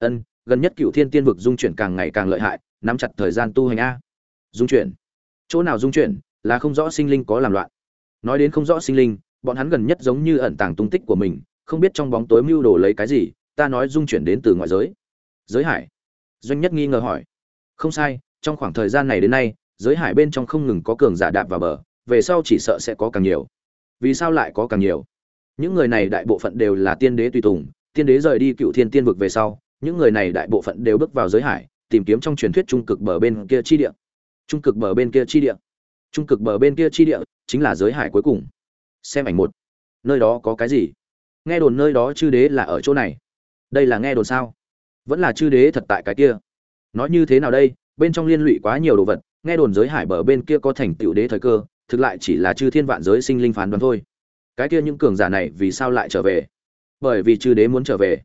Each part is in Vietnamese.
ân, gần nhất cựu thiên tiên vực dung chuyển càng ngày càng lợi hại, nắm chặt thời gian tu hành a. Dung chuyển. Chỗ nào dung chuyển là không rõ sinh linh có làm loạn. Nói đến không rõ sinh linh, bọn hắn gần nhất giống như ẩn tàng tung tích của mình, không biết trong bóng tối mưu đồ lấy cái gì, ta nói dung chuyển đến từ ngoại giới. Giới hải. Doanh nhất nghi ngờ hỏi. Không sai, trong khoảng thời gian này đến nay, giới hải bên trong không ngừng có cường giả đạp vào bờ, về sau chỉ sợ sẽ có càng nhiều. Vì sao lại có càng nhiều? Những người này đại bộ phận đều là tiên đế tùy tùng, tiên đế rời đi cựu thiên tiên vực về sau những người này đại bộ phận đều bước vào giới hải, tìm kiếm trong truyền thuyết trung cực bờ bên kia chi địa. Trung cực bờ bên kia chi địa. Trung cực bờ bên kia chi địa chính là giới hải cuối cùng. Xem ảnh một. Nơi đó có cái gì? Nghe đồn nơi đó chư đế là ở chỗ này. Đây là nghe đồn sao? Vẫn là chư đế thật tại cái kia. Nói như thế nào đây? Bên trong liên lụy quá nhiều đồ vật, nghe đồn giới hải bờ bên kia có thành tựu đế thời cơ, thực lại chỉ là chư thiên vạn giới sinh linh phán đoán thôi. Cái kia những cường giả này vì sao lại trở về? Bởi vì chư đế muốn trở về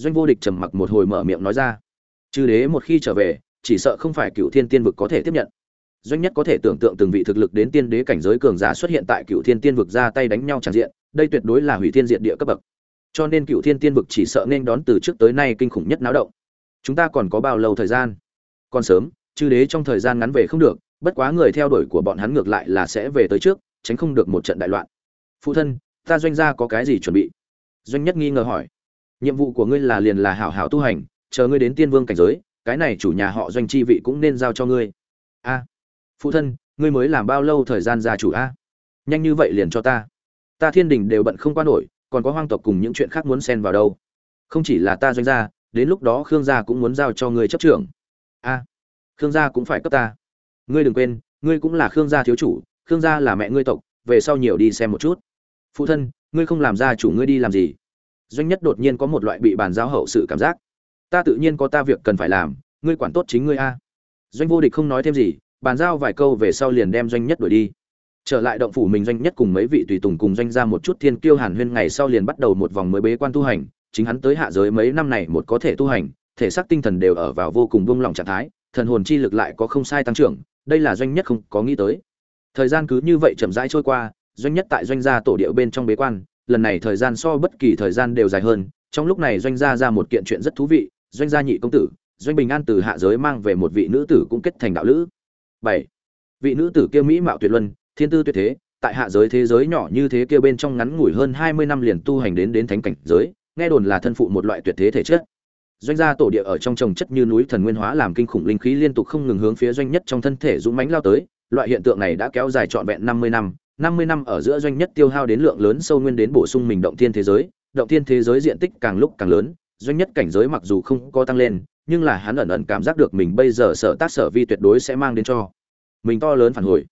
doanh vô địch trầm mặc một hồi mở miệng nói ra. Chư đế một khi trở về, chỉ sợ không phải cựu thiên tiên vực có thể tiếp nhận. Doanh nhất có thể tưởng tượng từng vị thực lực đến tiên đế cảnh giới cường giả xuất hiện tại cựu thiên tiên vực ra tay đánh nhau tràn diện, đây tuyệt đối là hủy thiên diện địa cấp bậc. Cho nên cựu thiên tiên vực chỉ sợ nên đón từ trước tới nay kinh khủng nhất náo động. Chúng ta còn có bao lâu thời gian? Còn sớm, chư đế trong thời gian ngắn về không được, bất quá người theo đuổi của bọn hắn ngược lại là sẽ về tới trước, tránh không được một trận đại loạn. Phụ thân, ta doanh gia có cái gì chuẩn bị? Doanh nhất nghi ngờ hỏi nhiệm vụ của ngươi là liền là hảo hảo tu hành, chờ ngươi đến tiên vương cảnh giới, cái này chủ nhà họ doanh chi vị cũng nên giao cho ngươi. A, phụ thân, ngươi mới làm bao lâu thời gian gia chủ a? Nhanh như vậy liền cho ta. Ta thiên đình đều bận không qua nổi, còn có hoang tộc cùng những chuyện khác muốn xen vào đâu. Không chỉ là ta doanh gia, đến lúc đó khương gia cũng muốn giao cho ngươi chấp trưởng. A, khương gia cũng phải cấp ta. Ngươi đừng quên, ngươi cũng là khương gia thiếu chủ, khương gia là mẹ ngươi tộc, về sau nhiều đi xem một chút. Phụ thân, ngươi không làm gia chủ ngươi đi làm gì? Doanh nhất đột nhiên có một loại bị bàn giao hậu sự cảm giác. Ta tự nhiên có ta việc cần phải làm, ngươi quản tốt chính ngươi a. Doanh vô địch không nói thêm gì, bàn giao vài câu về sau liền đem doanh nhất đuổi đi. Trở lại động phủ mình doanh nhất cùng mấy vị tùy tùng cùng doanh ra một chút thiên kiêu hàn huyên ngày sau liền bắt đầu một vòng mới bế quan tu hành, chính hắn tới hạ giới mấy năm này một có thể tu hành, thể xác tinh thần đều ở vào vô cùng buông lỏng trạng thái, thần hồn chi lực lại có không sai tăng trưởng, đây là doanh nhất không có nghĩ tới. Thời gian cứ như vậy chậm rãi trôi qua, doanh nhất tại doanh gia tổ điệu bên trong bế quan lần này thời gian so bất kỳ thời gian đều dài hơn, trong lúc này doanh gia ra một kiện chuyện rất thú vị, doanh gia nhị công tử, doanh bình an từ hạ giới mang về một vị nữ tử cũng kết thành đạo lữ. Bảy, vị nữ tử kia mỹ mạo tuyệt luân, thiên tư tuyệt thế, tại hạ giới thế giới nhỏ như thế kia bên trong ngắn ngủi hơn hai mươi năm liền tu hành đến đến thánh cảnh giới, nghe đồn là thân phụ một loại tuyệt thế thể chất. Doanh gia tổ địa ở trong trồng chất như núi thần nguyên hóa làm kinh khủng linh khí liên tục không ngừng hướng phía doanh nhất trong thân thể dũng mãnh lao tới, loại hiện tượng này đã kéo dài trọn vẹn năm mươi năm năm mươi năm ở giữa doanh nhất tiêu hao đến lượng lớn sâu nguyên đến bổ sung mình động thiên thế giới, động thiên thế giới diện tích càng lúc càng lớn, doanh nhất cảnh giới mặc dù không có tăng lên, nhưng là hắn ẩn ẩn cảm giác được mình bây giờ sở tác sở vi tuyệt đối sẽ mang đến cho mình to lớn phản hồi.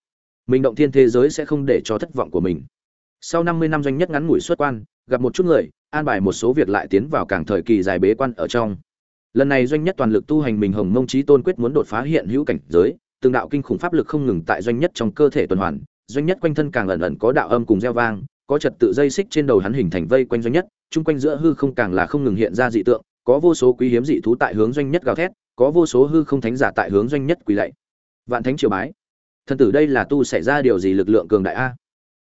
Mình động thiên thế giới sẽ không để cho thất vọng của mình. Sau năm mươi năm doanh nhất ngắn ngủi xuất quan, gặp một chút người, an bài một số việc lại tiến vào càng thời kỳ dài bế quan ở trong. Lần này doanh nhất toàn lực tu hành mình hồng mông chí tôn quyết muốn đột phá hiện hữu cảnh giới, từng đạo kinh khủng pháp lực không ngừng tại doanh nhất trong cơ thể tuần hoàn doanh nhất quanh thân càng ẩn ẩn có đạo âm cùng gieo vang, có trật tự dây xích trên đầu hắn hình thành vây quanh doanh nhất, chung quanh giữa hư không càng là không ngừng hiện ra dị tượng, có vô số quý hiếm dị thú tại hướng doanh nhất gào thét, có vô số hư không thánh giả tại hướng doanh nhất quỳ lạy. Vạn thánh triều bái thân tử đây là tu xảy ra điều gì lực lượng cường đại a?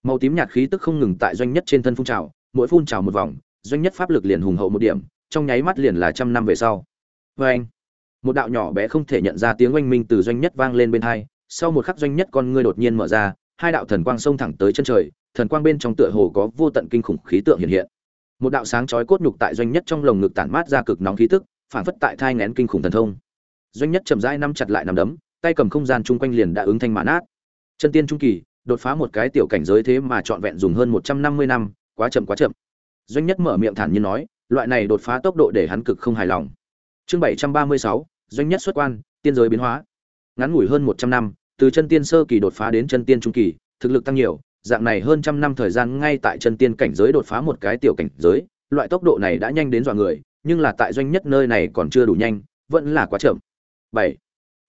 Màu tím nhạt khí tức không ngừng tại doanh nhất trên thân phun trào, mỗi phun trào một vòng, doanh nhất pháp lực liền hùng hậu một điểm, trong nháy mắt liền là trăm năm về sau. Vê anh, một đạo nhỏ bé không thể nhận ra tiếng oanh minh từ doanh nhất vang lên bên hai, sau một khắc doanh nhất con ngươi đột nhiên mở ra hai đạo thần quang xông thẳng tới chân trời, thần quang bên trong tựa hồ có vô tận kinh khủng khí tượng hiện hiện. Một đạo sáng chói cốt nhục tại doanh nhất trong lồng ngực tản mát ra cực nóng khí tức, phản phất tại thai ngén kinh khủng thần thông. Doanh nhất chậm rãi nắm chặt lại nắm đấm, tay cầm không gian chung quanh liền đã ứng thanh mãn át chân tiên trung kỳ, đột phá một cái tiểu cảnh giới thế mà trọn vẹn dùng hơn một trăm năm mươi năm, quá chậm quá chậm. Doanh nhất mở miệng thản nhiên nói, loại này đột phá tốc độ để hắn cực không hài lòng. Chương bảy trăm ba mươi sáu, doanh nhất xuất quan, tiên giới biến hóa. Ngắn ngủi hơn một trăm năm từ chân tiên sơ kỳ đột phá đến chân tiên trung kỳ, thực lực tăng nhiều, dạng này hơn trăm năm thời gian ngay tại chân tiên cảnh giới đột phá một cái tiểu cảnh giới, loại tốc độ này đã nhanh đến dọa người, nhưng là tại doanh nhất nơi này còn chưa đủ nhanh, vẫn là quá chậm. Bảy.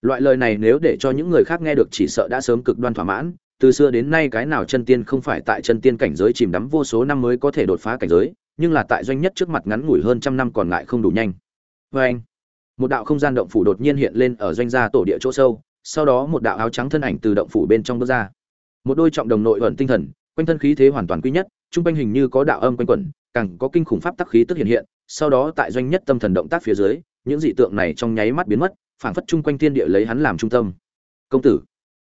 Loại lời này nếu để cho những người khác nghe được chỉ sợ đã sớm cực đoan thỏa mãn, từ xưa đến nay cái nào chân tiên không phải tại chân tiên cảnh giới chìm đắm vô số năm mới có thể đột phá cảnh giới, nhưng là tại doanh nhất trước mặt ngắn ngủi hơn trăm năm còn lại không đủ nhanh. Và anh một đạo không gian động phủ đột nhiên hiện lên ở doanh gia tổ địa chỗ sâu sau đó một đạo áo trắng thân ảnh từ động phủ bên trong bước ra. Một đôi trọng đồng nội ẩn tinh thần, quanh thân khí thế hoàn toàn quy nhất, trung quanh hình như có đạo âm quanh quẩn, càng có kinh khủng pháp tắc khí tức hiện hiện, sau đó tại doanh nhất tâm thần động tác phía dưới, những dị tượng này trong nháy mắt biến mất, phảng phất chung quanh thiên địa lấy hắn làm trung tâm. Công tử,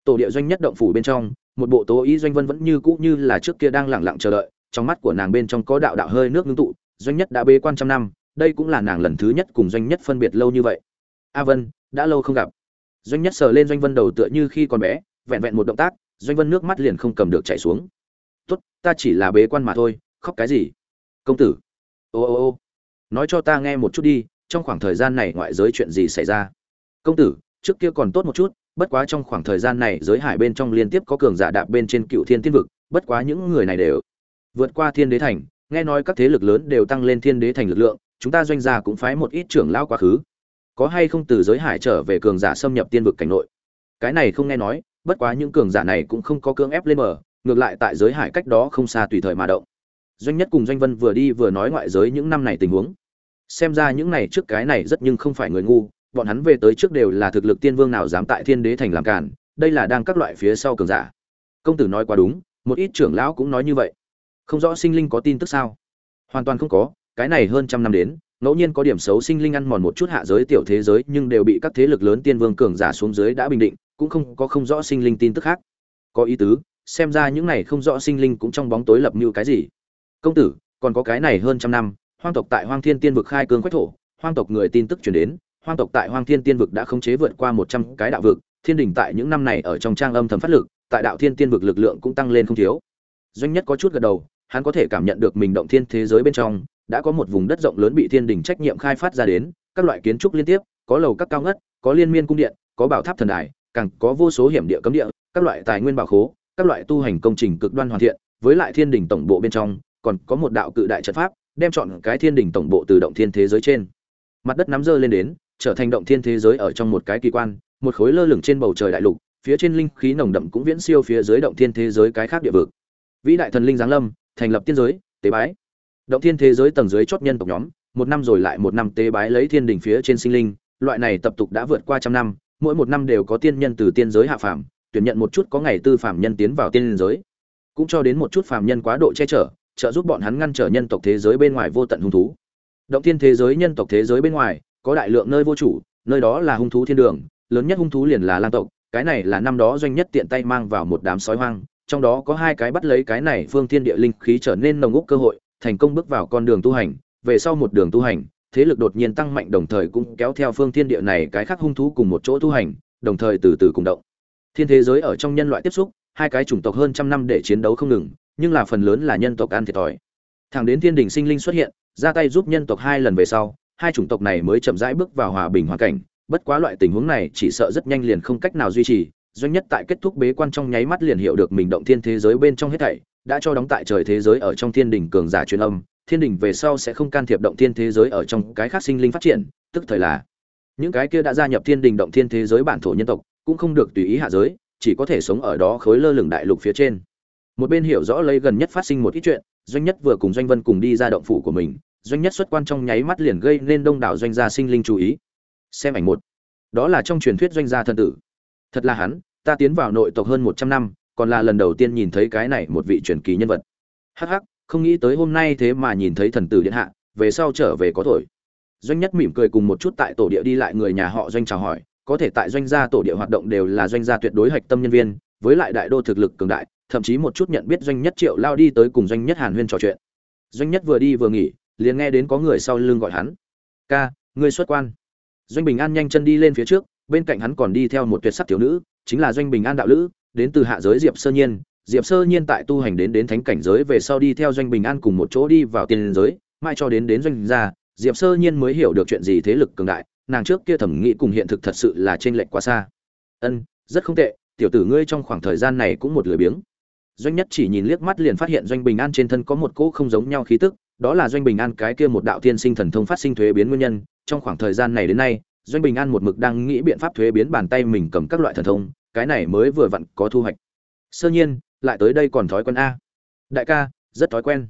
tổ địa doanh nhất động phủ bên trong, một bộ tố ý doanh vân vẫn như cũ như là trước kia đang lẳng lặng chờ đợi, trong mắt của nàng bên trong có đạo đạo hơi nước ngưng tụ, doanh nhất đã bế quan trăm năm, đây cũng là nàng lần thứ nhất cùng doanh nhất phân biệt lâu như vậy. A vân, đã lâu không gặp doanh nhất sờ lên doanh vân đầu tựa như khi còn bé, vẹn vẹn một động tác, doanh vân nước mắt liền không cầm được chảy xuống. Tốt, ta chỉ là bế quan mà thôi, khóc cái gì? Công tử. Ô ô ô. Nói cho ta nghe một chút đi, trong khoảng thời gian này ngoại giới chuyện gì xảy ra? Công tử, trước kia còn tốt một chút, bất quá trong khoảng thời gian này giới hải bên trong liên tiếp có cường giả đạp bên trên cựu thiên tiên vực, bất quá những người này đều vượt qua thiên đế thành. Nghe nói các thế lực lớn đều tăng lên thiên đế thành lực lượng, chúng ta doanh gia cũng phái một ít trưởng lão quá khứ có hay không từ giới hải trở về cường giả xâm nhập tiên vực cảnh nội? Cái này không nghe nói, bất quá những cường giả này cũng không có cưỡng ép lên mở ngược lại tại giới hải cách đó không xa tùy thời mà động. Doanh nhất cùng doanh vân vừa đi vừa nói ngoại giới những năm này tình huống. Xem ra những này trước cái này rất nhưng không phải người ngu, bọn hắn về tới trước đều là thực lực tiên vương nào dám tại thiên đế thành làm cản đây là đang các loại phía sau cường giả. Công tử nói quá đúng, một ít trưởng lão cũng nói như vậy. Không rõ sinh linh có tin tức sao? Hoàn toàn không có, cái này hơn trăm năm đến ngẫu nhiên có điểm xấu sinh linh ăn mòn một chút hạ giới tiểu thế giới, nhưng đều bị các thế lực lớn tiên vương cường giả xuống dưới đã bình định, cũng không có không rõ sinh linh tin tức khác. Có ý tứ, xem ra những này không rõ sinh linh cũng trong bóng tối lập mưu cái gì. Công tử, còn có cái này hơn trăm năm, hoang tộc tại hoang thiên tiên vực khai cương quách thổ, hoang tộc người tin tức chuyển đến, hoang tộc tại hoang thiên tiên vực đã khống chế vượt qua một trăm cái đạo vực, thiên đình tại những năm này ở trong trang âm thầm phát lực, tại đạo thiên tiên vực lực lượng cũng tăng lên không thiếu. Doanh nhất có chút gật đầu, hắn có thể cảm nhận được mình động thiên thế giới bên trong đã có một vùng đất rộng lớn bị thiên đình trách nhiệm khai phát ra đến, các loại kiến trúc liên tiếp, có lầu các cao ngất, có liên miên cung điện, có bảo tháp thần đài, càng có vô số hiểm địa cấm địa, các loại tài nguyên bảo khố, các loại tu hành công trình cực đoan hoàn thiện, với lại thiên đình tổng bộ bên trong, còn có một đạo cự đại trận pháp, đem chọn cái thiên đình tổng bộ từ động thiên thế giới trên. Mặt đất nắm dơ lên đến, trở thành động thiên thế giới ở trong một cái kỳ quan, một khối lơ lửng trên bầu trời đại lục, phía trên linh khí nồng đậm cũng viễn siêu phía dưới động thiên thế giới cái khác địa vực. Vĩ đại thần linh giáng lâm, thành lập tiên giới, tế bái động thiên thế giới tầng dưới chót nhân tộc nhóm, một năm rồi lại một năm tế bái lấy thiên đình phía trên sinh linh, loại này tập tục đã vượt qua trăm năm, mỗi một năm đều có tiên nhân từ tiên giới hạ phàm, tuyển nhận một chút có ngày tư phàm nhân tiến vào tiên giới. Cũng cho đến một chút phàm nhân quá độ che chở, trợ giúp bọn hắn ngăn trở nhân tộc thế giới bên ngoài vô tận hung thú. Động thiên thế giới nhân tộc thế giới bên ngoài, có đại lượng nơi vô chủ, nơi đó là hung thú thiên đường, lớn nhất hung thú liền là lang tộc, cái này là năm đó doanh nhất tiện tay mang vào một đám sói hoang, trong đó có hai cái bắt lấy cái này phương thiên địa linh khí trở nên nồng úc cơ hội thành công bước vào con đường tu hành, về sau một đường tu hành, thế lực đột nhiên tăng mạnh đồng thời cũng kéo theo phương thiên địa này cái khác hung thú cùng một chỗ tu hành, đồng thời từ từ cùng động. Thiên thế giới ở trong nhân loại tiếp xúc, hai cái chủng tộc hơn trăm năm để chiến đấu không ngừng, nhưng là phần lớn là nhân tộc ăn thiệt thòi. Thẳng đến thiên đình sinh linh xuất hiện, ra tay giúp nhân tộc hai lần về sau, hai chủng tộc này mới chậm rãi bước vào hòa bình hoàn cảnh, bất quá loại tình huống này chỉ sợ rất nhanh liền không cách nào duy trì doanh nhất tại kết thúc bế quan trong nháy mắt liền hiểu được mình động thiên thế giới bên trong hết thảy đã cho đóng tại trời thế giới ở trong thiên đình cường giả truyền âm, thiên đình về sau sẽ không can thiệp động thiên thế giới ở trong cái khác sinh linh phát triển, tức thời là, những cái kia đã gia nhập thiên đình động thiên thế giới bản thổ nhân tộc, cũng không được tùy ý hạ giới, chỉ có thể sống ở đó khối lơ lửng đại lục phía trên. Một bên hiểu rõ lấy gần nhất phát sinh một ít chuyện, doanh nhất vừa cùng doanh vân cùng đi ra động phủ của mình, doanh nhất xuất quan trong nháy mắt liền gây nên đông đảo doanh gia sinh linh chú ý. Xem ảnh một. Đó là trong truyền thuyết doanh gia thân tử. Thật là hắn, ta tiến vào nội tộc hơn một trăm năm còn là lần đầu tiên nhìn thấy cái này một vị truyền kỳ nhân vật. Hắc hắc, không nghĩ tới hôm nay thế mà nhìn thấy thần tử điện hạ, về sau trở về có thổi doanh nhất mỉm cười cùng một chút tại tổ địa đi lại người nhà họ doanh chào hỏi, có thể tại doanh gia tổ địa hoạt động đều là doanh gia tuyệt đối hạch tâm nhân viên, với lại đại đô thực lực cường đại, thậm chí một chút nhận biết doanh nhất triệu lao đi tới cùng doanh nhất hàn huyên trò chuyện. Doanh nhất vừa đi vừa nghỉ, liền nghe đến có người sau lưng gọi hắn. Ca, ngươi xuất quan. Doanh bình an nhanh chân đi lên phía trước, bên cạnh hắn còn đi theo một tuyệt sắc thiếu nữ, chính là doanh bình an đạo lữ đến từ hạ giới diệp sơ nhiên. Diệp sơ nhiên tại tu hành đến đến thánh cảnh giới về sau đi theo doanh bình an cùng một chỗ đi vào tiên giới mai cho đến đến doanh gia, diệp sơ nhiên mới hiểu được chuyện gì thế lực cường đại, nàng trước kia thẩm nghĩ cùng hiện thực thật sự là trên lệch quá xa. Ân, rất không tệ, tiểu tử ngươi trong khoảng thời gian này cũng một lười biếng. Doanh nhất chỉ nhìn liếc mắt liền phát hiện doanh bình an trên thân có một cỗ không giống nhau khí tức, đó là doanh bình an cái kia một đạo tiên sinh thần thông phát sinh thuế biến nguyên nhân. Trong khoảng thời gian này đến nay, doanh bình an một mực đang nghĩ biện pháp thuế biến bàn tay mình cầm các loại thần thông cái này mới vừa vặn có thu hoạch. Sơ nhiên, lại tới đây còn thói quen a. Đại ca, rất thói quen.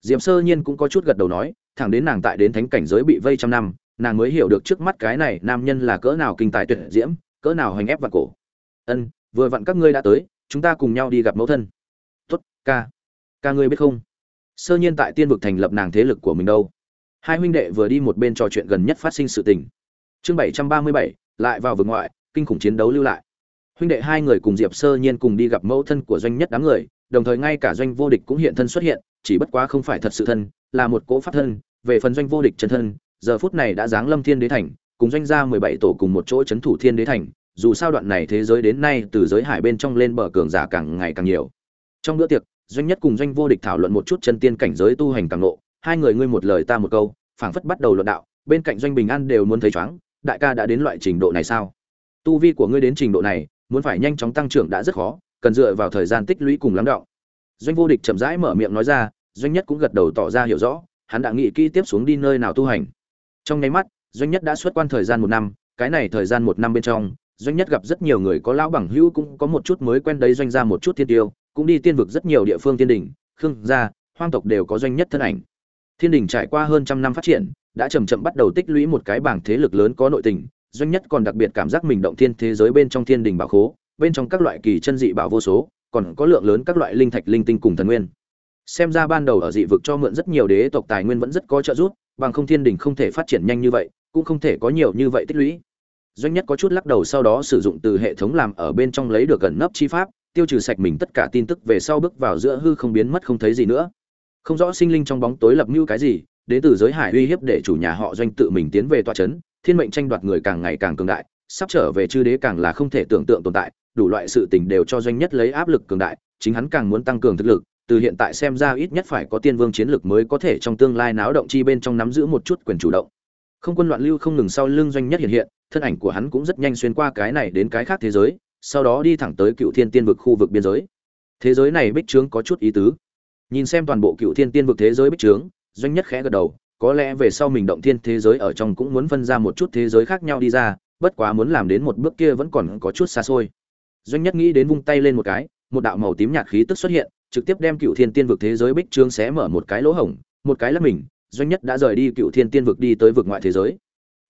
Diệm sơ nhiên cũng có chút gật đầu nói, thẳng đến nàng tại đến thánh cảnh giới bị vây trăm năm, nàng mới hiểu được trước mắt cái này nam nhân là cỡ nào kinh tài tuyệt diễm, cỡ nào hành ép và cổ. Ân, vừa vặn các ngươi đã tới, chúng ta cùng nhau đi gặp mẫu thân. Tuất ca. Ca ngươi biết không? Sơ nhiên tại tiên vực thành lập nàng thế lực của mình đâu? Hai huynh đệ vừa đi một bên trò chuyện gần nhất phát sinh sự tình. Chương bảy trăm ba mươi bảy, lại vào vực ngoại, kinh khủng chiến đấu lưu lại huynh đệ hai người cùng diệp sơ nhiên cùng đi gặp mẫu thân của doanh nhất đám người, đồng thời ngay cả doanh vô địch cũng hiện thân xuất hiện, chỉ bất quá không phải thật sự thân, là một cỗ pháp thân. Về phần doanh vô địch chân thân, giờ phút này đã giáng lâm thiên đế thành, cùng doanh gia mười bảy tổ cùng một chỗ chấn thủ thiên đế thành, dù sao đoạn này thế giới đến nay từ giới hải bên trong lên bờ cường giả càng ngày càng nhiều. Trong bữa tiệc, doanh nhất cùng doanh vô địch thảo luận một chút chân tiên cảnh giới tu hành càng lộ hai người ngươi một lời ta một câu, phảng phất bắt đầu luận đạo, bên cạnh doanh bình an đều muốn thấy chóng đại ca đã đến loại trình độ này sao? Tu vi của ngươi đến trình độ này muốn phải nhanh chóng tăng trưởng đã rất khó, cần dựa vào thời gian tích lũy cùng lắng đọng doanh vô địch chậm rãi mở miệng nói ra, doanh nhất cũng gật đầu tỏ ra hiểu rõ, hắn đã nghĩ kỹ tiếp xuống đi nơi nào tu hành. Trong nháy mắt, doanh nhất đã xuất quan thời gian một năm, cái này thời gian một năm bên trong, doanh nhất gặp rất nhiều người có lão bằng hữu cũng có một chút mới quen đấy, doanh ra một chút thiên tiêu, cũng đi tiên vực rất nhiều địa phương tiên đỉnh khương gia, hoang tộc đều có doanh nhất thân ảnh. Thiên đình trải qua hơn trăm năm phát triển, đã chậm chậm bắt đầu tích lũy một cái bảng thế lực lớn có nội tình doanh nhất còn đặc biệt cảm giác mình động thiên thế giới bên trong thiên đình bảo khố, bên trong các loại kỳ chân dị bảo vô số, còn có lượng lớn các loại linh thạch linh tinh cùng thần nguyên. Xem ra ban đầu ở dị vực cho mượn rất nhiều đế tộc tài nguyên vẫn rất có trợ giúp, bằng không thiên đình không thể phát triển nhanh như vậy, cũng không thể có nhiều như vậy tích lũy. Doanh nhất có chút lắc đầu sau đó sử dụng từ hệ thống làm ở bên trong lấy được gần nấp chi pháp, tiêu trừ sạch mình tất cả tin tức về sau bước vào giữa hư không biến mất không thấy gì nữa. Không rõ sinh linh trong bóng tối lập mưu cái gì, đến từ giới hải uy hiếp để chủ nhà họ doanh tự mình tiến về tòa chấn thiên mệnh tranh đoạt người càng ngày càng cường đại, sắp trở về chư đế càng là không thể tưởng tượng tồn tại, đủ loại sự tình đều cho doanh nhất lấy áp lực cường đại, chính hắn càng muốn tăng cường thực lực, từ hiện tại xem ra ít nhất phải có tiên vương chiến lực mới có thể trong tương lai náo động chi bên trong nắm giữ một chút quyền chủ động. Không quân loạn lưu không ngừng sau lưng doanh nhất hiện hiện, thân ảnh của hắn cũng rất nhanh xuyên qua cái này đến cái khác thế giới, sau đó đi thẳng tới cựu thiên tiên vực khu vực biên giới. Thế giới này bích trướng có chút ý tứ. Nhìn xem toàn bộ cựu thiên tiên vực thế giới bích trướng, doanh nhất khẽ gật đầu có lẽ về sau mình động thiên thế giới ở trong cũng muốn phân ra một chút thế giới khác nhau đi ra, bất quá muốn làm đến một bước kia vẫn còn có chút xa xôi. Doanh nhất nghĩ đến vung tay lên một cái, một đạo màu tím nhạt khí tức xuất hiện, trực tiếp đem cựu thiên tiên vực thế giới bích trương xé mở một cái lỗ hổng, một cái lấp mình, doanh nhất đã rời đi cựu thiên tiên vực đi tới vực ngoại thế giới.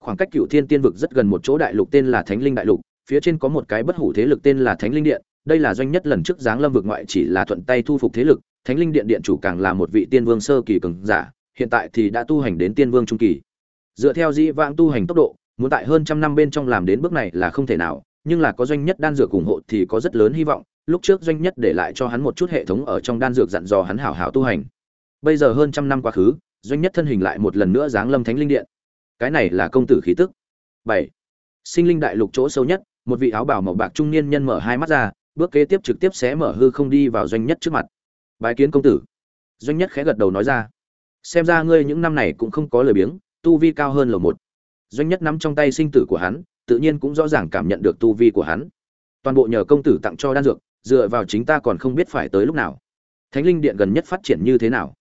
Khoảng cách cựu thiên tiên vực rất gần một chỗ đại lục tên là thánh linh đại lục, phía trên có một cái bất hủ thế lực tên là thánh linh điện, đây là doanh nhất lần trước giáng lâm vực ngoại chỉ là thuận tay thu phục thế lực, thánh linh điện điện chủ càng là một vị tiên vương sơ kỳ cường giả hiện tại thì đã tu hành đến tiên vương trung kỳ. Dựa theo dĩ vãng tu hành tốc độ, muốn tại hơn trăm năm bên trong làm đến bước này là không thể nào, nhưng là có doanh nhất đan dược ủng hộ thì có rất lớn hy vọng, lúc trước doanh nhất để lại cho hắn một chút hệ thống ở trong đan dược dặn dò hắn hảo hảo tu hành. Bây giờ hơn trăm năm quá khứ, doanh nhất thân hình lại một lần nữa giáng lâm thánh linh điện. Cái này là công tử khí tức. Bảy. Sinh linh đại lục chỗ sâu nhất, một vị áo bào màu bạc trung niên nhân mở hai mắt ra, bước kế tiếp trực tiếp sẽ mở hư không đi vào doanh nhất trước mặt. Bái kiến công tử. Doanh nhất khẽ gật đầu nói ra xem ra ngươi những năm này cũng không có lời biếng, tu vi cao hơn lầu một. Doanh nhất nắm trong tay sinh tử của hắn, tự nhiên cũng rõ ràng cảm nhận được tu vi của hắn. Toàn bộ nhờ công tử tặng cho đan dược, dựa vào chính ta còn không biết phải tới lúc nào. Thánh linh điện gần nhất phát triển như thế nào?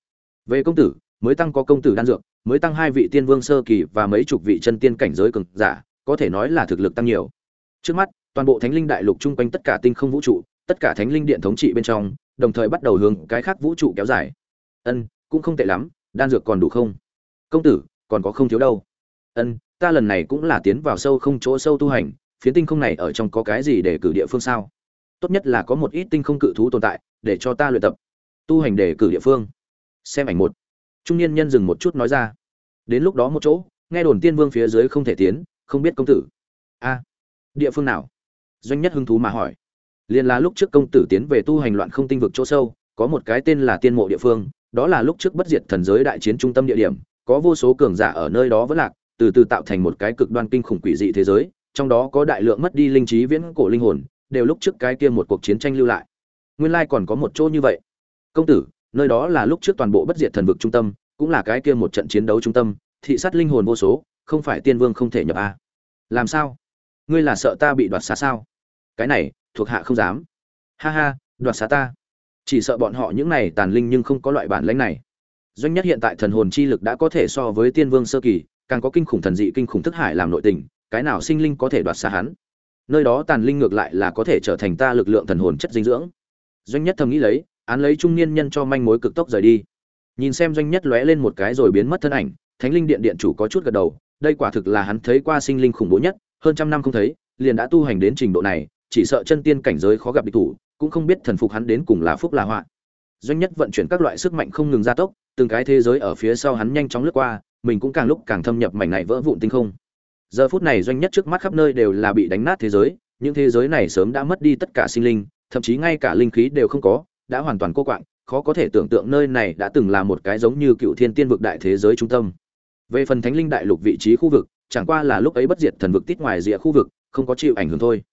Về công tử, mới tăng có công tử đan dược, mới tăng hai vị tiên vương sơ kỳ và mấy chục vị chân tiên cảnh giới cường giả, có thể nói là thực lực tăng nhiều. Trước mắt, toàn bộ thánh linh đại lục chung quanh tất cả tinh không vũ trụ, tất cả thánh linh điện thống trị bên trong, đồng thời bắt đầu hướng cái khác vũ trụ kéo dài. Ân, cũng không tệ lắm đan dược còn đủ không? Công tử, còn có không thiếu đâu. Ân, ta lần này cũng là tiến vào sâu không chỗ sâu tu hành, phiến tinh không này ở trong có cái gì để cử địa phương sao? Tốt nhất là có một ít tinh không cự thú tồn tại, để cho ta luyện tập. Tu hành để cử địa phương. Xem ảnh một. Trung niên nhân dừng một chút nói ra. Đến lúc đó một chỗ, nghe đồn tiên vương phía dưới không thể tiến, không biết công tử. A, địa phương nào? Doanh nhất hứng thú mà hỏi. Liền là lúc trước công tử tiến về tu hành loạn không tinh vực chỗ sâu, có một cái tên là tiên mộ địa phương đó là lúc trước bất diệt thần giới đại chiến trung tâm địa điểm, có vô số cường giả ở nơi đó vẫn lạc, từ từ tạo thành một cái cực đoan kinh khủng quỷ dị thế giới, trong đó có đại lượng mất đi linh trí viễn cổ linh hồn, đều lúc trước cái kia một cuộc chiến tranh lưu lại. Nguyên lai còn có một chỗ như vậy. Công tử, nơi đó là lúc trước toàn bộ bất diệt thần vực trung tâm, cũng là cái kia một trận chiến đấu trung tâm, thị sát linh hồn vô số, không phải tiên vương không thể nhập a. Làm sao? Ngươi là sợ ta bị đoạt xá sao? Cái này, thuộc hạ không dám. Ha ha, đoạt xá ta chỉ sợ bọn họ những này tàn linh nhưng không có loại bản lãnh này. Doanh nhất hiện tại thần hồn chi lực đã có thể so với tiên vương sơ kỳ, càng có kinh khủng thần dị, kinh khủng thức hải làm nội tình, cái nào sinh linh có thể đoạt xa hắn? Nơi đó tàn linh ngược lại là có thể trở thành ta lực lượng thần hồn chất dinh dưỡng. Doanh nhất thầm nghĩ lấy, án lấy trung niên nhân cho manh mối cực tốc rời đi. Nhìn xem doanh nhất lóe lên một cái rồi biến mất thân ảnh, thánh linh điện điện chủ có chút gật đầu, đây quả thực là hắn thấy qua sinh linh khủng bố nhất, hơn trăm năm không thấy, liền đã tu hành đến trình độ này, chỉ sợ chân tiên cảnh giới khó gặp địch thủ cũng không biết thần phục hắn đến cùng là phúc là họa. Doanh nhất vận chuyển các loại sức mạnh không ngừng gia tốc, từng cái thế giới ở phía sau hắn nhanh chóng lướt qua, mình cũng càng lúc càng thâm nhập mảnh này vỡ vụn tinh không. Giờ phút này doanh nhất trước mắt khắp nơi đều là bị đánh nát thế giới, những thế giới này sớm đã mất đi tất cả sinh linh, thậm chí ngay cả linh khí đều không có, đã hoàn toàn cô quạng, khó có thể tưởng tượng nơi này đã từng là một cái giống như cựu thiên tiên vực đại thế giới trung tâm. Về phần thánh linh đại lục vị trí khu vực, chẳng qua là lúc ấy bất diệt thần vực tít ngoài rìa khu vực, không có chịu ảnh hưởng thôi.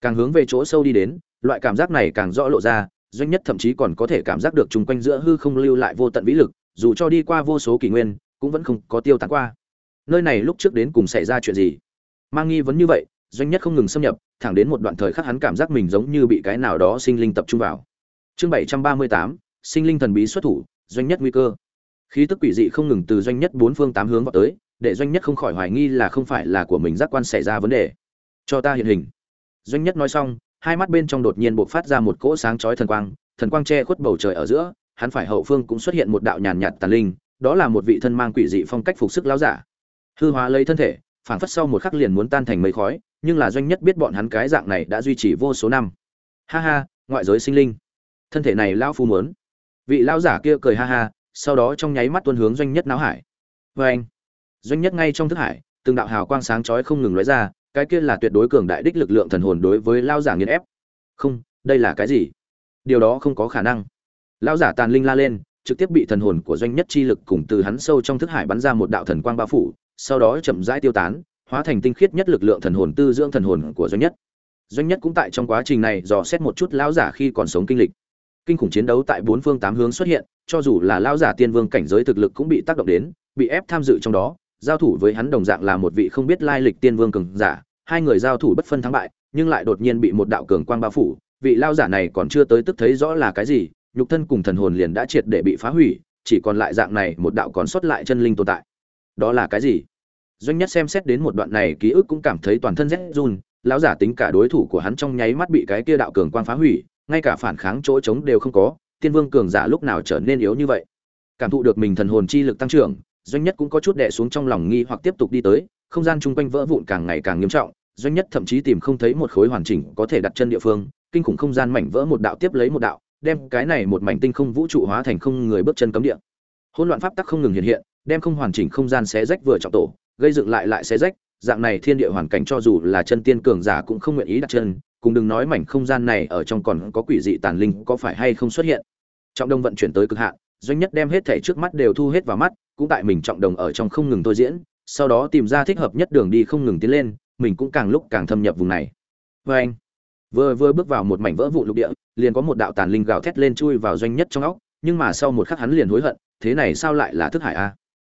Càng hướng về chỗ sâu đi đến loại cảm giác này càng rõ lộ ra, doanh nhất thậm chí còn có thể cảm giác được chung quanh giữa hư không lưu lại vô tận vĩ lực, dù cho đi qua vô số kỷ nguyên, cũng vẫn không có tiêu tán qua. Nơi này lúc trước đến cùng xảy ra chuyện gì? Mang nghi vấn như vậy, doanh nhất không ngừng xâm nhập, thẳng đến một đoạn thời khắc hắn cảm giác mình giống như bị cái nào đó sinh linh tập trung vào. Chương bảy trăm ba mươi tám, sinh linh thần bí xuất thủ, doanh nhất nguy cơ. Khí tức quỷ dị không ngừng từ doanh nhất bốn phương tám hướng vào tới, để doanh nhất không khỏi hoài nghi là không phải là của mình giác quan xảy ra vấn đề. Cho ta hiện hình. Doanh nhất nói xong hai mắt bên trong đột nhiên bộc phát ra một cỗ sáng chói thần quang thần quang che khuất bầu trời ở giữa, hắn phải hậu phương cũng xuất hiện một đạo nhàn nhạt tàn linh, đó là một vị thân mang quỷ dị phong cách phục sức lão giả. Hư hóa lấy thân thể, phảng phất sau một khắc liền muốn tan thành mây khói, nhưng là doanh nhất biết bọn hắn cái dạng này đã duy trì vô số năm. Ha ha, ngoại giới sinh linh. Thân thể này lão phu muốn. Vị lão giả kia cười ha ha, sau đó trong nháy mắt tuôn hướng doanh nhất náo hải. Vê anh doanh nhất ngay trong thức hải, từng đạo hào quang sáng chói không ngừng lóe ra cái kia là tuyệt đối cường đại đích lực lượng thần hồn đối với lao giả nghiền ép. Không, đây là cái gì? Điều đó không có khả năng. Lao giả tàn linh la lên, trực tiếp bị thần hồn của doanh nhất chi lực cùng từ hắn sâu trong thức hải bắn ra một đạo thần quang bao phủ, sau đó chậm rãi tiêu tán, hóa thành tinh khiết nhất lực lượng thần hồn tư dưỡng thần hồn của doanh nhất. Doanh nhất cũng tại trong quá trình này dò xét một chút lão giả khi còn sống kinh lịch. Kinh khủng chiến đấu tại bốn phương tám hướng xuất hiện, cho dù là lão giả tiên vương cảnh giới thực lực cũng bị tác động đến, bị ép tham dự trong đó giao thủ với hắn đồng dạng là một vị không biết lai lịch tiên vương cường giả, hai người giao thủ bất phân thắng bại, nhưng lại đột nhiên bị một đạo cường quang bao phủ, vị lão giả này còn chưa tới tức thấy rõ là cái gì, nhục thân cùng thần hồn liền đã triệt để bị phá hủy, chỉ còn lại dạng này một đạo còn sót lại chân linh tồn tại. Đó là cái gì? Doanh nhất xem xét đến một đoạn này ký ức cũng cảm thấy toàn thân rét run, lão giả tính cả đối thủ của hắn trong nháy mắt bị cái kia đạo cường quang phá hủy, ngay cả phản kháng chỗ trống đều không có, tiên vương cường giả lúc nào trở nên yếu như vậy? Cảm thụ được mình thần hồn chi lực tăng trưởng doanh nhất cũng có chút đè xuống trong lòng nghi hoặc tiếp tục đi tới, không gian chung quanh vỡ vụn càng ngày càng nghiêm trọng, doanh nhất thậm chí tìm không thấy một khối hoàn chỉnh có thể đặt chân địa phương, kinh khủng không gian mảnh vỡ một đạo tiếp lấy một đạo, đem cái này một mảnh tinh không vũ trụ hóa thành không người bước chân cấm địa. Hỗn loạn pháp tắc không ngừng hiện hiện, đem không hoàn chỉnh không gian xé rách vừa trọng tổ, gây dựng lại lại xé rách, dạng này thiên địa hoàn cảnh cho dù là chân tiên cường giả cũng không nguyện ý đặt chân, cùng đừng nói mảnh không gian này ở trong còn có quỷ dị tàn linh có phải hay không xuất hiện. Trọng đông vận chuyển tới cực hạn doanh nhất đem hết thể trước mắt đều thu hết vào mắt, cũng tại mình trọng đồng ở trong không ngừng thôi diễn, sau đó tìm ra thích hợp nhất đường đi không ngừng tiến lên, mình cũng càng lúc càng thâm nhập vùng này. Vê anh, vừa vừa bước vào một mảnh vỡ vụ lục địa, liền có một đạo tàn linh gào thét lên chui vào doanh nhất trong óc, nhưng mà sau một khắc hắn liền hối hận, thế này sao lại là thức hải a?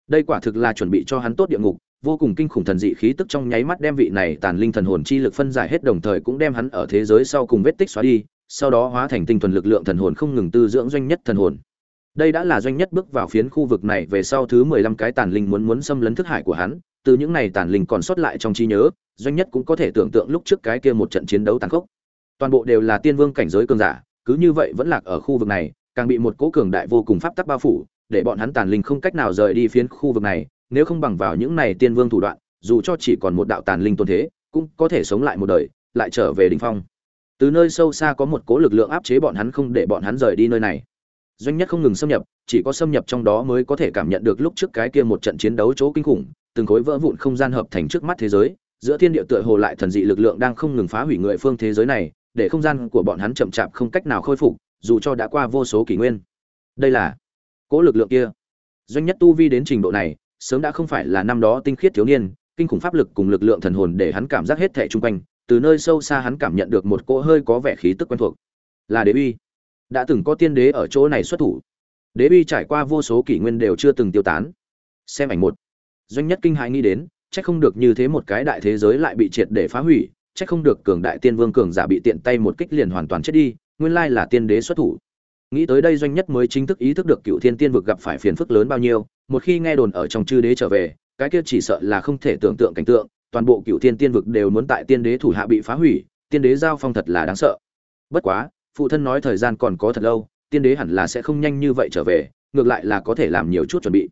Đây quả thực là chuẩn bị cho hắn tốt địa ngục, vô cùng kinh khủng thần dị khí tức trong nháy mắt đem vị này tàn linh thần hồn chi lực phân giải hết đồng thời cũng đem hắn ở thế giới sau cùng vết tích xóa đi, sau đó hóa thành tinh thuần lực lượng thần hồn không ngừng tư dưỡng doanh nhất thần hồn đây đã là doanh nhất bước vào phiến khu vực này về sau thứ mười lăm cái tàn linh muốn muốn xâm lấn thức hải của hắn, từ những này tàn linh còn sót lại trong trí nhớ, doanh nhất cũng có thể tưởng tượng lúc trước cái kia một trận chiến đấu tàn khốc. Toàn bộ đều là tiên vương cảnh giới cường giả, cứ như vậy vẫn lạc ở khu vực này, càng bị một cỗ cường đại vô cùng pháp tắc bao phủ, để bọn hắn tàn linh không cách nào rời đi phiến khu vực này, nếu không bằng vào những này tiên vương thủ đoạn, dù cho chỉ còn một đạo tàn linh tôn thế, cũng có thể sống lại một đời, lại trở về đỉnh phong. Từ nơi sâu xa có một cỗ lực lượng áp chế bọn hắn không để bọn hắn rời đi nơi này doanh nhất không ngừng xâm nhập, chỉ có xâm nhập trong đó mới có thể cảm nhận được lúc trước cái kia một trận chiến đấu chỗ kinh khủng, từng khối vỡ vụn không gian hợp thành trước mắt thế giới, giữa thiên địa tựa hồ lại thần dị lực lượng đang không ngừng phá hủy người phương thế giới này, để không gian của bọn hắn chậm chạp không cách nào khôi phục, dù cho đã qua vô số kỷ nguyên. Đây là cỗ lực lượng kia. Doanh nhất tu vi đến trình độ này, sớm đã không phải là năm đó tinh khiết thiếu niên, kinh khủng pháp lực cùng lực lượng thần hồn để hắn cảm giác hết thẻ chung quanh, từ nơi sâu xa hắn cảm nhận được một cỗ hơi có vẻ khí tức quen thuộc. Là đế uy đã từng có tiên đế ở chỗ này xuất thủ. Đế uy trải qua vô số kỷ nguyên đều chưa từng tiêu tán. Xem ảnh một. Doanh nhất kinh hãi nghĩ đến, chắc không được như thế một cái đại thế giới lại bị triệt để phá hủy, chắc không được cường đại tiên vương cường giả bị tiện tay một kích liền hoàn toàn chết đi, nguyên lai là tiên đế xuất thủ. Nghĩ tới đây doanh nhất mới chính thức ý thức được cựu thiên tiên vực gặp phải phiền phức lớn bao nhiêu, một khi nghe đồn ở trong chư đế trở về, cái kia chỉ sợ là không thể tưởng tượng cảnh tượng, toàn bộ cựu thiên tiên vực đều muốn tại tiên đế thủ hạ bị phá hủy, tiên đế giao phong thật là đáng sợ. Bất quá phụ thân nói thời gian còn có thật lâu, tiên đế hẳn là sẽ không nhanh như vậy trở về, ngược lại là có thể làm nhiều chút chuẩn bị.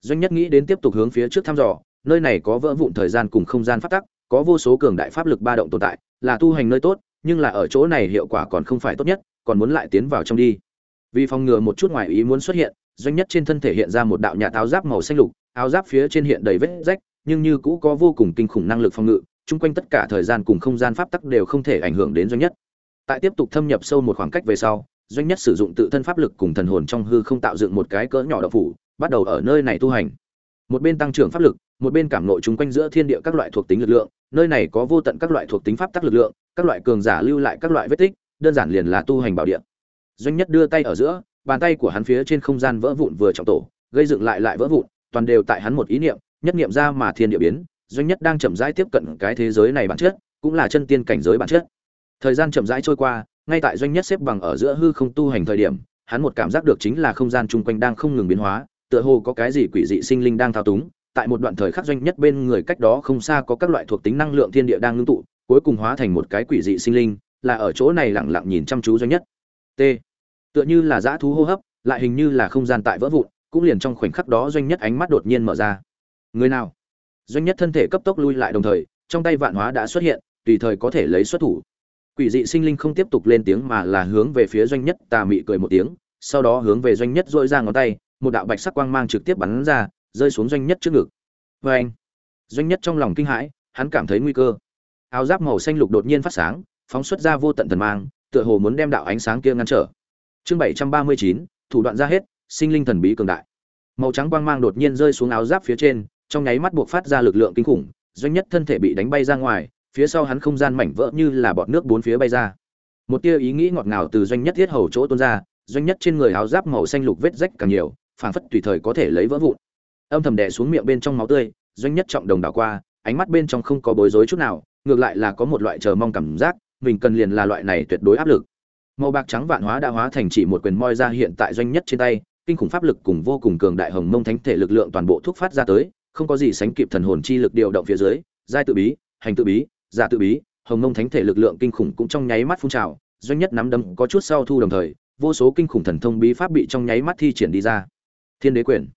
Doanh nhất nghĩ đến tiếp tục hướng phía trước thăm dò, nơi này có vỡ vụn thời gian cùng không gian phát tắc, có vô số cường đại pháp lực ba động tồn tại, là tu hành nơi tốt, nhưng là ở chỗ này hiệu quả còn không phải tốt nhất, còn muốn lại tiến vào trong đi. Vì phòng ngừa một chút ngoài ý muốn xuất hiện, doanh nhất trên thân thể hiện ra một đạo nhà áo giáp màu xanh lục, áo giáp phía trên hiện đầy vết rách, nhưng như cũ có vô cùng kinh khủng năng lực phòng ngự, chung quanh tất cả thời gian cùng không gian pháp tắc đều không thể ảnh hưởng đến doanh nhất tại tiếp tục thâm nhập sâu một khoảng cách về sau, doanh nhất sử dụng tự thân pháp lực cùng thần hồn trong hư không tạo dựng một cái cỡ nhỏ đậu phủ, bắt đầu ở nơi này tu hành. Một bên tăng trưởng pháp lực, một bên cảm nội chung quanh giữa thiên địa các loại thuộc tính lực lượng, nơi này có vô tận các loại thuộc tính pháp tắc lực lượng, các loại cường giả lưu lại các loại vết tích, đơn giản liền là tu hành bảo địa. Doanh nhất đưa tay ở giữa, bàn tay của hắn phía trên không gian vỡ vụn vừa trọng tổ, gây dựng lại lại vỡ vụn, toàn đều tại hắn một ý niệm, nhất niệm ra mà thiên địa biến. Doanh nhất đang chậm rãi tiếp cận cái thế giới này bản chất, cũng là chân tiên cảnh giới bản chất thời gian chậm rãi trôi qua, ngay tại doanh nhất xếp bằng ở giữa hư không tu hành thời điểm, hắn một cảm giác được chính là không gian chung quanh đang không ngừng biến hóa, tựa hồ có cái gì quỷ dị sinh linh đang thao túng, tại một đoạn thời khắc doanh nhất bên người cách đó không xa có các loại thuộc tính năng lượng thiên địa đang ngưng tụ, cuối cùng hóa thành một cái quỷ dị sinh linh, là ở chỗ này lặng lặng nhìn chăm chú doanh nhất. T. Tựa như là dã thú hô hấp, lại hình như là không gian tại vỡ vụn, cũng liền trong khoảnh khắc đó doanh nhất ánh mắt đột nhiên mở ra. Người nào? Doanh nhất thân thể cấp tốc lui lại đồng thời, trong tay vạn hóa đã xuất hiện, tùy thời có thể lấy xuất thủ quỷ dị sinh linh không tiếp tục lên tiếng mà là hướng về phía doanh nhất tà mị cười một tiếng, sau đó hướng về doanh nhất dội ra ngón tay, một đạo bạch sắc quang mang trực tiếp bắn ra, rơi xuống doanh nhất trước ngực. Vê anh doanh nhất trong lòng kinh hãi, hắn cảm thấy nguy cơ. Áo giáp màu xanh lục đột nhiên phát sáng, phóng xuất ra vô tận thần mang, tựa hồ muốn đem đạo ánh sáng kia ngăn trở. Chương bảy trăm ba mươi chín, thủ đoạn ra hết, sinh linh thần bí cường đại. Màu trắng quang mang đột nhiên rơi xuống áo giáp phía trên, trong nháy mắt buộc phát ra lực lượng kinh khủng, doanh nhất thân thể bị đánh bay ra ngoài phía sau hắn không gian mảnh vỡ như là bọt nước bốn phía bay ra. Một tia ý nghĩ ngọt ngào từ doanh nhất thiết hầu chỗ tuôn ra, doanh nhất trên người áo giáp màu xanh lục vết rách càng nhiều, phảng phất tùy thời có thể lấy vỡ vụn. Âm thầm đè xuống miệng bên trong máu tươi, doanh nhất trọng đồng đảo qua, ánh mắt bên trong không có bối rối chút nào, ngược lại là có một loại chờ mong cảm giác, mình cần liền là loại này tuyệt đối áp lực. Màu bạc trắng vạn hóa đã hóa thành chỉ một quyền moi ra hiện tại doanh nhất trên tay, kinh khủng pháp lực cùng vô cùng cường đại hồng mông thánh thể lực lượng toàn bộ thúc phát ra tới, không có gì sánh kịp thần hồn chi lực điều động phía dưới, giai tự bí, hành tự bí giả tự bí, hồng mông thánh thể lực lượng kinh khủng cũng trong nháy mắt phun trào, doanh nhất nắm đấm có chút sau thu đồng thời, vô số kinh khủng thần thông bí pháp bị trong nháy mắt thi triển đi ra. Thiên đế quyền.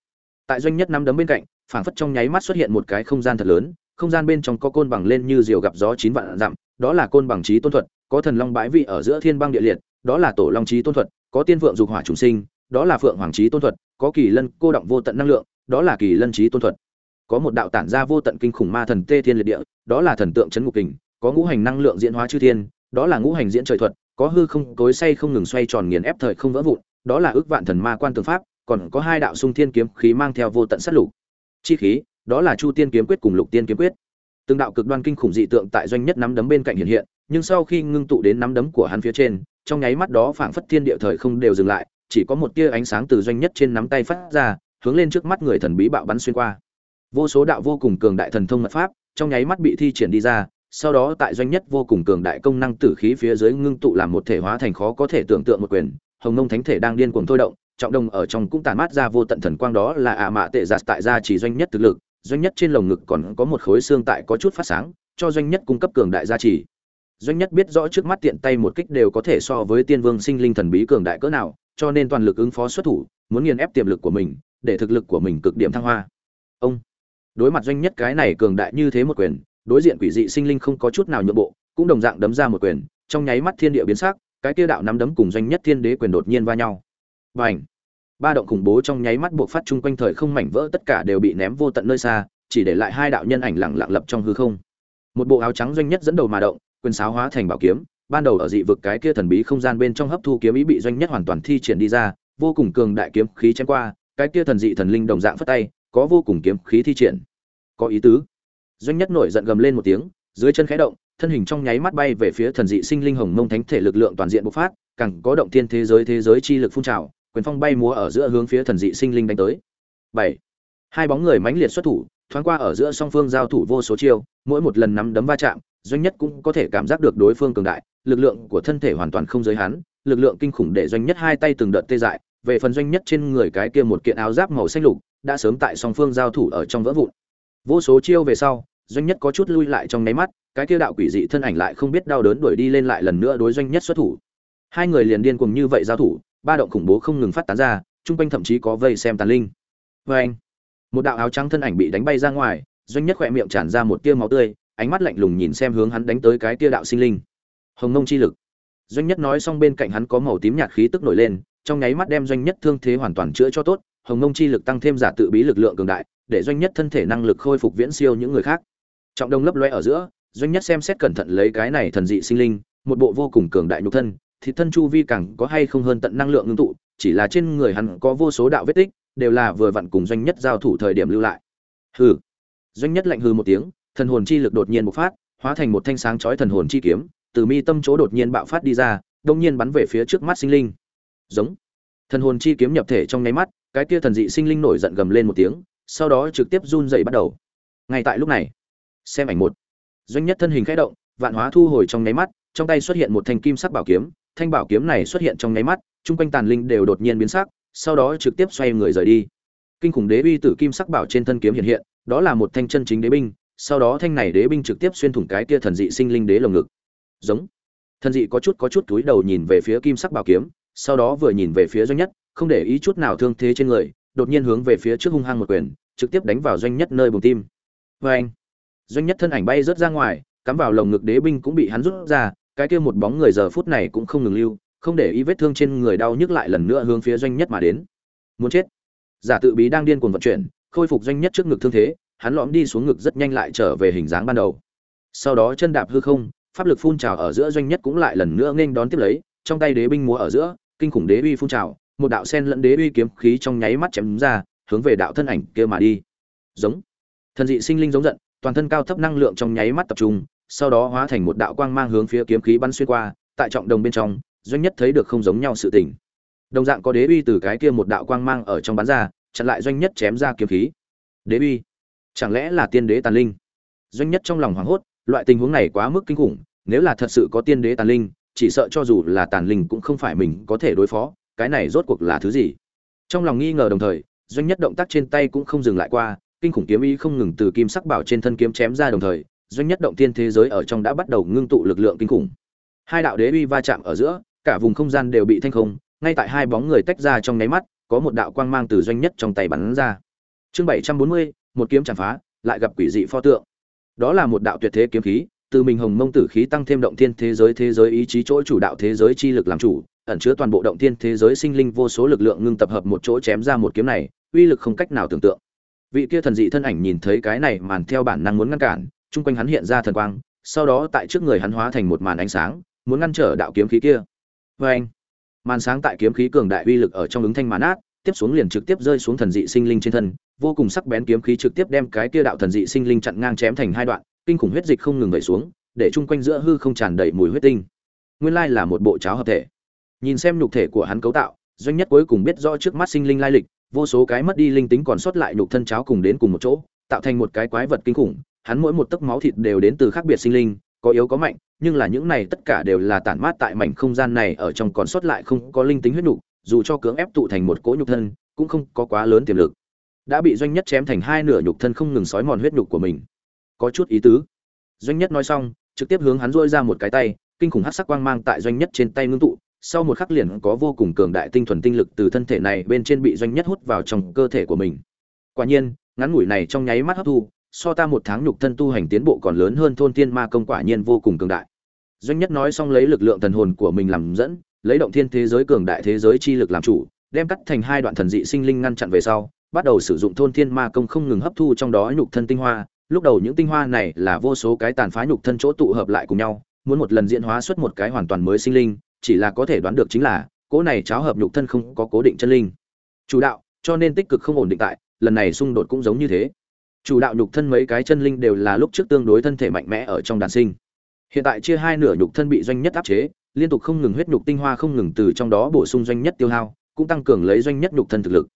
Tại doanh nhất nắm đấm bên cạnh, phảng phất trong nháy mắt xuất hiện một cái không gian thật lớn, không gian bên trong có côn bằng lên như diều gặp gió chín vạn dặm, đó là côn bằng trí tôn thuật, có thần long bãi vị ở giữa thiên băng địa liệt, đó là tổ long trí tôn thuật, có tiên vượng dục hỏa trùng sinh, đó là phượng hoàng trí tôn thuật, có kỳ lân cô động vô tận năng lượng, đó là kỳ lân trí tôn thuật có một đạo tản ra vô tận kinh khủng ma thần tê thiên liệt địa, đó là thần tượng chấn ngục kình, có ngũ hành năng lượng diễn hóa chư thiên, đó là ngũ hành diễn trời thuật, có hư không tối say không ngừng xoay tròn nghiền ép thời không vỡ vụn, đó là ước vạn thần ma quan tường pháp, còn có hai đạo sung thiên kiếm khí mang theo vô tận sát lục. Chi khí, đó là chu tiên kiếm quyết cùng lục tiên kiếm quyết. Từng đạo cực đoan kinh khủng dị tượng tại doanh nhất nắm đấm bên cạnh hiện hiện, nhưng sau khi ngưng tụ đến nắm đấm của hắn phía trên, trong nháy mắt đó phảng phất thiên địa thời không đều dừng lại, chỉ có một tia ánh sáng từ doanh nhất trên nắm tay phát ra, hướng lên trước mắt người thần bí bạo bắn xuyên qua vô số đạo vô cùng cường đại thần thông mật pháp, trong nháy mắt bị thi triển đi ra, sau đó tại doanh nhất vô cùng cường đại công năng tử khí phía dưới ngưng tụ làm một thể hóa thành khó có thể tưởng tượng một quyền. Hồng nông thánh thể đang điên cuồng thôi động, trọng đồng ở trong cũng tàn mát ra vô tận thần quang đó là ả mạ tệ giạt tại gia chỉ doanh nhất thực lực, doanh nhất trên lồng ngực còn có một khối xương tại có chút phát sáng, cho doanh nhất cung cấp cường đại gia trì. Doanh nhất biết rõ trước mắt tiện tay một kích đều có thể so với tiên vương sinh linh thần bí cường đại cỡ nào, cho nên toàn lực ứng phó xuất thủ, muốn nghiền ép tiềm lực của mình, để thực lực của mình cực điểm thăng hoa. Ông đối mặt doanh nhất cái này cường đại như thế một quyền, đối diện quỷ dị sinh linh không có chút nào nhượng bộ, cũng đồng dạng đấm ra một quyền, trong nháy mắt thiên địa biến sắc, cái kia đạo nắm đấm cùng doanh nhất thiên đế quyền đột nhiên va nhau. Và ảnh ba động khủng bố trong nháy mắt buộc phát chung quanh thời không mảnh vỡ tất cả đều bị ném vô tận nơi xa, chỉ để lại hai đạo nhân ảnh lặng lặng lập trong hư không. Một bộ áo trắng doanh nhất dẫn đầu mà động, quyền sáo hóa thành bảo kiếm, ban đầu ở dị vực cái kia thần bí không gian bên trong hấp thu kiếm ý bị doanh nhất hoàn toàn thi triển đi ra, vô cùng cường đại kiếm khí chém qua, cái kia thần dị thần linh đồng dạng phất tay có vô cùng kiếm khí thi triển. Có ý tứ. Doanh nhất nổi giận gầm lên một tiếng, dưới chân khẽ động, thân hình trong nháy mắt bay về phía thần dị sinh linh hồng mông thánh thể lực lượng toàn diện bộc phát, càng có động thiên thế giới thế giới chi lực phun trào, quyền phong bay múa ở giữa hướng phía thần dị sinh linh đánh tới. Bảy. Hai bóng người mãnh liệt xuất thủ, thoáng qua ở giữa song phương giao thủ vô số chiêu, mỗi một lần nắm đấm va chạm, doanh nhất cũng có thể cảm giác được đối phương cường đại, lực lượng của thân thể hoàn toàn không giới hắn, lực lượng kinh khủng để doanh nhất hai tay từng đợt tê dại về phần doanh nhất trên người cái kia một kiện áo giáp màu xanh lục, đã sớm tại song phương giao thủ ở trong vỡ vụn. Vô số chiêu về sau, doanh nhất có chút lui lại trong nháy mắt, cái kia đạo quỷ dị thân ảnh lại không biết đau đớn đuổi đi lên lại lần nữa đối doanh nhất xuất thủ. Hai người liền điên cùng như vậy giao thủ, ba động khủng bố không ngừng phát tán ra, chung quanh thậm chí có vây xem tàn linh. Vê anh một đạo áo trắng thân ảnh bị đánh bay ra ngoài, doanh nhất khỏe miệng tràn ra một tia máu tươi, ánh mắt lạnh lùng nhìn xem hướng hắn đánh tới cái tia đạo sinh linh. Hồng nông chi lực. Doanh nhất nói xong bên cạnh hắn có màu tím nhạt khí tức nổi lên trong nháy mắt đem doanh nhất thương thế hoàn toàn chữa cho tốt, hồng mông chi lực tăng thêm giả tự bí lực lượng cường đại, để doanh nhất thân thể năng lực khôi phục viễn siêu những người khác. Trọng đông lấp loe ở giữa, doanh nhất xem xét cẩn thận lấy cái này thần dị sinh linh, một bộ vô cùng cường đại nhục thân, thì thân chu vi càng có hay không hơn tận năng lượng ngưng tụ, chỉ là trên người hắn có vô số đạo vết tích, đều là vừa vặn cùng doanh nhất giao thủ thời điểm lưu lại. Hừ. Doanh nhất lạnh hừ một tiếng, thần hồn chi lực đột nhiên bộc phát, hóa thành một thanh sáng chói thần hồn chi kiếm, từ mi tâm chỗ đột nhiên bạo phát đi ra, đông nhiên bắn về phía trước mắt sinh linh giống. Thần hồn chi kiếm nhập thể trong nháy mắt, cái kia thần dị sinh linh nổi giận gầm lên một tiếng, sau đó trực tiếp run dậy bắt đầu. Ngay tại lúc này, xem ảnh một. Doanh nhất thân hình khẽ động, vạn hóa thu hồi trong nháy mắt, trong tay xuất hiện một thanh kim sắc bảo kiếm, thanh bảo kiếm này xuất hiện trong nháy mắt, chung quanh tàn linh đều đột nhiên biến sắc, sau đó trực tiếp xoay người rời đi. Kinh khủng đế uy tử kim sắc bảo trên thân kiếm hiện hiện, đó là một thanh chân chính đế binh, sau đó thanh này đế binh trực tiếp xuyên thủng cái kia thần dị sinh linh đế lồng ngực. Giống. Thần dị có chút có chút túi đầu nhìn về phía kim sắc bảo kiếm sau đó vừa nhìn về phía doanh nhất, không để ý chút nào thương thế trên người, đột nhiên hướng về phía trước hung hăng một quyền, trực tiếp đánh vào doanh nhất nơi bùng tim. Vê anh, doanh nhất thân ảnh bay rớt ra ngoài, cắm vào lồng ngực đế binh cũng bị hắn rút ra, cái kia một bóng người giờ phút này cũng không ngừng lưu, không để ý vết thương trên người đau nhức lại lần nữa hướng phía doanh nhất mà đến. Muốn chết. Giả tự bí đang điên cuồng vận chuyển, khôi phục doanh nhất trước ngực thương thế, hắn lõm đi xuống ngực rất nhanh lại trở về hình dáng ban đầu. Sau đó chân đạp hư không, pháp lực phun trào ở giữa doanh nhất cũng lại lần nữa nghênh đón tiếp lấy, trong tay đế binh múa ở giữa kinh khủng đế uy phun trào, một đạo sen lẫn đế uy kiếm khí trong nháy mắt chém ra, hướng về đạo thân ảnh kia mà đi. Giống. Thần dị sinh linh giống giận, toàn thân cao thấp năng lượng trong nháy mắt tập trung, sau đó hóa thành một đạo quang mang hướng phía kiếm khí bắn xuyên qua, tại trọng đồng bên trong doanh nhất thấy được không giống nhau sự tình. Đồng dạng có đế uy từ cái kia một đạo quang mang ở trong bắn ra, chặn lại doanh nhất chém ra kiếm khí. Đế uy. Chẳng lẽ là tiên đế tàn linh? Doanh nhất trong lòng hoảng hốt, loại tình huống này quá mức kinh khủng, nếu là thật sự có tiên đế tàn linh chỉ sợ cho dù là tàn linh cũng không phải mình có thể đối phó, cái này rốt cuộc là thứ gì? Trong lòng nghi ngờ đồng thời, doanh nhất động tác trên tay cũng không dừng lại qua, kinh khủng kiếm ý không ngừng từ kim sắc bảo trên thân kiếm chém ra đồng thời, doanh nhất động tiên thế giới ở trong đã bắt đầu ngưng tụ lực lượng kinh khủng. Hai đạo đế uy va chạm ở giữa, cả vùng không gian đều bị thanh không, ngay tại hai bóng người tách ra trong nháy mắt, có một đạo quang mang từ doanh nhất trong tay bắn ra. Chương bảy trăm bốn mươi, một kiếm chạm phá, lại gặp quỷ dị pho tượng. Đó là một đạo tuyệt thế kiếm khí từ mình hồng mông tử khí tăng thêm động thiên thế giới thế giới ý chí chỗ chủ đạo, thế giới chi lực làm chủ, ẩn chứa toàn bộ động thiên thế giới sinh linh, vô số lực lượng ngưng tập hợp một chỗ chém ra một kiếm này, uy lực không cách nào tưởng tượng. Vị kia thần dị thân ảnh nhìn thấy cái này màn theo bản năng muốn ngăn cản, chung quanh hắn hiện ra thần quang, sau đó tại trước người hắn hóa thành một màn ánh sáng, muốn ngăn trở đạo kiếm khí kia. Vê anh, màn sáng tại kiếm khí cường đại uy lực ở trong ứng thanh màn át, tiếp xuống liền trực tiếp rơi xuống thần dị sinh linh trên thân, vô cùng sắc bén kiếm khí trực tiếp đem cái kia đạo thần dị sinh linh chặn ngang chém thành hai đoạn kinh khủng huyết dịch không ngừng vẩy xuống để chung quanh giữa hư không tràn đầy mùi huyết tinh. Nguyên lai là một bộ cháo hợp thể. Nhìn xem nhục thể của hắn cấu tạo doanh nhất cuối cùng biết rõ trước mắt sinh linh lai lịch vô số cái mất đi linh tính còn sót lại nhục thân cháo cùng đến cùng một chỗ tạo thành một cái quái vật kinh khủng. Hắn mỗi một tấc máu thịt đều đến từ khác biệt sinh linh có yếu có mạnh nhưng là những này tất cả đều là tản mát tại mảnh không gian này ở trong còn sót lại không có linh tính huyết nục, dù cho cưỡng ép tụ thành một cỗ nhục thân cũng không có quá lớn tiềm lực. Đã bị doanh nhất chém thành hai nửa nhục thân không ngừng sói mòn huyết nục của mình có chút ý tứ. Doanh nhất nói xong, trực tiếp hướng hắn dôi ra một cái tay, kinh khủng hát sắc quang mang tại doanh nhất trên tay ngưng tụ, sau một khắc liền có vô cùng cường đại tinh thuần tinh lực từ thân thể này bên trên bị doanh nhất hút vào trong cơ thể của mình. Quả nhiên, ngắn ngủi này trong nháy mắt hấp thu, so ta một tháng nhục thân tu hành tiến bộ còn lớn hơn thôn tiên ma công quả nhiên vô cùng cường đại. Doanh nhất nói xong lấy lực lượng thần hồn của mình làm dẫn, lấy động thiên thế giới cường đại thế giới chi lực làm chủ, đem cắt thành hai đoạn thần dị sinh linh ngăn chặn về sau, bắt đầu sử dụng thôn thiên ma công không ngừng hấp thu trong đó nhục thân tinh hoa lúc đầu những tinh hoa này là vô số cái tàn phá nhục thân chỗ tụ hợp lại cùng nhau, muốn một lần diễn hóa xuất một cái hoàn toàn mới sinh linh, chỉ là có thể đoán được chính là, cỗ này cháo hợp nhục thân không có cố định chân linh. Chủ đạo, cho nên tích cực không ổn định tại, lần này xung đột cũng giống như thế. Chủ đạo nhục thân mấy cái chân linh đều là lúc trước tương đối thân thể mạnh mẽ ở trong đàn sinh. Hiện tại chia hai nửa nhục thân bị doanh nhất áp chế, liên tục không ngừng huyết nhục tinh hoa không ngừng từ trong đó bổ sung doanh nhất tiêu hao, cũng tăng cường lấy doanh nhất nhục thân thực lực.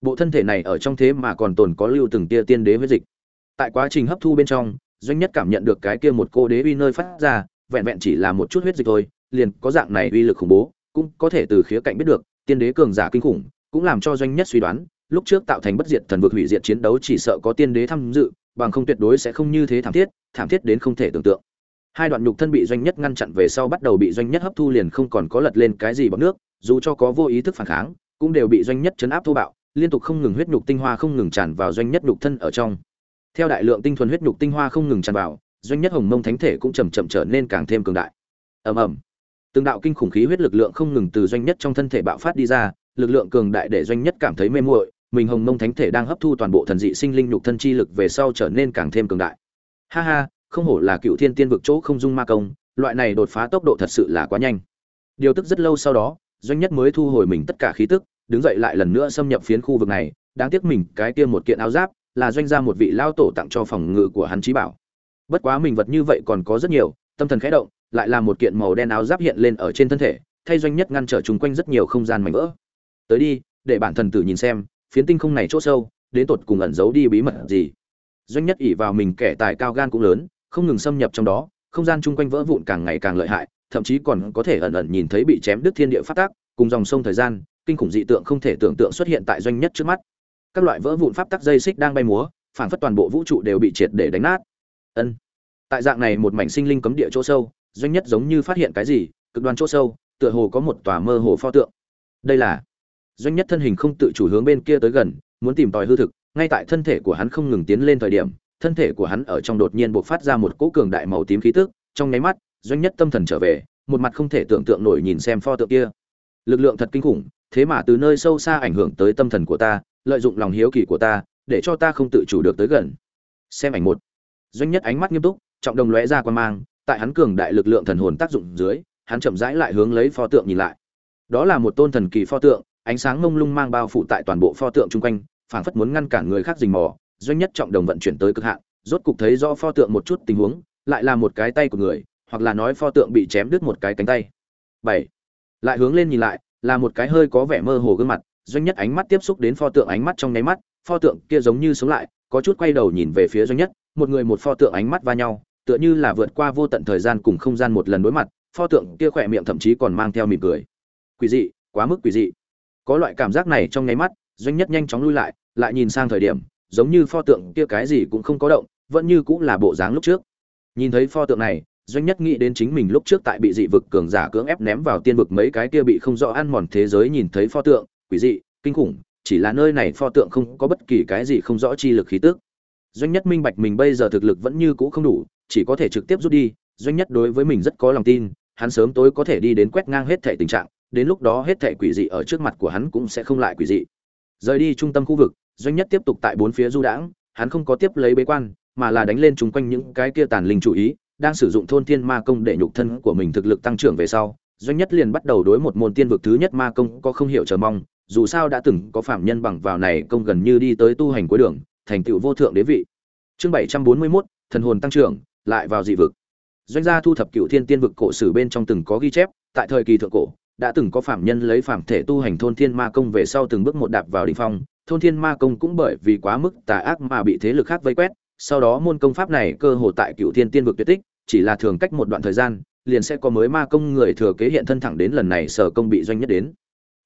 Bộ thân thể này ở trong thế mà còn tồn có lưu từng tia tiên đế huyết dịch tại quá trình hấp thu bên trong, doanh nhất cảm nhận được cái kia một cô đế uy nơi phát ra, vẹn vẹn chỉ là một chút huyết dịch thôi, liền có dạng này uy lực khủng bố, cũng có thể từ khía cạnh biết được, tiên đế cường giả kinh khủng, cũng làm cho doanh nhất suy đoán, lúc trước tạo thành bất diệt thần vực hủy diệt chiến đấu chỉ sợ có tiên đế tham dự, bằng không tuyệt đối sẽ không như thế thảm thiết thảm thiết đến không thể tưởng tượng. Hai đoạn nhục thân bị doanh nhất ngăn chặn về sau bắt đầu bị doanh nhất hấp thu liền không còn có lật lên cái gì bằng nước, dù cho có vô ý thức phản kháng, cũng đều bị doanh nhất chấn áp thô bạo, liên tục không ngừng huyết nhục tinh hoa không ngừng tràn vào doanh nhất nhục thân ở trong theo đại lượng tinh thuần huyết nhục tinh hoa không ngừng tràn vào, doanh nhất hồng mông thánh thể cũng chầm chậm trở nên càng thêm cường đại. Ầm ầm. Từng đạo kinh khủng khí huyết lực lượng không ngừng từ doanh nhất trong thân thể bạo phát đi ra, lực lượng cường đại để doanh nhất cảm thấy mê muội, mình hồng mông thánh thể đang hấp thu toàn bộ thần dị sinh linh nhục thân chi lực về sau trở nên càng thêm cường đại. Ha ha, không hổ là cựu thiên tiên vực chỗ không dung ma công, loại này đột phá tốc độ thật sự là quá nhanh. Điều tức rất lâu sau đó, doanh nhất mới thu hồi mình tất cả khí tức, đứng dậy lại lần nữa xâm nhập phiến khu vực này, đáng tiếc mình cái kia một kiện áo giáp là doanh gia một vị lao tổ tặng cho phòng ngự của hắn trí bảo. Bất quá mình vật như vậy còn có rất nhiều, tâm thần khẽ động, lại là một kiện màu đen áo giáp hiện lên ở trên thân thể, thay doanh nhất ngăn trở chung quanh rất nhiều không gian mảnh vỡ. Tới đi, để bản thần tử nhìn xem, phiến tinh không này chỗ sâu, đến tột cùng ẩn giấu đi bí mật gì. Doanh nhất ỉ vào mình kẻ tài cao gan cũng lớn, không ngừng xâm nhập trong đó, không gian chung quanh vỡ vụn càng ngày càng lợi hại, thậm chí còn có thể ẩn ẩn nhìn thấy bị chém đứt thiên địa phát tác, cùng dòng sông thời gian, kinh khủng dị tượng không thể tưởng tượng xuất hiện tại doanh nhất trước mắt các loại vỡ vụn pháp tắc dây xích đang bay múa phản phất toàn bộ vũ trụ đều bị triệt để đánh nát. Ân. Tại dạng này một mảnh sinh linh cấm địa chỗ sâu, doanh nhất giống như phát hiện cái gì, cực đoan chỗ sâu, tựa hồ có một tòa mơ hồ pho tượng. Đây là doanh nhất thân hình không tự chủ hướng bên kia tới gần, muốn tìm tòi hư thực, ngay tại thân thể của hắn không ngừng tiến lên thời điểm, thân thể của hắn ở trong đột nhiên bộc phát ra một cỗ cường đại màu tím khí tức, trong nháy mắt, doanh nhất tâm thần trở về, một mặt không thể tưởng tượng nổi nhìn xem pho tượng kia. Lực lượng thật kinh khủng, thế mà từ nơi sâu xa ảnh hưởng tới tâm thần của ta lợi dụng lòng hiếu kỳ của ta, để cho ta không tự chủ được tới gần. Xem ảnh một. Doanh nhất ánh mắt nghiêm túc, trọng đồng lóe ra quan mang, tại hắn cường đại lực lượng thần hồn tác dụng dưới, hắn chậm rãi lại hướng lấy pho tượng nhìn lại. Đó là một tôn thần kỳ pho tượng, ánh sáng mông lung mang bao phủ tại toàn bộ pho tượng chung quanh, phảng phất muốn ngăn cản người khác rình mò. Doanh nhất trọng đồng vận chuyển tới cực hạn, rốt cục thấy rõ pho tượng một chút tình huống, lại là một cái tay của người, hoặc là nói pho tượng bị chém đứt một cái cánh tay. Bảy. Lại hướng lên nhìn lại, là một cái hơi có vẻ mơ hồ gương mặt doanh nhất ánh mắt tiếp xúc đến pho tượng ánh mắt trong nháy mắt, pho tượng kia giống như sống lại, có chút quay đầu nhìn về phía doanh nhất, một người một pho tượng ánh mắt va nhau, tựa như là vượt qua vô tận thời gian cùng không gian một lần đối mặt, pho tượng kia khỏe miệng thậm chí còn mang theo mỉm cười. Quỷ dị, quá mức quỷ dị. Có loại cảm giác này trong nháy mắt, doanh nhất nhanh chóng lui lại lại nhìn sang thời điểm, giống như pho tượng kia cái gì cũng không có động, vẫn như cũng là bộ dáng lúc trước. Nhìn thấy pho tượng này, doanh nhất nghĩ đến chính mình lúc trước tại bị dị vực cường giả cưỡng ép ném vào tiên vực mấy cái kia bị không rõ ăn mòn thế giới nhìn thấy pho tượng quỷ dị, kinh khủng, chỉ là nơi này pho tượng không có bất kỳ cái gì không rõ chi lực khí tức. Doanh nhất minh bạch mình bây giờ thực lực vẫn như cũ không đủ, chỉ có thể trực tiếp rút đi. Doanh nhất đối với mình rất có lòng tin, hắn sớm tối có thể đi đến quét ngang hết thể tình trạng, đến lúc đó hết thể quỷ dị ở trước mặt của hắn cũng sẽ không lại quỷ dị. Rời đi trung tâm khu vực, doanh nhất tiếp tục tại bốn phía du đãng, hắn không có tiếp lấy bế quan, mà là đánh lên chung quanh những cái kia tàn linh chủ ý, đang sử dụng thôn thiên ma công để nhục thân của mình thực lực tăng trưởng về sau. Doanh nhất liền bắt đầu đối một môn tiên vực thứ nhất ma công có không hiểu chờ mong dù sao đã từng có phạm nhân bằng vào này công gần như đi tới tu hành cuối đường thành tựu vô thượng đế vị. Chương bảy trăm bốn mươi 741, thần hồn tăng trưởng lại vào dị vực. Doanh gia thu thập cựu thiên tiên vực cổ sử bên trong từng có ghi chép tại thời kỳ thượng cổ đã từng có phạm nhân lấy phạm thể tu hành thôn thiên ma công về sau từng bước một đạp vào đỉnh phong thôn thiên ma công cũng bởi vì quá mức tà ác mà bị thế lực khác vây quét sau đó môn công pháp này cơ hồ tại cựu thiên tiên vực tuyệt tích chỉ là thường cách một đoạn thời gian liền sẽ có mới ma công người thừa kế hiện thân thẳng đến lần này sở công bị doanh nhất đến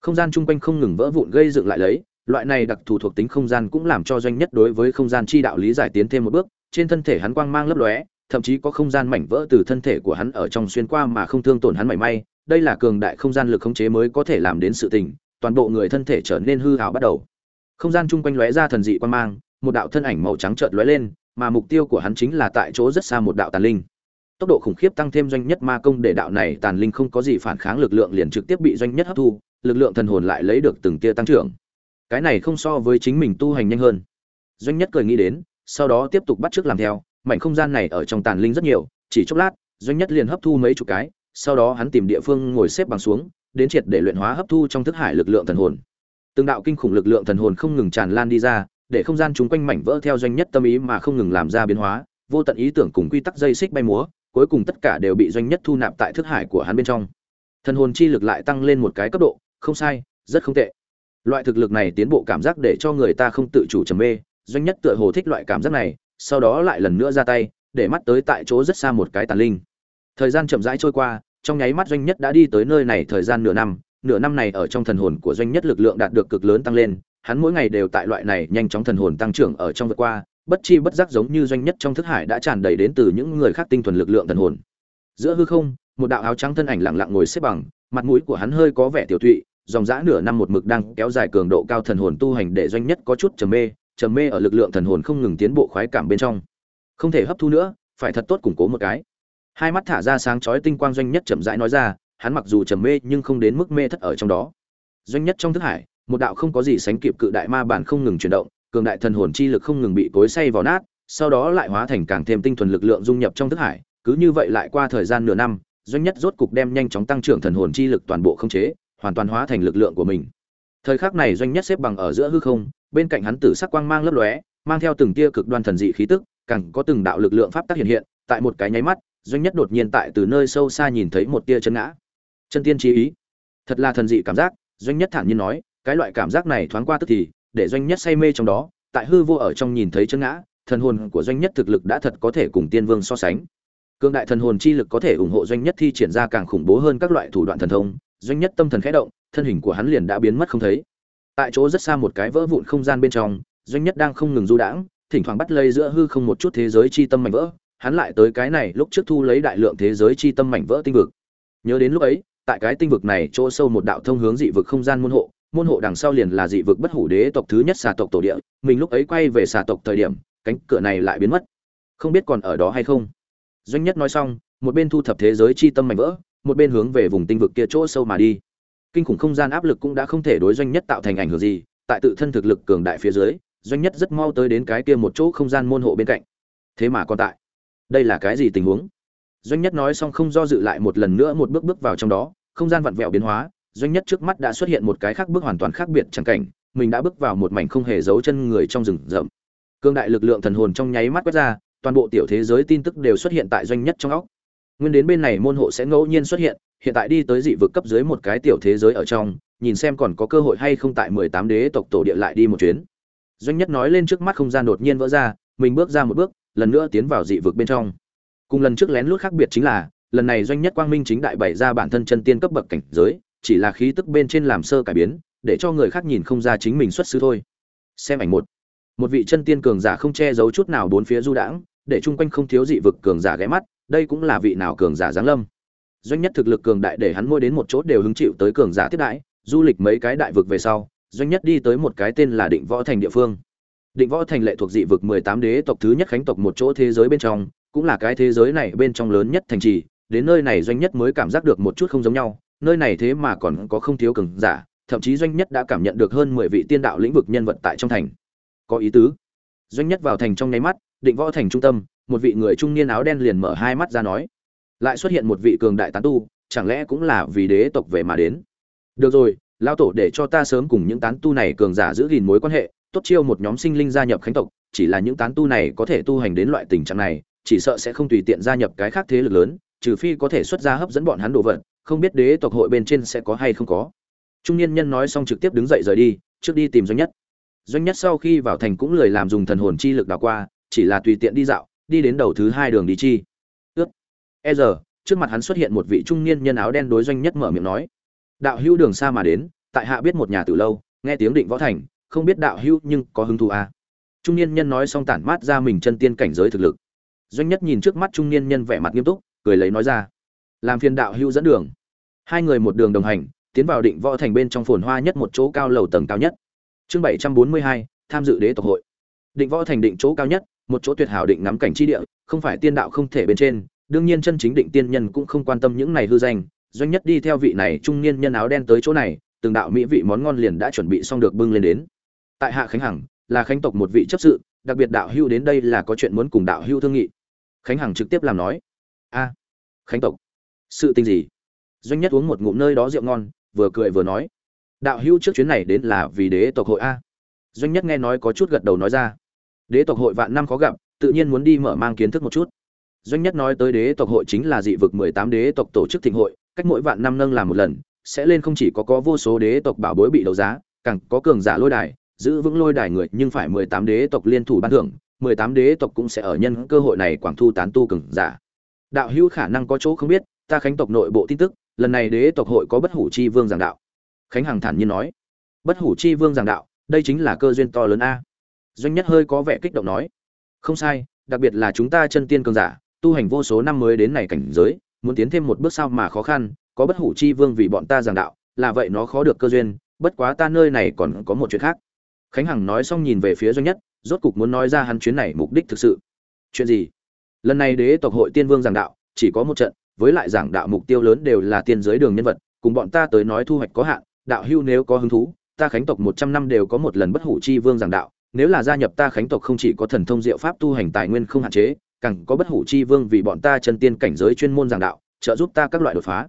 không gian chung quanh không ngừng vỡ vụn gây dựng lại lấy, loại này đặc thù thuộc tính không gian cũng làm cho doanh nhất đối với không gian chi đạo lý giải tiến thêm một bước, trên thân thể hắn quang mang lấp lóe, thậm chí có không gian mảnh vỡ từ thân thể của hắn ở trong xuyên qua mà không thương tổn hắn mảy may, đây là cường đại không gian lực khống chế mới có thể làm đến sự tình, toàn bộ người thân thể trở nên hư hào bắt đầu. Không gian chung quanh lóe ra thần dị quang mang, một đạo thân ảnh màu trắng trợn lóe lên, mà mục tiêu của hắn chính là tại chỗ rất xa một đạo tàn linh. Tốc độ khủng khiếp tăng thêm doanh nhất ma công để đạo này tàn linh không có gì phản kháng lực lượng liền trực tiếp bị doanh nhất hấp thu lực lượng thần hồn lại lấy được từng tia tăng trưởng. Cái này không so với chính mình tu hành nhanh hơn. Doanh nhất cười nghĩ đến, sau đó tiếp tục bắt chước làm theo, mảnh không gian này ở trong tàn linh rất nhiều, chỉ chốc lát, doanh nhất liền hấp thu mấy chục cái, sau đó hắn tìm địa phương ngồi xếp bằng xuống, đến triệt để luyện hóa hấp thu trong thức hải lực lượng thần hồn. Từng đạo kinh khủng lực lượng thần hồn không ngừng tràn lan đi ra, để không gian chúng quanh mảnh vỡ theo doanh nhất tâm ý mà không ngừng làm ra biến hóa, vô tận ý tưởng cùng quy tắc dây xích bay múa, cuối cùng tất cả đều bị doanh nhất thu nạp tại thức hải của hắn bên trong. Thần hồn chi lực lại tăng lên một cái cấp độ không sai, rất không tệ. Loại thực lực này tiến bộ cảm giác để cho người ta không tự chủ trầm mê, doanh nhất tựa hồ thích loại cảm giác này, sau đó lại lần nữa ra tay, để mắt tới tại chỗ rất xa một cái tàn linh. Thời gian chậm rãi trôi qua, trong nháy mắt doanh nhất đã đi tới nơi này thời gian nửa năm nửa năm này ở trong thần hồn của doanh nhất lực lượng đạt được cực lớn tăng lên, hắn mỗi ngày đều tại loại này nhanh chóng thần hồn tăng trưởng ở trong vượt qua, bất chi bất giác giống như doanh nhất trong thức hải đã tràn đầy đến từ những người khác tinh thuần lực lượng thần hồn. Giữa hư không, một đạo áo trắng thân ảnh lặng lặng ngồi xếp bằng, mặt mũi của hắn hơi có vẻ tiểu tụy dòng dã nửa năm một mực đang kéo dài cường độ cao thần hồn tu hành để doanh nhất có chút trầm mê trầm mê ở lực lượng thần hồn không ngừng tiến bộ khoái cảm bên trong. Không thể hấp thu nữa, phải thật tốt củng cố một cái. Hai mắt thả ra sáng chói tinh quang doanh nhất chậm rãi nói ra, hắn mặc dù trầm mê nhưng không đến mức mê thất ở trong đó. Doanh nhất trong thức hải, một đạo không có gì sánh kịp cự đại ma bản không ngừng chuyển động, cường đại thần hồn chi lực không ngừng bị cối xay vào nát, sau đó lại hóa thành càng thêm tinh thuần lực lượng dung nhập trong thức hải, cứ như vậy lại qua thời gian nửa năm, doanh nhất rốt cục đem nhanh chóng tăng trưởng thần hồn chi lực toàn bộ không chế hoàn toàn hóa thành lực lượng của mình. Thời khắc này doanh nhất xếp bằng ở giữa hư không, bên cạnh hắn tử sắc quang mang lấp lóe, mang theo từng tia cực đoan thần dị khí tức, càng có từng đạo lực lượng pháp tác hiện hiện, tại một cái nháy mắt, doanh nhất đột nhiên tại từ nơi sâu xa nhìn thấy một tia chân ngã. Chân tiên trí ý. Thật là thần dị cảm giác, doanh nhất thản nhiên nói, cái loại cảm giác này thoáng qua tức thì, để doanh nhất say mê trong đó, tại hư vô ở trong nhìn thấy chân ngã, thần hồn của doanh nhất thực lực đã thật có thể cùng tiên vương so sánh. Cương đại thần hồn chi lực có thể ủng hộ doanh nhất thi triển ra càng khủng bố hơn các loại thủ đoạn thần thông doanh nhất tâm thần khẽ động, thân hình của hắn liền đã biến mất không thấy. Tại chỗ rất xa một cái vỡ vụn không gian bên trong, doanh nhất đang không ngừng du đãng, thỉnh thoảng bắt lây giữa hư không một chút thế giới chi tâm mảnh vỡ, hắn lại tới cái này lúc trước thu lấy đại lượng thế giới chi tâm mảnh vỡ tinh vực. Nhớ đến lúc ấy, tại cái tinh vực này chỗ sâu một đạo thông hướng dị vực không gian môn hộ môn hộ đằng sau liền là dị vực bất hủ đế tộc thứ nhất xà tộc tổ địa, mình lúc ấy quay về xà tộc thời điểm, cánh cửa này lại biến mất. Không biết còn ở đó hay không. Doanh nhất nói xong, một bên thu thập thế giới chi tâm mảnh vỡ một bên hướng về vùng tinh vực kia chỗ sâu mà đi. Kinh khủng không gian áp lực cũng đã không thể đối doanh nhất tạo thành ảnh hưởng gì, tại tự thân thực lực cường đại phía dưới, doanh nhất rất mau tới đến cái kia một chỗ không gian môn hộ bên cạnh. Thế mà còn tại. Đây là cái gì tình huống? Doanh nhất nói xong không do dự lại một lần nữa một bước bước vào trong đó, không gian vặn vẹo biến hóa, doanh nhất trước mắt đã xuất hiện một cái khác bước hoàn toàn khác biệt chẳng cảnh, mình đã bước vào một mảnh không hề giấu chân người trong rừng rậm. Cương đại lực lượng thần hồn trong nháy mắt quét ra, toàn bộ tiểu thế giới tin tức đều xuất hiện tại doanh nhất trong óc nguyên đến bên này môn hộ sẽ ngẫu nhiên xuất hiện hiện tại đi tới dị vực cấp dưới một cái tiểu thế giới ở trong, nhìn xem còn có cơ hội hay không tại mười tám đế tộc tổ địa lại đi một chuyến. Doanh nhất nói lên trước mắt không gian đột nhiên vỡ ra, mình bước ra một bước, lần nữa tiến vào dị vực bên trong. Cùng lần trước lén lút khác biệt chính là, lần này doanh nhất quang minh chính đại bày ra bản thân chân tiên cấp bậc cảnh giới, chỉ là khí tức bên trên làm sơ cải biến, để cho người khác nhìn không ra chính mình xuất xứ thôi. Xem ảnh một. Một vị chân tiên cường giả không che giấu chút nào bốn phía du đãng, để chung quanh không thiếu dị vực cường giả ghé mắt đây cũng là vị nào cường giả giáng lâm. Doanh nhất thực lực cường đại để hắn môi đến một chỗ đều hứng chịu tới cường giả tiếp đãi, du lịch mấy cái đại vực về sau, doanh nhất đi tới một cái tên là định võ thành địa phương. Định võ thành lệ thuộc dị vực mười tám đế tộc thứ nhất khánh tộc một chỗ thế giới bên trong, cũng là cái thế giới này bên trong lớn nhất thành trì, đến nơi này doanh nhất mới cảm giác được một chút không giống nhau, nơi này thế mà còn có không thiếu cường giả, thậm chí doanh nhất đã cảm nhận được hơn mười vị tiên đạo lĩnh vực nhân vật tại trong thành. Có ý tứ. Doanh nhất vào thành trong nháy mắt định võ thành trung tâm, một vị người trung niên áo đen liền mở hai mắt ra nói. Lại xuất hiện một vị cường đại tán tu, chẳng lẽ cũng là vì đế tộc về mà đến? Được rồi lao tổ để cho ta sớm cùng những tán tu này cường giả giữ gìn mối quan hệ, tốt chiêu một nhóm sinh linh gia nhập khánh tộc, chỉ là những tán tu này có thể tu hành đến loại tình trạng này, chỉ sợ sẽ không tùy tiện gia nhập cái khác thế lực lớn, trừ phi có thể xuất ra hấp dẫn bọn hắn đồ vật, không biết đế tộc hội bên trên sẽ có hay không có. Trung niên nhân nói xong trực tiếp đứng dậy rời đi, trước đi tìm doanh nhất. Doanh nhất sau khi vào thành cũng lười làm dùng thần hồn chi lực đào qua chỉ là tùy tiện đi dạo, đi đến đầu thứ hai đường đi chi. Ướt e giờ, trước mặt hắn xuất hiện một vị trung niên nhân áo đen đối doanh nhất mở miệng nói. Đạo hữu đường xa mà đến, tại hạ biết một nhà từ lâu, nghe tiếng định võ thành, không biết đạo hữu nhưng có hứng thú à. trung niên nhân nói xong tản mát ra mình chân tiên cảnh giới thực lực. Doanh nhất nhìn trước mắt trung niên nhân vẻ mặt nghiêm túc, cười lấy nói ra. Làm phiền đạo hữu dẫn đường. Hai người một đường đồng hành, tiến vào định võ thành bên trong phồn hoa nhất một chỗ cao lầu tầng cao nhất. Chương bảy trăm bốn mươi hai, tham dự đế tộc hội. Định võ thành định chỗ cao nhất một chỗ tuyệt hảo định ngắm cảnh chi địa, không phải tiên đạo không thể bên trên, đương nhiên chân chính định tiên nhân cũng không quan tâm những này hư danh, doanh nhất đi theo vị này trung niên nhân áo đen tới chỗ này, từng đạo mỹ vị món ngon liền đã chuẩn bị xong được bưng lên đến. Tại hạ khánh hằng, là khánh tộc một vị chấp sự, đặc biệt đạo hưu đến đây là có chuyện muốn cùng đạo hưu thương nghị. Khánh hằng trực tiếp làm nói, a, khánh tộc, sự tình gì? Doanh nhất uống một ngụm nơi đó rượu ngon, vừa cười vừa nói, đạo hưu trước chuyến này đến là vì đế tộc hội a. Doanh nhất nghe nói có chút gật đầu nói ra đế tộc hội vạn năm khó gặp, tự nhiên muốn đi mở mang kiến thức một chút. Doanh nhất nói tới đế tộc hội chính là dị vực mười tám đế tộc tổ chức thịnh hội, cách mỗi vạn năm nâng làm một lần, sẽ lên không chỉ có có vô số đế tộc bảo bối bị đấu giá, càng có cường giả lôi đài, giữ vững lôi đài người, nhưng phải mười tám đế tộc liên thủ ban thưởng, mười tám đế tộc cũng sẽ ở nhân cơ hội này quảng thu tán tu cường giả. Đạo hữu khả năng có chỗ không biết, ta khánh tộc nội bộ tin tức, lần này đế tộc hội có bất hủ chi vương giảng đạo. Khánh hằng thản nhiên nói, bất hủ chi vương giảng đạo, đây chính là cơ duyên to lớn a doanh nhất hơi có vẻ kích động nói. Không sai, đặc biệt là chúng ta chân tiên cường giả, tu hành vô số năm mới đến này cảnh giới, muốn tiến thêm một bước sao mà khó khăn, có bất hủ chi vương vì bọn ta giảng đạo, là vậy nó khó được cơ duyên, bất quá ta nơi này còn có một chuyện khác. Khánh hằng nói xong nhìn về phía doanh nhất, rốt cục muốn nói ra hắn chuyến này mục đích thực sự. Chuyện gì? Lần này đế tộc hội tiên vương giảng đạo, chỉ có một trận, với lại giảng đạo mục tiêu lớn đều là tiên giới đường nhân vật, cùng bọn ta tới nói thu hoạch có hạn, đạo hưu nếu có hứng thú, ta khánh tộc một trăm năm đều có một lần bất hủ chi vương giảng đạo nếu là gia nhập ta khánh tộc không chỉ có thần thông diệu pháp tu hành tài nguyên không hạn chế, càng có bất hủ chi vương vì bọn ta chân tiên cảnh giới chuyên môn giảng đạo, trợ giúp ta các loại đột phá.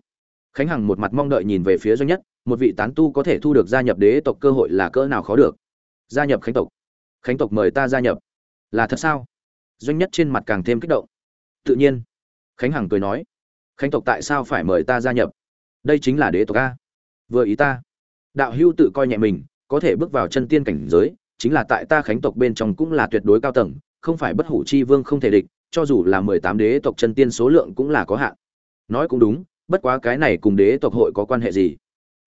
Khánh hằng một mặt mong đợi nhìn về phía doanh nhất, một vị tán tu có thể thu được gia nhập đế tộc cơ hội là cỡ nào khó được. Gia nhập khánh tộc. Khánh tộc mời ta gia nhập. Là thật sao? Doanh nhất trên mặt càng thêm kích động. Tự nhiên. Khánh hằng cười nói. Khánh tộc tại sao phải mời ta gia nhập? Đây chính là đế tộc a. Vừa ý ta. Đạo hưu tự coi nhẹ mình, có thể bước vào chân tiên cảnh giới chính là tại ta khánh tộc bên trong cũng là tuyệt đối cao tầng, không phải bất hủ chi vương không thể địch, cho dù là mười tám đế tộc chân tiên số lượng cũng là có hạn. Nói cũng đúng, bất quá cái này cùng đế tộc hội có quan hệ gì?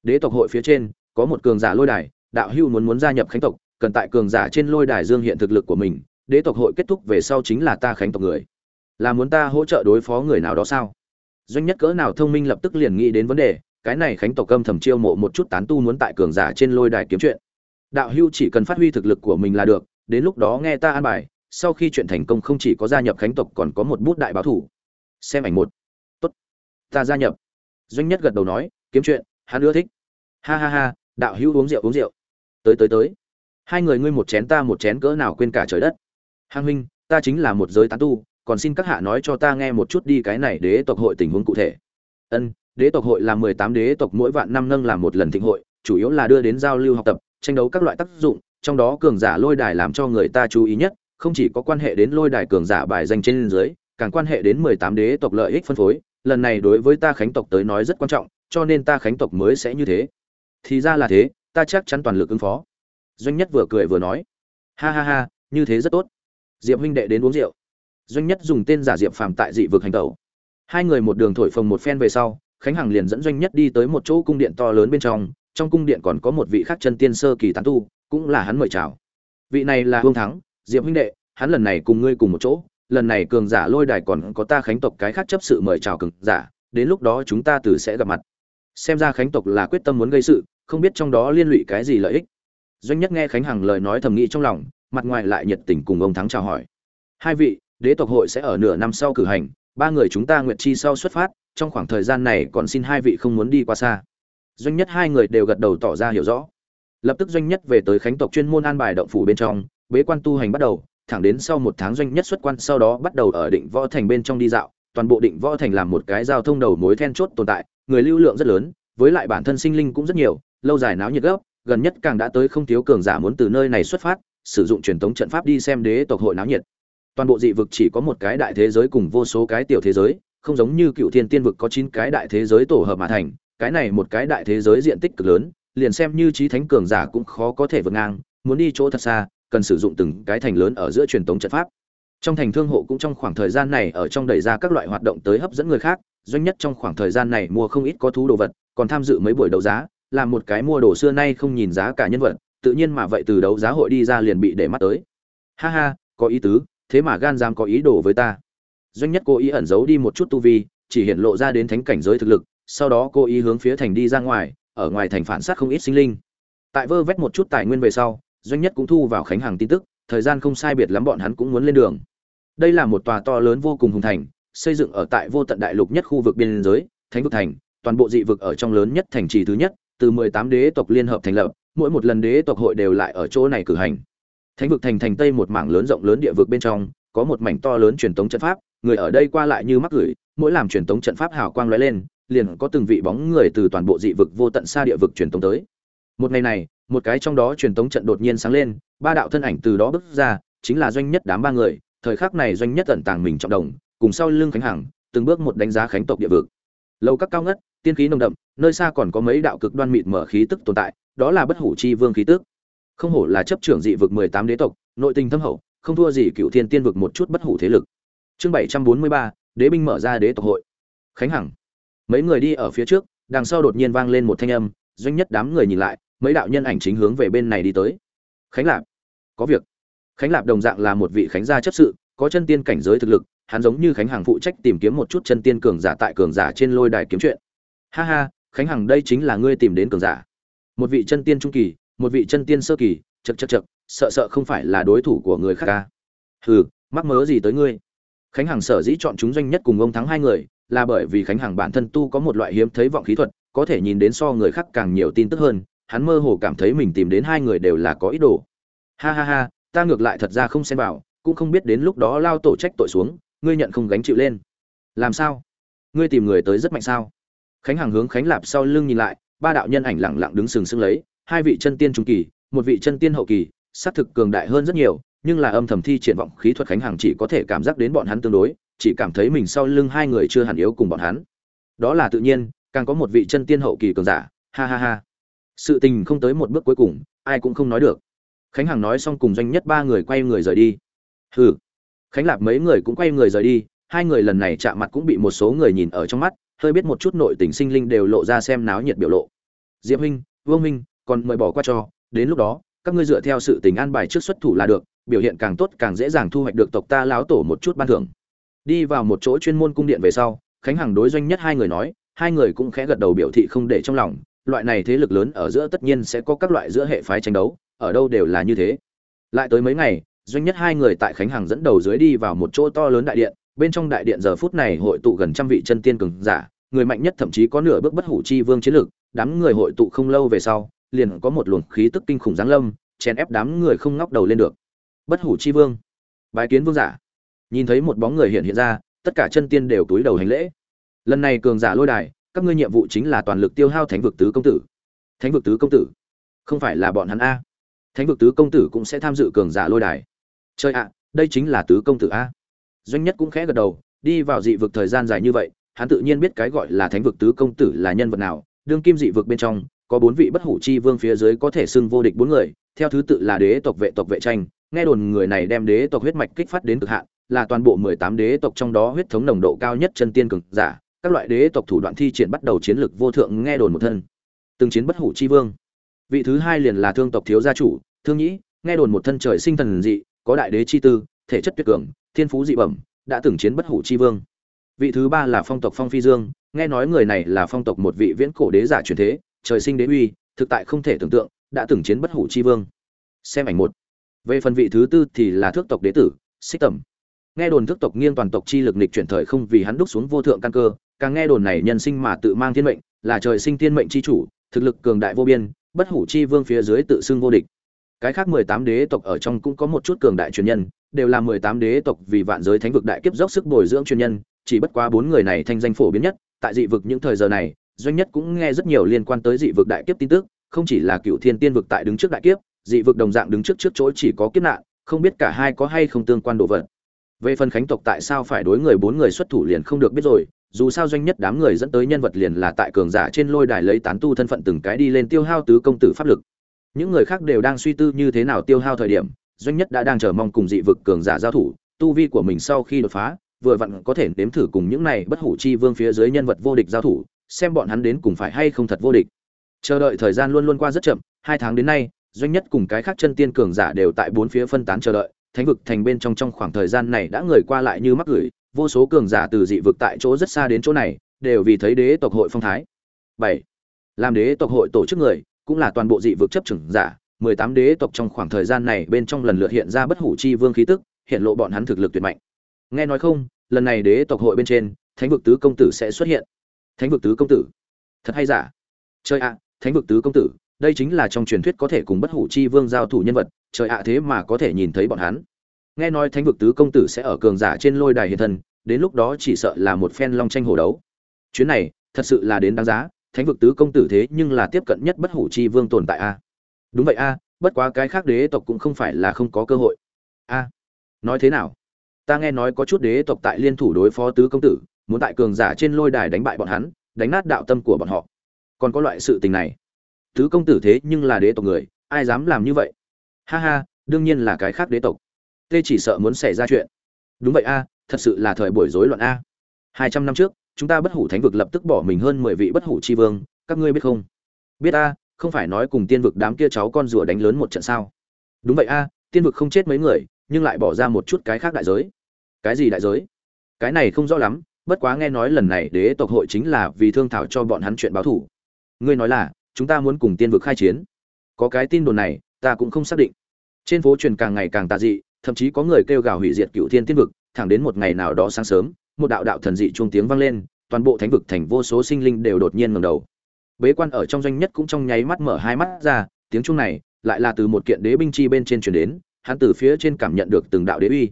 Đế tộc hội phía trên, có một cường giả lôi đài, đạo hưu muốn muốn gia nhập khánh tộc, cần tại cường giả trên lôi đài dương hiện thực lực của mình, đế tộc hội kết thúc về sau chính là ta khánh tộc người. Là muốn ta hỗ trợ đối phó người nào đó sao? Doanh nhất cỡ nào thông minh lập tức liền nghĩ đến vấn đề, cái này khánh tộc âm thầm chiêu mộ một chút tán tu muốn tại cường giả trên lôi đài kiếm chuyện đạo hưu chỉ cần phát huy thực lực của mình là được, đến lúc đó nghe ta an bài, sau khi chuyện thành công không chỉ có gia nhập khánh tộc còn có một bút đại báo thủ. Xem ảnh một. Tốt. Ta gia nhập. Doanh nhất gật đầu nói, kiếm chuyện, hắn ưa thích. Ha ha ha, đạo hưu uống rượu uống rượu. Tới tới tới. Hai người ngươi một chén ta một chén cỡ nào quên cả trời đất. Hàng huynh, ta chính là một giới tán tu, còn xin các hạ nói cho ta nghe một chút đi cái này đế tộc hội tình huống cụ thể. Ân, đế tộc hội là mười tám đế tộc, mỗi vạn năm nâng làm một lần thịnh hội, chủ yếu là đưa đến giao lưu học tập tranh đấu các loại tác dụng, trong đó cường giả lôi đài làm cho người ta chú ý nhất, không chỉ có quan hệ đến lôi đài cường giả bài danh trên dưới, càng quan hệ đến mười tám đế tộc lợi ích phân phối. Lần này đối với ta khánh tộc tới nói rất quan trọng, cho nên ta khánh tộc mới sẽ như thế. Thì ra là thế, ta chắc chắn toàn lực ứng phó. Doanh nhất vừa cười vừa nói. Ha ha ha, như thế rất tốt. Diệp huynh đệ đến uống rượu. Doanh nhất dùng tên giả diệp phàm tại dị vực hành tẩu. Hai người một đường thổi phồng một phen về sau, khánh hằng liền dẫn doanh nhất đi tới một chỗ cung điện to lớn bên trong trong cung điện còn có một vị khác chân tiên sơ kỳ tán tu, cũng là hắn mời chào. Vị này là hương thắng, diệp huynh đệ, hắn lần này cùng ngươi cùng một chỗ, lần này cường giả lôi đài còn có ta khánh tộc cái khác chấp sự mời chào cường giả, đến lúc đó chúng ta từ sẽ gặp mặt. Xem ra khánh tộc là quyết tâm muốn gây sự, không biết trong đó liên lụy cái gì lợi ích. Doanh nhất nghe khánh hằng lời nói thầm nghĩ trong lòng, mặt ngoài lại nhiệt tình cùng ông thắng chào hỏi. Hai vị, đế tộc hội sẽ ở nửa năm sau cử hành, ba người chúng ta nguyện chi sau xuất phát, trong khoảng thời gian này còn xin hai vị không muốn đi qua xa doanh nhất hai người đều gật đầu tỏ ra hiểu rõ. Lập tức doanh nhất về tới khánh tộc chuyên môn an bài động phủ bên trong, bế quan tu hành bắt đầu, thẳng đến sau một tháng doanh nhất xuất quan sau đó bắt đầu ở định võ thành bên trong đi dạo, toàn bộ định võ thành làm một cái giao thông đầu mối then chốt tồn tại, người lưu lượng rất lớn, với lại bản thân sinh linh cũng rất nhiều, lâu dài náo nhiệt gấp, gần nhất càng đã tới không thiếu cường giả muốn từ nơi này xuất phát, sử dụng truyền thống trận pháp đi xem đế tộc hội náo nhiệt. Toàn bộ dị vực chỉ có một cái đại thế giới cùng vô số cái tiểu thế giới, không giống như cựu thiên tiên vực có chín cái đại thế giới tổ hợp mà thành cái này một cái đại thế giới diện tích cực lớn, liền xem như trí thánh cường giả cũng khó có thể vượt ngang, muốn đi chỗ thật xa, cần sử dụng từng cái thành lớn ở giữa truyền thống trận pháp. Trong thành thương hộ cũng trong khoảng thời gian này ở trong đẩy ra các loại hoạt động tới hấp dẫn người khác, doanh nhất trong khoảng thời gian này mua không ít có thú đồ vật, còn tham dự mấy buổi đấu giá là một cái mua đồ xưa nay không nhìn giá cả nhân vật, tự nhiên mà vậy từ đấu giá hội đi ra liền bị để mắt tới. Ha ha, có ý tứ, thế mà gan dám có ý đồ với ta. Doanh nhất cố ý ẩn giấu đi một chút tu vi, chỉ hiện lộ ra đến thánh cảnh giới thực lực sau đó cố ý hướng phía thành đi ra ngoài ở ngoài thành phản sát không ít sinh linh tại vơ vét một chút tài nguyên về sau doanh nhất cũng thu vào khánh hàng tin tức thời gian không sai biệt lắm bọn hắn cũng muốn lên đường đây là một tòa to lớn vô cùng hùng thành xây dựng ở tại vô tận đại lục nhất khu vực biên giới thánh vực thành toàn bộ dị vực ở trong lớn nhất thành trì thứ nhất từ 18 đế tộc liên hợp thành lập, mỗi một lần đế tộc hội đều lại ở chỗ này cử hành. Thánh vực thành thành tây một mảng lớn rộng lớn địa vực bên trong, có một mảnh to lớn truyền tống trận pháp, người ở đây qua lại như mắc gửi, mỗi làm truyền tống trận pháp hào quang lóe lên, liền có từng vị bóng người từ toàn bộ dị vực vô tận xa địa vực truyền tống tới. Một ngày này, một cái trong đó truyền tống trận đột nhiên sáng lên, ba đạo thân ảnh từ đó bước ra, chính là doanh nhất đám ba người, thời khắc này doanh nhất ẩn tàng mình trọng đồng, cùng sau lưng khánh hằng, từng bước một đánh giá khánh tộc địa vực. Lâu các cao ngất, tiên khí nồng đậm, nơi xa còn có mấy đạo cực đoan mịt mở khí tức tồn tại, đó là bất hủ chi vương khí tức. Không hổ là chấp trưởng dị vực 18 đế tộc, nội tình thâm hậu, không thua gì cựu thiên tiên vực một chút bất hủ thế lực. Chương 743, đế binh mở ra đế tộc hội. Khánh Hằng. Mấy người đi ở phía trước, đằng sau đột nhiên vang lên một thanh âm, doanh nhất đám người nhìn lại, mấy đạo nhân ảnh chính hướng về bên này đi tới. Khánh Lạp, có việc. Khánh Lạp đồng dạng là một vị khánh gia chấp sự, có chân tiên cảnh giới thực lực, hắn giống như Khánh Hằng phụ trách tìm kiếm một chút chân tiên cường giả tại cường giả trên lôi đài kiếm chuyện. Ha ha, khánh hằng đây chính là ngươi tìm đến cường giả một vị chân tiên trung kỳ một vị chân tiên sơ kỳ chật chật chật sợ sợ không phải là đối thủ của người khác ca hừ mắc mớ gì tới ngươi khánh hằng sở dĩ chọn chúng doanh nhất cùng ông thắng hai người là bởi vì khánh hằng bản thân tu có một loại hiếm thấy vọng khí thuật, có thể nhìn đến so người khác càng nhiều tin tức hơn, hắn mơ hồ cảm thấy mình tìm đến hai người đều là có ý đồ. Ha ha ha, ta ngược lại thật ra không xem vào, cũng không biết đến lúc đó lao tổ trách tội xuống, ngươi nhận không gánh chịu lên. Làm sao? Ngươi tìm người tới rất mạnh sao? Khánh hằng hướng khánh lạp sau lưng nhìn lại, ba đạo nhân ảnh lẳng lặng đứng sừng sững lấy, hai vị chân tiên trung kỳ, một vị chân tiên hậu kỳ xác thực cường đại hơn rất nhiều, nhưng là âm thầm thi triển vọng khí thuật khánh hằng chỉ có thể cảm giác đến bọn hắn tương đối chỉ cảm thấy mình sau lưng hai người chưa hẳn yếu cùng bọn hắn. Đó là tự nhiên, càng có một vị chân tiên hậu kỳ cường giả, ha ha ha. Sự tình không tới một bước cuối cùng, ai cũng không nói được. Khánh hằng nói xong cùng doanh nhất ba người quay người rời đi. Hừ. Khánh lạp mấy người cũng quay người rời đi, hai người lần này chạm mặt cũng bị một số người nhìn ở trong mắt, hơi biết một chút nội tình sinh linh đều lộ ra xem náo nhiệt biểu lộ. Diệp huynh, vương huynh, còn mời bỏ qua cho, đến lúc đó, các ngươi dựa theo sự tình an bài trước xuất thủ là được, biểu hiện càng tốt càng dễ dàng thu hoạch được tộc ta láo tổ một chút ban thưởng đi vào một chỗ chuyên môn cung điện về sau, khánh hằng đối doanh nhất hai người nói, hai người cũng khẽ gật đầu biểu thị không để trong lòng, loại này thế lực lớn ở giữa tất nhiên sẽ có các loại giữa hệ phái tranh đấu, ở đâu đều là như thế. Lại tới mấy ngày, doanh nhất hai người tại khánh hằng dẫn đầu dưới đi vào một chỗ to lớn đại điện, bên trong đại điện giờ phút này hội tụ gần trăm vị chân tiên cường giả, người mạnh nhất thậm chí có nửa bước bất hủ chi vương chiến lược đám người hội tụ không lâu về sau, liền có một luồng khí tức kinh khủng giáng lâm, chèn ép đám người không ngóc đầu lên được. Bất hủ chi vương, bái kiến vương giả nhìn thấy một bóng người hiện hiện ra, tất cả chân tiên đều túi đầu hành lễ. Lần này cường giả lôi đài, các ngươi nhiệm vụ chính là toàn lực tiêu hao thánh vực tứ công tử. Thánh vực tứ công tử? Không phải là bọn hắn a. Thánh vực tứ công tử cũng sẽ tham dự cường giả lôi đài. Chơi ạ, đây chính là tứ công tử a. Doanh nhất cũng khẽ gật đầu, đi vào dị vực thời gian dài như vậy, hắn tự nhiên biết cái gọi là thánh vực tứ công tử là nhân vật nào. Đương kim dị vực bên trong, có bốn vị bất hủ chi vương phía dưới có thể xưng vô địch bốn người, theo thứ tự là đế tộc vệ tộc vệ tranh. Nghe đồn người này đem đế tộc huyết mạch kích phát đến cực hạn là toàn bộ mười tám đế tộc trong đó huyết thống nồng độ cao nhất chân tiên cường giả. Các loại đế tộc thủ đoạn thi triển bắt đầu chiến lược vô thượng nghe đồn một thân. Từng chiến bất hủ chi vương. Vị thứ hai liền là thương tộc thiếu gia chủ, thương nhĩ, nghe đồn một thân trời sinh thần dị, có đại đế chi tư, thể chất tuyệt cường, thiên phú dị bẩm, đã từng chiến bất hủ chi vương. Vị thứ ba là phong tộc phong phi dương, nghe nói người này là phong tộc một vị viễn cổ đế giả truyền thế, trời sinh đế uy, thực tại không thể tưởng tượng, đã từng chiến bất hủ chi vương. Xem ảnh một. Về phần vị thứ tư thì là thước tộc đế tử, xích tẩm nghe đồn thức tộc nghiêng toàn tộc chi lực nghịch chuyển thời không vì hắn đúc xuống vô thượng căn cơ, càng nghe đồn này nhân sinh mà tự mang thiên mệnh, là trời sinh thiên mệnh chi chủ, thực lực cường đại vô biên, bất hủ chi vương phía dưới tự xưng vô địch. Cái khác mười tám đế tộc ở trong cũng có một chút cường đại truyền nhân, đều là mười tám đế tộc vì vạn giới thánh vực đại kiếp dốc sức bồi dưỡng truyền nhân, chỉ bất quá bốn người này thanh danh phổ biến nhất, tại dị vực những thời giờ này, doanh nhất cũng nghe rất nhiều liên quan tới dị vực đại kiếp tin tức, không chỉ là cựu thiên tiên vực tại đứng trước đại kiếp, dị vực đồng dạng đứng trước trước chỗ chỉ có kiếp nạn, không biết cả hai có hay không tương quan đồ vật về phần khánh tộc tại sao phải đối người bốn người xuất thủ liền không được biết rồi, dù sao doanh nhất đám người dẫn tới nhân vật liền là tại cường giả trên lôi đài lấy tán tu thân phận từng cái đi lên tiêu hao tứ công tử pháp lực. Những người khác đều đang suy tư như thế nào tiêu hao thời điểm, doanh nhất đã đang chờ mong cùng dị vực cường giả giao thủ, tu vi của mình sau khi đột phá, vừa vặn có thể nếm thử cùng những này bất hủ chi vương phía dưới nhân vật vô địch giao thủ, xem bọn hắn đến cùng phải hay không thật vô địch. Chờ đợi thời gian luôn luôn qua rất chậm, hai tháng đến nay, doanh nhất cùng cái khác chân tiên cường giả đều tại bốn phía phân tán chờ đợi thánh vực thành bên trong trong khoảng thời gian này đã người qua lại như mắc gửi, vô số cường giả từ dị vực tại chỗ rất xa đến chỗ này, đều vì thấy đế tộc hội phong thái. Bảy, làm đế tộc hội tổ chức người, cũng là toàn bộ dị vực chấp trưởng giả, mười tám đế tộc trong khoảng thời gian này bên trong lần lượt hiện ra bất hủ chi vương khí tức, hiện lộ bọn hắn thực lực tuyệt mạnh. Nghe nói không, lần này đế tộc hội bên trên, thánh vực tứ công tử sẽ xuất hiện. Thánh vực tứ công tử. Thật hay giả? Chơi ạ, thánh vực tứ công tử, đây chính là trong truyền thuyết có thể cùng bất hủ chi vương giao thủ nhân vật trời ạ thế mà có thể nhìn thấy bọn hắn. Nghe nói thánh vực tứ công tử sẽ ở cường giả trên lôi đài hiện thân, đến lúc đó chỉ sợ là một phen long tranh hổ đấu. Chuyến này, thật sự là đến đáng giá, thánh vực tứ công tử thế nhưng là tiếp cận nhất bất hủ chi vương tồn tại a. Đúng vậy a, bất quá cái khác đế tộc cũng không phải là không có cơ hội. A, nói thế nào? Ta nghe nói có chút đế tộc tại liên thủ đối phó tứ công tử, muốn tại cường giả trên lôi đài đánh bại bọn hắn, đánh nát đạo tâm của bọn họ. Còn có loại sự tình này. Tứ công tử thế nhưng là đế tộc người, ai dám làm như vậy? Ha ha, đương nhiên là cái khác đế tộc. Tê chỉ sợ muốn xảy ra chuyện. Đúng vậy a, thật sự là thời buổi rối loạn a. Hai trăm năm trước, chúng ta bất hủ thánh vực lập tức bỏ mình hơn mười vị bất hủ tri vương, các ngươi biết không? Biết a, không phải nói cùng tiên vực đám kia cháu con rùa đánh lớn một trận sao? Đúng vậy a, tiên vực không chết mấy người, nhưng lại bỏ ra một chút cái khác đại giới. Cái gì đại giới? Cái này không rõ lắm, bất quá nghe nói lần này đế tộc hội chính là vì thương thảo cho bọn hắn chuyện báo thủ. Ngươi nói là, chúng ta muốn cùng tiên vực khai chiến. Có cái tin đồn này ta cũng không xác định. Trên phố truyền càng ngày càng tà dị, thậm chí có người kêu gào hủy diệt cựu thiên tiên vực, thẳng đến một ngày nào đó sáng sớm, một đạo đạo thần dị chuông tiếng vang lên, toàn bộ thánh vực thành vô số sinh linh đều đột nhiên ngẩng đầu. Bế quan ở trong doanh nhất cũng trong nháy mắt mở hai mắt ra, tiếng chuông này lại là từ một kiện đế binh chi bên trên truyền đến, hắn từ phía trên cảm nhận được từng đạo đế uy.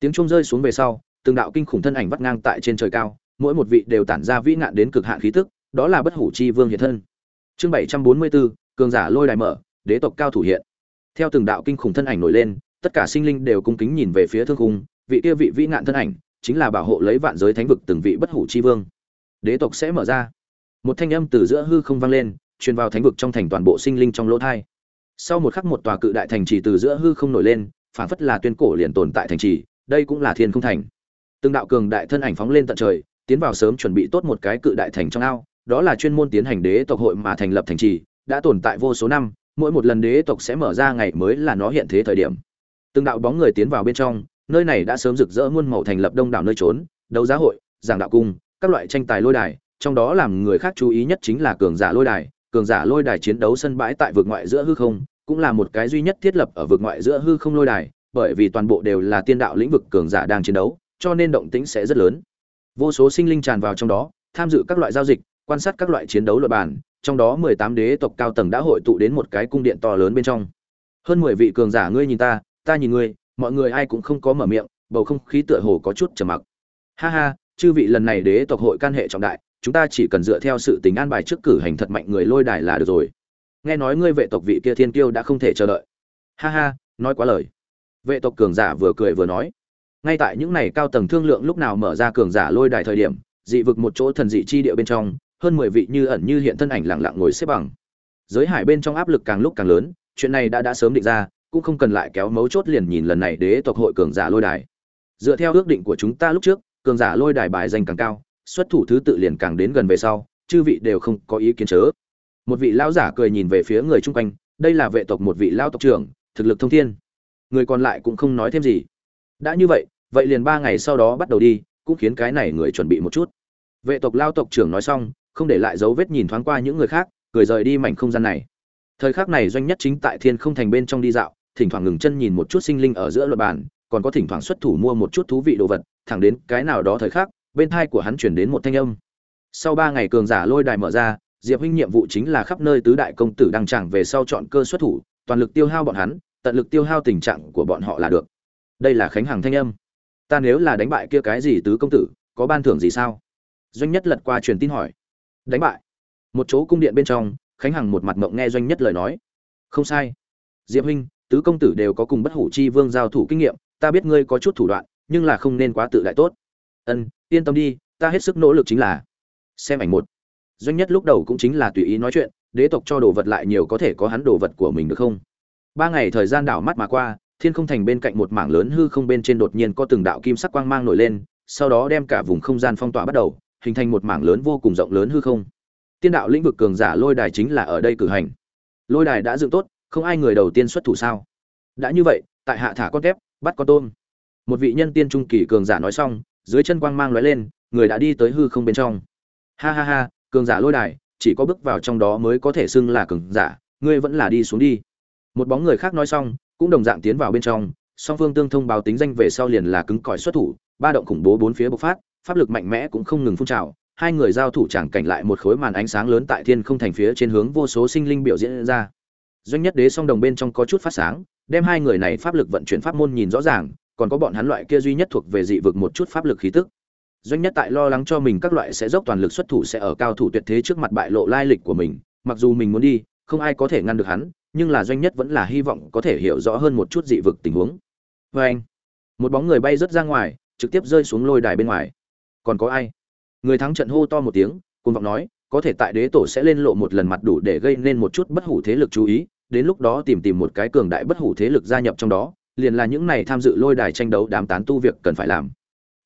Tiếng chuông rơi xuống về sau, từng đạo kinh khủng thân ảnh vắt ngang tại trên trời cao, mỗi một vị đều tản ra vĩ ngạn đến cực hạn khí tức, đó là bất hủ chi vương hiện thân. Chương bảy trăm bốn mươi bốn, cường giả lôi đài mở, đế tộc cao thủ hiện theo từng đạo kinh khủng thân ảnh nổi lên, tất cả sinh linh đều cung kính nhìn về phía thương khung, vị kia vị vĩ ngạn thân ảnh, chính là bảo hộ lấy vạn giới thánh vực từng vị bất hủ chi vương. Đế tộc sẽ mở ra. Một thanh âm từ giữa hư không vang lên, truyền vào thánh vực trong thành toàn bộ sinh linh trong lỗ thai. Sau một khắc một tòa cự đại thành trì từ giữa hư không nổi lên, phản phất là tuyên cổ liền tồn tại thành trì, đây cũng là thiên không thành. Từng đạo cường đại thân ảnh phóng lên tận trời, tiến vào sớm chuẩn bị tốt một cái cự đại thành trong ao, đó là chuyên môn tiến hành đế tộc hội mà thành lập thành trì, đã tồn tại vô số năm mỗi một lần đế tộc sẽ mở ra ngày mới là nó hiện thế thời điểm. Từng đạo bóng người tiến vào bên trong, nơi này đã sớm rực rỡ muôn màu thành lập đông đảo nơi trốn, đấu giá hội, giảng đạo cung, các loại tranh tài lôi đài, trong đó làm người khác chú ý nhất chính là cường giả lôi đài. Cường giả lôi đài chiến đấu sân bãi tại vực ngoại giữa hư không, cũng là một cái duy nhất thiết lập ở vực ngoại giữa hư không lôi đài, bởi vì toàn bộ đều là tiên đạo lĩnh vực cường giả đang chiến đấu, cho nên động tĩnh sẽ rất lớn. Vô số sinh linh tràn vào trong đó, tham dự các loại giao dịch, quan sát các loại chiến đấu luật bản trong đó mười tám đế tộc cao tầng đã hội tụ đến một cái cung điện to lớn bên trong. Hơn mười vị cường giả ngươi nhìn ta ta nhìn ngươi, mọi người ai cũng không có mở miệng, bầu không khí tựa hồ có chút trầm mặc. Ha ha, chư vị lần này đế tộc hội can hệ trọng đại, chúng ta chỉ cần dựa theo sự tính an bài trước cử hành thật mạnh người lôi đài là được rồi. Nghe nói ngươi vệ tộc vị kia thiên kiêu đã không thể chờ đợi. Ha ha, nói quá lời. Vệ tộc cường giả vừa cười vừa nói. Ngay tại những này cao tầng thương lượng lúc nào mở ra cường giả lôi đài thời điểm, dị vực một chỗ thần dị chi địa bên trong hơn mười vị như ẩn như hiện thân ảnh lặng lặng ngồi xếp bằng. Giới hải bên trong áp lực càng lúc càng lớn, chuyện này đã đã sớm định ra, cũng không cần lại kéo mấu chốt liền nhìn lần này đế tộc hội cường giả lôi đài. Dựa theo ước định của chúng ta lúc trước, cường giả lôi đài bài danh càng cao, xuất thủ thứ tự liền càng đến gần về sau, chư vị đều không có ý kiến chớ. Một vị lão giả cười nhìn về phía người chung quanh, đây là vệ tộc một vị lao tộc trưởng, thực lực thông thiên. Người còn lại cũng không nói thêm gì. Đã như vậy vậy liền ba ngày sau đó bắt đầu đi, cũng khiến cái này người chuẩn bị một chút. Vệ tộc lao tộc trưởng nói xong không để lại dấu vết nhìn thoáng qua những người khác, cười rời đi mảnh không gian này. Thời khắc này doanh nhất chính tại thiên không thành bên trong đi dạo, thỉnh thoảng ngừng chân nhìn một chút sinh linh ở giữa luật bàn, còn có thỉnh thoảng xuất thủ mua một chút thú vị đồ vật, thẳng đến cái nào đó thời khắc, bên thai của hắn chuyển đến một thanh âm. Sau ba ngày cường giả lôi đài mở ra, diệp huynh nhiệm vụ chính là khắp nơi tứ đại công tử đăng chẳng về sau chọn cơ xuất thủ, toàn lực tiêu hao bọn hắn, tận lực tiêu hao tình trạng của bọn họ là được. Đây là khánh hằng thanh âm. Ta nếu là đánh bại kia cái gì tứ công tử, có ban thưởng gì sao? Doanh nhất lật qua truyền tin hỏi đánh bại. Một chỗ cung điện bên trong, khánh hằng một mặt mộng nghe doanh nhất lời nói. Không sai. Diệp huynh, tứ công tử đều có cùng bất hủ chi vương giao thủ kinh nghiệm, ta biết ngươi có chút thủ đoạn, nhưng là không nên quá tự đại tốt. Ân, yên tâm đi, ta hết sức nỗ lực chính là. Xem ảnh một. Doanh nhất lúc đầu cũng chính là tùy ý nói chuyện, đế tộc cho đồ vật lại nhiều có thể có hắn đồ vật của mình được không? Ba ngày thời gian đảo mắt mà qua, thiên không thành bên cạnh một mảng lớn hư không bên trên đột nhiên có từng đạo kim sắc quang mang nổi lên, sau đó đem cả vùng không gian phong tỏa bắt đầu hình thành một mảng lớn vô cùng rộng lớn hư không. Tiên đạo lĩnh vực cường giả lôi đài chính là ở đây cử hành. Lôi đài đã dựng tốt, không ai người đầu tiên xuất thủ sao? Đã như vậy, tại hạ thả con tép bắt con tôm. Một vị nhân tiên trung kỳ cường giả nói xong, dưới chân quang mang lóe lên, người đã đi tới hư không bên trong. Ha ha ha, cường giả lôi đài, chỉ có bước vào trong đó mới có thể xưng là cường giả, ngươi vẫn là đi xuống đi. Một bóng người khác nói xong, cũng đồng dạng tiến vào bên trong, song phương tương thông báo tính danh về sau liền là cứng cỏi xuất thủ, ba động khủng bố bốn phía bộc phát pháp lực mạnh mẽ cũng không ngừng phun trào, hai người giao thủ chẳng cảnh lại một khối màn ánh sáng lớn tại thiên không thành phía trên hướng vô số sinh linh biểu diễn ra. Doanh nhất đế song đồng bên trong có chút phát sáng, đem hai người này pháp lực vận chuyển pháp môn nhìn rõ ràng, còn có bọn hắn loại kia duy nhất thuộc về dị vực một chút pháp lực khí tức. Doanh nhất tại lo lắng cho mình các loại sẽ dốc toàn lực xuất thủ sẽ ở cao thủ tuyệt thế trước mặt bại lộ lai lịch của mình, mặc dù mình muốn đi, không ai có thể ngăn được hắn, nhưng là doanh nhất vẫn là hy vọng có thể hiểu rõ hơn một chút dị vực tình huống. Vê anh một bóng người bay rớt ra ngoài, trực tiếp rơi xuống lôi đài bên ngoài còn có ai? Người thắng trận hô to một tiếng cùng vọng nói, có thể tại đế tổ sẽ lên lộ một lần mặt đủ để gây nên một chút bất hủ thế lực chú ý, đến lúc đó tìm tìm một cái cường đại bất hủ thế lực gia nhập trong đó, liền là những này tham dự lôi đài tranh đấu đám tán tu việc cần phải làm.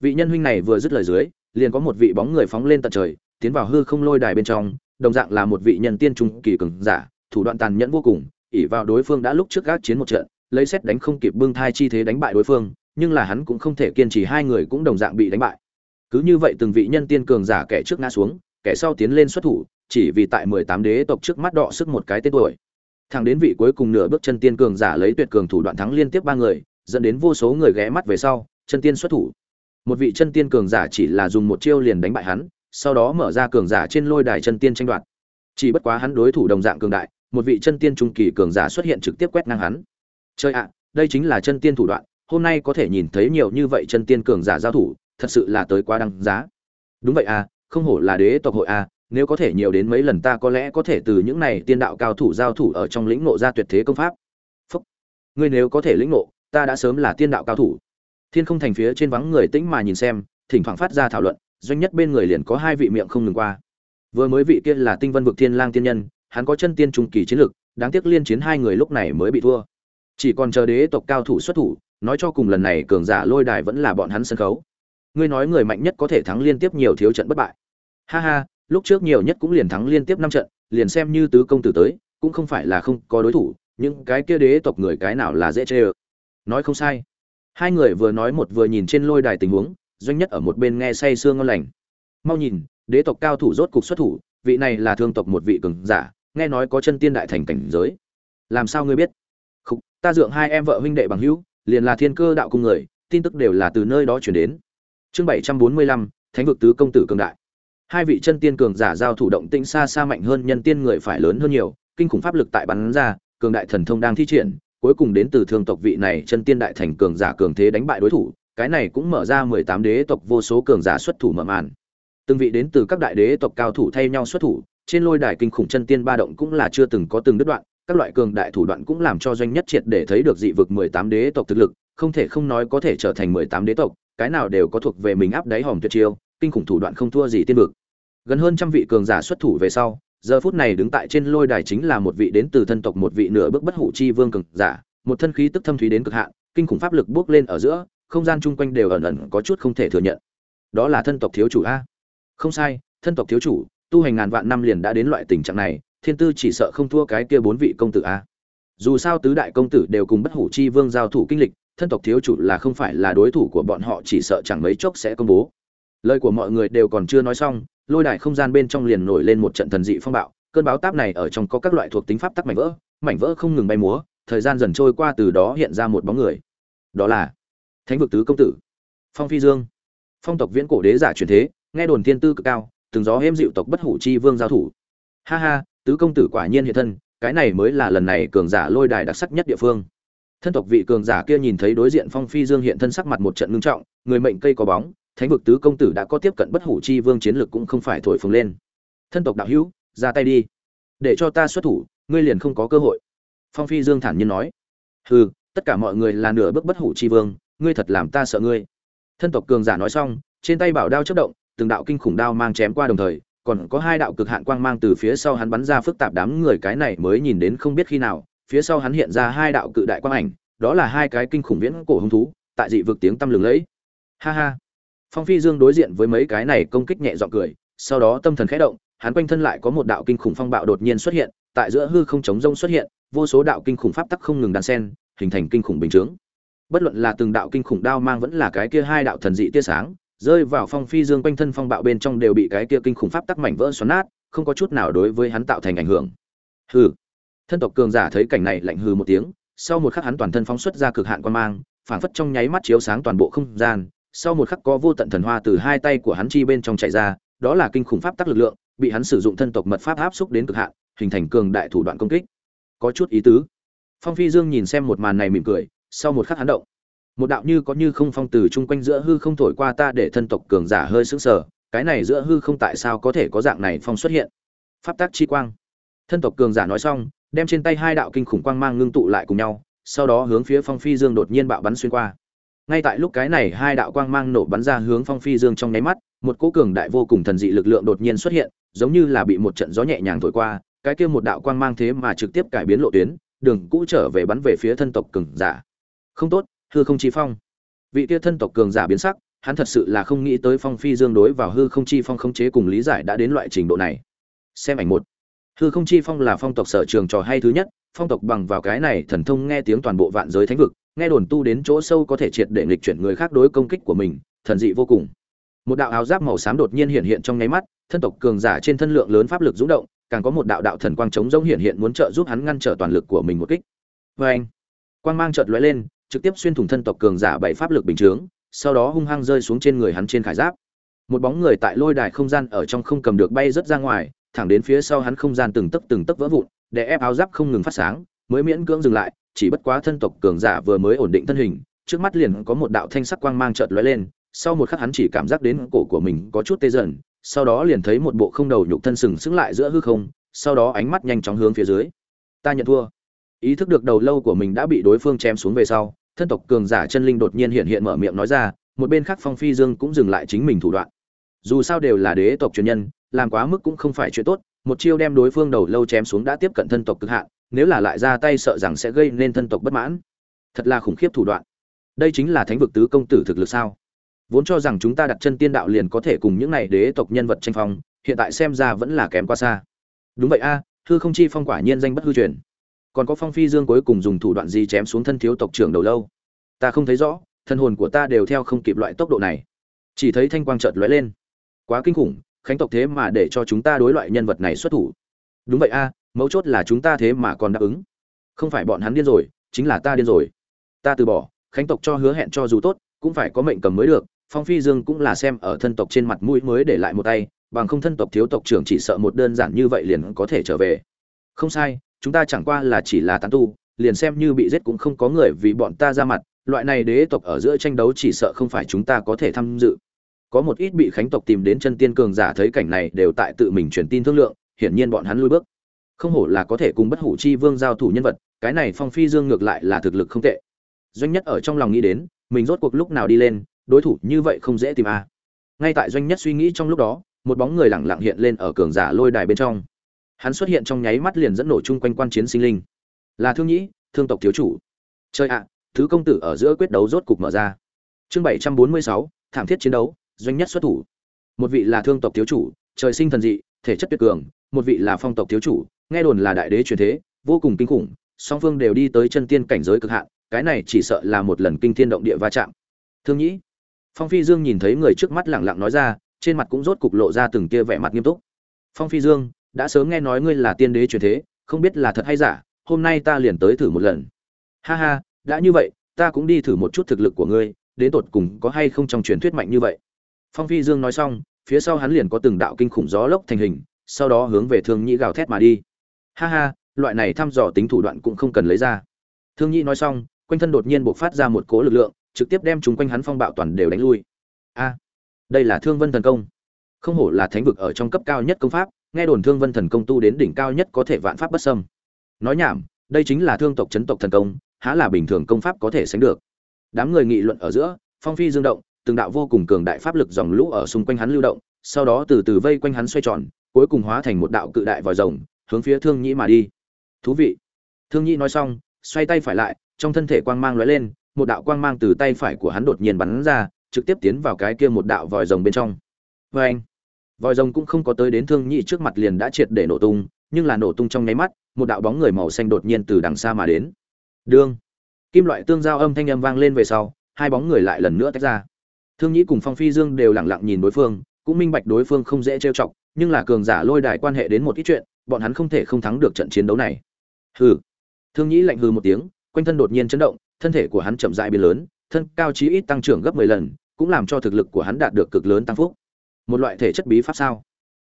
Vị nhân huynh này vừa dứt lời dưới, liền có một vị bóng người phóng lên tận trời, tiến vào hư không lôi đài bên trong, đồng dạng là một vị nhân tiên trung kỳ cường giả, thủ đoạn tàn nhẫn vô cùng, ỷ vào đối phương đã lúc trước gác chiến một trận, lấy xét đánh không kịp bưng thai chi thế đánh bại đối phương, nhưng là hắn cũng không thể kiên trì, hai người cũng đồng dạng bị đánh bại cứ như vậy từng vị nhân tiên cường giả kẻ trước ngã xuống, kẻ sau tiến lên xuất thủ, chỉ vì tại mười tám đế tộc trước mắt đọ sức một cái tên tuổi. Thằng đến vị cuối cùng nửa bước chân tiên cường giả lấy tuyệt cường thủ đoạn thắng liên tiếp ba người, dẫn đến vô số người ghé mắt về sau, chân tiên xuất thủ. Một vị chân tiên cường giả chỉ là dùng một chiêu liền đánh bại hắn, sau đó mở ra cường giả trên lôi đài chân tiên tranh đoạt. Chỉ bất quá hắn đối thủ đồng dạng cường đại, một vị chân tiên trung kỳ cường giả xuất hiện trực tiếp quét ngang hắn. Chơi ạ, đây chính là chân tiên thủ đoạn, hôm nay có thể nhìn thấy nhiều như vậy chân tiên cường giả giao thủ thật sự là tới quá đăng giá. Đúng vậy à không hổ là đế tộc hội à nếu có thể nhiều đến mấy lần ta có lẽ có thể từ những này tiên đạo cao thủ giao thủ ở trong lĩnh ngộ ra tuyệt thế công pháp. Phúc. Ngươi nếu có thể lĩnh ngộ, ta đã sớm là tiên đạo cao thủ. Thiên không thành phía trên vắng người tĩnh mà nhìn xem, thỉnh thoảng phát ra thảo luận, doanh nhất bên người liền có hai vị miệng không ngừng qua. Vừa mới vị kia là tinh vân vực thiên lang tiên nhân, hắn có chân tiên trung kỳ chiến lực, đáng tiếc liên chiến hai người lúc này mới bị thua. Chỉ còn chờ đế tộc cao thủ xuất thủ, nói cho cùng lần này cường giả lôi đài vẫn là bọn hắn sân khấu ngươi nói người mạnh nhất có thể thắng liên tiếp nhiều thiếu trận bất bại. Ha ha lúc trước nhiều nhất cũng liền thắng liên tiếp năm trận liền xem như tứ công tử tới cũng không phải là không có đối thủ những cái kia đế tộc người cái nào là dễ chê ơ. Nói không sai. Hai người vừa nói một vừa nhìn trên lôi đài tình huống doanh nhất ở một bên nghe say sương ngon lành. Mau nhìn đế tộc cao thủ rốt cục xuất thủ vị này là thương tộc một vị cường giả nghe nói có chân tiên đại thành cảnh giới. Làm sao ngươi biết? Khúc, ta dượng hai em vợ huynh đệ bằng hữu liền là thiên cơ đạo cung người tin tức đều là từ nơi đó chuyển đến chương bảy trăm bốn mươi lăm, thánh vực tứ công tử cường đại. Hai vị chân tiên cường giả giao thủ động tĩnh xa xa mạnh hơn, nhân tiên người phải lớn hơn nhiều, kinh khủng pháp lực tại bắn ra, cường đại thần thông đang thi triển, cuối cùng đến từ thương tộc vị này chân tiên đại thành cường giả cường thế đánh bại đối thủ, cái này cũng mở ra mười tám đế tộc vô số cường giả xuất thủ mở màn. Từng vị đến từ các đại đế tộc cao thủ thay nhau xuất thủ, trên lôi đài kinh khủng chân tiên ba động cũng là chưa từng có từng đứt đoạn, các loại cường đại thủ đoạn cũng làm cho doanh nhất triệt để thấy được dị vực mười tám đế tộc thực lực, không thể không nói có thể trở thành mười tám đế tộc cái nào đều có thuộc về mình áp đáy hòm tuyệt chiêu, kinh khủng thủ đoạn không thua gì tiên vực. Gần hơn trăm vị cường giả xuất thủ về sau, giờ phút này đứng tại trên lôi đài chính là một vị đến từ thân tộc một vị nửa bước bất hủ chi vương cường giả, một thân khí tức thâm thúy đến cực hạn, kinh khủng pháp lực bước lên ở giữa, không gian chung quanh đều ẩn ẩn có chút không thể thừa nhận. Đó là thân tộc thiếu chủ a. Không sai, thân tộc thiếu chủ, tu hành ngàn vạn năm liền đã đến loại tình trạng này, thiên tư chỉ sợ không thua cái kia bốn vị công tử a. Dù sao tứ đại công tử đều cùng bất hủ chi vương giao thủ kinh lịch thân tộc thiếu chủ là không phải là đối thủ của bọn họ, chỉ sợ chẳng mấy chốc sẽ công bố. Lời của mọi người đều còn chưa nói xong, lôi đài không gian bên trong liền nổi lên một trận thần dị phong bạo. Cơn báo táp này ở trong có các loại thuộc tính pháp tắc mảnh vỡ mảnh vỡ không ngừng bay múa, thời gian dần trôi qua từ đó hiện ra một bóng người. Đó là thánh vực tứ công tử, phong phi dương. Phong tộc viễn cổ đế giả truyền thế, nghe đồn thiên tư cực cao, từng gió êm dịu tộc bất hủ chi vương giao thủ. Ha ha, tứ công tử quả nhiên hiện thân, cái này mới là lần này cường giả lôi đài đặc sắc nhất địa phương thân tộc vị cường giả kia nhìn thấy đối diện phong phi dương hiện thân sắc mặt một trận ngưng trọng, người mệnh cây có bóng, thánh vực tứ công tử đã có tiếp cận bất hủ chi vương chiến lực cũng không phải thổi phồng lên. Thân tộc đạo hữu, ra tay đi. Để cho ta xuất thủ, ngươi liền không có cơ hội. Phong phi dương thản nhiên nói. Hừ, tất cả mọi người là nửa bước bất hủ chi vương, ngươi thật làm ta sợ ngươi. Thân tộc cường giả nói xong, trên tay bảo đao chất động, từng đạo kinh khủng đao mang chém qua đồng thời, còn có hai đạo cực hạn quang mang từ phía sau hắn bắn ra phức tạp đám người cái này mới nhìn đến không biết khi nào phía sau hắn hiện ra hai đạo cự đại quang ảnh đó là hai cái kinh khủng viễn cổ hung thú tại dị vực tiếng tăm lừng lẫy. Ha ha. Phong phi dương đối diện với mấy cái này công kích nhẹ giọng cười sau đó tâm thần khẽ động hắn quanh thân lại có một đạo kinh khủng phong bạo đột nhiên xuất hiện tại giữa hư không chống rông xuất hiện vô số đạo kinh khủng pháp tắc không ngừng đan xen, hình thành kinh khủng bình chướng. Bất luận là từng đạo kinh khủng đao mang vẫn là cái kia hai đạo thần dị tia sáng rơi vào phong phi dương quanh thân phong bạo bên trong đều bị cái kia kinh khủng pháp tắc mảnh vỡ xoắn nát không có chút nào đối với hắn tạo thành ảnh hưởng. Hừ thân tộc cường giả thấy cảnh này lạnh hừ một tiếng, sau một khắc hắn toàn thân phóng xuất ra cực hạn quan mang, phảng phất trong nháy mắt chiếu sáng toàn bộ không gian. Sau một khắc có vô tận thần hoa từ hai tay của hắn chi bên trong chạy ra, đó là kinh khủng pháp tắc lực lượng, bị hắn sử dụng thân tộc mật pháp áp xúc đến cực hạn, hình thành cường đại thủ đoạn công kích. Có chút ý tứ. Phong phi dương nhìn xem một màn này mỉm cười, sau một khắc hắn động. Một đạo như có như không phong từ chung quanh giữa hư không thổi qua ta để thân tộc cường giả hơi sững sờ, cái này giữa hư không tại sao có thể có dạng này phong xuất hiện? Pháp tác chi quang. Thân tộc cường giả nói xong đem trên tay hai đạo kinh khủng quang mang ngưng tụ lại cùng nhau, sau đó hướng phía phong phi dương đột nhiên bạo bắn xuyên qua. Ngay tại lúc cái này, hai đạo quang mang nổ bắn ra hướng phong phi dương trong nháy mắt, một cỗ cường đại vô cùng thần dị lực lượng đột nhiên xuất hiện, giống như là bị một trận gió nhẹ nhàng thổi qua, cái kia một đạo quang mang thế mà trực tiếp cải biến lộ tuyến, đường cũ trở về bắn về phía thân tộc cường giả. Không tốt, hư không chi phong. Vị kia thân tộc cường giả biến sắc, hắn thật sự là không nghĩ tới phong phi dương đối vào hư không chi phong khống chế cùng lý giải đã đến loại trình độ này. Xem ảnh một hư không chi phong là phong tộc sở trường trò hay thứ nhất, phong tộc bằng vào cái này thần thông nghe tiếng toàn bộ vạn giới thánh vực, nghe đồn tu đến chỗ sâu có thể triệt để nghịch chuyển người khác đối công kích của mình, thần dị vô cùng. Một đạo áo giáp màu xám đột nhiên hiện hiện trong nháy mắt, thân tộc cường giả trên thân lượng lớn pháp lực rung động, càng có một đạo đạo thần quang chống rông hiện hiện muốn trợ giúp hắn ngăn trở toàn lực của mình một kích. Vê anh, quang mang chợt lóe lên, trực tiếp xuyên thủng thân tộc cường giả bảy pháp lực bình chướng, sau đó hung hăng rơi xuống trên người hắn trên khải giáp. Một bóng người tại lôi đài không gian ở trong không cầm được bay rất ra ngoài thẳng đến phía sau hắn không gian từng tấc từng tấc vỡ vụn, để ép áo giáp không ngừng phát sáng, mới miễn cưỡng dừng lại, chỉ bất quá thân tộc cường giả vừa mới ổn định thân hình, trước mắt liền có một đạo thanh sắc quang mang chợt lóe lên, sau một khắc hắn chỉ cảm giác đến cổ của mình có chút tê dần, sau đó liền thấy một bộ không đầu nhục thân sừng sững lại giữa hư không, sau đó ánh mắt nhanh chóng hướng phía dưới. Ta nhận thua. Ý thức được đầu lâu của mình đã bị đối phương chém xuống về sau, thân tộc cường giả chân linh đột nhiên hiện hiện mở miệng nói ra, một bên khác phong phi dương cũng dừng lại chính mình thủ đoạn dù sao đều là đế tộc truyền nhân, làm quá mức cũng không phải chuyện tốt, một chiêu đem đối phương đầu lâu chém xuống đã tiếp cận thân tộc cực hạn, nếu là lại ra tay sợ rằng sẽ gây nên thân tộc bất mãn. Thật là khủng khiếp thủ đoạn. Đây chính là thánh vực tứ công tử thực lực sao? Vốn cho rằng chúng ta đặt chân tiên đạo liền có thể cùng những này đế tộc nhân vật tranh phong, hiện tại xem ra vẫn là kém quá xa. Đúng vậy a thư không chi phong quả nhiên danh bất hư truyền. Còn có phong phi dương cuối cùng dùng thủ đoạn gì chém xuống thân thiếu tộc trưởng đầu lâu? Ta không thấy rõ, thân hồn của ta đều theo không kịp loại tốc độ này. Chỉ thấy thanh quang chợt lóe lên quá kinh khủng, khánh tộc thế mà để cho chúng ta đối loại nhân vật này xuất thủ. Đúng vậy a, mấu chốt là chúng ta thế mà còn đáp ứng. Không phải bọn hắn điên rồi, chính là ta điên rồi. Ta từ bỏ, khánh tộc cho hứa hẹn cho dù tốt, cũng phải có mệnh cầm mới được, phong phi dương cũng là xem ở thân tộc trên mặt mũi mới để lại một tay, bằng không thân tộc thiếu tộc trưởng chỉ sợ một đơn giản như vậy liền có thể trở về. Không sai, chúng ta chẳng qua là chỉ là tán tu, liền xem như bị giết cũng không có người vì bọn ta ra mặt, loại này đế tộc ở giữa tranh đấu chỉ sợ không phải chúng ta có thể tham dự có một ít bị khánh tộc tìm đến chân tiên cường giả thấy cảnh này đều tại tự mình truyền tin thương lượng, hiển nhiên bọn hắn lui bước. Không hổ là có thể cùng bất hủ chi vương giao thủ nhân vật, cái này phong phi dương ngược lại là thực lực không tệ. Doanh nhất ở trong lòng nghĩ đến, mình rốt cuộc lúc nào đi lên, đối thủ như vậy không dễ tìm a à. ngay tại doanh nhất suy nghĩ trong lúc đó, một bóng người lẳng lặng hiện lên ở cường giả lôi đài bên trong. Hắn xuất hiện trong nháy mắt liền dẫn nổ chung quanh quan chiến sinh linh. Là thương nhĩ, thương tộc thiếu chủ. Chơi ạ, thứ công tử ở giữa quyết đấu rốt cục mở ra. Chương bảy trăm bốn mươi sáu, thảm thiết chiến đấu doanh nhất xuất thủ. Một vị là thương tộc thiếu chủ, trời sinh thần dị, thể chất tuyệt cường, một vị là phong tộc thiếu chủ, nghe đồn là đại đế truyền thế, vô cùng kinh khủng, song phương đều đi tới chân tiên cảnh giới cực hạn, cái này chỉ sợ là một lần kinh thiên động địa va chạm. Thương nhĩ, phong phi dương nhìn thấy người trước mắt lẳng lặng nói ra, trên mặt cũng rốt cục lộ ra từng tia vẻ mặt nghiêm túc. Phong phi dương, đã sớm nghe nói ngươi là tiên đế truyền thế, không biết là thật hay giả, hôm nay ta liền tới thử một lần. Ha ha, đã như vậy, ta cũng đi thử một chút thực lực của ngươi, đến tột cùng có hay không trong truyền thuyết mạnh như vậy phong phi dương nói xong, phía sau hắn liền có từng đạo kinh khủng gió lốc thành hình, sau đó hướng về thương nhĩ gào thét mà đi. Ha ha, loại này thăm dò tính thủ đoạn cũng không cần lấy ra. Thương nhĩ nói xong, quanh thân đột nhiên bộc phát ra một cỗ lực lượng, trực tiếp đem chúng quanh hắn phong bạo toàn đều đánh lui. A, đây là thương vân thần công. Không hổ là thánh vực ở trong cấp cao nhất công pháp, nghe đồn thương vân thần công tu đến đỉnh cao nhất có thể vạn pháp bất xâm. Nói nhảm, đây chính là thương tộc chấn tộc thần công, há là bình thường công pháp có thể sánh được. Đám người nghị luận ở giữa, phong phi dương động từng đạo vô cùng cường đại pháp lực dòng lũ ở xung quanh hắn lưu động, sau đó từ từ vây quanh hắn xoay tròn, cuối cùng hóa thành một đạo cự đại vòi rồng, hướng phía thương nhĩ mà đi. Thú vị. Thương nhĩ nói xong, xoay tay phải lại, trong thân thể quang mang lóe lên, một đạo quang mang từ tay phải của hắn đột nhiên bắn ra, trực tiếp tiến vào cái kia một đạo vòi rồng bên trong. "Oeng!" vòi rồng cũng không có tới đến thương nhĩ trước mặt liền đã triệt để nổ tung, nhưng là nổ tung trong nháy mắt, một đạo bóng người màu xanh đột nhiên từ đằng xa mà đến. Đương. Kim loại tương giao âm thanh âm vang lên về sau, hai bóng người lại lần nữa tách ra thương nhĩ cùng phong phi dương đều lẳng lặng nhìn đối phương, cũng minh bạch đối phương không dễ trêu chọc, nhưng là cường giả lôi đài quan hệ đến một ít chuyện, bọn hắn không thể không thắng được trận chiến đấu này. Hừ. Thương nhĩ lạnh hừ một tiếng, quanh thân đột nhiên chấn động, thân thể của hắn chậm rãi biến lớn, thân cao chí ít tăng trưởng gấp mười lần, cũng làm cho thực lực của hắn đạt được cực lớn tăng phúc. Một loại thể chất bí pháp sao?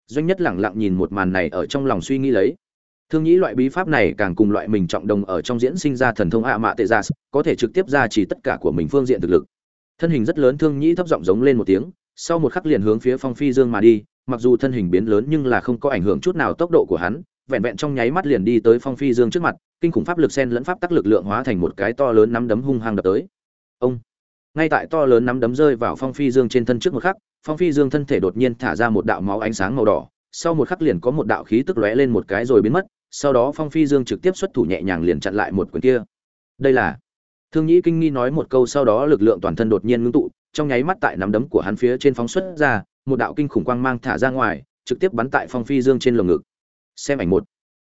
Doanh nhất lẳng lặng nhìn một màn này ở trong lòng suy nghĩ lấy. Thương nhĩ loại bí pháp này càng cùng loại mình trọng đồng ở trong diễn sinh ra thần thông ạ mạ tệ gia có thể trực tiếp ra chỉ tất cả của mình phương diện thực lực thân hình rất lớn thương nhĩ thấp giọng giống lên một tiếng, sau một khắc liền hướng phía phong phi dương mà đi, mặc dù thân hình biến lớn nhưng là không có ảnh hưởng chút nào tốc độ của hắn, vẹn vẹn trong nháy mắt liền đi tới phong phi dương trước mặt, kinh khủng pháp lực sen lẫn pháp tắc lực lượng hóa thành một cái to lớn nắm đấm hung hăng đập tới. Ông! Ngay tại to lớn nắm đấm rơi vào phong phi dương trên thân trước một khắc, phong phi dương thân thể đột nhiên thả ra một đạo máu ánh sáng màu đỏ, sau một khắc liền có một đạo khí tức lóe lên một cái rồi biến mất, sau đó phong phi dương trực tiếp xuất thủ nhẹ nhàng liền chặn lại một quyền kia. Đây là thương nhĩ kinh nghi nói một câu sau đó lực lượng toàn thân đột nhiên ngưng tụ, trong nháy mắt tại nắm đấm của hắn phía trên phóng xuất ra, một đạo kinh khủng quang mang thả ra ngoài, trực tiếp bắn tại phong phi dương trên lồng ngực. Xem ảnh một.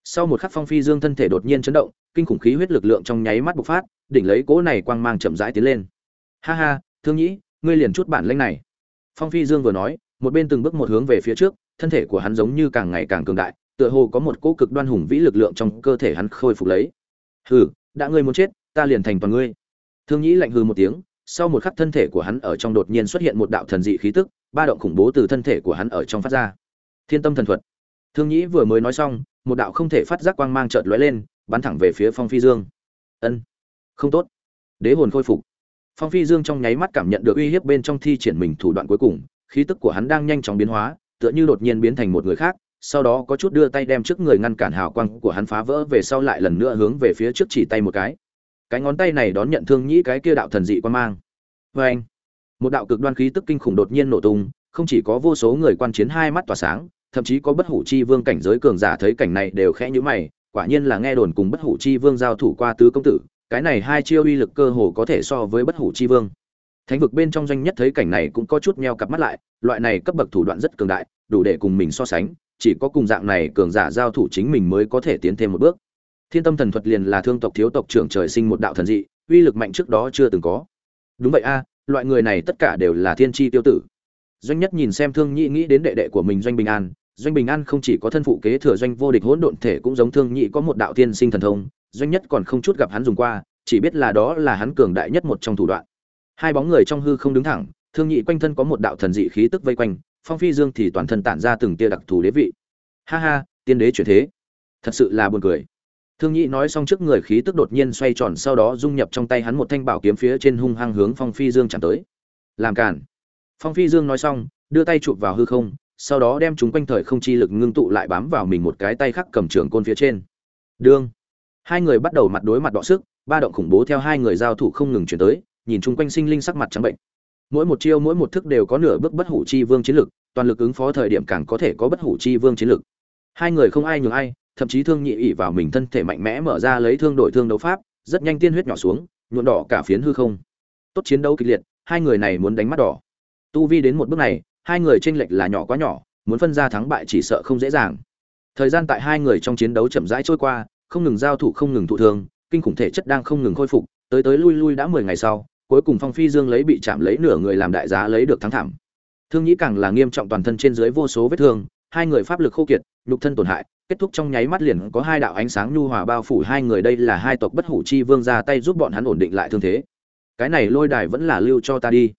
Sau một khắc phong phi dương thân thể đột nhiên chấn động, kinh khủng khí huyết lực lượng trong nháy mắt bộc phát, đỉnh lấy cỗ này quang mang chậm rãi tiến lên. Ha ha, thương nhĩ, ngươi liền chút bản lĩnh này. Phong phi dương vừa nói, một bên từng bước một hướng về phía trước, thân thể của hắn giống như càng ngày càng cường đại, tựa hồ có một cỗ cực đoan hùng vĩ lực lượng trong cơ thể hắn khôi phục lấy. Hừ, đã ngươi muốn chết ta liền thành toàn ngươi. Thương nhĩ lạnh hừ một tiếng, sau một khắc thân thể của hắn ở trong đột nhiên xuất hiện một đạo thần dị khí tức, ba động khủng bố từ thân thể của hắn ở trong phát ra. Thiên tâm thần thuật. Thương nhĩ vừa mới nói xong, một đạo không thể phát giác quang mang chợt lóe lên, bắn thẳng về phía phong phi dương. Ân, không tốt. Đế hồn khôi phục. Phong phi dương trong nháy mắt cảm nhận được uy hiếp bên trong thi triển mình thủ đoạn cuối cùng, khí tức của hắn đang nhanh chóng biến hóa, tựa như đột nhiên biến thành một người khác, sau đó có chút đưa tay đem trước người ngăn cản hào quang của hắn phá vỡ về sau lại lần nữa hướng về phía trước chỉ tay một cái cái ngón tay này đón nhận thương nhĩ cái kia đạo thần dị quan mang. Vê anh, một đạo cực đoan khí tức kinh khủng đột nhiên nổ tung, không chỉ có vô số người quan chiến hai mắt tỏa sáng, thậm chí có bất hủ chi vương cảnh giới cường giả thấy cảnh này đều khẽ nhíu mày, quả nhiên là nghe đồn cùng bất hủ chi vương giao thủ qua tứ công tử, cái này hai chiêu uy lực cơ hồ có thể so với bất hủ chi vương. Thánh vực bên trong doanh nhất thấy cảnh này cũng có chút meo cặp mắt lại, loại này cấp bậc thủ đoạn rất cường đại, đủ để cùng mình so sánh, chỉ có cùng dạng này cường giả giao thủ chính mình mới có thể tiến thêm một bước thiên tâm thần thuật liền là thương tộc thiếu tộc trưởng trời sinh một đạo thần dị, uy lực mạnh trước đó chưa từng có. Đúng vậy a, loại người này tất cả đều là thiên tri tiêu tử. Doanh nhất nhìn xem thương nhị nghĩ đến đệ đệ của mình doanh bình an, doanh bình an không chỉ có thân phụ kế thừa doanh vô địch hỗn độn thể cũng giống thương nhị có một đạo tiên sinh thần thông, doanh nhất còn không chút gặp hắn dùng qua, chỉ biết là đó là hắn cường đại nhất một trong thủ đoạn. Hai bóng người trong hư không đứng thẳng, thương nhị quanh thân có một đạo thần dị khí tức vây quanh, phong phi dương thì toàn thân tản ra từng tia đặc thù đế vị. Ha ha, tiên đế chuyển thế. Thật sự là buồn cười thương Nhĩ nói xong trước người khí tức đột nhiên xoay tròn, sau đó dung nhập trong tay hắn một thanh bảo kiếm phía trên hung hăng hướng phong phi dương chạm tới. Làm cản phong phi dương nói xong, đưa tay chụp vào hư không, sau đó đem chúng quanh thời không chi lực ngưng tụ lại bám vào mình một cái tay khắc cầm trường côn phía trên. Đương. Hai người bắt đầu mặt đối mặt đọ sức, ba động khủng bố theo hai người giao thủ không ngừng chuyển tới, nhìn chung quanh sinh linh sắc mặt trắng bệnh. Mỗi một chiêu, mỗi một thức đều có nửa bước bất hủ chi vương chiến lực, toàn lực ứng phó thời điểm càng có thể có bất hủ chi vương chiến lực. Hai người không ai nhường ai thậm chí thương nhị ỉ vào mình thân thể mạnh mẽ mở ra lấy thương đổi thương đấu pháp, rất nhanh tiên huyết nhỏ xuống nhuộn đỏ cả phiến hư không. Tốt chiến đấu kịch liệt, hai người này muốn đánh mắt đỏ. Tu vi đến một bước này, hai người tranh lệch là nhỏ quá nhỏ, muốn phân ra thắng bại chỉ sợ không dễ dàng. Thời gian tại hai người trong chiến đấu chậm rãi trôi qua, không ngừng giao thủ không ngừng thụ thương, kinh khủng thể chất đang không ngừng khôi phục, tới tới lui lui đã mười ngày sau, cuối cùng phong phi dương lấy bị chạm lấy nửa người làm đại giá lấy được thắng thảm. Thương nhĩ càng là nghiêm trọng toàn thân trên dưới vô số vết thương, hai người pháp lực khô kiệt, nhục thân tổn hại kết thúc trong nháy mắt liền có hai đạo ánh sáng nhu hòa bao phủ hai người, đây là hai tộc bất hủ chi vương ra tay giúp bọn hắn ổn định lại thương thế. Cái này lôi đài vẫn là lưu cho ta đi.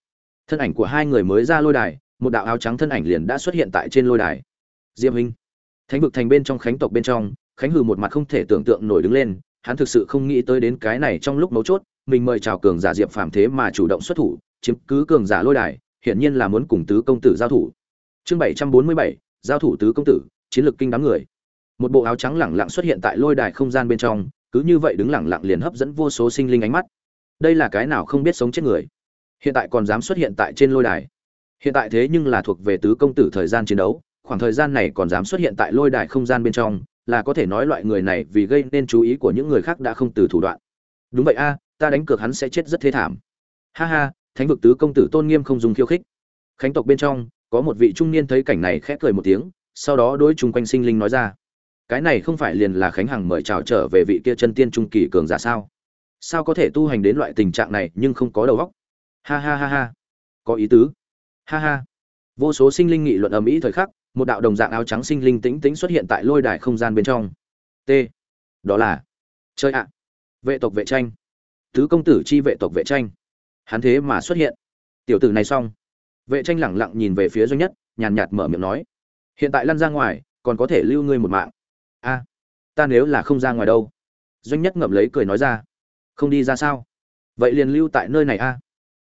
Thân ảnh của hai người mới ra lôi đài, một đạo áo trắng thân ảnh liền đã xuất hiện tại trên lôi đài. Diệp huynh, thánh vực thành bên trong khánh tộc bên trong, khánh hừ một mặt không thể tưởng tượng nổi đứng lên, hắn thực sự không nghĩ tới đến cái này trong lúc mấu chốt, mình mời chào cường giả diệp phàm thế mà chủ động xuất thủ, chiếm cứ cường giả lôi đài, hiển nhiên là muốn cùng tứ công tử giao thủ. Chương bảy trăm bốn mươi bảy, giao thủ tứ công tử, chiến lược kinh đám người một bộ áo trắng lẳng lặng xuất hiện tại lôi đài không gian bên trong, cứ như vậy đứng lẳng lặng liền hấp dẫn vô số sinh linh ánh mắt. Đây là cái nào không biết sống chết người? Hiện tại còn dám xuất hiện tại trên lôi đài. Hiện tại thế nhưng là thuộc về tứ công tử thời gian chiến đấu, khoảng thời gian này còn dám xuất hiện tại lôi đài không gian bên trong, là có thể nói loại người này vì gây nên chú ý của những người khác đã không từ thủ đoạn. Đúng vậy a, ta đánh cược hắn sẽ chết rất thế thảm. Ha ha, thánh vực tứ công tử tôn nghiêm không dùng khiêu khích. Khánh tộc bên trong, có một vị trung niên thấy cảnh này khẽ cười một tiếng, sau đó đối chung quanh sinh linh nói ra cái này không phải liền là khánh hằng mời chào trở về vị kia chân tiên trung kỳ cường giả sao? Sao có thể tu hành đến loại tình trạng này nhưng không có đầu óc? Ha ha ha ha. Có ý tứ. Ha ha. Vô số sinh linh nghị luận ầm ĩ thời khắc, một đạo đồng dạng áo trắng sinh linh tĩnh tĩnh xuất hiện tại lôi đài không gian bên trong. T. Đó là. Chơi ạ. Vệ tộc vệ tranh. Tứ công tử chi vệ tộc vệ tranh. Hắn thế mà xuất hiện. Tiểu tử này xong. Vệ tranh lẳng lặng nhìn về phía doanh nhất, nhàn nhạt mở miệng nói. Hiện tại lăn ra ngoài, còn có thể lưu ngươi một mạng a, ta nếu là không ra ngoài đâu. Doanh nhất ngậm lấy cười nói ra. Không đi ra sao? Vậy liền lưu tại nơi này a.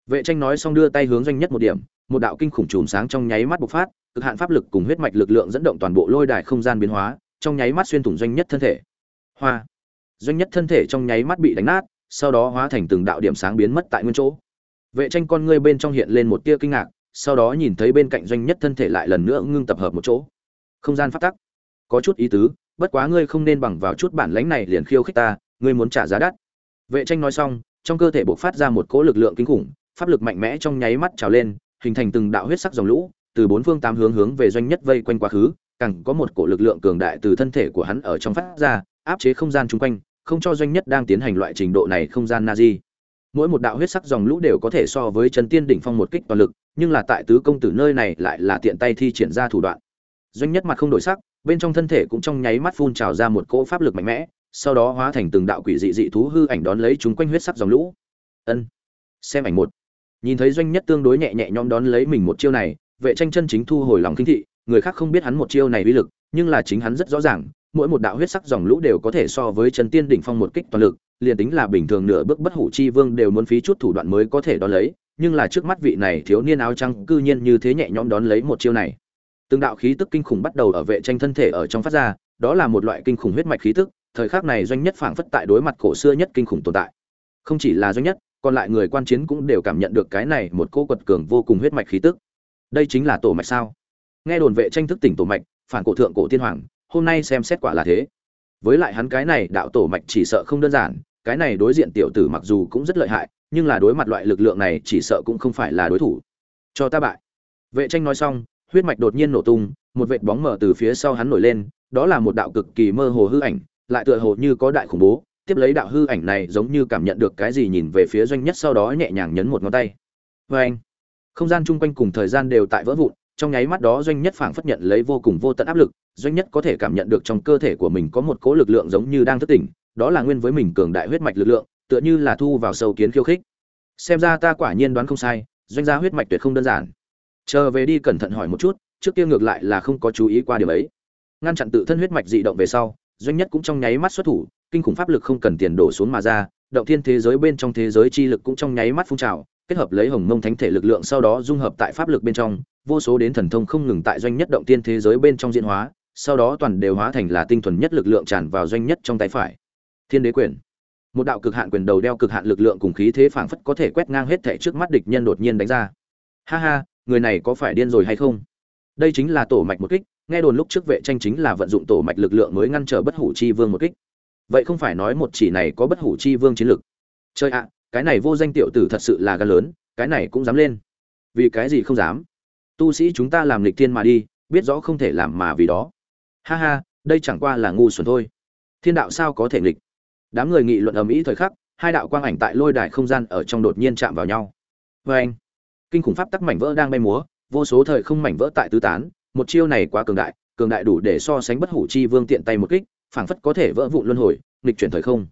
Vệ tranh nói xong đưa tay hướng doanh nhất một điểm, một đạo kinh khủng chùm sáng trong nháy mắt bộc phát, cực hạn pháp lực cùng huyết mạch lực lượng dẫn động toàn bộ lôi đài không gian biến hóa, trong nháy mắt xuyên thủng doanh nhất thân thể. Hoa. Doanh nhất thân thể trong nháy mắt bị đánh nát, sau đó hóa thành từng đạo điểm sáng biến mất tại nguyên chỗ. Vệ tranh con ngươi bên trong hiện lên một tia kinh ngạc, sau đó nhìn thấy bên cạnh doanh nhất thân thể lại lần nữa ngưng tập hợp một chỗ. Không gian phát tắc. Có chút ý tứ bất quá ngươi không nên bằng vào chút bản lãnh này liền khiêu khích ta, ngươi muốn trả giá đắt. Vệ tranh nói xong, trong cơ thể bộc phát ra một cỗ lực lượng kinh khủng, pháp lực mạnh mẽ trong nháy mắt trào lên, hình thành từng đạo huyết sắc dòng lũ, từ bốn phương tám hướng hướng về doanh nhất vây quanh quá khứ, càng có một cổ lực lượng cường đại từ thân thể của hắn ở trong phát ra, áp chế không gian chung quanh, không cho doanh nhất đang tiến hành loại trình độ này không gian na di. Mỗi một đạo huyết sắc dòng lũ đều có thể so với chân tiên đỉnh phong một kích toàn lực, nhưng là tại tứ công tử nơi này lại là tiện tay thi triển ra thủ đoạn. Doanh nhất mặt không đổi sắc bên trong thân thể cũng trong nháy mắt phun trào ra một cỗ pháp lực mạnh mẽ, sau đó hóa thành từng đạo quỷ dị dị thú hư ảnh đón lấy chúng quanh huyết sắc dòng lũ. Ân, xem ảnh một. Nhìn thấy doanh nhất tương đối nhẹ nhẹ nhõm đón lấy mình một chiêu này, vệ tranh chân chính thu hồi lòng kinh thị, người khác không biết hắn một chiêu này uy lực, nhưng là chính hắn rất rõ ràng, mỗi một đạo huyết sắc dòng lũ đều có thể so với chân tiên đỉnh phong một kích toàn lực, liền tính là bình thường nửa bước bất hủ chi vương đều muốn phí chút thủ đoạn mới có thể đón lấy, nhưng là trước mắt vị này thiếu niên áo trắng cư nhiên như thế nhẹ nhõm đón lấy một chiêu này từng đạo khí tức kinh khủng bắt đầu ở vệ tranh thân thể ở trong phát ra, đó là một loại kinh khủng huyết mạch khí tức, thời khắc này doanh nhất phảng phất tại đối mặt cổ xưa nhất kinh khủng tồn tại. Không chỉ là doanh nhất, còn lại người quan chiến cũng đều cảm nhận được cái này một cô quật cường vô cùng huyết mạch khí tức. Đây chính là tổ mạch sao? Nghe đồn vệ tranh thức tỉnh tổ mạch, phản cổ thượng cổ tiên hoàng, hôm nay xem xét quả là thế. Với lại hắn cái này đạo tổ mạch chỉ sợ không đơn giản, cái này đối diện tiểu tử mặc dù cũng rất lợi hại, nhưng là đối mặt loại lực lượng này chỉ sợ cũng không phải là đối thủ. Cho ta bại. Vệ tranh nói xong huyết mạch đột nhiên nổ tung, một vệt bóng mờ từ phía sau hắn nổi lên, đó là một đạo cực kỳ mơ hồ hư ảnh, lại tựa hồ như có đại khủng bố, tiếp lấy đạo hư ảnh này giống như cảm nhận được cái gì nhìn về phía doanh nhất sau đó nhẹ nhàng nhấn một ngón tay. Vê anh, không gian chung quanh cùng thời gian đều tại vỡ vụn, trong nháy mắt đó doanh nhất phảng phất nhận lấy vô cùng vô tận áp lực, doanh nhất có thể cảm nhận được trong cơ thể của mình có một cỗ lực lượng giống như đang thức tỉnh, đó là nguyên với mình cường đại huyết mạch lực lượng, tựa như là thu vào sâu kiến khiêu khích. Xem ra ta quả nhiên đoán không sai, doanh gia huyết mạch tuyệt không đơn giản chờ về đi cẩn thận hỏi một chút, trước kia ngược lại là không có chú ý qua điều ấy. Ngăn chặn tự thân huyết mạch dị động về sau, doanh nhất cũng trong nháy mắt xuất thủ, kinh khủng pháp lực không cần tiền đổ xuống mà ra, động thiên thế giới bên trong thế giới chi lực cũng trong nháy mắt phun trào, kết hợp lấy hồng mông thánh thể lực lượng sau đó dung hợp tại pháp lực bên trong, vô số đến thần thông không ngừng tại doanh nhất động tiên thế giới bên trong diễn hóa, sau đó toàn đều hóa thành là tinh thuần nhất lực lượng tràn vào doanh nhất trong tay phải. Thiên đế quyền. Một đạo cực hạn quyền đầu đeo cực hạn lực lượng cùng khí thế phảng phất có thể quét ngang hết thể trước mắt địch nhân đột nhiên đánh ra. Ha ha người này có phải điên rồi hay không? Đây chính là tổ mạch một kích, nghe đồn lúc trước vệ tranh chính là vận dụng tổ mạch lực lượng mới ngăn trở bất hủ chi vương một kích. Vậy không phải nói một chỉ này có bất hủ chi vương chiến lực. Chơi ạ, cái này vô danh tiểu tử thật sự là gan lớn, cái này cũng dám lên. Vì cái gì không dám? Tu sĩ chúng ta làm lịch thiên mà đi, biết rõ không thể làm mà vì đó. Ha ha, đây chẳng qua là ngu xuẩn thôi. Thiên đạo sao có thể nghịch? Đám người nghị luận ầm ĩ thời khắc, hai đạo quang ảnh tại lôi đài không gian ở trong đột nhiên chạm vào nhau. Vê anh kinh khủng pháp tắc mảnh vỡ đang bay múa, vô số thời không mảnh vỡ tại tứ tán, một chiêu này quá cường đại cường đại đủ để so sánh bất hủ chi vương tiện tay một kích, phảng phất có thể vỡ vụn luân hồi, nghịch chuyển thời không.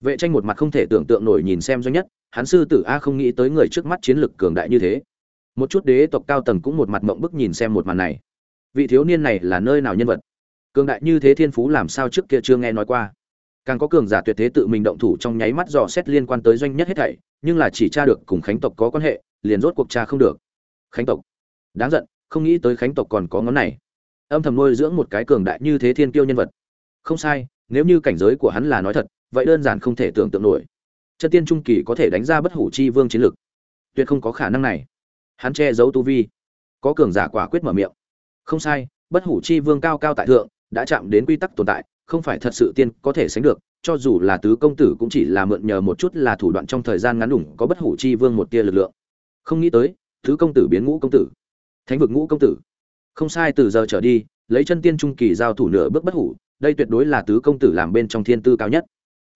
Vệ tranh một mặt không thể tưởng tượng nổi nhìn xem doanh nhất, hắn sư tử a không nghĩ tới người trước mắt chiến lực cường đại như thế. Một chút đế tộc cao tầng cũng một mặt mộng bức nhìn xem một màn này. Vị thiếu niên này là nơi nào nhân vật? Cường đại như thế thiên phú làm sao trước kia chưa nghe nói qua? Càng có cường giả tuyệt thế tự mình động thủ trong nháy mắt dò xét liên quan tới doanh nhất hết thảy, nhưng là chỉ tra được cùng khánh tộc có quan hệ liền rốt cuộc tra không được. Khánh tộc. Đáng giận, không nghĩ tới khánh tộc còn có ngón này. Âm thầm nuôi dưỡng một cái cường đại như thế thiên kiêu nhân vật. Không sai, nếu như cảnh giới của hắn là nói thật, vậy đơn giản không thể tưởng tượng nổi. Chân tiên trung kỳ có thể đánh ra bất hủ chi vương chiến lực. Tuyệt không có khả năng này. Hắn che giấu tu vi. Có cường giả quả quyết mở miệng. Không sai, bất hủ chi vương cao cao tại thượng, đã chạm đến quy tắc tồn tại, không phải thật sự tiên có thể sánh được, cho dù là tứ công tử cũng chỉ là mượn nhờ một chút là thủ đoạn trong thời gian ngắn đủng có bất hủ chi vương một tia lực lượng không nghĩ tới tứ công tử biến ngũ công tử. Thánh vực ngũ công tử. Không sai, từ giờ trở đi, lấy chân tiên trung kỳ giao thủ nửa bước bất hủ, đây tuyệt đối là tứ công tử làm bên trong thiên tư cao nhất.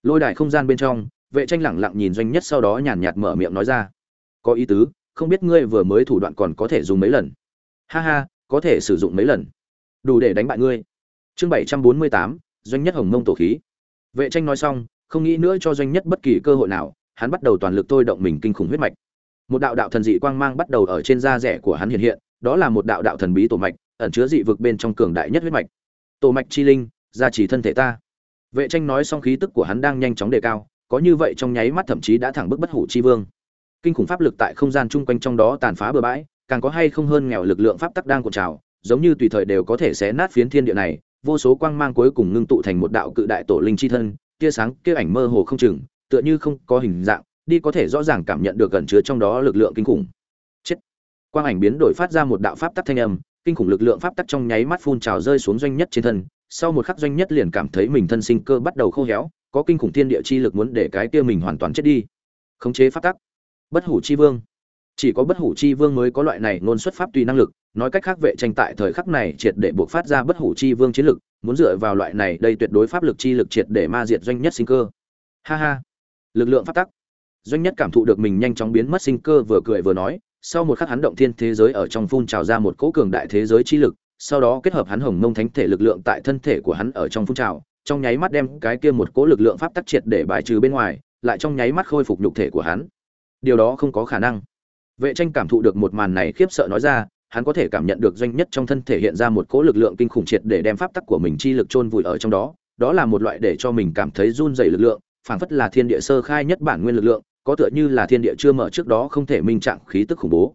Lôi đài không gian bên trong, vệ tranh lẳng lặng nhìn doanh nhất sau đó nhàn nhạt mở miệng nói ra. Có ý tứ, không biết ngươi vừa mới thủ đoạn còn có thể dùng mấy lần? Ha ha, có thể sử dụng mấy lần. Đủ để đánh bại ngươi. Chương bảy trăm bốn mươi tám, doanh nhất hồng mông tổ khí. Vệ tranh nói xong, không nghĩ nữa cho doanh nhất bất kỳ cơ hội nào, hắn bắt đầu toàn lực thôi động mình kinh khủng huyết mạch một đạo đạo thần dị quang mang bắt đầu ở trên da rẻ của hắn hiện hiện, đó là một đạo đạo thần bí tổ mạch, ẩn chứa dị vực bên trong cường đại nhất huyết mạch. Tổ mạch chi linh, gia trì thân thể ta. Vệ tranh nói xong khí tức của hắn đang nhanh chóng đề cao, có như vậy trong nháy mắt thậm chí đã thẳng bức bất hủ chi vương. Kinh khủng pháp lực tại không gian chung quanh trong đó tàn phá bừa bãi, càng có hay không hơn nghèo lực lượng pháp tắc đang cuộn trào, giống như tùy thời đều có thể xé nát phiến thiên địa này, vô số quang mang cuối cùng ngưng tụ thành một đạo cự đại tổ linh chi thân, tia sáng kia ảnh mơ hồ không chừng, tựa như không có hình dạng đi có thể rõ ràng cảm nhận được gần chứa trong đó lực lượng kinh khủng. Chết. Quang ảnh biến đổi phát ra một đạo pháp tắc thanh âm, kinh khủng lực lượng pháp tắc trong nháy mắt phun trào rơi xuống doanh nhất trên thân, sau một khắc doanh nhất liền cảm thấy mình thân sinh cơ bắt đầu khô héo, có kinh khủng thiên địa chi lực muốn để cái kia mình hoàn toàn chết đi. Khống chế pháp tắc. Bất hủ chi vương. Chỉ có bất hủ chi vương mới có loại này ngôn xuất pháp tùy năng lực, nói cách khác vệ tranh tại thời khắc này triệt để buộc phát ra bất hủ chi vương chiến lực, muốn dựa vào loại này đây tuyệt đối pháp lực chi lực triệt để ma diệt doanh nhất sinh cơ. Ha ha. Lực lượng pháp tắc doanh nhất cảm thụ được mình nhanh chóng biến mất sinh cơ vừa cười vừa nói, sau một khắc hắn động thiên thế giới ở trong phun trào ra một cỗ cường đại thế giới chi lực, sau đó kết hợp hắn hồng mông thánh thể lực lượng tại thân thể của hắn ở trong phun trào, trong nháy mắt đem cái kia một cỗ lực lượng pháp tắc triệt để bài trừ bên ngoài, lại trong nháy mắt khôi phục nhục thể của hắn. Điều đó không có khả năng. Vệ tranh cảm thụ được một màn này khiếp sợ nói ra, hắn có thể cảm nhận được doanh nhất trong thân thể hiện ra một cỗ lực lượng kinh khủng triệt để đem pháp tắc của mình chi lực chôn vùi ở trong đó đó là một loại để cho mình cảm thấy run rẩy lực lượng, phảng phất là thiên địa sơ khai nhất bản nguyên lực lượng có tựa như là thiên địa chưa mở trước đó không thể minh trạng khí tức khủng bố.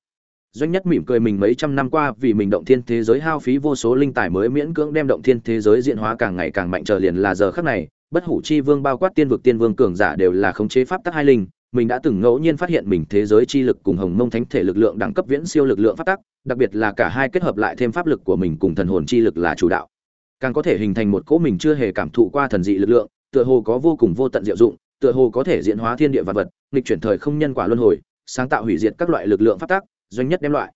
Doanh nhất mỉm cười mình mấy trăm năm qua vì mình động thiên thế giới hao phí vô số linh tài mới miễn cưỡng đem động thiên thế giới diễn hóa càng ngày càng mạnh trở liền là giờ khắc này, bất hủ chi vương bao quát tiên vực tiên vương cường giả đều là khống chế pháp tắc hai linh, mình đã từng ngẫu nhiên phát hiện mình thế giới chi lực cùng hồng mông thánh thể lực lượng đẳng cấp viễn siêu lực lượng pháp tắc, đặc biệt là cả hai kết hợp lại thêm pháp lực của mình cùng thần hồn chi lực là chủ đạo. Càng có thể hình thành một cỗ mình chưa hề cảm thụ qua thần dị lực lượng, tựa hồ có vô cùng vô tận diệu dụng tựa hồ có thể diễn hóa thiên địa vật vật, nghịch chuyển thời không nhân quả luân hồi, sáng tạo hủy diệt các loại lực lượng pháp tắc, doanh nhất đem loại.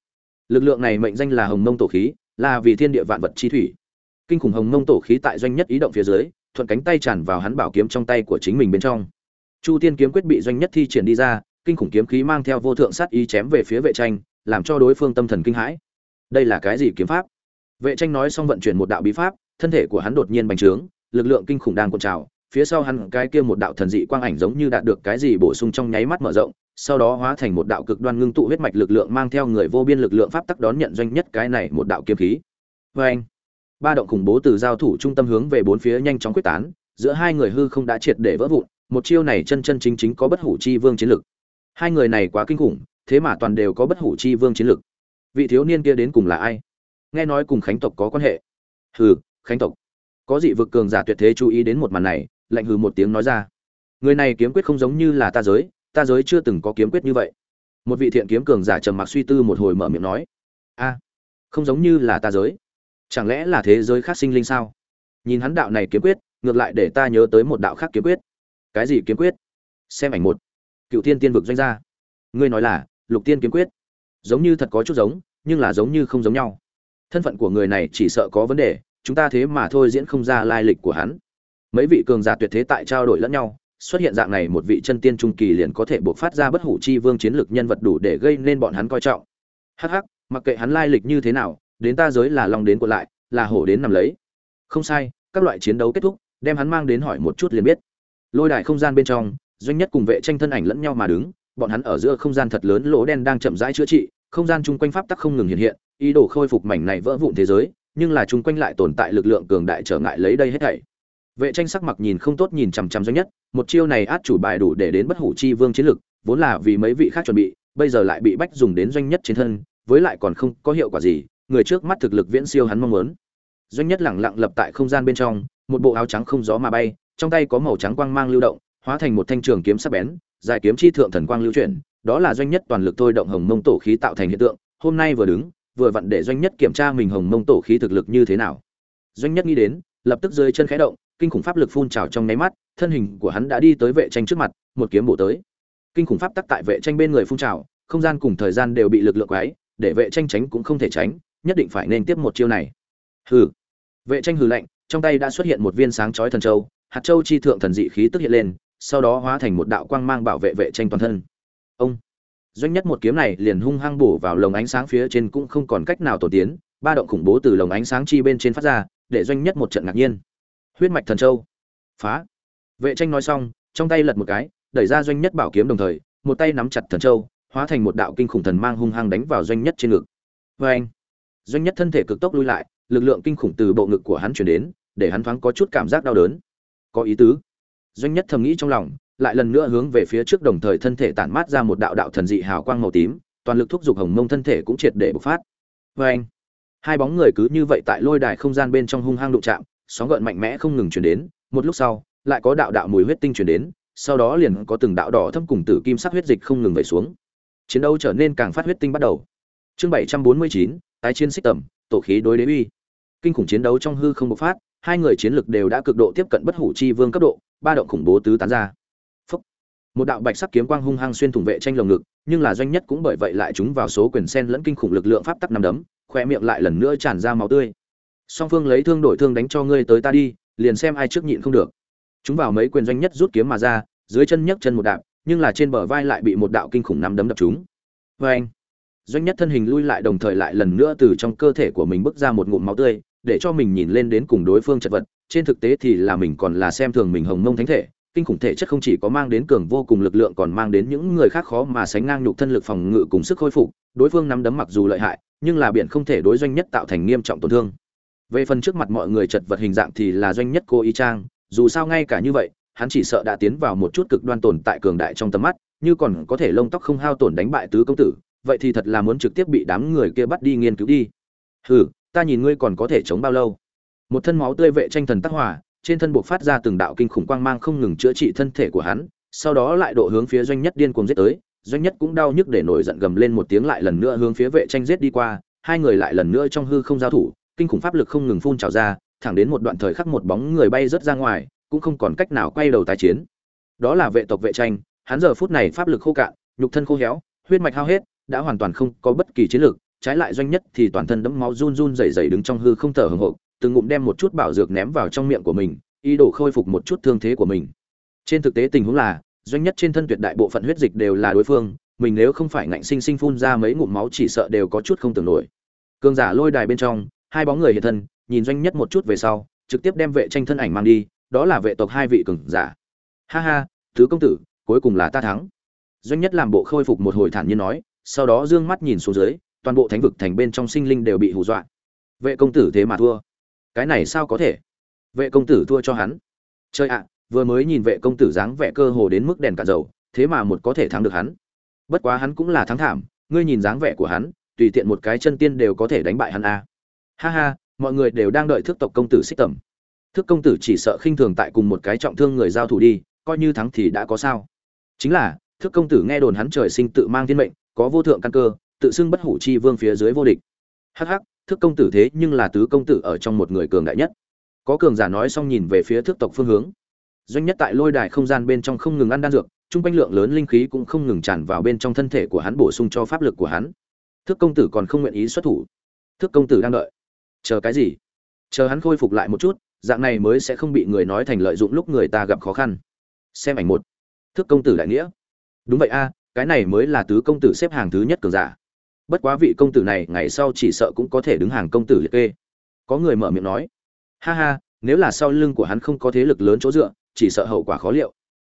Lực lượng này mệnh danh là hồng mông tổ khí, là vì thiên địa vạn vật chi thủy. Kinh khủng hồng mông tổ khí tại doanh nhất ý động phía dưới, thuận cánh tay tràn vào hắn bảo kiếm trong tay của chính mình bên trong. Chu tiên kiếm quyết bị doanh nhất thi triển đi ra, kinh khủng kiếm khí mang theo vô thượng sát ý chém về phía vệ tranh, làm cho đối phương tâm thần kinh hãi. Đây là cái gì kiếm pháp? Vệ tranh nói xong vận chuyển một đạo bí pháp, thân thể của hắn đột nhiên bành trướng, lực lượng kinh khủng đang cuộn trào phía sau hắn cái kia một đạo thần dị quang ảnh giống như đạt được cái gì bổ sung trong nháy mắt mở rộng sau đó hóa thành một đạo cực đoan ngưng tụ huyết mạch lực lượng mang theo người vô biên lực lượng pháp tắc đón nhận doanh nhất cái này một đạo kiếm khí. Và anh, ba động khủng bố từ giao thủ trung tâm hướng về bốn phía nhanh chóng quyết tán, giữa hai người hư không đã triệt để vỡ vụn, một chiêu này chân chân chính chính có bất hủ chi vương chiến lực. Hai người này quá kinh khủng, thế mà toàn đều có bất hủ chi vương chiến lực. Vị thiếu niên kia đến cùng là ai? Nghe nói cùng Khánh tộc có quan hệ. Hừ, Khánh tộc. Có dị vực cường giả tuyệt thế chú ý đến một màn này, lạnh hừ một tiếng nói ra. Người này kiếm quyết không giống như là ta giới, ta giới chưa từng có kiếm quyết như vậy. Một vị thiện kiếm cường giả trầm mặc suy tư một hồi mở miệng nói a không giống như là ta giới. Chẳng lẽ là thế giới khác sinh linh sao? Nhìn hắn đạo này kiếm quyết ngược lại để ta nhớ tới một đạo khác kiếm quyết. Cái gì kiếm quyết? Xem ảnh một. Cựu thiên tiên vực doanh gia. Ngươi nói là lục tiên kiếm quyết. Giống như thật có chút giống nhưng là giống như không giống nhau. Thân phận của người này chỉ sợ có vấn đề chúng ta thế mà thôi diễn không ra lai lịch của hắn mấy vị cường giả tuyệt thế tại trao đổi lẫn nhau, xuất hiện dạng này một vị chân tiên trung kỳ liền có thể buộc phát ra bất hủ chi vương chiến lược nhân vật đủ để gây nên bọn hắn coi trọng. Hắc hắc, mặc kệ hắn lai lịch như thế nào, đến ta giới là long đến của lại, là hổ đến nằm lấy. Không sai, các loại chiến đấu kết thúc, đem hắn mang đến hỏi một chút liền biết. Lôi đài không gian bên trong, doanh nhất cùng vệ tranh thân ảnh lẫn nhau mà đứng, bọn hắn ở giữa không gian thật lớn lỗ đen đang chậm rãi chữa trị, không gian chung quanh pháp tắc không ngừng hiện hiện, ý đồ khôi phục mảnh này vỡ vụn thế giới, nhưng là chung quanh lại tồn tại lực lượng cường đại trở ngại lấy đây hết thảy vệ tranh sắc mặt nhìn không tốt nhìn chằm chằm doanh nhất, một chiêu này át chủ bài đủ để đến bất hủ chi vương chiến lực, vốn là vì mấy vị khác chuẩn bị, bây giờ lại bị bách dùng đến doanh nhất trên thân, với lại còn không có hiệu quả gì, người trước mắt thực lực viễn siêu hắn mong muốn. Doanh nhất lẳng lặng lập tại không gian bên trong, một bộ áo trắng không gió mà bay, trong tay có màu trắng quang mang lưu động, hóa thành một thanh trường kiếm sắc bén, dài kiếm chi thượng thần quang lưu chuyển, đó là doanh nhất toàn lực thôi động hồng mông tổ khí tạo thành hiện tượng, hôm nay vừa đứng, vừa vặn để doanh nhất kiểm tra mình hồng mông tổ khí thực lực như thế nào. Doanh nhất nghĩ đến, lập tức rơi chân khẽ động kinh khủng pháp lực phun trào trong nháy mắt, thân hình của hắn đã đi tới vệ tranh trước mặt, một kiếm bổ tới. Kinh khủng pháp tắc tại vệ tranh bên người phun trào, không gian cùng thời gian đều bị lực lượng quấy, để vệ tranh tránh cũng không thể tránh, nhất định phải nên tiếp một chiêu này. Hừ. Vệ tranh hừ lạnh, trong tay đã xuất hiện một viên sáng chói thần châu, hạt châu chi thượng thần dị khí tức hiện lên, sau đó hóa thành một đạo quang mang bảo vệ vệ tranh toàn thân. Ông. Doanh nhất một kiếm này liền hung hăng bổ vào lồng ánh sáng phía trên cũng không còn cách nào tổ tiến, ba động khủng bố từ lồng ánh sáng chi bên trên phát ra, để doanh nhất một trận ngạc nhiên huyết mạch thần châu. Phá. Vệ tranh nói xong, trong tay lật một cái, đẩy ra doanh nhất bảo kiếm đồng thời, một tay nắm chặt thần châu, hóa thành một đạo kinh khủng thần mang hung hăng đánh vào doanh nhất trên ngực. Vê anh doanh nhất thân thể cực tốc lui lại, lực lượng kinh khủng từ bộ ngực của hắn chuyển đến, để hắn thoáng có chút cảm giác đau đớn. Có ý tứ. Doanh nhất thầm nghĩ trong lòng, lại lần nữa hướng về phía trước đồng thời thân thể tản mát ra một đạo đạo thần dị hào quang màu tím, toàn lực thúc giục hồng mông thân thể cũng triệt để bộc phát. Vê anh hai bóng người cứ như vậy tại lôi đài không gian bên trong hung hăng đụng chạm sóng gợn mạnh mẽ không ngừng truyền đến, một lúc sau, lại có đạo đạo mùi huyết tinh truyền đến, sau đó liền có từng đạo đỏ thâm cùng tử kim sắc huyết dịch không ngừng vẩy xuống. Chiến đấu trở nên càng phát huyết tinh bắt đầu. Chương 749, tái chiến xích tầm, tổ khí đối đế uy. Kinh khủng chiến đấu trong hư không bộc phát, hai người chiến lực đều đã cực độ tiếp cận bất hủ chi vương cấp độ, ba động khủng bố tứ tán ra. Phúc. Một đạo bạch sắc kiếm quang hung hăng xuyên thủng vệ tranh lồng ngực, nhưng là doanh nhất cũng bởi vậy lại chúng vào số quyền sen lẫn kinh khủng lực lượng pháp tắc năm đấm, khóe miệng lại lần nữa tràn ra máu tươi song phương lấy thương đổi thương đánh cho ngươi tới ta đi, liền xem ai trước nhịn không được. Chúng vào mấy quyền doanh nhất rút kiếm mà ra, dưới chân nhấc chân một đạp, nhưng là trên bờ vai lại bị một đạo kinh khủng nắm đấm đập chúng vê anh, doanh nhất thân hình lui lại đồng thời lại lần nữa từ trong cơ thể của mình bước ra một ngụm máu tươi, để cho mình nhìn lên đến cùng đối phương chật vật. Trên thực tế thì là mình còn là xem thường mình hồng mông thánh thể, kinh khủng thể chất không chỉ có mang đến cường vô cùng lực lượng còn mang đến những người khác khó mà sánh ngang nhục thân lực phòng ngự cùng sức khôi phục. Đối phương nắm đấm mặc dù lợi hại, nhưng là biển không thể đối doanh nhất tạo thành nghiêm trọng tổn thương về phần trước mặt mọi người chật vật hình dạng thì là doanh nhất cô y trang dù sao ngay cả như vậy, hắn chỉ sợ đã tiến vào một chút cực đoan tồn tại cường đại trong tầm mắt, như còn có thể lông tóc không hao tổn đánh bại tứ công tử, vậy thì thật là muốn trực tiếp bị đám người kia bắt đi nghiên cứu đi. Hừ, ta nhìn ngươi còn có thể chống bao lâu? Một thân máu tươi vệ tranh thần tác hỏa trên thân buộc phát ra từng đạo kinh khủng quang mang không ngừng chữa trị thân thể của hắn, sau đó lại độ hướng phía doanh nhất điên cuồng giết tới, doanh nhất cũng đau nhức để nổi giận gầm lên một tiếng lại lần nữa hướng phía vệ tranh giết đi qua, hai người lại lần nữa trong hư không giao thủ kinh khủng pháp lực không ngừng phun trào ra, thẳng đến một đoạn thời khắc một bóng người bay rớt ra ngoài, cũng không còn cách nào quay đầu tái chiến đó là vệ tộc vệ tranh, hắn giờ phút này pháp lực khô cạn, nhục thân khô héo, huyết mạch hao hết, đã hoàn toàn không có bất kỳ chiến lực. trái lại doanh nhất thì toàn thân đẫm máu run run rẩy rẩy đứng trong hư không thở hổn hộc, từng ngụm đem một chút bảo dược ném vào trong miệng của mình, ý đồ khôi phục một chút thương thế của mình trên thực tế tình huống là, doanh nhất trên thân tuyệt đại bộ phận huyết dịch đều là đối phương, mình nếu không phải ngạnh sinh sinh phun ra mấy ngụm máu chỉ sợ đều có chút không tưởng nổi cương giả lôi đài bên trong hai bóng người hiện thân, nhìn doanh nhất một chút về sau, trực tiếp đem vệ tranh thân ảnh mang đi, đó là vệ tộc hai vị cường giả. Ha ha thứ công tử, cuối cùng là ta thắng. Doanh nhất làm bộ khôi phục một hồi thản nhiên nói, sau đó dương mắt nhìn xuống dưới, toàn bộ thánh vực thành bên trong sinh linh đều bị hù dọa. Vệ công tử thế mà thua. Cái này sao có thể? Vệ công tử thua cho hắn. Chơi ạ, vừa mới nhìn vệ công tử dáng vẻ cơ hồ đến mức đèn cả dầu, thế mà một có thể thắng được hắn. Bất quá hắn cũng là thắng thảm, ngươi nhìn dáng vẻ của hắn, tùy tiện một cái chân tiên đều có thể đánh bại hắn a. à ha ha, mọi người đều đang đợi thức tộc công tử xích tầm thức công tử chỉ sợ khinh thường tại cùng một cái trọng thương người giao thủ đi, coi như thắng thì đã có sao. Chính là, thức công tử nghe đồn hắn trời sinh tự mang thiên mệnh, có vô thượng căn cơ, tự xưng bất hủ chi vương phía dưới vô địch. Hắc hắc, thức công tử thế nhưng là tứ công tử ở trong một người cường đại nhất. Có cường giả nói xong nhìn về phía thức tộc phương hướng. Doanh nhất tại lôi đài không gian bên trong không ngừng ăn đan dược trung quanh lượng lớn linh khí cũng không ngừng tràn vào bên trong thân thể của hắn bổ sung cho pháp lực của hắn. Thức công tử còn không nguyện ý xuất thủ. Thức công tử đang đợi chờ cái gì? Chờ hắn khôi phục lại một chút, dạng này mới sẽ không bị người nói thành lợi dụng lúc người ta gặp khó khăn. Xem ảnh một. Thức công tử đại nghĩa. Đúng vậy a, cái này mới là tứ công tử xếp hàng thứ nhất cường giả. Bất quá vị công tử này ngày sau chỉ sợ cũng có thể đứng hàng công tử liệt kê. Có người mở miệng nói. Ha ha, nếu là sau lưng của hắn không có thế lực lớn chỗ dựa, chỉ sợ hậu quả khó liệu.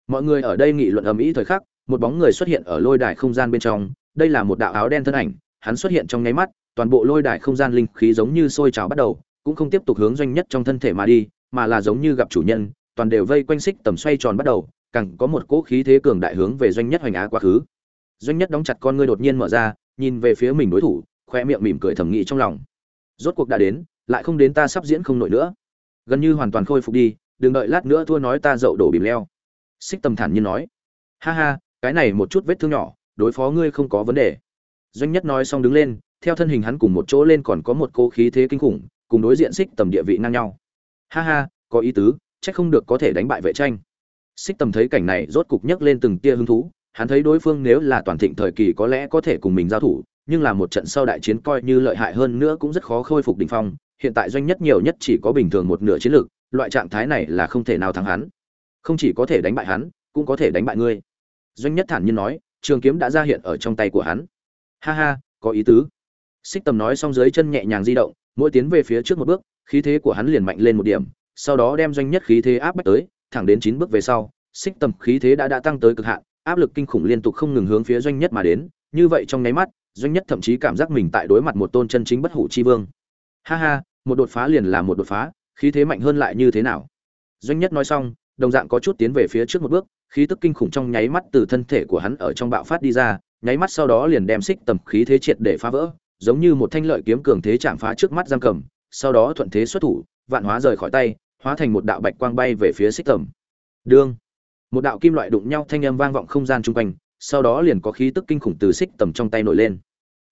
Mọi người ở đây nghị luận ầm ĩ thời khắc, một bóng người xuất hiện ở lôi đài không gian bên trong. Đây là một đạo áo đen thân ảnh, hắn xuất hiện trong nháy mắt toàn bộ lôi đài không gian linh khí giống như sôi trào bắt đầu, cũng không tiếp tục hướng doanh nhất trong thân thể mà đi, mà là giống như gặp chủ nhân, toàn đều vây quanh xích tầm xoay tròn bắt đầu, càng có một cỗ khí thế cường đại hướng về doanh nhất hoành á quá khứ. Doanh nhất đóng chặt con ngươi đột nhiên mở ra, nhìn về phía mình đối thủ, khoe miệng mỉm cười thầm nghĩ trong lòng. Rốt cuộc đã đến, lại không đến ta sắp diễn không nổi nữa. Gần như hoàn toàn khôi phục đi, đừng đợi lát nữa thua nói ta dậu đổ bìm leo. Xích tầm thản nhiên nói. Ha ha, cái này một chút vết thương nhỏ, đối phó ngươi không có vấn đề. Doanh nhất nói xong đứng lên theo thân hình hắn cùng một chỗ lên còn có một cô khí thế kinh khủng, cùng đối diện xích tầm địa vị ngang nhau. Ha ha, có ý tứ, chắc không được có thể đánh bại vệ tranh. Xích tầm thấy cảnh này rốt cục nhấc lên từng tia hứng thú, hắn thấy đối phương nếu là toàn thịnh thời kỳ có lẽ có thể cùng mình giao thủ, nhưng là một trận sau đại chiến coi như lợi hại hơn nữa cũng rất khó khôi phục đỉnh phong, hiện tại doanh nhất nhiều nhất chỉ có bình thường một nửa chiến lược, loại trạng thái này là không thể nào thắng hắn. Không chỉ có thể đánh bại hắn, cũng có thể đánh bại ngươi. Doanh nhất thản nhiên nói, trường kiếm đã ra hiện ở trong tay của hắn. Ha ha, có ý tứ xích tầm nói xong dưới chân nhẹ nhàng di động, mỗi tiến về phía trước một bước, khí thế của hắn liền mạnh lên một điểm, sau đó đem doanh nhất khí thế áp bách tới, thẳng đến chín bước về sau, xích tầm khí thế đã đã tăng tới cực hạn, áp lực kinh khủng liên tục không ngừng hướng phía doanh nhất mà đến, như vậy trong nháy mắt, doanh nhất thậm chí cảm giác mình tại đối mặt một tôn chân chính bất hủ chi vương. Ha ha, một đột phá liền là một đột phá, khí thế mạnh hơn lại như thế nào? Doanh nhất nói xong, đồng dạng có chút tiến về phía trước một bước, khí tức kinh khủng trong nháy mắt từ thân thể của hắn ở trong bạo phát đi ra, nháy mắt sau đó liền đem xích tầm khí thế triệt để phá vỡ giống như một thanh lợi kiếm cường thế chạm phá trước mắt giam cầm, sau đó thuận thế xuất thủ, vạn hóa rời khỏi tay, hóa thành một đạo bạch quang bay về phía xích tầm. Đương, một đạo kim loại đụng nhau thanh âm vang vọng không gian chung quanh, sau đó liền có khí tức kinh khủng từ xích tầm trong tay nổi lên.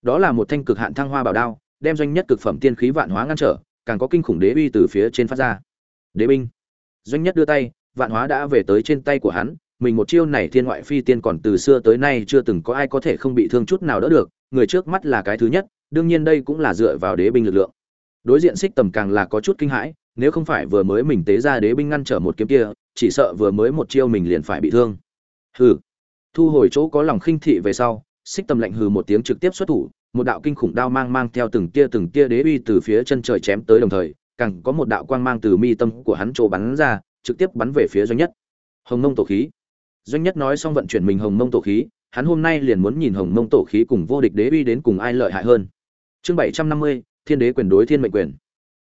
Đó là một thanh cực hạn thăng hoa bảo đao, đem doanh nhất cực phẩm tiên khí vạn hóa ngăn trở, càng có kinh khủng đế uy từ phía trên phát ra. Đế binh, doanh nhất đưa tay, vạn hóa đã về tới trên tay của hắn, mình một chiêu này thiên ngoại phi tiên còn từ xưa tới nay chưa từng có ai có thể không bị thương chút nào đỡ được, người trước mắt là cái thứ nhất đương nhiên đây cũng là dựa vào đế binh lực lượng. Đối diện xích tầm càng là có chút kinh hãi, nếu không phải vừa mới mình tế ra đế binh ngăn trở một kiếm kia, chỉ sợ vừa mới một chiêu mình liền phải bị thương. Hừ. Thu hồi chỗ có lòng khinh thị về sau, xích tầm lạnh hừ một tiếng trực tiếp xuất thủ, một đạo kinh khủng đao mang mang theo từng tia từng tia đế uy từ phía chân trời chém tới đồng thời, càng có một đạo quang mang từ mi tâm của hắn chỗ bắn ra, trực tiếp bắn về phía doanh nhất. Hồng mông tổ khí. Doanh nhất nói xong vận chuyển mình hồng mông tổ khí, hắn hôm nay liền muốn nhìn hồng mông tổ khí cùng vô địch đế uy đến cùng ai lợi hại hơn chương bảy trăm năm mươi, thiên đế quyền đối thiên mệnh quyền.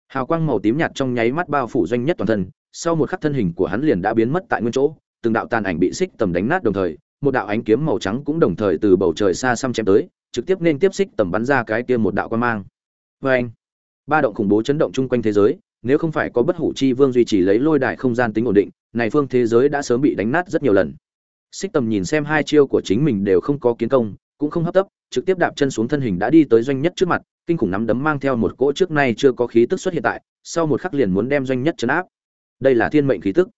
Hào quang màu tím nhạt trong nháy mắt bao phủ doanh nhất toàn thân, sau một khắc thân hình của hắn liền đã biến mất tại nguyên chỗ, từng đạo tàn ảnh bị xích tầm đánh nát đồng thời, một đạo ánh kiếm màu trắng cũng đồng thời từ bầu trời xa xăm chém tới, trực tiếp nên tiếp xích tầm bắn ra cái kia một đạo quan mang. Vê anh ba động khủng bố chấn động chung quanh thế giới, nếu không phải có bất hủ chi vương duy trì lấy lôi đài không gian tính ổn định, này phương thế giới đã sớm bị đánh nát rất nhiều lần. Xích tầm nhìn xem hai chiêu của chính mình đều không có kiến công cũng không hấp tấp, trực tiếp đạp chân xuống thân hình đã đi tới doanh nhất trước mặt, kinh khủng nắm đấm mang theo một cỗ trước nay chưa có khí tức xuất hiện tại, sau một khắc liền muốn đem doanh nhất chấn áp. Đây là thiên mệnh khí tức.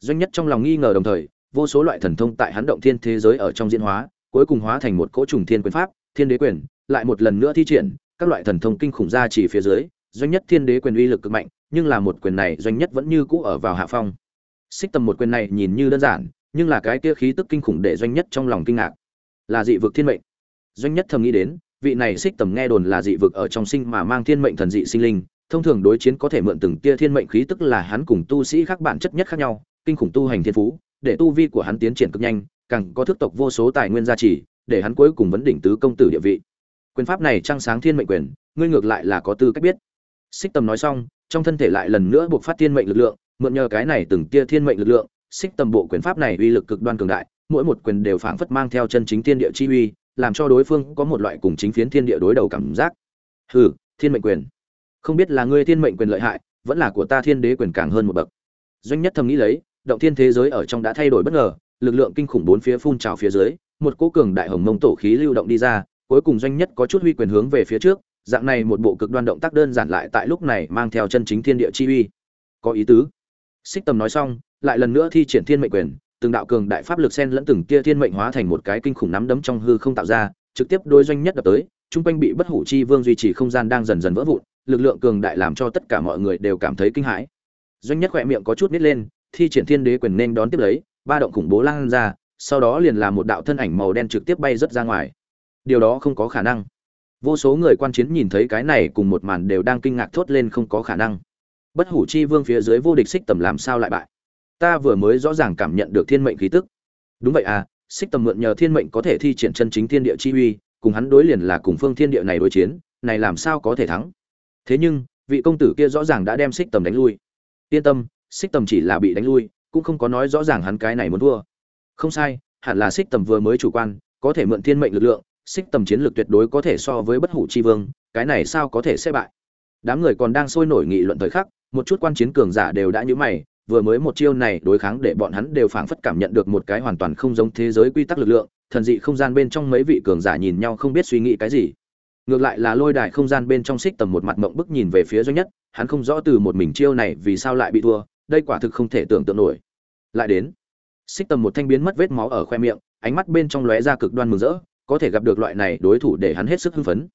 Doanh nhất trong lòng nghi ngờ đồng thời, vô số loại thần thông tại hắn động thiên thế giới ở trong diễn hóa, cuối cùng hóa thành một cỗ trùng thiên quyền pháp, thiên đế quyền, lại một lần nữa thi triển, các loại thần thông kinh khủng ra chỉ phía dưới, doanh nhất thiên đế quyền uy lực cực mạnh, nhưng là một quyền này doanh nhất vẫn như cũ ở vào hạ phong. Xích tầm một quyền này nhìn như đơn giản, nhưng là cái kia khí tức kinh khủng để doanh nhất trong lòng kinh ngạc. Là dị vực thiên mệnh doanh nhất thầm nghĩ đến, vị này xích tầm nghe đồn là dị vực ở trong sinh mà mang thiên mệnh thần dị sinh linh, thông thường đối chiến có thể mượn từng tia thiên mệnh khí tức là hắn cùng tu sĩ khác bản chất nhất khác nhau, kinh khủng tu hành thiên phú, để tu vi của hắn tiến triển cực nhanh, càng có thức tộc vô số tài nguyên gia trì, để hắn cuối cùng vấn đỉnh tứ công tử địa vị. Quyền pháp này trăng sáng thiên mệnh quyền, ngươi ngược lại là có tư cách biết. Xích tầm nói xong, trong thân thể lại lần nữa buộc phát thiên mệnh lực lượng, mượn nhờ cái này từng tia thiên mệnh lực lượng, xích tầm bộ quyền pháp này uy lực cực đoan cường đại, mỗi một quyền đều phảng phất mang theo chân chính thiên địa chi uy làm cho đối phương có một loại cùng chính phiến thiên địa đối đầu cảm giác. Hừ, thiên mệnh quyền. Không biết là ngươi thiên mệnh quyền lợi hại, vẫn là của ta thiên đế quyền càng hơn một bậc. Doanh nhất thầm nghĩ lấy, động thiên thế giới ở trong đã thay đổi bất ngờ, lực lượng kinh khủng bốn phía phun trào phía dưới, một cỗ cường đại hồng mông tổ khí lưu động đi ra, cuối cùng doanh nhất có chút huy quyền hướng về phía trước, dạng này một bộ cực đoan động tác đơn giản lại tại lúc này mang theo chân chính thiên địa chi uy. Có ý tứ. Xích tầm nói xong, lại lần nữa thi triển thiên mệnh quyền từng đạo cường đại pháp lực sen lẫn từng tia thiên mệnh hóa thành một cái kinh khủng nắm đấm trong hư không tạo ra, trực tiếp đối doanh nhất đập tới trung quanh bị bất hủ chi vương duy trì không gian đang dần dần vỡ vụn, lực lượng cường đại làm cho tất cả mọi người đều cảm thấy kinh hãi. Doanh nhất khỏe miệng có chút nít lên, thi triển thiên đế quyền nên đón tiếp lấy, ba động khủng bố lan ra, sau đó liền là một đạo thân ảnh màu đen trực tiếp bay rất ra ngoài. Điều đó không có khả năng. Vô số người quan chiến nhìn thấy cái này cùng một màn đều đang kinh ngạc thốt lên không có khả năng. Bất hủ chi vương phía dưới vô địch xích tầm làm sao lại bại? Ta vừa mới rõ ràng cảm nhận được thiên mệnh khí tức. Đúng vậy à xích tầm mượn nhờ thiên mệnh có thể thi triển chân chính thiên địa chi uy, cùng hắn đối liền là cùng phương thiên địa này đối chiến, này làm sao có thể thắng? Thế nhưng, vị công tử kia rõ ràng đã đem xích tầm đánh lui. Yên tâm, xích tầm chỉ là bị đánh lui, cũng không có nói rõ ràng hắn cái này muốn thua. Không sai, hẳn là xích tầm vừa mới chủ quan, có thể mượn thiên mệnh lực lượng, xích tầm chiến lược tuyệt đối có thể so với bất hủ chi vương, cái này sao có thể sẽ bại? Đám người còn đang sôi nổi nghị luận thời khắc, một chút quan chiến cường giả đều đã nhữ mày vừa mới một chiêu này đối kháng để bọn hắn đều phảng phất cảm nhận được một cái hoàn toàn không giống thế giới quy tắc lực lượng, thần dị không gian bên trong mấy vị cường giả nhìn nhau không biết suy nghĩ cái gì. Ngược lại là lôi đài không gian bên trong xích tầm một mặt mộng bức nhìn về phía doanh nhất, hắn không rõ từ một mình chiêu này vì sao lại bị thua, đây quả thực không thể tưởng tượng nổi. Lại đến, xích tầm một thanh biến mất vết máu ở khoe miệng, ánh mắt bên trong lóe ra cực đoan mừng rỡ, có thể gặp được loại này đối thủ để hắn hết sức hưng phấn.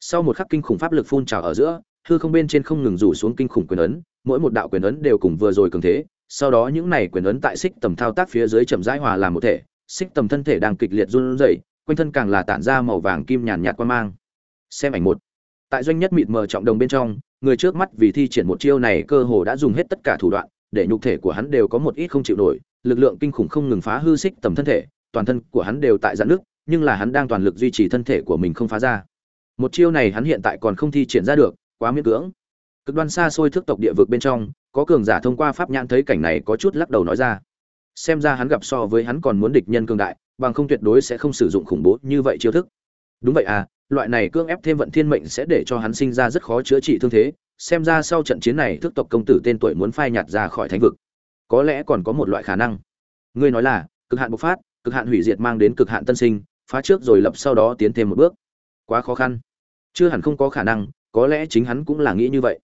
Sau một khắc kinh khủng pháp lực phun trào ở giữa, hư không bên trên không ngừng rủ xuống kinh khủng quyền ấn mỗi một đạo quyền ấn đều cùng vừa rồi cường thế, sau đó những này quyền ấn tại xích tầm thao tác phía dưới chậm rãi hòa làm một thể, xích tầm thân thể đang kịch liệt run rẩy, quanh thân càng là tản ra màu vàng kim nhàn nhạt quan mang. Xem ảnh một. Tại doanh nhất mịt mờ trọng đồng bên trong, người trước mắt vì thi triển một chiêu này cơ hồ đã dùng hết tất cả thủ đoạn, để nhục thể của hắn đều có một ít không chịu nổi, lực lượng kinh khủng không ngừng phá hư xích tầm thân thể, toàn thân của hắn đều tại giãn nước nhưng là hắn đang toàn lực duy trì thân thể của mình không phá ra. Một chiêu này hắn hiện tại còn không thi triển ra được, quá miễn cưỡng cực đoan xa xôi thức tộc địa vực bên trong, có cường giả thông qua pháp nhãn thấy cảnh này có chút lắc đầu nói ra. Xem ra hắn gặp so với hắn còn muốn địch nhân cường đại, bằng không tuyệt đối sẽ không sử dụng khủng bố như vậy chiêu thức. Đúng vậy à loại này cưỡng ép thêm vận thiên mệnh sẽ để cho hắn sinh ra rất khó chữa trị thương thế, xem ra sau trận chiến này thức tộc công tử tên tuổi muốn phai nhạt ra khỏi thánh vực. Có lẽ còn có một loại khả năng. Ngươi nói là, cực hạn bộc phát, cực hạn hủy diệt mang đến cực hạn tân sinh, phá trước rồi lập sau đó tiến thêm một bước. Quá khó khăn. Chưa hẳn không có khả năng, có lẽ chính hắn cũng là nghĩ như vậy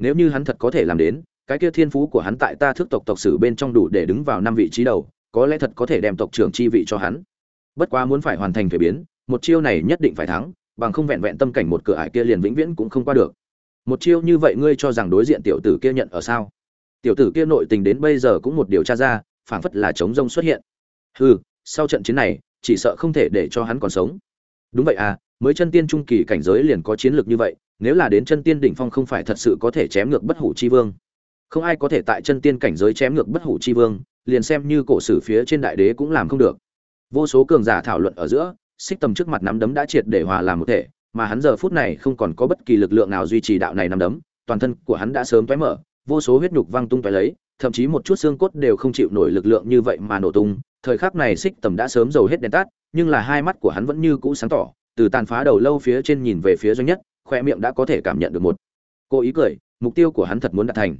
nếu như hắn thật có thể làm đến, cái kia thiên phú của hắn tại ta thức tộc tộc sử bên trong đủ để đứng vào năm vị trí đầu, có lẽ thật có thể đem tộc trưởng chi vị cho hắn. Bất quá muốn phải hoàn thành thể biến, một chiêu này nhất định phải thắng, bằng không vẹn vẹn tâm cảnh một cửa ải kia liền vĩnh viễn cũng không qua được. Một chiêu như vậy ngươi cho rằng đối diện tiểu tử kia nhận ở sao? Tiểu tử kia nội tình đến bây giờ cũng một điều tra ra, phảng phất là chống rông xuất hiện. Hừ, sau trận chiến này, chỉ sợ không thể để cho hắn còn sống đúng vậy à mới chân tiên trung kỳ cảnh giới liền có chiến lược như vậy, nếu là đến chân tiên đỉnh phong không phải thật sự có thể chém ngược bất hủ chi vương. Không ai có thể tại chân tiên cảnh giới chém ngược bất hủ chi vương, liền xem như cổ sử phía trên đại đế cũng làm không được. Vô số cường giả thảo luận ở giữa, xích tầm trước mặt nắm đấm đã triệt để hòa làm một thể, mà hắn giờ phút này không còn có bất kỳ lực lượng nào duy trì đạo này nắm đấm, toàn thân của hắn đã sớm toé mở, vô số huyết nhục văng tung tóe lấy, thậm chí một chút xương cốt đều không chịu nổi lực lượng như vậy mà nổ tung. Thời khắc này xích tầm đã sớm dầu hết đèn tắt nhưng là hai mắt của hắn vẫn như cũ sáng tỏ, từ tàn phá đầu lâu phía trên nhìn về phía doanh nhất, khoe miệng đã có thể cảm nhận được một. Cô ý cười, mục tiêu của hắn thật muốn đạt thành.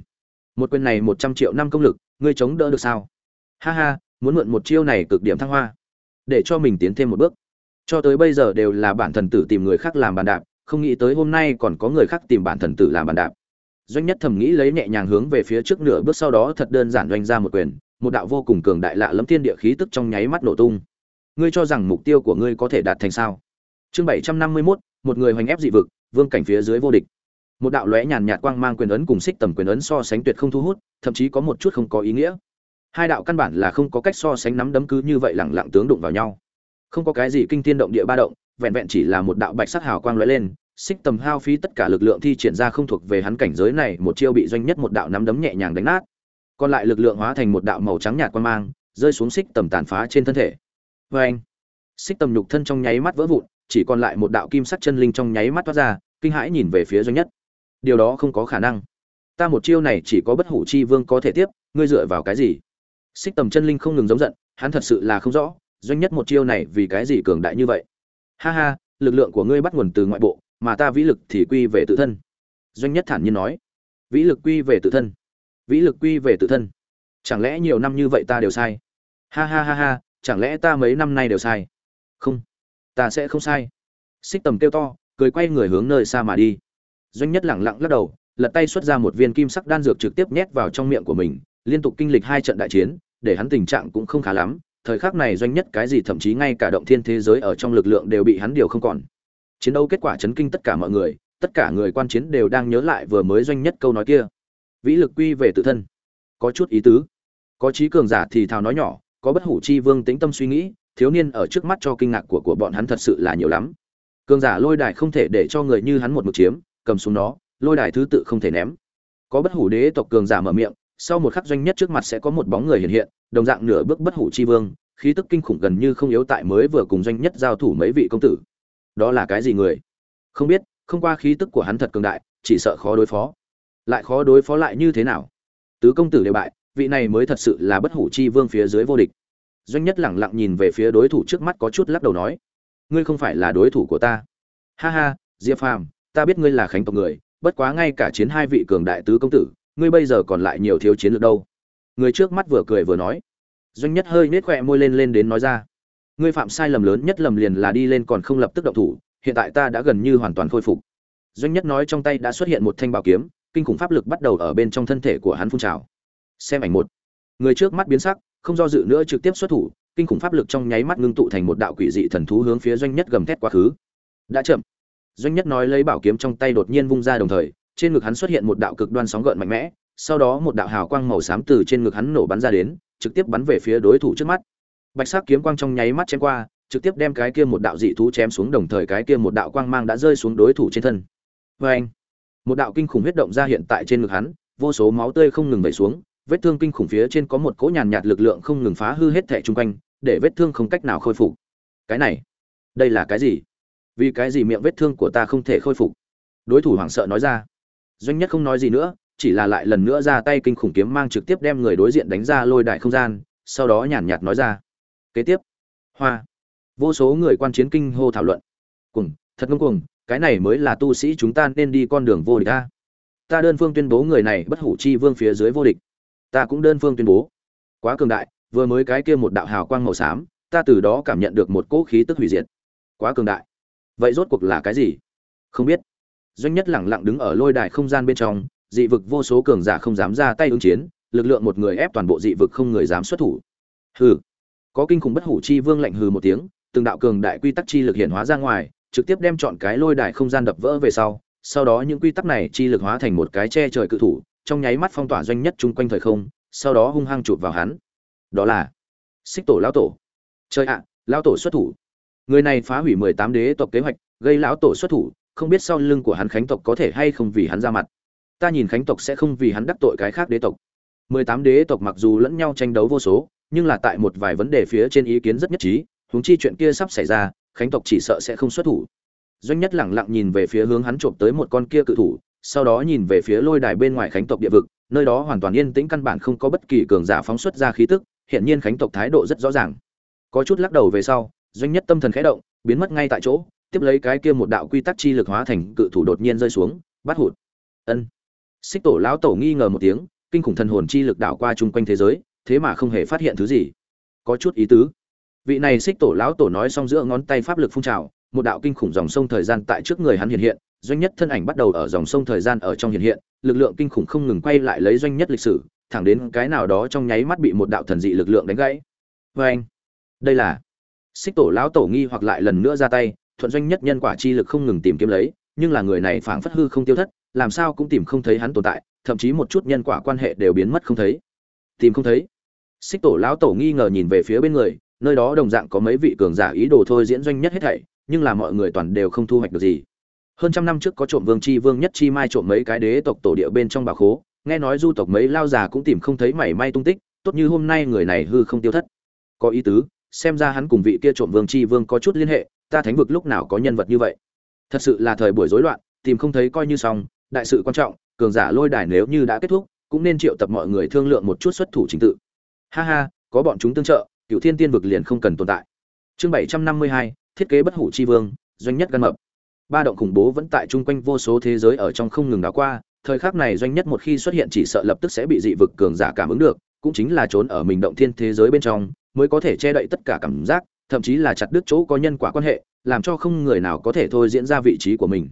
Một quyền này một trăm triệu năm công lực, ngươi chống đỡ được sao? Ha ha, muốn mượn một chiêu này cực điểm thăng hoa. Để cho mình tiến thêm một bước. Cho tới bây giờ đều là bản thần tử tìm người khác làm bàn đạp, không nghĩ tới hôm nay còn có người khác tìm bản thần tử làm bàn đạp. Doanh nhất thầm nghĩ lấy nhẹ nhàng hướng về phía trước nửa bước sau đó thật đơn giản doanh ra một quyền, một đạo vô cùng cường đại lạ lẫm thiên địa khí tức trong nháy mắt nổ tung ngươi cho rằng mục tiêu của ngươi có thể đạt thành sao? Chương bảy trăm năm mươi mốt, một người hoành ép dị vực, vương cảnh phía dưới vô địch. Một đạo lóe nhàn nhạt quang mang quyền ấn cùng xích tầm quyền ấn so sánh tuyệt không thu hút, thậm chí có một chút không có ý nghĩa. Hai đạo căn bản là không có cách so sánh nắm đấm cứ như vậy lẳng lặng tướng đụng vào nhau. Không có cái gì kinh thiên động địa ba động, vẹn vẹn chỉ là một đạo bạch sắc hào quang lóe lên, xích tầm hao phí tất cả lực lượng thi triển ra không thuộc về hắn cảnh giới này, một chiêu bị doanh nhất một đạo nắm đấm nhẹ nhàng đánh nát. Còn lại lực lượng hóa thành một đạo màu trắng nhạt quang mang, rơi xuống xích tầm tàn phá trên thân thể vê anh. Xích tầm nhục thân trong nháy mắt vỡ vụn, chỉ còn lại một đạo kim sắc chân linh trong nháy mắt toát ra, kinh hãi nhìn về phía doanh nhất. Điều đó không có khả năng. Ta một chiêu này chỉ có bất hủ chi vương có thể tiếp, ngươi dựa vào cái gì? Xích tầm chân linh không ngừng giống giận, hắn thật sự là không rõ, doanh nhất một chiêu này vì cái gì cường đại như vậy? Ha ha, lực lượng của ngươi bắt nguồn từ ngoại bộ, mà ta vĩ lực thì quy về tự thân. Doanh nhất thản nhiên nói. Vĩ lực quy về tự thân. Vĩ lực quy về tự thân. Chẳng lẽ nhiều năm như vậy ta đều sai? Ha ha ha ha chẳng lẽ ta mấy năm nay đều sai? Không. Ta sẽ không sai. Xích tầm kêu to, cười quay người hướng nơi xa mà đi. Doanh nhất lẳng lặng lắc đầu, lật tay xuất ra một viên kim sắc đan dược trực tiếp nhét vào trong miệng của mình, liên tục kinh lịch hai trận đại chiến, để hắn tình trạng cũng không khá lắm. Thời khắc này doanh nhất cái gì thậm chí ngay cả động thiên thế giới ở trong lực lượng đều bị hắn điều không còn. Chiến đấu kết quả chấn kinh tất cả mọi người, tất cả người quan chiến đều đang nhớ lại vừa mới doanh nhất câu nói kia. Vĩ lực quy về tự thân. Có chút ý tứ. Có trí cường giả thì thào nói nhỏ có bất hủ chi vương tĩnh tâm suy nghĩ, thiếu niên ở trước mắt cho kinh ngạc của của bọn hắn thật sự là nhiều lắm. Cường giả lôi đài không thể để cho người như hắn một mực chiếm, cầm xuống nó, lôi đài thứ tự không thể ném. Có bất hủ đế tộc cường giả mở miệng, sau một khắc doanh nhất trước mặt sẽ có một bóng người hiện hiện, đồng dạng nửa bước bất hủ chi vương, khí tức kinh khủng gần như không yếu tại mới vừa cùng doanh nhất giao thủ mấy vị công tử. Đó là cái gì người? Không biết, không qua khí tức của hắn thật cường đại, chỉ sợ khó đối phó. Lại khó đối phó lại như thế nào? Tứ công tử đều bại vị này mới thật sự là bất hủ chi vương phía dưới vô địch. Doanh nhất lẳng lặng nhìn về phía đối thủ trước mắt có chút lắc đầu nói, ngươi không phải là đối thủ của ta. Ha ha, diệp phàm, ta biết ngươi là khánh tộc người, bất quá ngay cả chiến hai vị cường đại tứ công tử, ngươi bây giờ còn lại nhiều thiếu chiến lược đâu? Người trước mắt vừa cười vừa nói. Doanh nhất hơi nết khỏe môi lên lên đến nói ra, ngươi phạm sai lầm lớn nhất lầm liền là đi lên còn không lập tức động thủ, hiện tại ta đã gần như hoàn toàn khôi phục. Doanh nhất nói trong tay đã xuất hiện một thanh bảo kiếm, kinh khủng pháp lực bắt đầu ở bên trong thân thể của hắn phun trào xem ảnh một. Người trước mắt biến sắc, không do dự nữa trực tiếp xuất thủ, kinh khủng pháp lực trong nháy mắt ngưng tụ thành một đạo quỷ dị thần thú hướng phía doanh nhất gầm thét quá khứ. Đã chậm. Doanh nhất nói lấy bảo kiếm trong tay đột nhiên vung ra đồng thời, trên ngực hắn xuất hiện một đạo cực đoan sóng gợn mạnh mẽ, sau đó một đạo hào quang màu xám từ trên ngực hắn nổ bắn ra đến, trực tiếp bắn về phía đối thủ trước mắt. Bạch sắc kiếm quang trong nháy mắt chém qua, trực tiếp đem cái kia một đạo dị thú chém xuống đồng thời cái kia một đạo quang mang đã rơi xuống đối thủ trên thân. Vê anh một đạo kinh khủng huyết động ra hiện tại trên ngực hắn, vô số máu tươi không ngừng vẩy xuống vết thương kinh khủng phía trên có một cỗ nhàn nhạt lực lượng không ngừng phá hư hết thẻ chung quanh, để vết thương không cách nào khôi phục. Cái này, đây là cái gì? Vì cái gì miệng vết thương của ta không thể khôi phục? Đối thủ hoảng sợ nói ra. Doanh nhất không nói gì nữa, chỉ là lại lần nữa ra tay kinh khủng kiếm mang trực tiếp đem người đối diện đánh ra lôi đại không gian, sau đó nhàn nhạt nói ra. Kế tiếp, hoa. Vô số người quan chiến kinh hô thảo luận. Cùng thật ngông cuồng, cái này mới là tu sĩ chúng ta nên đi con đường vô địch ta ta đơn phương tuyên bố người này bất hủ chi vương phía dưới vô địch ta cũng đơn phương tuyên bố. Quá cường đại, vừa mới cái kia một đạo hào quang màu xám, ta từ đó cảm nhận được một cỗ khí tức hủy diệt. Quá cường đại. Vậy rốt cuộc là cái gì? Không biết. Doanh nhất lẳng lặng đứng ở lôi đài không gian bên trong, dị vực vô số cường giả không dám ra tay ứng chiến, lực lượng một người ép toàn bộ dị vực không người dám xuất thủ. Hừ. Có kinh khủng bất hủ chi vương lạnh hừ một tiếng, từng đạo cường đại quy tắc chi lực hiện hóa ra ngoài, trực tiếp đem chọn cái lôi đài không gian đập vỡ về sau sau đó những quy tắc này chi lực hóa thành một cái che trời cự thủ trong nháy mắt phong tỏa doanh nhất chung quanh thời không, sau đó hung hăng chụp vào hắn. Đó là xích tổ lão tổ. Chơi ạ, lão tổ xuất thủ. Người này phá hủy mười tám đế tộc kế hoạch, gây lão tổ xuất thủ, không biết sau lưng của hắn khánh tộc có thể hay không vì hắn ra mặt. Ta nhìn khánh tộc sẽ không vì hắn đắc tội cái khác đế tộc. mười tám đế tộc mặc dù lẫn nhau tranh đấu vô số, nhưng là tại một vài vấn đề phía trên ý kiến rất nhất trí, huống chi chuyện kia sắp xảy ra, khánh tộc chỉ sợ sẽ không xuất thủ. Doanh nhất lẳng lặng nhìn về phía hướng hắn trộm tới một con kia cự thủ sau đó nhìn về phía lôi đài bên ngoài khánh tộc địa vực, nơi đó hoàn toàn yên tĩnh căn bản không có bất kỳ cường giả phóng xuất ra khí tức hiện nhiên khánh tộc thái độ rất rõ ràng. Có chút lắc đầu về sau, doanh nhất tâm thần khẽ động, biến mất ngay tại chỗ, tiếp lấy cái kia một đạo quy tắc chi lực hóa thành cự thủ đột nhiên rơi xuống, bắt hụt. Ân. Xích tổ lão tổ nghi ngờ một tiếng, kinh khủng thần hồn chi lực đảo qua chung quanh thế giới, thế mà không hề phát hiện thứ gì. Có chút ý tứ. Vị này xích tổ lão tổ nói xong giữa ngón tay pháp lực phun trào, một đạo kinh khủng dòng sông thời gian tại trước người hắn hiện hiện doanh nhất thân ảnh bắt đầu ở dòng sông thời gian ở trong hiện hiện, lực lượng kinh khủng không ngừng quay lại lấy doanh nhất lịch sử, thẳng đến cái nào đó trong nháy mắt bị một đạo thần dị lực lượng đánh gãy. Vê anh, đây là xích tổ lão tổ nghi hoặc lại lần nữa ra tay, thuận doanh nhất nhân quả chi lực không ngừng tìm kiếm lấy, nhưng là người này phảng phất hư không tiêu thất, làm sao cũng tìm không thấy hắn tồn tại, thậm chí một chút nhân quả quan hệ đều biến mất không thấy. Tìm không thấy. Xích tổ lão tổ nghi ngờ nhìn về phía bên người, nơi đó đồng dạng có mấy vị cường giả ý đồ thôi diễn doanh nhất hết thảy, nhưng là mọi người toàn đều không thu hoạch được gì hơn trăm năm trước có trộm vương chi vương nhất chi mai trộm mấy cái đế tộc tổ địa bên trong bà khố. Nghe nói du tộc mấy lao già cũng tìm không thấy mảy may tung tích, tốt như hôm nay người này hư không tiêu thất. Có ý tứ, xem ra hắn cùng vị kia trộm vương chi vương có chút liên hệ, ta thánh vực lúc nào có nhân vật như vậy? Thật sự là thời buổi rối loạn, tìm không thấy coi như xong, đại sự quan trọng, cường giả lôi đài nếu như đã kết thúc, cũng nên triệu tập mọi người thương lượng một chút xuất thủ chính tự. Ha ha, có bọn chúng tương trợ cựu thiên tiên vực liền không cần tồn tại. Chương bảy trăm năm mươi hai, thiết kế bất hủ chi vương, doanh nhất gan mập ba động khủng bố vẫn tại chung quanh vô số thế giới ở trong không ngừng đảo qua, thời khắc này doanh nhất một khi xuất hiện chỉ sợ lập tức sẽ bị dị vực cường giả cảm ứng được, cũng chính là trốn ở mình động thiên thế giới bên trong, mới có thể che đậy tất cả cảm giác, thậm chí là chặt đứt chỗ có nhân quả quan hệ, làm cho không người nào có thể thôi diễn ra vị trí của mình.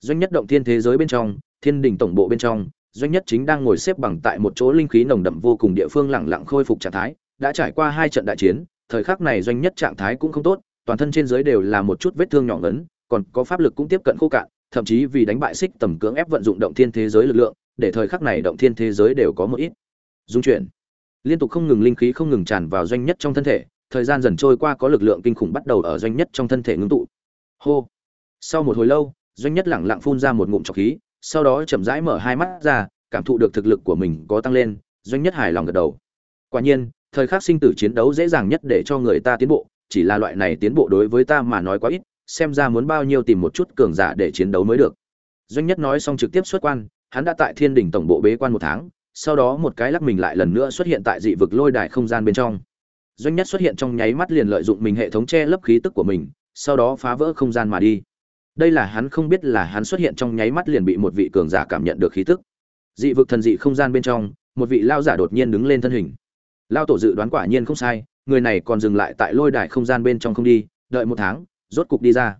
Doanh nhất động thiên thế giới bên trong, thiên đình tổng bộ bên trong, doanh nhất chính đang ngồi xếp bằng tại một chỗ linh khí nồng đậm vô cùng địa phương lẳng lặng khôi phục trạng thái, đã trải qua hai trận đại chiến, thời khắc này doanh nhất trạng thái cũng không tốt, toàn thân trên dưới đều là một chút vết thương nhỏ ngấn còn có pháp lực cũng tiếp cận khô cạn, thậm chí vì đánh bại xích tầm cưỡng ép vận dụng động thiên thế giới lực lượng, để thời khắc này động thiên thế giới đều có một ít. Dung chuyển. Liên tục không ngừng linh khí không ngừng tràn vào doanh nhất trong thân thể, thời gian dần trôi qua có lực lượng kinh khủng bắt đầu ở doanh nhất trong thân thể ngưng tụ. Hô. Sau một hồi lâu, doanh nhất lẳng lặng phun ra một ngụm trọc khí, sau đó chậm rãi mở hai mắt ra, cảm thụ được thực lực của mình có tăng lên, doanh nhất hài lòng gật đầu. Quả nhiên, thời khắc sinh tử chiến đấu dễ dàng nhất để cho người ta tiến bộ, chỉ là loại này tiến bộ đối với ta mà nói quá ít xem ra muốn bao nhiêu tìm một chút cường giả để chiến đấu mới được. Doanh nhất nói xong trực tiếp xuất quan, hắn đã tại thiên đình tổng bộ bế quan một tháng, sau đó một cái lắc mình lại lần nữa xuất hiện tại dị vực lôi đài không gian bên trong. Doanh nhất xuất hiện trong nháy mắt liền lợi dụng mình hệ thống che lấp khí tức của mình, sau đó phá vỡ không gian mà đi. Đây là hắn không biết là hắn xuất hiện trong nháy mắt liền bị một vị cường giả cảm nhận được khí tức. Dị vực thần dị không gian bên trong, một vị lao giả đột nhiên đứng lên thân hình. Lao tổ dự đoán quả nhiên không sai, người này còn dừng lại tại lôi đài không gian bên trong không đi, đợi một tháng rốt cục đi ra.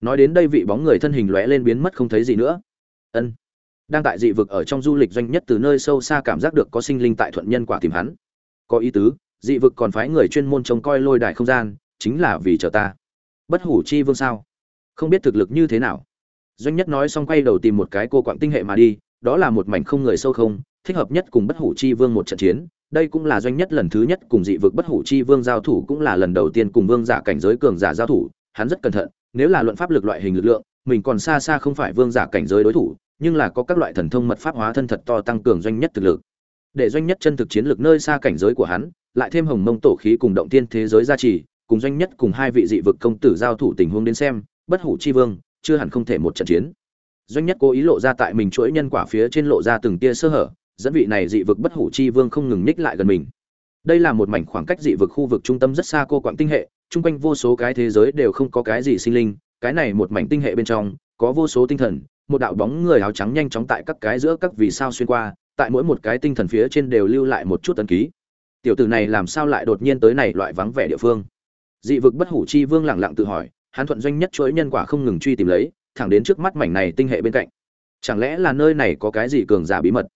Nói đến đây vị bóng người thân hình lóe lên biến mất không thấy gì nữa. Ân. Đang tại dị vực ở trong du lịch doanh nhất từ nơi sâu xa cảm giác được có sinh linh tại thuận nhân quả tìm hắn. Có ý tứ, dị vực còn phái người chuyên môn trông coi lôi đài không gian, chính là vì chờ ta. Bất hủ chi vương sao? Không biết thực lực như thế nào. Doanh nhất nói xong quay đầu tìm một cái cô quạng tinh hệ mà đi, đó là một mảnh không người sâu không, thích hợp nhất cùng bất hủ chi vương một trận chiến. Đây cũng là doanh nhất lần thứ nhất cùng dị vực bất hủ chi vương giao thủ cũng là lần đầu tiên cùng vương giả cảnh giới cường giả giao thủ hắn rất cẩn thận, nếu là luận pháp lực loại hình lực lượng, mình còn xa xa không phải vương giả cảnh giới đối thủ, nhưng là có các loại thần thông mật pháp hóa thân thật to tăng cường doanh nhất thực lực. Để doanh nhất chân thực chiến lược nơi xa cảnh giới của hắn, lại thêm hồng mông tổ khí cùng động tiên thế giới gia trì, cùng doanh nhất cùng hai vị dị vực công tử giao thủ tình huống đến xem, bất hủ chi vương, chưa hẳn không thể một trận chiến. Doanh nhất cố ý lộ ra tại mình chuỗi nhân quả phía trên lộ ra từng tia sơ hở, dẫn vị này dị vực bất hủ chi vương không ngừng ních lại gần mình. Đây là một mảnh khoảng cách dị vực khu vực trung tâm rất xa cô quạng tinh hệ chung quanh vô số cái thế giới đều không có cái gì sinh linh, cái này một mảnh tinh hệ bên trong, có vô số tinh thần, một đạo bóng người áo trắng nhanh chóng tại các cái giữa các vì sao xuyên qua, tại mỗi một cái tinh thần phía trên đều lưu lại một chút ấn ký. Tiểu tử này làm sao lại đột nhiên tới này loại vắng vẻ địa phương? Dị vực bất hủ chi vương lẳng lặng tự hỏi, hắn thuận doanh nhất chuỗi nhân quả không ngừng truy tìm lấy, thẳng đến trước mắt mảnh này tinh hệ bên cạnh. Chẳng lẽ là nơi này có cái gì cường giả bí mật?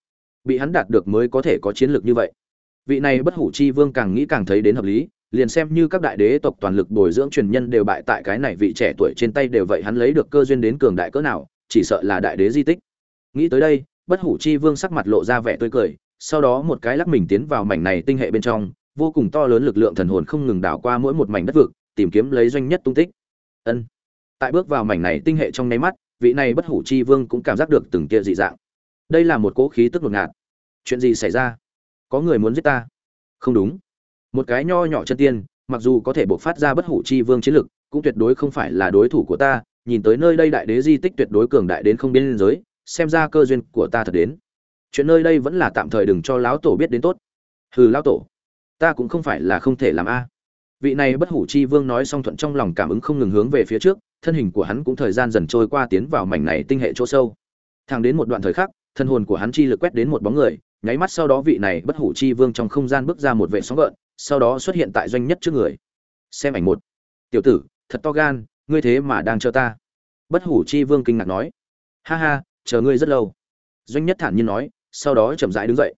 Bị hắn đạt được mới có thể có chiến lược như vậy. Vị này bất hủ chi vương càng nghĩ càng thấy đến hợp lý liền xem như các đại đế tộc toàn lực bồi dưỡng truyền nhân đều bại tại cái này vị trẻ tuổi trên tay đều vậy hắn lấy được cơ duyên đến cường đại cỡ nào, chỉ sợ là đại đế di tích. Nghĩ tới đây, bất hủ chi vương sắc mặt lộ ra vẻ tươi cười, sau đó một cái lắc mình tiến vào mảnh này tinh hệ bên trong, vô cùng to lớn lực lượng thần hồn không ngừng đảo qua mỗi một mảnh đất vực, tìm kiếm lấy doanh nhất tung tích. Ân. Tại bước vào mảnh này tinh hệ trong nháy mắt, vị này bất hủ chi vương cũng cảm giác được từng kia dị dạng. Đây là một cố khí tức ngột ngạt. Chuyện gì xảy ra? Có người muốn giết ta? Không đúng một cái nho nhỏ chân tiên, mặc dù có thể bộc phát ra bất hủ chi vương chiến lực, cũng tuyệt đối không phải là đối thủ của ta, nhìn tới nơi đây đại đế di tích tuyệt đối cường đại đến không biên giới, xem ra cơ duyên của ta thật đến. Chuyện nơi đây vẫn là tạm thời đừng cho lão tổ biết đến tốt. Hừ, lão tổ, ta cũng không phải là không thể làm a. Vị này bất hủ chi vương nói xong thuận trong lòng cảm ứng không ngừng hướng về phía trước, thân hình của hắn cũng thời gian dần trôi qua tiến vào mảnh này tinh hệ chỗ sâu. Thang đến một đoạn thời khắc, thân hồn của hắn chi lực quét đến một bóng người, nháy mắt sau đó vị này bất hủ chi vương trong không gian bước ra một vệ sóng gợn sau đó xuất hiện tại doanh nhất trước người. Xem ảnh một. Tiểu tử, thật to gan, ngươi thế mà đang chờ ta. Bất hủ chi vương kinh ngạc nói. Ha ha, chờ ngươi rất lâu. Doanh nhất thản nhiên nói, sau đó chậm rãi đứng dậy.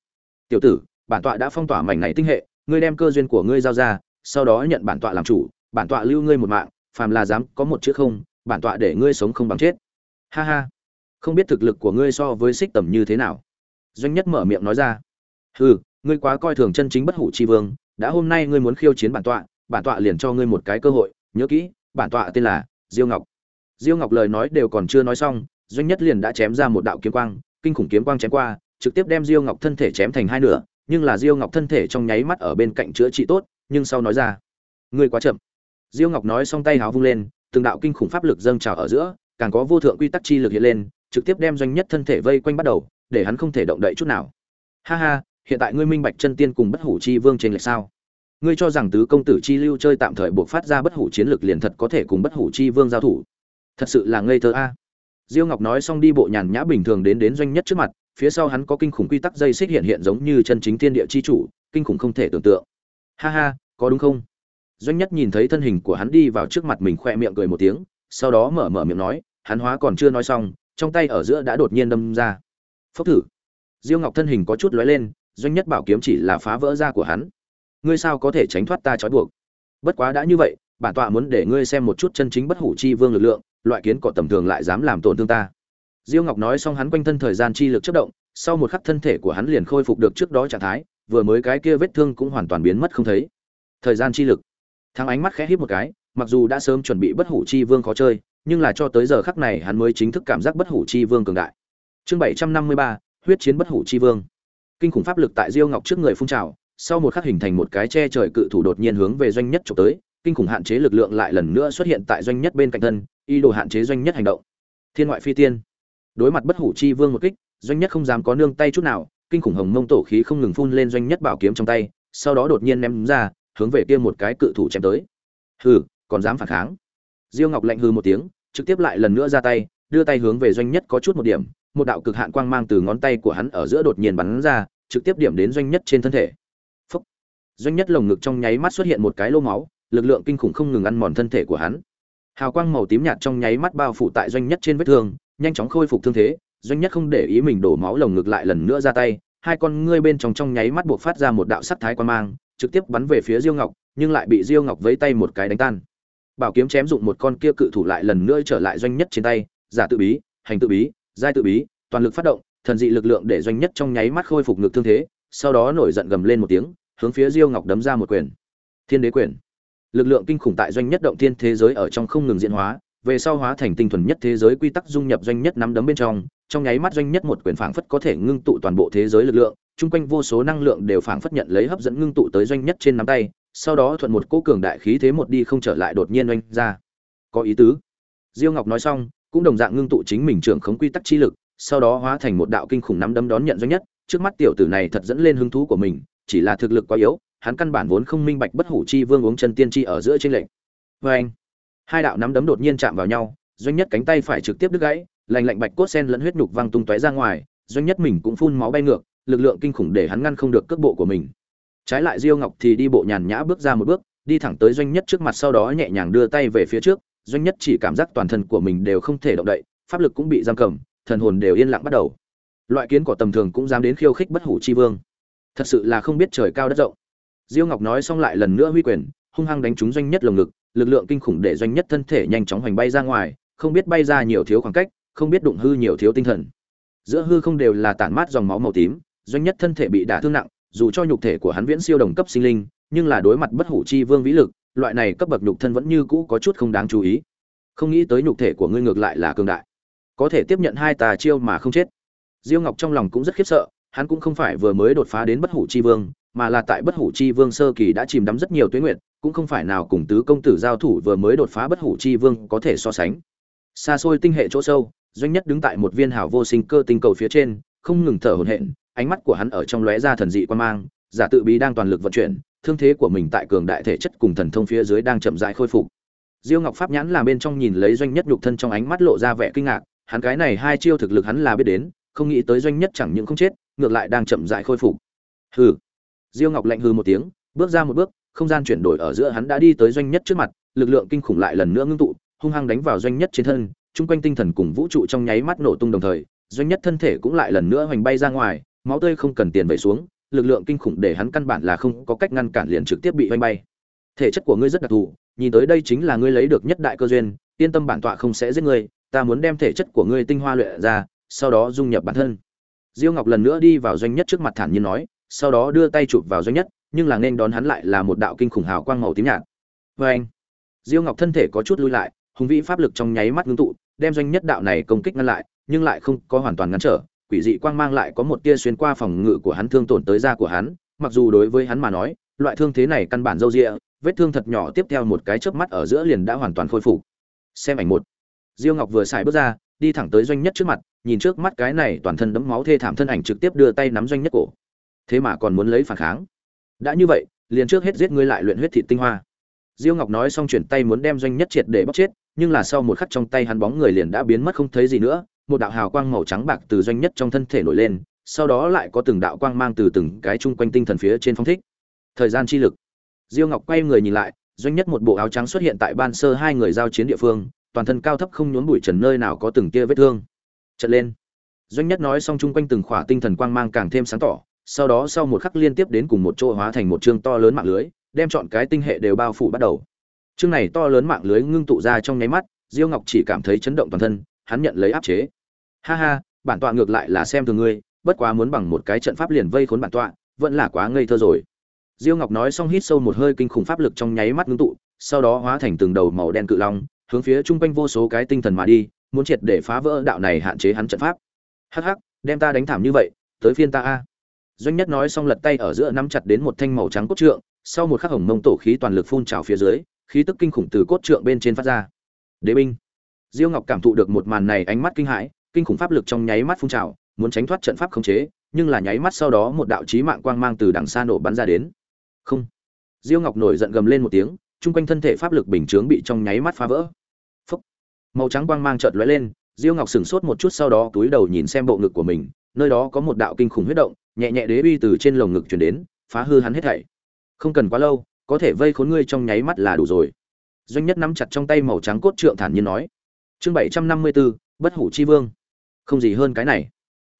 Tiểu tử, bản tọa đã phong tỏa mảnh này tinh hệ, ngươi đem cơ duyên của ngươi giao ra, sau đó nhận bản tọa làm chủ, bản tọa lưu ngươi một mạng, phàm là dám có một chữ không, bản tọa để ngươi sống không bằng chết. Ha ha. Không biết thực lực của ngươi so với xích tầm như thế nào. Doanh nhất mở miệng nói ra. Hừ, ngươi quá coi thường chân chính bất hủ chi vương đã hôm nay ngươi muốn khiêu chiến bản tọa bản tọa liền cho ngươi một cái cơ hội, nhớ kỹ, bản tọa tên là diêu ngọc. Diêu ngọc lời nói đều còn chưa nói xong, doanh nhất liền đã chém ra một đạo kiếm quang, kinh khủng kiếm quang chém qua, trực tiếp đem diêu ngọc thân thể chém thành hai nửa, nhưng là diêu ngọc thân thể trong nháy mắt ở bên cạnh chữa trị tốt, nhưng sau nói ra, ngươi quá chậm. Diêu ngọc nói xong tay háo vung lên, từng đạo kinh khủng pháp lực dâng trào ở giữa, càng có vô thượng quy tắc chi lực hiện lên, trực tiếp đem doanh nhất thân thể vây quanh bắt đầu, để hắn không thể động đậy chút nào. Ha ha hiện tại ngươi minh bạch chân tiên cùng bất hủ chi vương trên lệch sao? Ngươi cho rằng tứ công tử chi lưu chơi tạm thời buộc phát ra bất hủ chiến lược liền thật có thể cùng bất hủ chi vương giao thủ? Thật sự là ngây thơ a. Diêu ngọc nói xong đi bộ nhàn nhã bình thường đến đến doanh nhất trước mặt, phía sau hắn có kinh khủng quy tắc dây xích hiện hiện giống như chân chính thiên địa chi chủ, kinh khủng không thể tưởng tượng. Ha ha, có đúng không? Doanh nhất nhìn thấy thân hình của hắn đi vào trước mặt mình khoe miệng cười một tiếng, sau đó mở mở miệng nói, hắn hóa còn chưa nói xong, trong tay ở giữa đã đột nhiên đâm ra. Phốc thử. Diêu ngọc thân hình có chút lóe lên doanh nhất bảo kiếm chỉ là phá vỡ da của hắn. Ngươi sao có thể tránh thoát ta trói buộc? Bất quá đã như vậy, bản tọa muốn để ngươi xem một chút chân chính bất hủ chi vương lực lượng, loại kiến cọ tầm thường lại dám làm tổn thương ta. Diêu ngọc nói xong hắn quanh thân thời gian chi lực chất động, sau một khắc thân thể của hắn liền khôi phục được trước đó trạng thái, vừa mới cái kia vết thương cũng hoàn toàn biến mất không thấy. Thời gian chi lực. Thắng ánh mắt khẽ híp một cái, mặc dù đã sớm chuẩn bị bất hủ chi vương khó chơi, nhưng là cho tới giờ khắc này hắn mới chính thức cảm giác bất hủ chi vương cường đại. Chương bảy trăm năm mươi ba, huyết chiến bất hủ chi vương kinh khủng pháp lực tại diêu ngọc trước người phun trào, sau một khắc hình thành một cái che trời cự thủ đột nhiên hướng về doanh nhất trục tới, kinh khủng hạn chế lực lượng lại lần nữa xuất hiện tại doanh nhất bên cạnh thân, ý đồ hạn chế doanh nhất hành động. Thiên ngoại phi tiên. Đối mặt bất hủ chi vương một kích, doanh nhất không dám có nương tay chút nào, kinh khủng hồng mông tổ khí không ngừng phun lên doanh nhất bảo kiếm trong tay, sau đó đột nhiên ném ra, hướng về kia một cái cự thủ chém tới. Hừ, còn dám phản kháng. Diêu ngọc lạnh hừ một tiếng, trực tiếp lại lần nữa ra tay, đưa tay hướng về doanh nhất có chút một điểm một đạo cực hạn quang mang từ ngón tay của hắn ở giữa đột nhiên bắn ra, trực tiếp điểm đến doanh nhất trên thân thể. Phúc. doanh nhất lồng ngực trong nháy mắt xuất hiện một cái lô máu, lực lượng kinh khủng không ngừng ăn mòn thân thể của hắn. Hào quang màu tím nhạt trong nháy mắt bao phủ tại doanh nhất trên vết thương, nhanh chóng khôi phục thương thế, doanh nhất không để ý mình đổ máu lồng ngực lại lần nữa ra tay, hai con ngươi bên trong trong nháy mắt buộc phát ra một đạo sắc thái quan mang, trực tiếp bắn về phía diêu ngọc, nhưng lại bị diêu ngọc vẫy tay một cái đánh tan. Bảo kiếm chém dụng một con kia cự thủ lại lần nữa trở lại doanh nhất trên tay, giả tự bí, hành tự bí giai tự bí, toàn lực phát động, thần dị lực lượng để doanh nhất trong nháy mắt khôi phục ngực thương thế, sau đó nổi giận gầm lên một tiếng, hướng phía diêu ngọc đấm ra một quyền. Thiên đế quyền. Lực lượng kinh khủng tại doanh nhất động thiên thế giới ở trong không ngừng diễn hóa, về sau hóa thành tinh thuần nhất thế giới quy tắc dung nhập doanh nhất nắm đấm bên trong trong nháy mắt doanh nhất một quyền phảng phất có thể ngưng tụ toàn bộ thế giới lực lượng, chung quanh vô số năng lượng đều phảng phất nhận lấy hấp dẫn ngưng tụ tới doanh nhất trên nắm tay, sau đó thuận một cỗ cường đại khí thế một đi không trở lại đột nhiên oanh ra. Có ý tứ. Diêu ngọc nói xong cũng đồng dạng ngưng tụ chính mình trưởng khống quy tắc chi lực, sau đó hóa thành một đạo kinh khủng nắm đấm đón nhận doanh nhất. Trước mắt tiểu tử này thật dẫn lên hứng thú của mình, chỉ là thực lực quá yếu, hắn căn bản vốn không minh bạch bất hủ chi vương uống chân tiên chi ở giữa trên lệnh Oeng! anh, hai đạo nắm đấm đột nhiên chạm vào nhau, doanh nhất cánh tay phải trực tiếp đứt gãy lành lạnh bạch cốt sen lẫn huyết nhục văng tung tóe ra ngoài, doanh nhất mình cũng phun máu bay ngược, lực lượng kinh khủng để hắn ngăn không được cước bộ của mình. Trái lại diêu ngọc thì đi bộ nhàn nhã bước ra một bước, đi thẳng tới doanh nhất trước mặt sau đó nhẹ nhàng đưa tay về phía trước doanh nhất chỉ cảm giác toàn thân của mình đều không thể động đậy, pháp lực cũng bị giam cầm, thần hồn đều yên lặng bắt đầu. Loại kiến cỏ tầm thường cũng dám đến khiêu khích bất hủ chi vương. Thật sự là không biết trời cao đất rộng. Diêu ngọc nói xong lại lần nữa huy quyền, hung hăng đánh trúng doanh nhất lồng ngực, lực lượng kinh khủng để doanh nhất thân thể nhanh chóng hoành bay ra ngoài, không biết bay ra nhiều thiếu khoảng cách, không biết đụng hư nhiều thiếu tinh thần. Giữa hư không đều là tản mát dòng máu màu tím, doanh nhất thân thể bị đả thương nặng, dù cho nhục thể của hắn viễn siêu đồng cấp sinh linh, nhưng là đối mặt bất hủ chi vương vĩ lực loại này cấp bậc nhục thân vẫn như cũ có chút không đáng chú ý. Không nghĩ tới nhục thể của ngươi ngược lại là cường đại. Có thể tiếp nhận hai tà chiêu mà không chết. Diêu ngọc trong lòng cũng rất khiếp sợ, hắn cũng không phải vừa mới đột phá đến bất hủ chi vương, mà là tại bất hủ chi vương sơ kỳ đã chìm đắm rất nhiều tuế nguyện cũng không phải nào cùng tứ công tử giao thủ vừa mới đột phá bất hủ chi vương có thể so sánh. Xa xôi tinh hệ chỗ sâu, doanh nhất đứng tại một viên hảo vô sinh cơ tinh cầu phía trên, không ngừng thở hổn hển, ánh mắt của hắn ở trong lóe ra thần dị quan mang, giả tự bí đang toàn lực vận chuyển thương thế của mình tại cường đại thể chất cùng thần thông phía dưới đang chậm rãi khôi phục. Diêu ngọc pháp nhãn là bên trong nhìn lấy doanh nhất nhục thân trong ánh mắt lộ ra vẻ kinh ngạc, hắn cái này hai chiêu thực lực hắn là biết đến, không nghĩ tới doanh nhất chẳng những không chết, ngược lại đang chậm rãi khôi phục. Hừ. Diêu ngọc lạnh hừ một tiếng, bước ra một bước, không gian chuyển đổi ở giữa hắn đã đi tới doanh nhất trước mặt, lực lượng kinh khủng lại lần nữa ngưng tụ, hung hăng đánh vào doanh nhất trên thân, chung quanh tinh thần cùng vũ trụ trong nháy mắt nổ tung đồng thời, doanh nhất thân thể cũng lại lần nữa hoành bay ra ngoài, máu tươi không cần tiền vẩy xuống lực lượng kinh khủng để hắn căn bản là không có cách ngăn cản liền trực tiếp bị hoành bay. Thể chất của ngươi rất đặc thù, nhìn tới đây chính là ngươi lấy được nhất đại cơ duyên, yên tâm bản tọa không sẽ giết ngươi, ta muốn đem thể chất của ngươi tinh hoa luyện ra, sau đó dung nhập bản thân. Diêu ngọc lần nữa đi vào doanh nhất trước mặt thản nhiên nói, sau đó đưa tay chụp vào doanh nhất, nhưng là nên đón hắn lại là một đạo kinh khủng hào quang màu tím nhạt. Vê anh diêu ngọc thân thể có chút lui lại, hùng vĩ pháp lực trong nháy mắt ngưng tụ, đem doanh nhất đạo này công kích ngăn lại, nhưng lại không có hoàn toàn ngăn trở quỷ dị quang mang lại có một tia xuyên qua phòng ngự của hắn thương tổn tới da của hắn, mặc dù đối với hắn mà nói, loại thương thế này căn bản dâu dịa. vết thương thật nhỏ tiếp theo một cái chớp mắt ở giữa liền đã hoàn toàn khôi phục. Xem ảnh một. Diêu ngọc vừa xài bước ra, đi thẳng tới doanh nhất trước mặt, nhìn trước mắt cái này toàn thân đẫm máu thê thảm thân ảnh trực tiếp đưa tay nắm doanh nhất cổ. Thế mà còn muốn lấy phản kháng. Đã như vậy, liền trước hết giết ngươi lại luyện huyết thịt tinh hoa. Diêu ngọc nói xong chuyển tay muốn đem doanh nhất triệt để bóc chết, nhưng là sau một khắc trong tay hắn bóng người liền đã biến mất không thấy gì nữa một đạo hào quang màu trắng bạc từ doanh nhất trong thân thể nổi lên, sau đó lại có từng đạo quang mang từ từng cái chung quanh tinh thần phía trên phong thích. Thời gian chi lực. Diêu ngọc quay người nhìn lại, doanh nhất một bộ áo trắng xuất hiện tại ban sơ hai người giao chiến địa phương, toàn thân cao thấp không nhốn bụi trần nơi nào có từng tia vết thương. Trận lên. Doanh nhất nói xong chung quanh từng khỏa tinh thần quang mang càng thêm sáng tỏ, sau đó sau một khắc liên tiếp đến cùng một chỗ hóa thành một chương to lớn mạng lưới, đem chọn cái tinh hệ đều bao phủ bắt đầu. Chương này to lớn mạng lưới ngưng tụ ra trong nháy mắt, diêu ngọc chỉ cảm thấy chấn động toàn thân, hắn nhận lấy áp chế ha ha, bản tọa ngược lại là xem thường ngươi, bất quá muốn bằng một cái trận pháp liền vây khốn bản tọa, vẫn là quá ngây thơ rồi. Diêu ngọc nói xong hít sâu một hơi kinh khủng pháp lực trong nháy mắt ngưng tụ, sau đó hóa thành từng đầu màu đen cự long, hướng phía chung quanh vô số cái tinh thần mà đi, muốn triệt để phá vỡ đạo này hạn chế hắn trận pháp. Hắc hắc, đem ta đánh thảm như vậy, tới phiên ta a. Doanh nhất nói xong lật tay ở giữa nắm chặt đến một thanh màu trắng cốt trượng, sau một khắc hồng mông tổ khí toàn lực phun trào phía dưới, khí tức kinh khủng từ cốt trượng bên trên phát ra. Đế binh. Diêu ngọc cảm thụ được một màn này ánh mắt kinh hãi kinh khủng pháp lực trong nháy mắt phun trào, muốn tránh thoát trận pháp khống chế, nhưng là nháy mắt sau đó một đạo chí mạng quang mang từ đằng xa nổ bắn ra đến. Không. Diêu ngọc nổi giận gầm lên một tiếng trung quanh thân thể pháp lực bình chướng bị trong nháy mắt phá vỡ. Phúc. màu trắng quang mang chợt lóe lên, diêu ngọc sững sốt một chút sau đó túi đầu nhìn xem bộ ngực của mình, nơi đó có một đạo kinh khủng huyết động, nhẹ nhẹ đế uy từ trên lồng ngực truyền đến, phá hư hắn hết thảy. Không cần quá lâu, có thể vây khốn ngươi trong nháy mắt là đủ rồi. Doanh nhất nắm chặt trong tay màu trắng cốt trượng thản nhiên nói. Chương bảy trăm năm mươi bốn bất hủ chi vương không gì hơn cái này.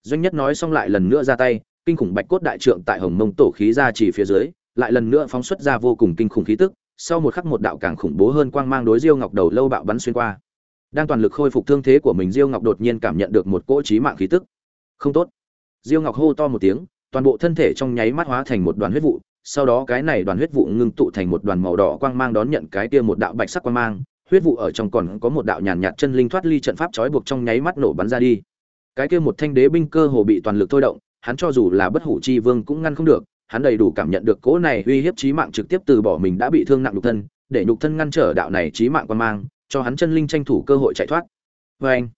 Doanh nhất nói xong lại lần nữa ra tay, kinh khủng bạch cốt đại trượng tại hồng mông tổ khí ra chỉ phía dưới, lại lần nữa phóng xuất ra vô cùng kinh khủng khí tức, sau một khắc một đạo càng khủng bố hơn quang mang đối diêu ngọc đầu lâu bạo bắn xuyên qua. Đang toàn lực khôi phục thương thế của mình, diêu ngọc đột nhiên cảm nhận được một cỗ trí mạng khí tức. Không tốt. Diêu ngọc hô to một tiếng, toàn bộ thân thể trong nháy mắt hóa thành một đoàn huyết vụ, sau đó cái này đoàn huyết vụ ngưng tụ thành một đoàn màu đỏ quang mang đón nhận cái kia một đạo bạch sắc quang mang huyết vụ ở trong còn có một đạo nhàn nhạt chân linh thoát ly trận pháp trói buộc trong nháy mắt nổ bắn ra đi. Cái kia một thanh đế binh cơ hồ bị toàn lực thôi động, hắn cho dù là bất hủ chi vương cũng ngăn không được, hắn đầy đủ cảm nhận được cỗ này uy hiếp chí mạng trực tiếp từ bỏ mình đã bị thương nặng nhục thân, để nhục thân ngăn trở đạo này chí mạng quang mang, cho hắn chân linh tranh thủ cơ hội chạy thoát. Vê anh,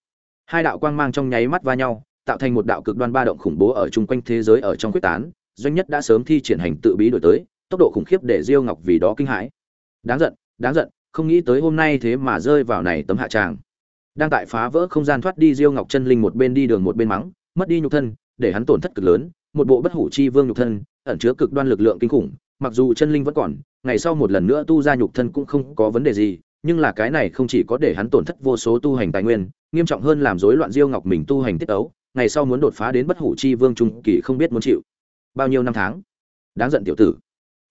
hai đạo quang mang trong nháy mắt va nhau, tạo thành một đạo cực đoan ba động khủng bố ở chung quanh thế giới ở trong quyết tán, doanh nhất đã sớm thi triển hành tự bí đổi tới, tốc độ khủng khiếp để diêu ngọc vì đó kinh hãi. Đáng giận đáng giận không nghĩ tới hôm nay thế mà rơi vào này tấm hạ tràng. Đang tại phá vỡ không gian thoát đi diêu ngọc chân linh một bên đi đường một bên mắng, mất đi nhục thân, để hắn tổn thất cực lớn, một bộ bất hủ chi vương nhục thân, ẩn chứa cực đoan lực lượng kinh khủng, mặc dù chân linh vẫn còn, ngày sau một lần nữa tu ra nhục thân cũng không có vấn đề gì, nhưng là cái này không chỉ có để hắn tổn thất vô số tu hành tài nguyên, nghiêm trọng hơn làm rối loạn diêu ngọc mình tu hành tiết ấu, ngày sau muốn đột phá đến bất hủ chi vương trung kỳ không biết muốn chịu. Bao nhiêu năm tháng? Đáng giận tiểu tử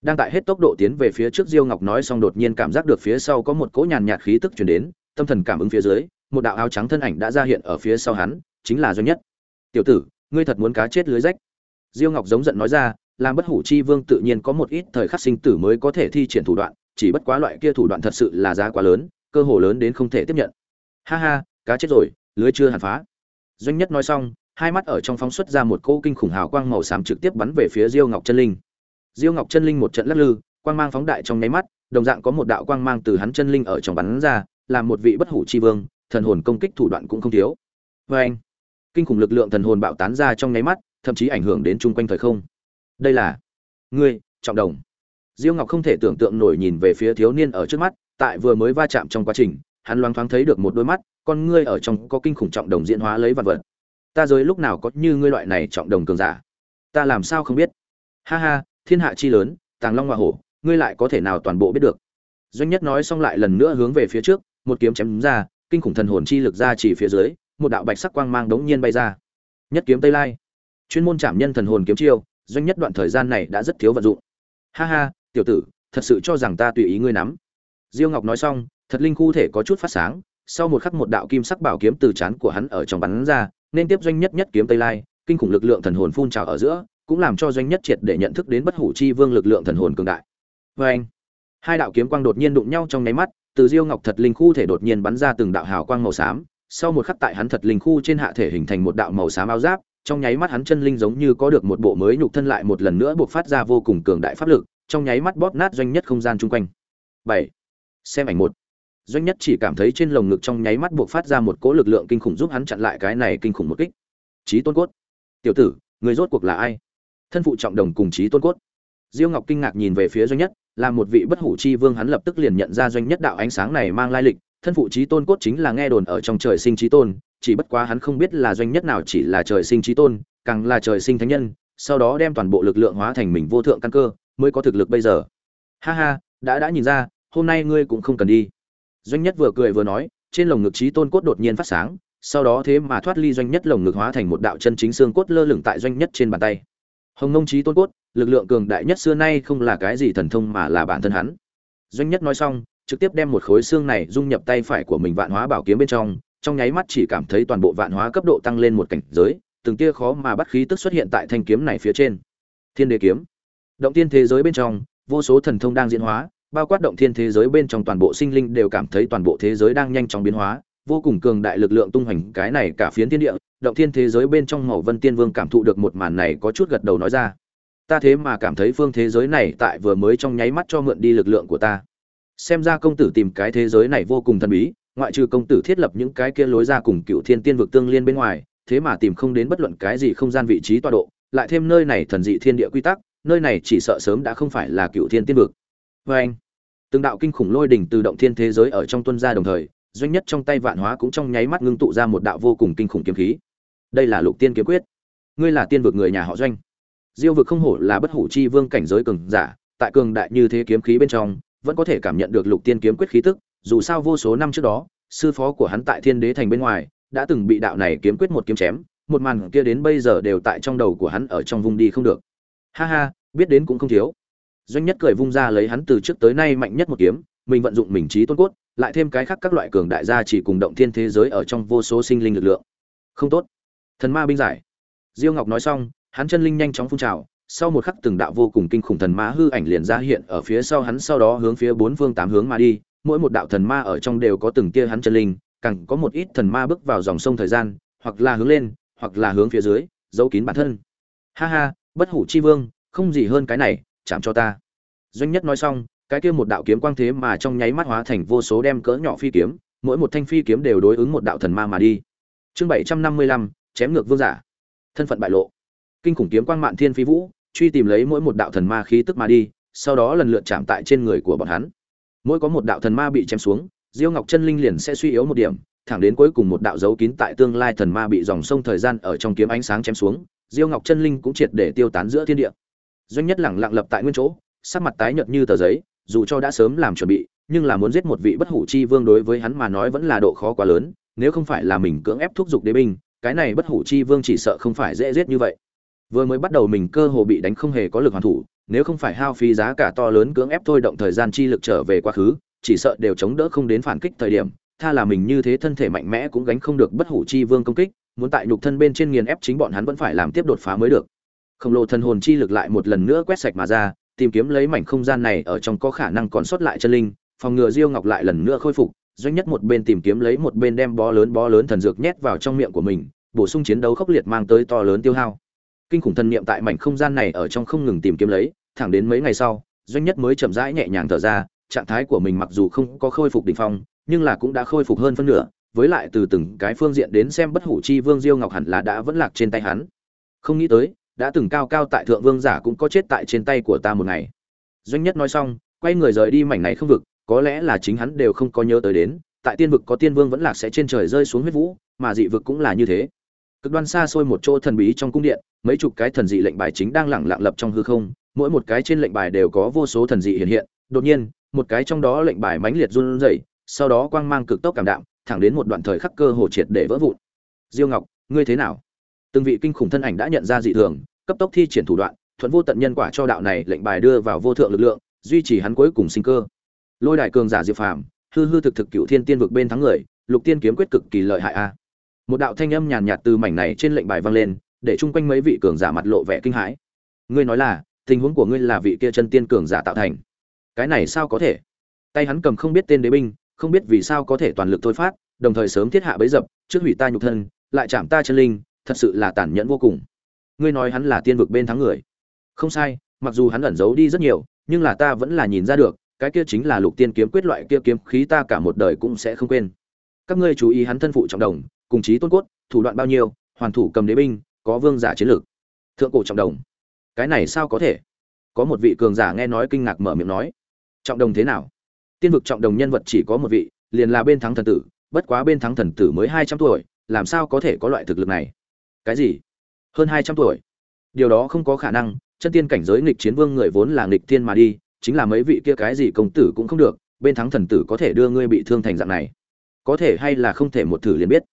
đang tại hết tốc độ tiến về phía trước diêu ngọc nói xong đột nhiên cảm giác được phía sau có một cỗ nhàn nhạt khí tức chuyển đến, tâm thần cảm ứng phía dưới, một đạo áo trắng thân ảnh đã ra hiện ở phía sau hắn, chính là doanh nhất. Tiểu tử, ngươi thật muốn cá chết lưới rách? Diêu ngọc giống giận nói ra, làm bất hủ chi vương tự nhiên có một ít thời khắc sinh tử mới có thể thi triển thủ đoạn, chỉ bất quá loại kia thủ đoạn thật sự là giá quá lớn, cơ hồ lớn đến không thể tiếp nhận. Ha ha, cá chết rồi, lưới chưa hàn phá. Doanh nhất nói xong, hai mắt ở trong phóng xuất ra một cỗ kinh khủng hào quang màu xám trực tiếp bắn về phía diêu ngọc chân linh diêu ngọc chân linh một trận lắc lư, quang mang phóng đại trong nháy mắt, đồng dạng có một đạo quang mang từ hắn chân linh ở trong bắn ra, làm một vị bất hủ chi vương, thần hồn công kích thủ đoạn cũng không thiếu. Vê anh kinh khủng lực lượng thần hồn bạo tán ra trong nháy mắt, thậm chí ảnh hưởng đến chung quanh thời không. Đây là ngươi, trọng đồng. Diêu ngọc không thể tưởng tượng nổi nhìn về phía thiếu niên ở trước mắt, tại vừa mới va chạm trong quá trình, hắn loáng thoáng thấy được một đôi mắt, con ngươi ở trong có kinh khủng trọng đồng diễn hóa lấy vật vật. Ta giới lúc nào có như ngươi loại này trọng đồng cường giả? Ta làm sao không biết? Ha ha thiên hạ chi lớn, tàng long hoa hổ, ngươi lại có thể nào toàn bộ biết được? Doanh nhất nói xong lại lần nữa hướng về phía trước, một kiếm chém ra, kinh khủng thần hồn chi lực ra chỉ phía dưới, một đạo bạch sắc quang mang đống nhiên bay ra. Nhất kiếm tây lai. Chuyên môn chạm nhân thần hồn kiếm chiêu, doanh nhất đoạn thời gian này đã rất thiếu vận dụng. Ha ha, tiểu tử, thật sự cho rằng ta tùy ý ngươi nắm. Diêu ngọc nói xong, thật linh khu thể có chút phát sáng, sau một khắc một đạo kim sắc bảo kiếm từ chán của hắn ở trong bắn ra, nên tiếp doanh nhất nhất kiếm tây lai, kinh khủng lực lượng thần hồn phun trào ở giữa cũng làm cho doanh nhất triệt để nhận thức đến bất hủ chi vương lực lượng thần hồn cường đại. Vê anh, hai đạo kiếm quang đột nhiên đụng nhau trong nháy mắt, từ diêu ngọc thật linh khu thể đột nhiên bắn ra từng đạo hào quang màu xám, sau một khắc tại hắn thật linh khu trên hạ thể hình thành một đạo màu xám áo giáp, trong nháy mắt hắn chân linh giống như có được một bộ mới nhục thân lại một lần nữa buộc phát ra vô cùng cường đại pháp lực, trong nháy mắt bóp nát doanh nhất không gian chung quanh. Bảy, xem ảnh một. Doanh nhất chỉ cảm thấy trên lồng ngực trong nháy mắt buộc phát ra một cỗ lực lượng kinh khủng giúp hắn chặn lại cái này kinh khủng một kích. Trí tôn cốt. Tiểu tử, người rốt cuộc là ai? Thân phụ trọng đồng cùng trí tôn cốt. Diêu ngọc kinh ngạc nhìn về phía doanh nhất, là một vị bất hủ chi vương hắn lập tức liền nhận ra doanh nhất đạo ánh sáng này mang lai lịch, thân phụ trí tôn cốt chính là nghe đồn ở trong trời sinh trí tôn, chỉ bất quá hắn không biết là doanh nhất nào chỉ là trời sinh trí tôn, càng là trời sinh thánh nhân, sau đó đem toàn bộ lực lượng hóa thành mình vô thượng căn cơ, mới có thực lực bây giờ. Ha ha, đã đã nhìn ra, hôm nay ngươi cũng không cần đi. Doanh nhất vừa cười vừa nói, trên lồng ngực trí tôn cốt đột nhiên phát sáng, sau đó thế mà thoát ly doanh nhất lồng ngực hóa thành một đạo chân chính xương cốt lơ lửng tại doanh nhất trên bàn tay hồng nông trí tôn cốt, lực lượng cường đại nhất xưa nay không là cái gì thần thông mà là bản thân hắn. Doanh nhất nói xong, trực tiếp đem một khối xương này dung nhập tay phải của mình vạn hóa bảo kiếm bên trong trong nháy mắt chỉ cảm thấy toàn bộ vạn hóa cấp độ tăng lên một cảnh giới, từng tia khó mà bắt khí tức xuất hiện tại thanh kiếm này phía trên. Thiên đế kiếm. Động tiên thế giới bên trong, vô số thần thông đang diễn hóa, bao quát động thiên thế giới bên trong toàn bộ sinh linh đều cảm thấy toàn bộ thế giới đang nhanh chóng biến hóa, vô cùng cường đại lực lượng tung hoành cái này cả phiến thiên địa động thiên thế giới bên trong màu vân tiên vương cảm thụ được một màn này có chút gật đầu nói ra. Ta thế mà cảm thấy phương thế giới này tại vừa mới trong nháy mắt cho mượn đi lực lượng của ta. Xem ra công tử tìm cái thế giới này vô cùng thần bí, ngoại trừ công tử thiết lập những cái kia lối ra cùng cựu thiên tiên vực tương liên bên ngoài, thế mà tìm không đến bất luận cái gì không gian vị trí tọa độ, lại thêm nơi này thần dị thiên địa quy tắc, nơi này chỉ sợ sớm đã không phải là cựu thiên tiên vực. Vê anh, từng đạo kinh khủng lôi đỉnh từ động thiên thế giới ở trong tuân gia đồng thời, doanh nhất trong tay vạn hóa cũng trong nháy mắt ngưng tụ ra một đạo vô cùng kinh khủng kiếm khí đây là lục tiên kiếm quyết. Ngươi là tiên vực người nhà họ doanh. Diêu vực không hổ là bất hủ chi vương cảnh giới cường giả, tại cường đại như thế kiếm khí bên trong, vẫn có thể cảm nhận được lục tiên kiếm quyết khí tức, dù sao vô số năm trước đó, sư phó của hắn tại thiên đế thành bên ngoài, đã từng bị đạo này kiếm quyết một kiếm chém, một màn kia đến bây giờ đều tại trong đầu của hắn ở trong vùng đi không được. Ha ha, biết đến cũng không thiếu. Doanh nhất cười vung ra lấy hắn từ trước tới nay mạnh nhất một kiếm, mình vận dụng mình trí tôn cốt, lại thêm cái khác các loại cường đại gia chỉ cùng động thiên thế giới ở trong vô số sinh linh lực lượng. Không tốt thần ma binh giải. Diêu ngọc nói xong, hắn chân linh nhanh chóng phun trào, sau một khắc từng đạo vô cùng kinh khủng thần ma hư ảnh liền ra hiện ở phía sau hắn, sau đó hướng phía bốn phương tám hướng mà đi, mỗi một đạo thần ma ở trong đều có từng tia hắn chân linh, càng có một ít thần ma bước vào dòng sông thời gian, hoặc là hướng lên, hoặc là hướng phía dưới, giấu kín bản thân. Ha ha, bất hủ chi vương, không gì hơn cái này, chạm cho ta. Doanh nhất nói xong, cái kia một đạo kiếm quang thế mà trong nháy mắt hóa thành vô số đem cỡ nhỏ phi kiếm, mỗi một thanh phi kiếm đều đối ứng một đạo thần ma mà đi. Chương bảy trăm năm mươi lăm chém ngược vương giả. Thân phận bại lộ. Kinh khủng kiếm quang mạn thiên phi vũ, truy tìm lấy mỗi một đạo thần ma khí tức mà đi, sau đó lần lượt chạm tại trên người của bọn hắn. Mỗi có một đạo thần ma bị chém xuống, diêu ngọc chân linh liền sẽ suy yếu một điểm, thẳng đến cuối cùng một đạo dấu kín tại tương lai thần ma bị dòng sông thời gian ở trong kiếm ánh sáng chém xuống, diêu ngọc chân linh cũng triệt để tiêu tán giữa thiên địa. Doanh nhất lẳng lặng lập tại nguyên chỗ, sắc mặt tái nhợt như tờ giấy, dù cho đã sớm làm chuẩn bị, nhưng là muốn giết một vị bất hủ chi vương đối với hắn mà nói vẫn là độ khó quá lớn, nếu không phải là mình cưỡng ép thúc giục đế binh cái này bất hủ chi vương chỉ sợ không phải dễ giết như vậy. Vừa mới bắt đầu mình cơ hồ bị đánh không hề có lực hoàn thủ, nếu không phải hao phí giá cả to lớn cưỡng ép thôi động thời gian chi lực trở về quá khứ, chỉ sợ đều chống đỡ không đến phản kích thời điểm, tha là mình như thế thân thể mạnh mẽ cũng gánh không được bất hủ chi vương công kích, muốn tại nhục thân bên trên nghiền ép chính bọn hắn vẫn phải làm tiếp đột phá mới được. Khổng lồ thần hồn chi lực lại một lần nữa quét sạch mà ra, tìm kiếm lấy mảnh không gian này ở trong có khả năng còn sót lại chân linh, phòng ngừa diêu ngọc lại lần nữa khôi phục doanh nhất một bên tìm kiếm lấy một bên đem bó lớn bó lớn thần dược nhét vào trong miệng của mình, bổ sung chiến đấu khốc liệt mang tới to lớn tiêu hao. Kinh khủng thần niệm tại mảnh không gian này ở trong không ngừng tìm kiếm lấy, thẳng đến mấy ngày sau, doanh nhất mới chậm rãi nhẹ nhàng thở ra, trạng thái của mình mặc dù không có khôi phục đỉnh phong, nhưng là cũng đã khôi phục hơn phân nửa, với lại từ từng cái phương diện đến xem bất hủ chi vương diêu ngọc hẳn là đã vẫn lạc trên tay hắn. Không nghĩ tới, đã từng cao cao tại thượng vương giả cũng có chết tại trên tay của ta một ngày. Doanh nhất nói xong, quay người rời đi mảnh này không vực có lẽ là chính hắn đều không có nhớ tới đến, tại tiên vực có tiên vương vẫn lạc sẽ trên trời rơi xuống huyết vũ, mà dị vực cũng là như thế. Cực đoan xa xôi một chỗ thần bí trong cung điện, mấy chục cái thần dị lệnh bài chính đang lẳng lặng lập trong hư không, mỗi một cái trên lệnh bài đều có vô số thần dị hiện hiện, đột nhiên, một cái trong đó lệnh bài mãnh liệt run rẩy, sau đó quang mang cực tốc cảm đạm, thẳng đến một đoạn thời khắc cơ hồ triệt để vỡ vụn. Diêu ngọc, ngươi thế nào? Từng vị kinh khủng thân ảnh đã nhận ra dị thường, cấp tốc thi triển thủ đoạn, thuận vô tận nhân quả cho đạo này lệnh bài đưa vào vô thượng lực lượng, duy trì hắn cuối cùng sinh cơ lôi đại cường giả diệp phàm, hư hư thực thực cựu thiên tiên vực bên thắng người, lục tiên kiếm quyết cực kỳ lợi hại a. Một đạo thanh âm nhàn nhạt từ mảnh này trên lệnh bài vang lên, để chung quanh mấy vị cường giả mặt lộ vẻ kinh hãi. Ngươi nói là, tình huống của ngươi là vị kia chân tiên cường giả tạo thành. Cái này sao có thể? Tay hắn cầm không biết tên đế binh, không biết vì sao có thể toàn lực thôi phát, đồng thời sớm thiết hạ bấy dập, trước hủy ta nhục thân, lại chạm ta chân linh, thật sự là tàn nhẫn vô cùng. Ngươi nói hắn là tiên vực bên thắng người. Không sai, mặc dù hắn ẩn giấu đi rất nhiều, nhưng là ta vẫn là nhìn ra được cái kia chính là lục tiên kiếm quyết loại kia kiếm khí ta cả một đời cũng sẽ không quên. Các ngươi chú ý hắn thân phụ trọng đồng, cùng chí tôn cốt, thủ đoạn bao nhiêu, hoàn thủ cầm đế binh, có vương giả chiến lược. Thượng cổ trọng đồng. Cái này sao có thể? Có một vị cường giả nghe nói kinh ngạc mở miệng nói. Trọng đồng thế nào? Tiên vực trọng đồng nhân vật chỉ có một vị, liền là bên thắng thần tử, bất quá bên thắng thần tử mới hai trăm tuổi, làm sao có thể có loại thực lực này? Cái gì? Hơn hai trăm tuổi? Điều đó không có khả năng, chân tiên cảnh giới nghịch chiến vương người vốn là nghịch tiên mà đi chính là mấy vị kia cái gì công tử cũng không được, bên thắng thần tử có thể đưa ngươi bị thương thành dạng này. Có thể hay là không thể một thử liền biết.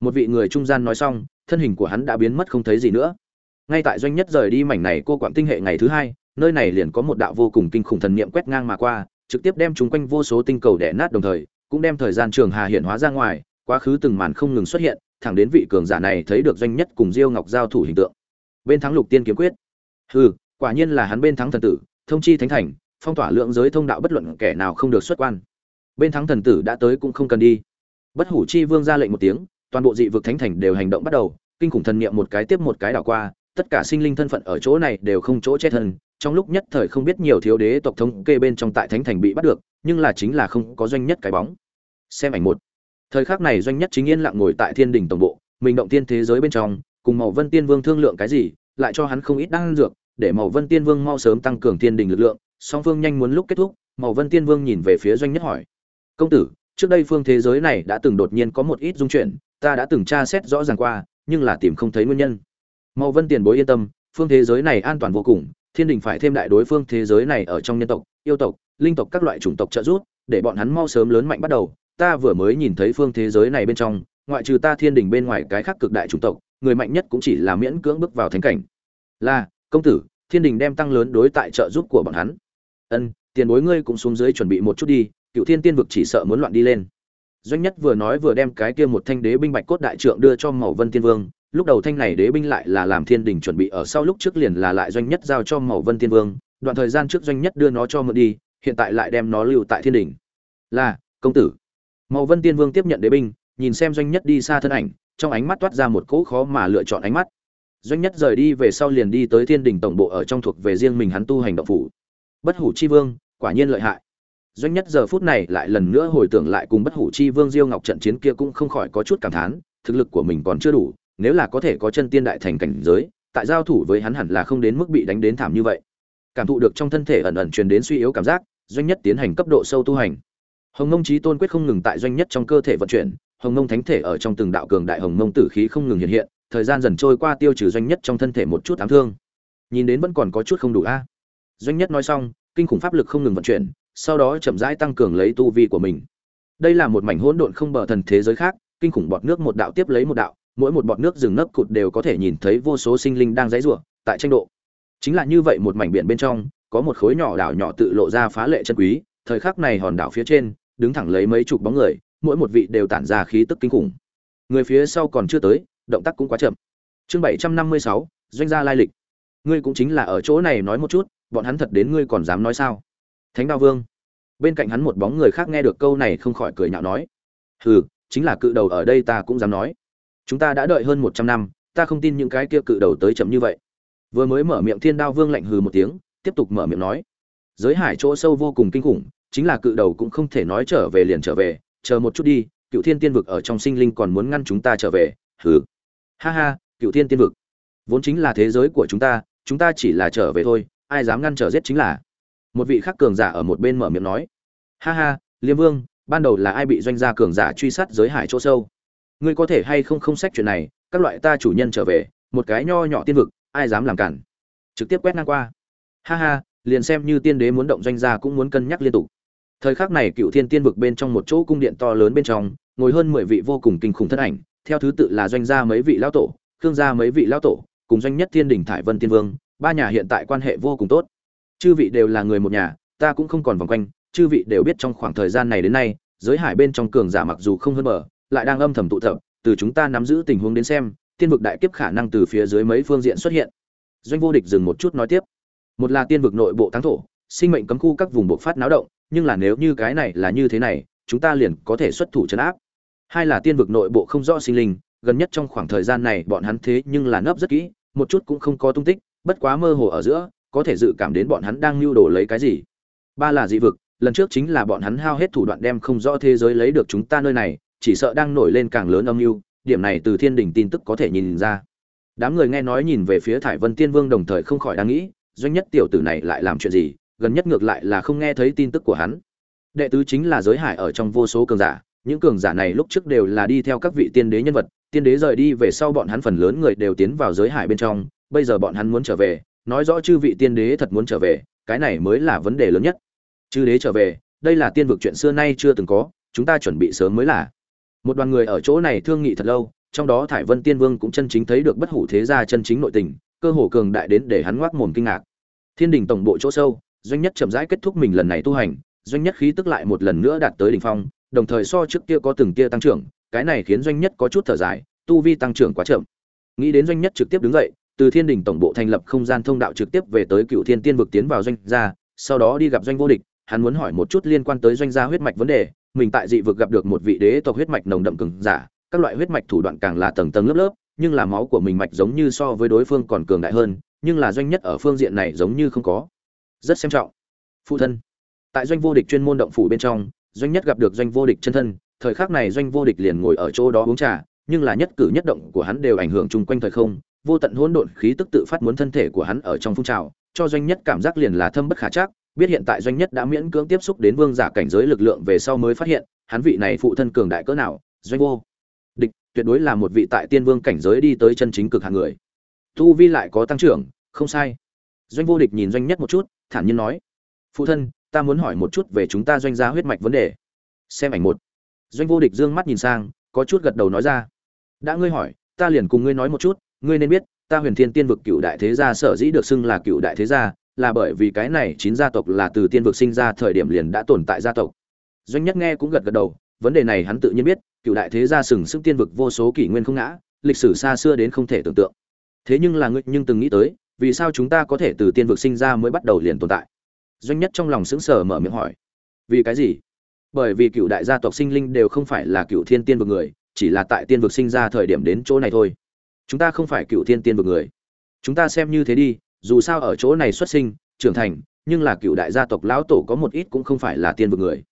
Một vị người trung gian nói xong, thân hình của hắn đã biến mất không thấy gì nữa. Ngay tại doanh nhất rời đi mảnh này cô quạng tinh hệ ngày thứ hai, nơi này liền có một đạo vô cùng kinh khủng thần niệm quét ngang mà qua, trực tiếp đem chúng quanh vô số tinh cầu đẻ nát đồng thời, cũng đem thời gian trường hà hiện hóa ra ngoài, quá khứ từng màn không ngừng xuất hiện, thẳng đến vị cường giả này thấy được doanh nhất cùng diêu ngọc giao thủ hình tượng. Bên thắng lục tiên kiếm quyết. Hừ, quả nhiên là hắn bên thắng thần tử, thông chi thánh thành phong tỏa lượng giới thông đạo bất luận kẻ nào không được xuất quan. Bên thắng thần tử đã tới cũng không cần đi. Bất hủ chi vương ra lệnh một tiếng, toàn bộ dị vực thánh thành đều hành động bắt đầu, kinh khủng thần niệm một cái tiếp một cái đảo qua, tất cả sinh linh thân phận ở chỗ này đều không chỗ chết thân, trong lúc nhất thời không biết nhiều thiếu đế tộc thống kê bên trong tại thánh thành bị bắt được, nhưng là chính là không có doanh nhất cái bóng. Xem ảnh một. Thời khắc này doanh nhất chính yên lặng ngồi tại thiên đình tổng bộ, mình động tiên thế giới bên trong, cùng màu vân tiên vương thương lượng cái gì, lại cho hắn không ít đan dược, để màu vân tiên vương mau sớm tăng cường thiên đình lực lượng song phương nhanh muốn lúc kết thúc, màu vân tiên vương nhìn về phía doanh nhất hỏi. Công tử, trước đây phương thế giới này đã từng đột nhiên có một ít dung chuyển, ta đã từng tra xét rõ ràng qua, nhưng là tìm không thấy nguyên nhân. Màu vân tiền bối yên tâm, phương thế giới này an toàn vô cùng, thiên đình phải thêm đại đối phương thế giới này ở trong nhân tộc, yêu tộc, linh tộc các loại chủng tộc trợ giúp, để bọn hắn mau sớm lớn mạnh bắt đầu. Ta vừa mới nhìn thấy phương thế giới này bên trong, ngoại trừ ta thiên đình bên ngoài cái khác cực đại chủng tộc, người mạnh nhất cũng chỉ là miễn cưỡng bước vào thánh cảnh. Là, công tử, thiên đình đem tăng lớn đối tại trợ giúp của bọn hắn ân, tiền bối ngươi cũng xuống dưới chuẩn bị một chút đi cựu thiên tiên vực chỉ sợ muốn loạn đi lên. Doanh nhất vừa nói vừa đem cái kia một thanh đế binh bạch cốt đại trượng đưa cho màu vân tiên vương, lúc đầu thanh này đế binh lại là làm thiên đình chuẩn bị ở sau lúc trước liền là lại doanh nhất giao cho màu vân tiên vương, đoạn thời gian trước doanh nhất đưa nó cho mượn đi, hiện tại lại đem nó lưu tại thiên đình. Là, công tử. Màu vân tiên vương tiếp nhận đế binh, nhìn xem doanh nhất đi xa thân ảnh, trong ánh mắt toát ra một cỗ khó mà lựa chọn ánh mắt. Doanh nhất rời đi về sau liền đi tới thiên đình tổng bộ ở trong thuộc về riêng mình hắn tu hành động phủ bất hủ chi vương, quả nhiên lợi hại. Doanh nhất giờ phút này lại lần nữa hồi tưởng lại cùng bất hủ chi vương diêu ngọc trận chiến kia cũng không khỏi có chút cảm thán, thực lực của mình còn chưa đủ, nếu là có thể có chân tiên đại thành cảnh giới, tại giao thủ với hắn hẳn là không đến mức bị đánh đến thảm như vậy. Cảm thụ được trong thân thể ẩn ẩn truyền đến suy yếu cảm giác, doanh nhất tiến hành cấp độ sâu tu hành. Hồng mông trí tôn quyết không ngừng tại doanh nhất trong cơ thể vận chuyển, hồng mông thánh thể ở trong từng đạo cường đại hồng mông tử khí không ngừng hiện hiện, thời gian dần trôi qua tiêu trừ doanh nhất trong thân thể một chút ám thương. Nhìn đến vẫn còn có chút không đủ a doanh nhất nói xong, kinh khủng pháp lực không ngừng vận chuyển, sau đó chậm rãi tăng cường lấy tu vi của mình. Đây là một mảnh hỗn độn không bờ thần thế giới khác, kinh khủng bọt nước một đạo tiếp lấy một đạo, mỗi một bọt nước rừng nấc cụt đều có thể nhìn thấy vô số sinh linh đang dãy rủa, tại tranh độ. Chính là như vậy một mảnh biển bên trong, có một khối nhỏ đảo nhỏ tự lộ ra phá lệ chân quý, thời khắc này hòn đảo phía trên, đứng thẳng lấy mấy chục bóng người, mỗi một vị đều tản ra khí tức kinh khủng. Người phía sau còn chưa tới, động tác cũng quá chậm. Chương bảy trăm năm mươi sáu, doanh gia lai lịch. Ngươi cũng chính là ở chỗ này nói một chút bọn hắn thật đến ngươi còn dám nói sao? Thánh đao vương. Bên cạnh hắn một bóng người khác nghe được câu này không khỏi cười nhạo nói. Hừ, chính là cự đầu ở đây ta cũng dám nói. Chúng ta đã đợi hơn một trăm năm, ta không tin những cái kia cự đầu tới chậm như vậy. Vừa mới mở miệng thiên đao vương lạnh hừ một tiếng, tiếp tục mở miệng nói. Giới hải chỗ sâu vô cùng kinh khủng, chính là cự đầu cũng không thể nói trở về liền trở về, chờ một chút đi, cựu thiên tiên vực ở trong sinh linh còn muốn ngăn chúng ta trở về. Hừ. Ha ha, cựu thiên tiên vực. Vốn chính là thế giới của chúng ta chúng ta chỉ là trở về thôi ai dám ngăn trở giết chính là. Một vị khắc cường giả ở một bên mở miệng nói. Ha ha, liêm vương, ban đầu là ai bị doanh gia cường giả truy sát giới hải chỗ sâu? Ngươi có thể hay không không xét chuyện này, các loại ta chủ nhân trở về, một cái nho nhỏ tiên vực, ai dám làm cản? Trực tiếp quét ngang qua. Ha ha, liền xem như tiên đế muốn động doanh gia cũng muốn cân nhắc liên tục. Thời khắc này cựu thiên tiên vực bên trong một chỗ cung điện to lớn bên trong, ngồi hơn mười vị vô cùng kinh khủng thân ảnh, theo thứ tự là doanh gia mấy vị lão tổ, khương gia mấy vị lão tổ, cùng doanh nhất thiên đình thải vân tiên vương ba nhà hiện tại quan hệ vô cùng tốt. Chư vị đều là người một nhà, ta cũng không còn vòng quanh, chư vị đều biết trong khoảng thời gian này đến nay, giới hải bên trong cường giả mặc dù không hơn mở lại đang âm thầm tụ tập, từ chúng ta nắm giữ tình huống đến xem, tiên vực đại kiếp khả năng từ phía dưới mấy phương diện xuất hiện. Doanh vô địch dừng một chút nói tiếp. Một là tiên vực nội bộ táng thổ, sinh mệnh cấm khu các vùng bộc phát náo động, nhưng là nếu như cái này là như thế này, chúng ta liền có thể xuất thủ chấn áp. Hai là tiên vực nội bộ không rõ sinh linh, gần nhất trong khoảng thời gian này bọn hắn thế nhưng là nấp rất kỹ, một chút cũng không có tung tích bất quá mơ hồ ở giữa, có thể dự cảm đến bọn hắn đang lưu đồ lấy cái gì. Ba là dị vực, lần trước chính là bọn hắn hao hết thủ đoạn đem không rõ thế giới lấy được chúng ta nơi này, chỉ sợ đang nổi lên càng lớn âm mưu, điểm này từ thiên đình tin tức có thể nhìn ra. Đám người nghe nói nhìn về phía thải vân tiên vương đồng thời không khỏi đang nghĩ, doanh nhất tiểu tử này lại làm chuyện gì, gần nhất ngược lại là không nghe thấy tin tức của hắn. Đệ tứ chính là giới hải ở trong vô số cường giả, những cường giả này lúc trước đều là đi theo các vị tiên đế nhân vật, tiên đế rời đi về sau bọn hắn phần lớn người đều tiến vào giới hải bên trong bây giờ bọn hắn muốn trở về, nói rõ chư vị tiên đế thật muốn trở về, cái này mới là vấn đề lớn nhất. Chư đế trở về, đây là tiên vực chuyện xưa nay chưa từng có, chúng ta chuẩn bị sớm mới là. Một đoàn người ở chỗ này thương nghị thật lâu, trong đó thải vân tiên vương cũng chân chính thấy được bất hủ thế gia chân chính nội tình, cơ hồ cường đại đến để hắn ngoác mồm kinh ngạc. Thiên đình tổng bộ chỗ sâu, doanh nhất chậm rãi kết thúc mình lần này tu hành, doanh nhất khí tức lại một lần nữa đạt tới đỉnh phong, đồng thời so trước kia có từng kia tăng trưởng, cái này khiến doanh nhất có chút thở dài, tu vi tăng trưởng quá chậm. Nghĩ đến doanh nhất trực tiếp đứng dậy từ thiên đình tổng bộ thành lập không gian thông đạo trực tiếp về tới cựu thiên tiên vực tiến vào doanh gia, sau đó đi gặp doanh vô địch, hắn muốn hỏi một chút liên quan tới doanh gia huyết mạch vấn đề. Mình tại dị vực gặp được một vị đế tộc huyết mạch nồng đậm cường giả, các loại huyết mạch thủ đoạn càng là tầng tầng lớp lớp, nhưng là máu của mình mạch giống như so với đối phương còn cường đại hơn, nhưng là doanh nhất ở phương diện này giống như không có. Rất xem trọng. Phụ thân. Tại doanh vô địch chuyên môn động phủ bên trong, doanh nhất gặp được doanh vô địch chân thân, thời khắc này doanh vô địch liền ngồi ở chỗ đó uống trà, nhưng là nhất cử nhất động của hắn đều ảnh hưởng chung quanh thời không vô tận hỗn độn khí tức tự phát muốn thân thể của hắn ở trong phun trào, cho doanh nhất cảm giác liền là thâm bất khả trắc. biết hiện tại doanh nhất đã miễn cưỡng tiếp xúc đến vương giả cảnh giới lực lượng về sau mới phát hiện, hắn vị này phụ thân cường đại cỡ nào, doanh vô. Địch, tuyệt đối là một vị tại tiên vương cảnh giới đi tới chân chính cực hạng người. Tu vi lại có tăng trưởng, không sai. Doanh vô địch nhìn doanh nhất một chút, thản nhiên nói, phụ thân, ta muốn hỏi một chút về chúng ta doanh gia huyết mạch vấn đề. Xem ảnh một. Doanh vô địch dương mắt nhìn sang, có chút gật đầu nói ra, đã ngươi hỏi, ta liền cùng ngươi nói một chút ngươi nên biết, ta huyền thiên tiên vực cựu đại thế gia sở dĩ được xưng là cựu đại thế gia, là bởi vì cái này chín gia tộc là từ tiên vực sinh ra thời điểm liền đã tồn tại gia tộc. Doanh nhất nghe cũng gật gật đầu, vấn đề này hắn tự nhiên biết, cựu đại thế gia sừng sức tiên vực vô số kỷ nguyên không ngã, lịch sử xa xưa đến không thể tưởng tượng. Thế nhưng là ngươi nhưng từng nghĩ tới, vì sao chúng ta có thể từ tiên vực sinh ra mới bắt đầu liền tồn tại? Doanh nhất trong lòng sững sờ mở miệng hỏi. Vì cái gì? Bởi vì cựu đại gia tộc sinh linh đều không phải là cựu thiên tiên vực người, chỉ là tại tiên vực sinh ra thời điểm đến chỗ này thôi chúng ta không phải cựu thiên tiên vực người. Chúng ta xem như thế đi, dù sao ở chỗ này xuất sinh, trưởng thành, nhưng là cựu đại gia tộc lão tổ có một ít cũng không phải là tiên vực người.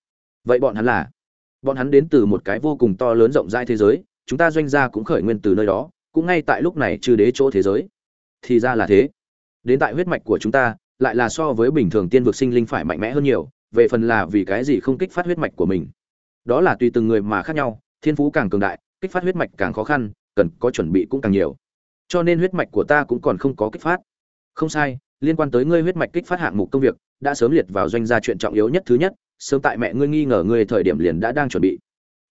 Vậy bọn hắn là? Bọn hắn đến từ một cái vô cùng to lớn rộng rãi thế giới, chúng ta doanh gia cũng khởi nguyên từ nơi đó, cũng ngay tại lúc này trừ đế chỗ thế giới. Thì ra là thế. Đến tại huyết mạch của chúng ta, lại là so với bình thường tiên vực sinh linh phải mạnh mẽ hơn nhiều, về phần là vì cái gì không kích phát huyết mạch của mình. Đó là tùy từng người mà khác nhau, thiên phú càng cường đại, kích phát huyết mạch càng khó khăn cần có chuẩn bị cũng càng nhiều. Cho nên huyết mạch của ta cũng còn không có kích phát. Không sai, liên quan tới ngươi huyết mạch kích phát hạng mục công việc, đã sớm liệt vào doanh gia chuyện trọng yếu nhất thứ nhất, sớm tại mẹ ngươi nghi ngờ ngươi thời điểm liền đã đang chuẩn bị.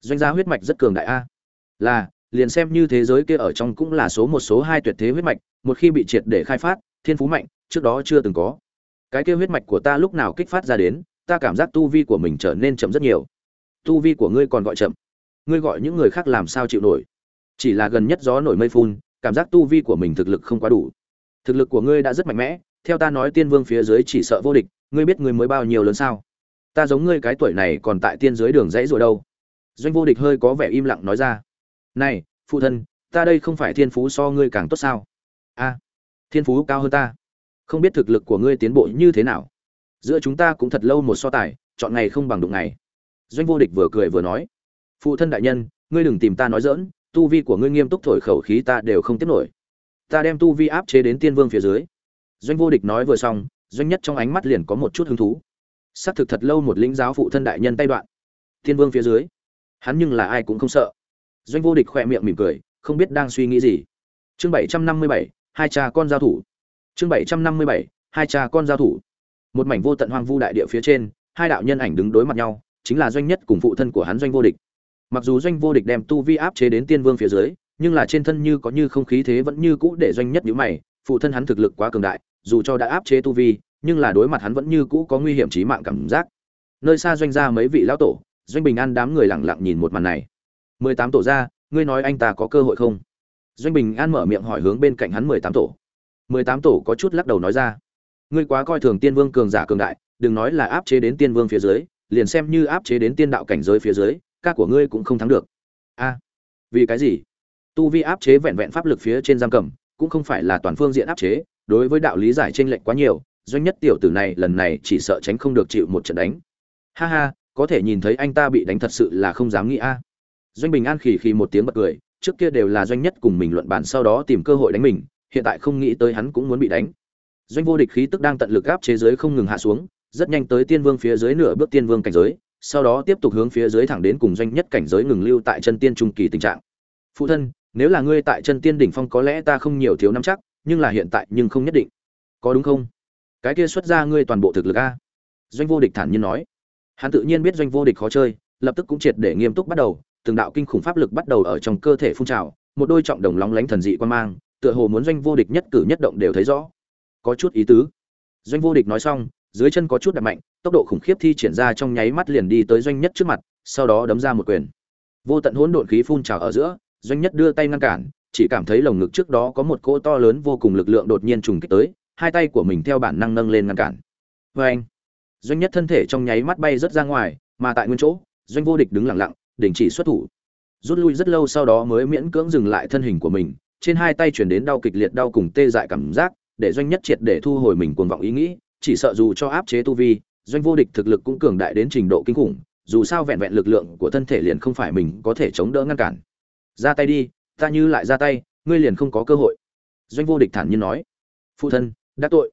Doanh gia huyết mạch rất cường đại a. Là, liền xem như thế giới kia ở trong cũng là số một, số hai tuyệt thế huyết mạch, một khi bị triệt để khai phát, thiên phú mạnh, trước đó chưa từng có. Cái kia huyết mạch của ta lúc nào kích phát ra đến, ta cảm giác tu vi của mình trở nên chậm rất nhiều. Tu vi của ngươi còn gọi chậm. Ngươi gọi những người khác làm sao chịu nổi? Chỉ là gần nhất gió nổi mây phun, cảm giác tu vi của mình thực lực không quá đủ. Thực lực của ngươi đã rất mạnh mẽ, theo ta nói tiên vương phía dưới chỉ sợ vô địch, ngươi biết ngươi mới bao nhiêu lớn sao? Ta giống ngươi cái tuổi này còn tại tiên dưới đường dãy rồi đâu. Doanh vô địch hơi có vẻ im lặng nói ra. Này, phụ thân, ta đây không phải thiên phú so ngươi càng tốt sao? A, thiên phú cao hơn ta. Không biết thực lực của ngươi tiến bộ như thế nào. Giữa chúng ta cũng thật lâu một so tài, chọn ngày không bằng đụng ngày. Doanh vô địch vừa cười vừa nói. Phụ thân đại nhân, ngươi đừng tìm ta nói dỡn tu vi của ngươi nghiêm túc thổi khẩu khí ta đều không tiếp nổi. Ta đem tu vi áp chế đến tiên vương phía dưới. Doanh vô địch nói vừa xong, doanh nhất trong ánh mắt liền có một chút hứng thú. Sát thực thật lâu một lĩnh giáo phụ thân đại nhân tay đoạn. Tiên vương phía dưới, hắn nhưng là ai cũng không sợ. Doanh vô địch khỏe miệng mỉm cười, không biết đang suy nghĩ gì. Chương bảy trăm năm mươi bảy, hai cha con giao thủ. Chương bảy trăm năm mươi bảy, hai cha con giao thủ. Một mảnh vô tận hoang vu đại địa phía trên, hai đạo nhân ảnh đứng đối mặt nhau, chính là doanh nhất cùng phụ thân của hắn doanh vô địch mặc dù doanh vô địch đem tu vi áp chế đến tiên vương phía dưới, nhưng là trên thân như có như không khí thế vẫn như cũ để doanh nhất nhíu mày, phụ thân hắn thực lực quá cường đại, dù cho đã áp chế tu vi, nhưng là đối mặt hắn vẫn như cũ có nguy hiểm chí mạng cảm giác. Nơi xa doanh ra mấy vị lão tổ, doanh bình an đám người lặng lặng nhìn một màn này. Mười tám tổ ra, ngươi nói anh ta có cơ hội không? Doanh bình an mở miệng hỏi hướng bên cạnh hắn mười tám tổ. Mười tám tổ có chút lắc đầu nói ra. Ngươi quá coi thường tiên vương cường giả cường đại, đừng nói là áp chế đến tiên vương phía dưới, liền xem như áp chế đến tiên đạo cảnh giới phía dưới ca của ngươi cũng không thắng được. A, vì cái gì? Tu vi áp chế vẹn vẹn pháp lực phía trên giam cầm, cũng không phải là toàn phương diện áp chế, đối với đạo lý giải t r ê n lệch quá nhiều, doanh nhất tiểu tử này lần này chỉ sợ tránh không được chịu một trận đánh. Ha ha, có thể nhìn thấy anh ta bị đánh thật sự là không dám nghĩ a. Doanh bình an khỉ khi một tiếng bật cười, trước kia đều là doanh nhất cùng mình luận bàn sau đó tìm cơ hội đánh mình, hiện tại không nghĩ tới hắn cũng muốn bị đánh. Doanh vô địch khí tức đang tận lực áp chế giới không ngừng hạ xuống, rất nhanh tới tiên vương phía dưới nửa bước tiên vương cảnh giới sau đó tiếp tục hướng phía dưới thẳng đến cùng doanh nhất cảnh giới ngừng lưu tại chân tiên trung kỳ tình trạng. Phụ thân, nếu là ngươi tại chân tiên đỉnh phong có lẽ ta không nhiều thiếu năm chắc, nhưng là hiện tại nhưng không nhất định. Có đúng không? Cái kia xuất ra ngươi toàn bộ thực lực a. Doanh vô địch thản nhiên nói. Hắn tự nhiên biết doanh vô địch khó chơi, lập tức cũng triệt để nghiêm túc bắt đầu, từng đạo kinh khủng pháp lực bắt đầu ở trong cơ thể phun trào, một đôi trọng đồng lóng lánh thần dị quan mang, tựa hồ muốn doanh vô địch nhất cử nhất động đều thấy rõ. Có chút ý tứ. Doanh vô địch nói xong dưới chân có chút đập mạnh, tốc độ khủng khiếp thi triển ra trong nháy mắt liền đi tới doanh nhất trước mặt, sau đó đấm ra một quyền. Vô tận hỗn độn khí phun trào ở giữa, doanh nhất đưa tay ngăn cản, chỉ cảm thấy lồng ngực trước đó có một cỗ to lớn vô cùng lực lượng đột nhiên trùng kích tới, hai tay của mình theo bản năng nâng lên ngăn cản. Vê anh doanh nhất thân thể trong nháy mắt bay rất ra ngoài, mà tại nguyên chỗ, doanh vô địch đứng lặng lặng, đình chỉ xuất thủ. Rút lui rất lâu sau đó mới miễn cưỡng dừng lại thân hình của mình, trên hai tay chuyển đến đau kịch liệt đau cùng tê dại cảm giác, để doanh nhất triệt để thu hồi mình cuồng vọng ý nghĩ chỉ sợ dù cho áp chế tu vi, doanh vô địch thực lực cũng cường đại đến trình độ kinh khủng, dù sao vẹn vẹn lực lượng của thân thể liền không phải mình có thể chống đỡ ngăn cản. Ra tay đi, ta như lại ra tay, ngươi liền không có cơ hội. Doanh vô địch thản nhiên nói. Phụ thân, đã tội.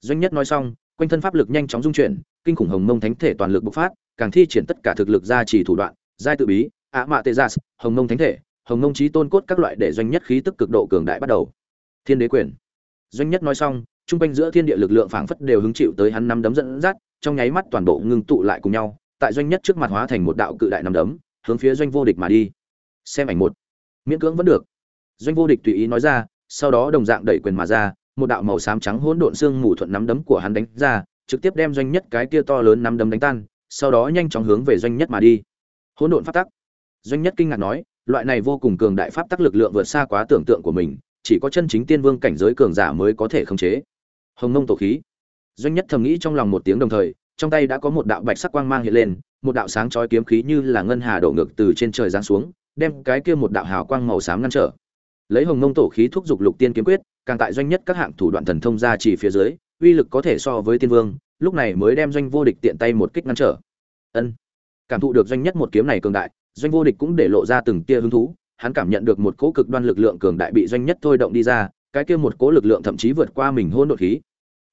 Doanh nhất nói xong, quanh thân pháp lực nhanh chóng dung chuyển, kinh khủng hồng mông thánh thể toàn lực bộc phát, càng thi triển tất cả thực lực ra chỉ thủ đoạn, giai tự bí ạ mạ tê gia hồng mông thánh thể, hồng mông chí tôn cốt các loại để doanh nhất khí tức cực độ cường đại bắt đầu. Thiên đế quyền. Doanh nhất nói xong trung quanh giữa thiên địa lực lượng phảng phất đều hứng chịu tới hắn năm đấm dẫn dắt, trong nháy mắt toàn bộ ngưng tụ lại cùng nhau, tại doanh nhất trước mặt hóa thành một đạo cự đại năm đấm, hướng phía doanh vô địch mà đi. Xem ảnh một. Miễn cưỡng vẫn được. Doanh vô địch tùy ý nói ra, sau đó đồng dạng đẩy quyền mà ra, một đạo màu xám trắng hỗn độn xương mù thuận nắm đấm của hắn đánh ra, trực tiếp đem doanh nhất cái kia to lớn nắm đấm đánh tan, sau đó nhanh chóng hướng về doanh nhất mà đi. Hỗn độn pháp tắc. Doanh nhất kinh ngạc nói, loại này vô cùng cường đại pháp tắc lực lượng vượt xa quá tưởng tượng của mình, chỉ có chân chính tiên vương cảnh giới cường giả mới có thể khống chế hồng nông tổ khí. Doanh nhất thầm nghĩ trong lòng một tiếng đồng thời, trong tay đã có một đạo bạch sắc quang mang hiện lên, một đạo sáng chói kiếm khí như là ngân hà đổ ngược từ trên trời giáng xuống, đem cái kia một đạo hào quang màu xám ngăn trở. Lấy hồng nông tổ khí thúc giục lục tiên kiếm quyết, càng tại doanh nhất các hạng thủ đoạn thần thông ra chỉ phía dưới, uy lực có thể so với tiên vương, lúc này mới đem doanh vô địch tiện tay một kích ngăn trở. Ân. Cảm thụ được doanh nhất một kiếm này cường đại, doanh vô địch cũng để lộ ra từng tia hứng thú, hắn cảm nhận được một cỗ cực đoan lực lượng cường đại bị doanh nhất thôi động đi ra, cái kia một cỗ lực lượng thậm chí vượt qua mình hôn đột khí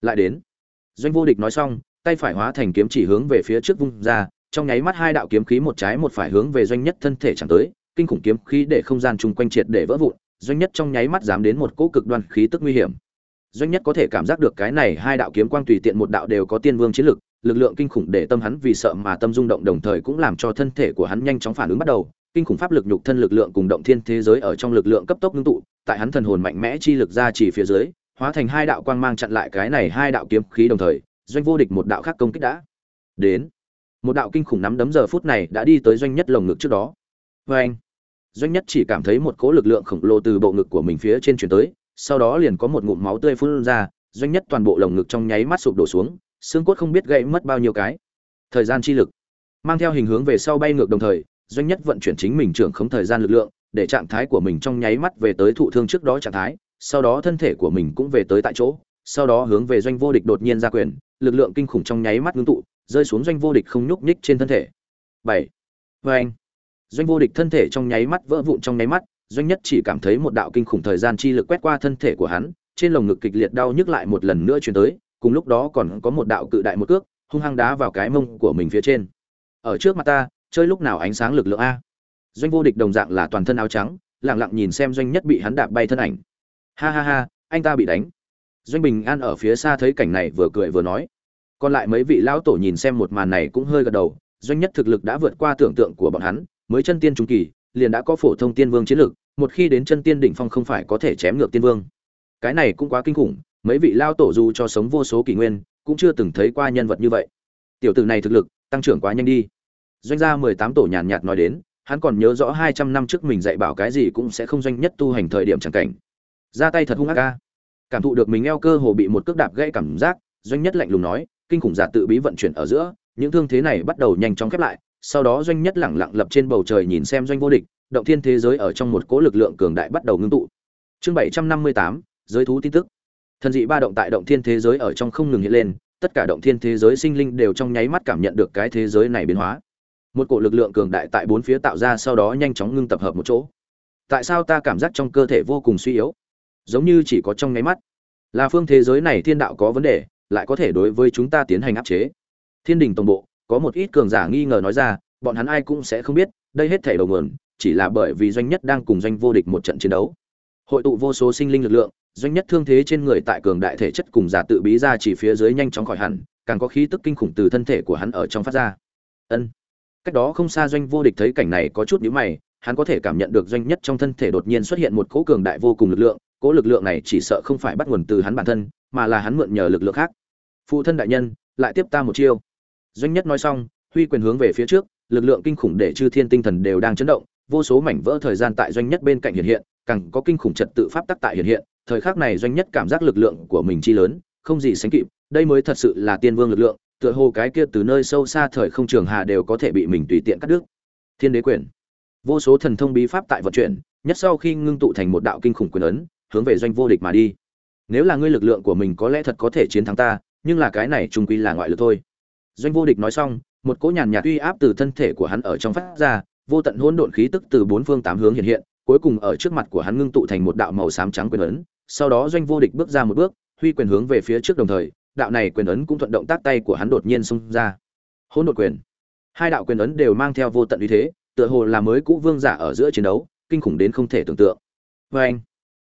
lại đến. Doanh vô địch nói xong, tay phải hóa thành kiếm chỉ hướng về phía trước vung ra, trong nháy mắt hai đạo kiếm khí một trái một phải hướng về doanh nhất thân thể chẳng tới, kinh khủng kiếm khí để không gian chung quanh triệt để vỡ vụn, doanh nhất trong nháy mắt dám đến một cỗ cực đoan khí tức nguy hiểm. Doanh nhất có thể cảm giác được cái này hai đạo kiếm quang tùy tiện một đạo đều có tiên vương chiến lực lực lượng kinh khủng để tâm hắn vì sợ mà tâm rung động đồng thời cũng làm cho thân thể của hắn nhanh chóng phản ứng bắt đầu, kinh khủng pháp lực nhục thân lực lượng cùng động thiên thế giới ở trong lực lượng cấp tốc ngưng tụ, tại hắn thần hồn mạnh mẽ chi lực ra chỉ phía dưới hóa thành hai đạo quang mang chặn lại cái này hai đạo kiếm khí đồng thời, doanh vô địch một đạo khác công kích đã đến. Một đạo kinh khủng nắm đấm giờ phút này đã đi tới doanh nhất lồng ngực trước đó. Vê anh doanh nhất chỉ cảm thấy một cỗ lực lượng khổng lồ từ bộ ngực của mình phía trên chuyển tới, sau đó liền có một ngụm máu tươi phun ra, doanh nhất toàn bộ lồng ngực trong nháy mắt sụp đổ xuống, xương cốt không biết gãy mất bao nhiêu cái. Thời gian chi lực. Mang theo hình hướng về sau bay ngược đồng thời, doanh nhất vận chuyển chính mình trưởng không thời gian lực lượng, để trạng thái của mình trong nháy mắt về tới thụ thương trước đó trạng thái sau đó thân thể của mình cũng về tới tại chỗ, sau đó hướng về doanh vô địch đột nhiên ra quyền, lực lượng kinh khủng trong nháy mắt ngưng tụ, rơi xuống doanh vô địch không nhúc nhích trên thân thể. Bảy. Vê anh doanh vô địch thân thể trong nháy mắt vỡ vụn trong nháy mắt, doanh nhất chỉ cảm thấy một đạo kinh khủng thời gian chi lực quét qua thân thể của hắn, trên lồng ngực kịch liệt đau nhức lại một lần nữa truyền tới, cùng lúc đó còn có một đạo cự đại một cước, hung hăng đá vào cái mông của mình phía trên. Ở trước mặt ta, chơi lúc nào ánh sáng lực lượng a? Doanh vô địch đồng dạng là toàn thân áo trắng, lặng lặng nhìn xem doanh nhất bị hắn đạp bay thân ảnh ha ha ha, anh ta bị đánh. Doanh bình an ở phía xa thấy cảnh này vừa cười vừa nói. Còn lại mấy vị lão tổ nhìn xem một màn này cũng hơi gật đầu, doanh nhất thực lực đã vượt qua tưởng tượng của bọn hắn, mới chân tiên trung kỳ, liền đã có phổ thông tiên vương chiến lực, một khi đến chân tiên đỉnh phong không phải có thể chém ngược tiên vương. Cái này cũng quá kinh khủng, mấy vị lao tổ dù cho sống vô số kỷ nguyên, cũng chưa từng thấy qua nhân vật như vậy. Tiểu tử này thực lực, tăng trưởng quá nhanh đi. Doanh gia mười tám tổ nhàn nhạt nói đến, hắn còn nhớ rõ hai trăm năm trước mình dạy bảo cái gì cũng sẽ không doanh nhất tu hành thời điểm chẳng cảnh ra tay thật hung ác ca. Cảm thụ được mình eo cơ hồ bị một cước đạp gãy cảm giác, doanh nhất lạnh lùng nói, kinh khủng giả tự bí vận chuyển ở giữa, những thương thế này bắt đầu nhanh chóng khép lại. Sau đó doanh nhất lẳng lặng lập trên bầu trời nhìn xem doanh vô địch, động thiên thế giới ở trong một cỗ lực lượng cường đại bắt đầu ngưng tụ. Chương bảy trăm năm mươi tám, giới thú tin tức. Thần dị ba động tại động thiên thế giới ở trong không ngừng hiện lên, tất cả động thiên thế giới sinh linh đều trong nháy mắt cảm nhận được cái thế giới này biến hóa. Một cổ lực lượng cường đại tại bốn phía tạo ra, sau đó nhanh chóng ngưng tập hợp một chỗ. Tại sao ta cảm giác trong cơ thể vô cùng suy yếu? Giống như chỉ có trong nháy mắt. Là phương thế giới này thiên đạo có vấn đề, lại có thể đối với chúng ta tiến hành áp chế. Thiên đình tổng bộ, có một ít cường giả nghi ngờ nói ra, bọn hắn ai cũng sẽ không biết, đây hết thể đầu nguồn, chỉ là bởi vì doanh nhất đang cùng doanh vô địch một trận chiến đấu. Hội tụ vô số sinh linh lực lượng, doanh nhất thương thế trên người tại cường đại thể chất cùng giả tự bí ra chỉ phía dưới nhanh chóng khỏi hẳn, càng có khí tức kinh khủng từ thân thể của hắn ở trong phát ra. Ân. Cách đó không xa doanh vô địch thấy cảnh này có chút nhíu mày, hắn có thể cảm nhận được doanh nhất trong thân thể đột nhiên xuất hiện một cỗ cường đại vô cùng lực lượng cỗ lực lượng này chỉ sợ không phải bắt nguồn từ hắn bản thân, mà là hắn mượn nhờ lực lượng khác. Phụ thân đại nhân, lại tiếp ta một chiêu. Doanh nhất nói xong, huy quyền hướng về phía trước, lực lượng kinh khủng để chư thiên tinh thần đều đang chấn động, vô số mảnh vỡ thời gian tại doanh nhất bên cạnh hiện hiện, càng có kinh khủng trật tự pháp tắc tại hiện hiện, thời khắc này doanh nhất cảm giác lực lượng của mình chi lớn, không gì sánh kịp, đây mới thật sự là tiên vương lực lượng, tựa hồ cái kia từ nơi sâu xa thời không trường hà đều có thể bị mình tùy tiện cắt đứt. Thiên đế quyền. Vô số thần thông bí pháp tại vận chuyển, nhất sau khi ngưng tụ thành một đạo kinh khủng quyền ấn hướng về doanh vô địch mà đi. Nếu là ngươi lực lượng của mình có lẽ thật có thể chiến thắng ta, nhưng là cái này trung quy là ngoại lực thôi. Doanh vô địch nói xong, một cỗ nhàn nhạt uy áp từ thân thể của hắn ở trong phát ra, vô tận hỗn độn khí tức từ bốn phương tám hướng hiện hiện, cuối cùng ở trước mặt của hắn ngưng tụ thành một đạo màu xám trắng quyền ấn. Sau đó doanh vô địch bước ra một bước, huy quyền hướng về phía trước đồng thời, đạo này quyền ấn cũng thuận động tác tay của hắn đột nhiên xung ra. Hỗn độn quyền. Hai đạo quyền ấn đều mang theo vô tận uy thế, tựa hồ là mới cũ vương giả ở giữa chiến đấu, kinh khủng đến không thể tưởng tượng. Vê anh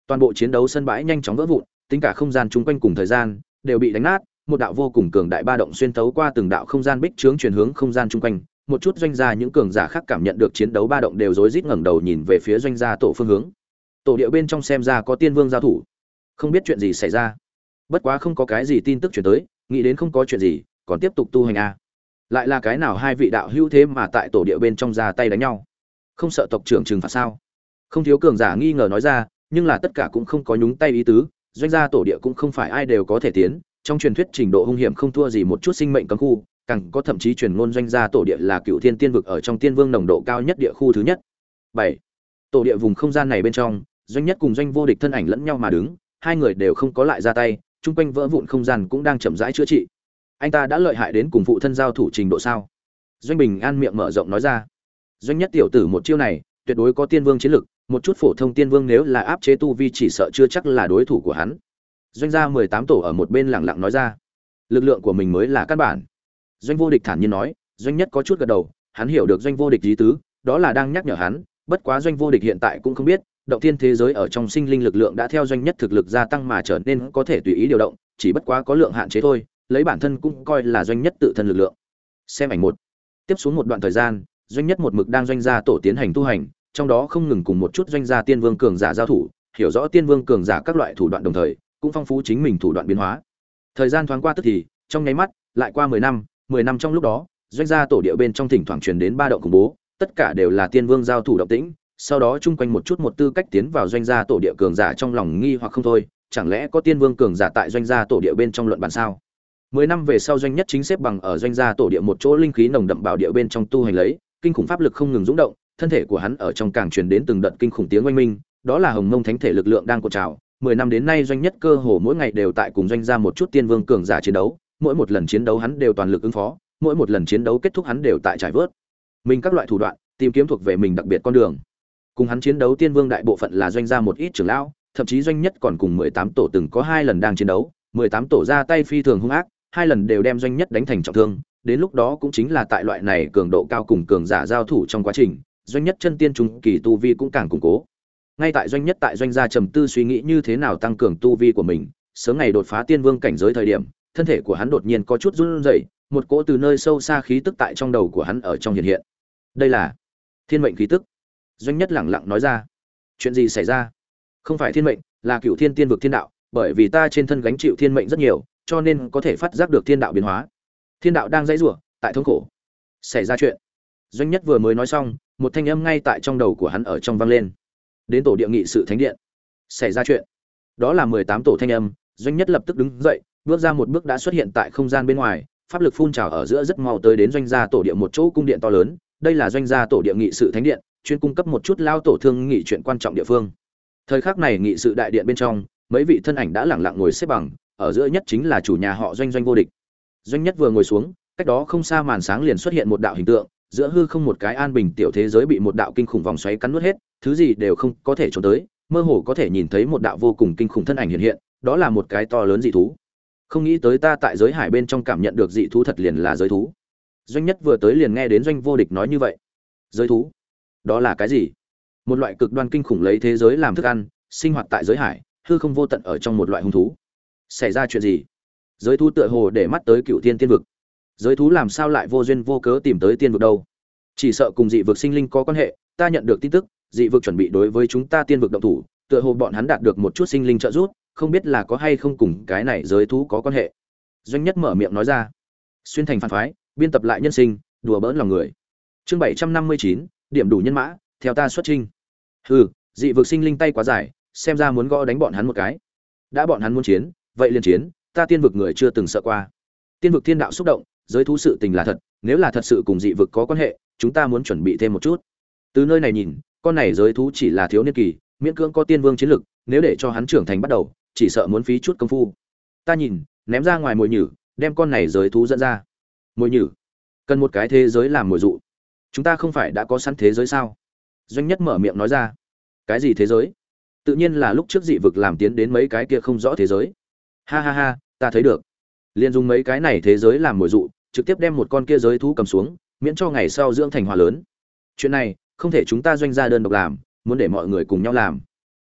toàn bộ chiến đấu sân bãi nhanh chóng vỡ vụn, tính cả không gian chung quanh cùng thời gian đều bị đánh nát, một đạo vô cùng cường đại ba động xuyên tấu qua từng đạo không gian bích trướng chuyển hướng không gian chung quanh, một chút doanh gia những cường giả khác cảm nhận được chiến đấu ba động đều rối rít ngẩng đầu nhìn về phía doanh gia tổ phương hướng. Tổ địa bên trong xem ra có tiên vương giao thủ. Không biết chuyện gì xảy ra. Bất quá không có cái gì tin tức chuyển tới, nghĩ đến không có chuyện gì, còn tiếp tục tu hành a à. lại là cái nào hai vị đạo hữu thế mà tại tổ địa bên trong ra tay đánh nhau? Không sợ tộc trưởng trừng phạt sao? Không thiếu cường giả nghi ngờ nói ra nhưng là tất cả cũng không có nhúng tay ý tứ, doanh gia tổ địa cũng không phải ai đều có thể tiến, trong truyền thuyết trình độ hung hiểm không thua gì một chút sinh mệnh cấm khu, càng có thậm chí truyền ngôn doanh gia tổ địa là cựu thiên tiên vực ở trong tiên vương nồng độ cao nhất địa khu thứ nhất. Bảy, tổ địa vùng không gian này bên trong, doanh nhất cùng doanh vô địch thân ảnh lẫn nhau mà đứng, hai người đều không có lại ra tay, chung quanh vỡ vụn không gian cũng đang chậm rãi chữa trị. Anh ta đã lợi hại đến cùng phụ thân giao thủ trình độ sao? Doanh bình an miệng mở rộng nói ra. Doanh nhất tiểu tử một chiêu này, tuyệt đối có tiên vương chiến lực một chút phổ thông tiên vương nếu là áp chế tu vi chỉ sợ chưa chắc là đối thủ của hắn. Doanh gia mười tám tổ ở một bên lẳng lặng nói ra, lực lượng của mình mới là căn bản. Doanh vô địch thản nhiên nói, doanh nhất có chút gật đầu, hắn hiểu được doanh vô địch lý tứ, đó là đang nhắc nhở hắn, bất quá doanh vô địch hiện tại cũng không biết, động thiên thế giới ở trong sinh linh lực lượng đã theo doanh nhất thực lực gia tăng mà trở nên có thể tùy ý điều động, chỉ bất quá có lượng hạn chế thôi, lấy bản thân cũng coi là doanh nhất tự thân lực lượng. Xem ảnh một. Tiếp xuống một đoạn thời gian, doanh nhất một mực đang doanh gia tổ tiến hành tu hành trong đó không ngừng cùng một chút doanh gia tiên vương cường giả giao thủ, hiểu rõ tiên vương cường giả các loại thủ đoạn đồng thời, cũng phong phú chính mình thủ đoạn biến hóa. Thời gian thoáng qua tức thì, trong nháy mắt, lại qua mười năm mười năm trong lúc đó, doanh gia tổ địa bên trong thỉnh thoảng truyền đến ba động khủng bố, tất cả đều là tiên vương giao thủ động tĩnh, sau đó chung quanh một chút một tư cách tiến vào doanh gia tổ địa cường giả trong lòng nghi hoặc không thôi, chẳng lẽ có tiên vương cường giả tại doanh gia tổ địa bên trong luận bàn sao? Mười năm về sau doanh nhất chính xếp bằng ở doanh gia tổ địa một chỗ linh khí nồng đậm bảo địa bên trong tu hành lấy, kinh khủng pháp lực không ngừng rung động thân thể của hắn ở trong càng truyền đến từng đợt kinh khủng tiếng oanh minh, đó là hồng mông thánh thể lực lượng đang cuộn trào. Mười năm đến nay doanh nhất cơ hồ mỗi ngày đều tại cùng doanh ra một chút tiên vương cường giả chiến đấu, mỗi một lần chiến đấu hắn đều toàn lực ứng phó, mỗi một lần chiến đấu kết thúc hắn đều tại trải vớt. Mình các loại thủ đoạn, tìm kiếm thuộc về mình đặc biệt con đường. Cùng hắn chiến đấu tiên vương đại bộ phận là doanh ra một ít trưởng lão, thậm chí doanh nhất còn cùng mười tám tổ từng có hai lần đang chiến đấu, mười tám tổ ra tay phi thường hung ác, hai lần đều đem doanh nhất đánh thành trọng thương, đến lúc đó cũng chính là tại loại này cường độ cao cùng cường giả giao thủ trong quá trình doanh nhất chân tiên trung kỳ tu vi cũng càng củng cố. Ngay tại doanh nhất tại doanh gia trầm tư suy nghĩ như thế nào tăng cường tu vi của mình, sớm ngày đột phá tiên vương cảnh giới thời điểm, thân thể của hắn đột nhiên có chút run rẩy, một cỗ từ nơi sâu xa khí tức tại trong đầu của hắn ở trong hiện hiện. Đây là thiên mệnh khí tức. Doanh nhất lẳng lặng nói ra. Chuyện gì xảy ra? Không phải thiên mệnh, là cựu thiên tiên vực thiên đạo, bởi vì ta trên thân gánh chịu thiên mệnh rất nhiều, cho nên có thể phát giác được thiên đạo biến hóa. Thiên đạo đang dãy rủa, tại thống khổ. Xảy ra chuyện. Doanh nhất vừa mới nói xong một thanh âm ngay tại trong đầu của hắn ở trong vang lên. Đến tổ địa nghị sự thánh điện. Xảy ra chuyện. Đó là mười tám tổ thanh âm, doanh nhất lập tức đứng dậy, bước ra một bước đã xuất hiện tại không gian bên ngoài, pháp lực phun trào ở giữa rất mau tới đến doanh gia tổ địa một chỗ cung điện to lớn. Đây là doanh gia tổ địa nghị sự thánh điện, chuyên cung cấp một chút lao tổ thương nghị chuyện quan trọng địa phương. Thời khắc này nghị sự đại điện bên trong, mấy vị thân ảnh đã lẳng lặng ngồi xếp bằng, ở giữa nhất chính là chủ nhà họ doanh doanh vô địch. Doanh nhất vừa ngồi xuống, cách đó không xa màn sáng liền xuất hiện một đạo hình tượng giữa hư không một cái an bình tiểu thế giới bị một đạo kinh khủng vòng xoáy cắn nuốt hết, thứ gì đều không có thể trốn tới, mơ hồ có thể nhìn thấy một đạo vô cùng kinh khủng thân ảnh hiện hiện, đó là một cái to lớn dị thú. Không nghĩ tới ta tại giới hải bên trong cảm nhận được dị thú thật liền là giới thú. Doanh nhất vừa tới liền nghe đến doanh vô địch nói như vậy. Giới thú? Đó là cái gì? Một loại cực đoan kinh khủng lấy thế giới làm thức ăn, sinh hoạt tại giới hải, hư không vô tận ở trong một loại hung thú. Xảy ra chuyện gì? Giới thú tựa hồ để mắt tới cựu thiên tiên vực giới thú làm sao lại vô duyên vô cớ tìm tới tiên vực đâu? Chỉ sợ cùng dị vực sinh linh có quan hệ, ta nhận được tin tức, dị vực chuẩn bị đối với chúng ta tiên vực động thủ, tựa hồ bọn hắn đạt được một chút sinh linh trợ giúp, không biết là có hay không cùng cái này giới thú có quan hệ. Doanh nhất mở miệng nói ra. Xuyên thành phản phái, biên tập lại nhân sinh, đùa bỡn lòng người. Chương bảy trăm năm mươi chín, điểm đủ nhân mã, theo ta xuất trinh hừ, dị vực sinh linh tay quá dài, xem ra muốn gõ đánh bọn hắn một cái. Đã bọn hắn muốn chiến, vậy liền chiến, ta tiên vực người chưa từng sợ qua. Tiên vực thiên đạo xúc động giới thú sự tình là thật, nếu là thật sự cùng dị vực có quan hệ, chúng ta muốn chuẩn bị thêm một chút. Từ nơi này nhìn, con này giới thú chỉ là thiếu niên kỳ, miễn cưỡng có tiên vương chiến lực, nếu để cho hắn trưởng thành bắt đầu, chỉ sợ muốn phí chút công phu. Ta nhìn, ném ra ngoài mồi nhử, đem con này giới thú dẫn ra. Mồi nhử? Cần một cái thế giới làm mồi dụ. Chúng ta không phải đã có sẵn thế giới sao? Doanh nhất mở miệng nói ra. Cái gì thế giới? Tự nhiên là lúc trước dị vực làm tiến đến mấy cái kia không rõ thế giới. Ha ha ha, ta thấy được liền dùng mấy cái này thế giới làm mồi dụ, trực tiếp đem một con kia giới thú cầm xuống, miễn cho ngày sau dưỡng thành hòa lớn. Chuyện này, không thể chúng ta doanh gia đơn độc làm, muốn để mọi người cùng nhau làm.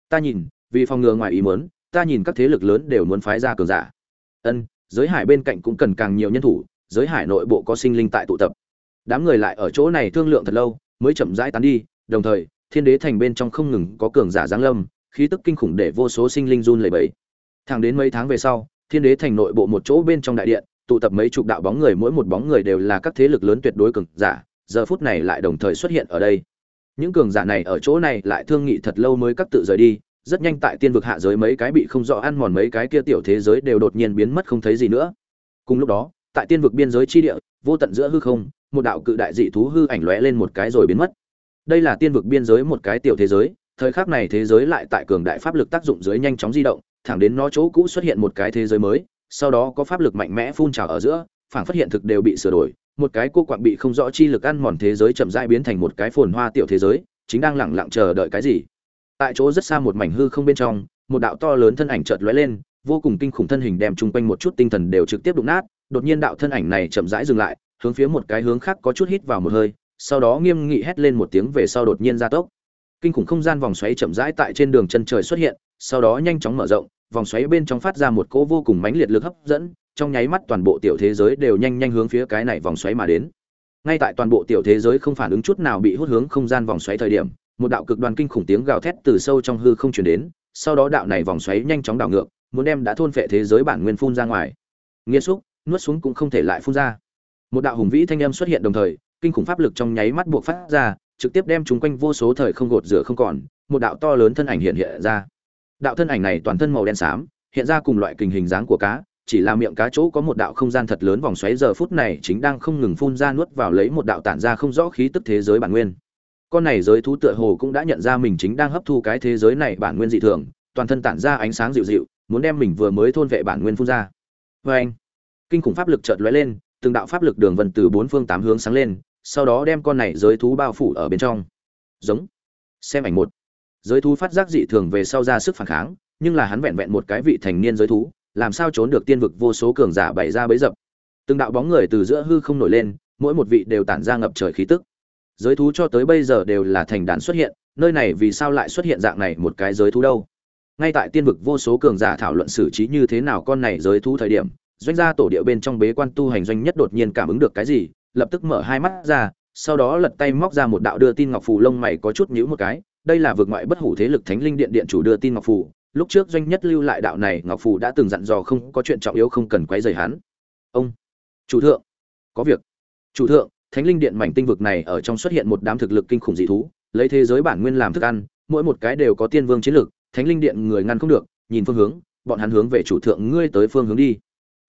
Ta nhìn, vì phòng ngừa ngoài ý muốn, ta nhìn các thế lực lớn đều muốn phái ra cường giả. Ân, giới hải bên cạnh cũng cần càng nhiều nhân thủ, giới hải nội bộ có sinh linh tại tụ tập. Đám người lại ở chỗ này thương lượng thật lâu, mới chậm rãi tán đi, đồng thời, thiên đế thành bên trong không ngừng có cường giả giáng lâm, khí tức kinh khủng để vô số sinh linh run lẩy bẩy. Thẳng đến mấy tháng về sau thiên đế thành nội bộ một chỗ bên trong đại điện, tụ tập mấy chục đạo bóng người, mỗi một bóng người đều là các thế lực lớn tuyệt đối cường giả, giờ phút này lại đồng thời xuất hiện ở đây. Những cường giả này ở chỗ này lại thương nghị thật lâu mới cắt tự rời đi, rất nhanh tại tiên vực hạ giới mấy cái bị không rõ ăn mòn mấy cái kia tiểu thế giới đều đột nhiên biến mất không thấy gì nữa. Cùng lúc đó, tại tiên vực biên giới chi địa, vô tận giữa hư không, một đạo cự đại dị thú hư ảnh lóe lên một cái rồi biến mất. Đây là tiên vực biên giới một cái tiểu thế giới, thời khắc này thế giới lại tại cường đại pháp lực tác dụng dưới nhanh chóng di động thẳng đến nó chỗ cũ xuất hiện một cái thế giới mới, sau đó có pháp lực mạnh mẽ phun trào ở giữa, phảng phát hiện thực đều bị sửa đổi, một cái cô quạng bị không rõ chi lực ăn mòn thế giới chậm rãi biến thành một cái phồn hoa tiểu thế giới, chính đang lẳng lặng chờ đợi cái gì. Tại chỗ rất xa một mảnh hư không bên trong, một đạo to lớn thân ảnh chợt lóe lên, vô cùng kinh khủng thân hình đem chung quanh một chút tinh thần đều trực tiếp đụng nát, đột nhiên đạo thân ảnh này chậm rãi dừng lại, hướng phía một cái hướng khác có chút hít vào một hơi, sau đó nghiêm nghị hét lên một tiếng về sau đột nhiên gia tốc kinh khủng không gian vòng xoáy chậm rãi tại trên đường chân trời xuất hiện, sau đó nhanh chóng mở rộng, vòng xoáy bên trong phát ra một cỗ vô cùng mãnh liệt lực hấp dẫn, trong nháy mắt toàn bộ tiểu thế giới đều nhanh nhanh hướng phía cái này vòng xoáy mà đến. Ngay tại toàn bộ tiểu thế giới không phản ứng chút nào bị hút hướng không gian vòng xoáy thời điểm, một đạo cực đoan kinh khủng tiếng gào thét từ sâu trong hư không truyền đến, sau đó đạo này vòng xoáy nhanh chóng đảo ngược, muốn đem đã thôn phệ thế giới bản nguyên phun ra ngoài. Nghĩa xúc, nuốt xuống cũng không thể lại phun ra. Một đạo hùng vĩ thanh âm xuất hiện đồng thời, kinh khủng pháp lực trong nháy mắt buộc phát ra trực tiếp đem chúng quanh vô số thời không gột rửa không còn, một đạo to lớn thân ảnh hiện hiện ra. Đạo thân ảnh này toàn thân màu đen xám, hiện ra cùng loại kình hình dáng của cá, chỉ là miệng cá chỗ có một đạo không gian thật lớn vòng xoáy giờ phút này chính đang không ngừng phun ra nuốt vào lấy một đạo tản ra không rõ khí tức thế giới bản nguyên. Con này giới thú tựa hồ cũng đã nhận ra mình chính đang hấp thu cái thế giới này bản nguyên dị thường, toàn thân tản ra ánh sáng dịu dịu, muốn đem mình vừa mới thôn vệ bản nguyên phun ra. Vê anh kinh khủng pháp lực chợt lóe lên, từng đạo pháp lực đường vân từ bốn phương tám hướng sáng lên sau đó đem con này giới thú bao phủ ở bên trong. Giống. Xem ảnh một. Giới thú phát giác dị thường về sau ra sức phản kháng, nhưng là hắn vẹn vẹn một cái vị thành niên giới thú, làm sao trốn được tiên vực vô số cường giả bày ra bấy dập. Từng đạo bóng người từ giữa hư không nổi lên, mỗi một vị đều tản ra ngập trời khí tức. Giới thú cho tới bây giờ đều là thành đàn xuất hiện, nơi này vì sao lại xuất hiện dạng này một cái giới thú đâu? Ngay tại tiên vực vô số cường giả thảo luận xử trí như thế nào con này giới thú thời điểm, doanh gia tổ địa bên trong bế quan tu hành doanh nhất đột nhiên cảm ứng được cái gì lập tức mở hai mắt ra, sau đó lật tay móc ra một đạo đưa tin ngọc phù lông mày có chút nhíu một cái. Đây là vượt ngoại bất hủ thế lực thánh linh điện điện chủ đưa tin ngọc phù. Lúc trước doanh nhất lưu lại đạo này ngọc phù đã từng dặn dò không có chuyện trọng yếu không cần quấy rầy hắn. Ông, chủ thượng, có việc. Chủ thượng, thánh linh điện mảnh tinh vực này ở trong xuất hiện một đám thực lực kinh khủng dị thú, lấy thế giới bản nguyên làm thức ăn, mỗi một cái đều có tiên vương chiến lực, thánh linh điện người ngăn không được, nhìn phương hướng, bọn hắn hướng về chủ thượng ngươi tới phương hướng đi.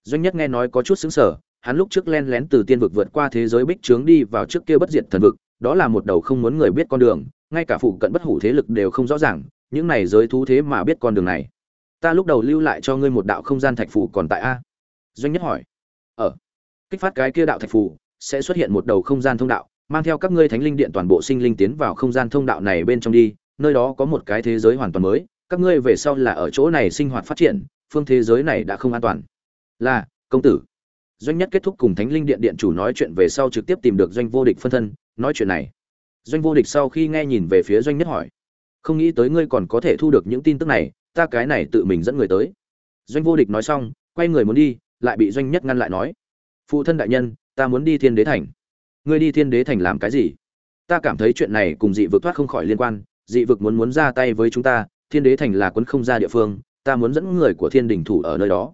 Doanh nhất nghe nói có chút xứng sở hắn lúc trước len lén từ tiên vực vượt qua thế giới bích trướng đi vào trước kia bất diệt thần vực, đó là một đầu không muốn người biết con đường, ngay cả phụ cận bất hủ thế lực đều không rõ ràng, những này giới thú thế mà biết con đường này. Ta lúc đầu lưu lại cho ngươi một đạo không gian thạch phù còn tại a. Doanh nhất hỏi. Ở kích phát cái kia đạo thạch phù, sẽ xuất hiện một đầu không gian thông đạo, mang theo các ngươi thánh linh điện toàn bộ sinh linh tiến vào không gian thông đạo này bên trong đi, nơi đó có một cái thế giới hoàn toàn mới, các ngươi về sau là ở chỗ này sinh hoạt phát triển, phương thế giới này đã không an toàn. Là, công tử doanh nhất kết thúc cùng thánh linh điện điện chủ nói chuyện về sau trực tiếp tìm được doanh vô địch phân thân, nói chuyện này. Doanh vô địch sau khi nghe nhìn về phía doanh nhất hỏi, không nghĩ tới ngươi còn có thể thu được những tin tức này, ta cái này tự mình dẫn người tới. Doanh vô địch nói xong, quay người muốn đi, lại bị doanh nhất ngăn lại nói, phụ thân đại nhân, ta muốn đi thiên đế thành. Ngươi đi thiên đế thành làm cái gì? Ta cảm thấy chuyện này cùng dị vực thoát không khỏi liên quan, dị vực muốn muốn ra tay với chúng ta, thiên đế thành là quấn không ra địa phương, ta muốn dẫn người của thiên đình thủ ở nơi đó.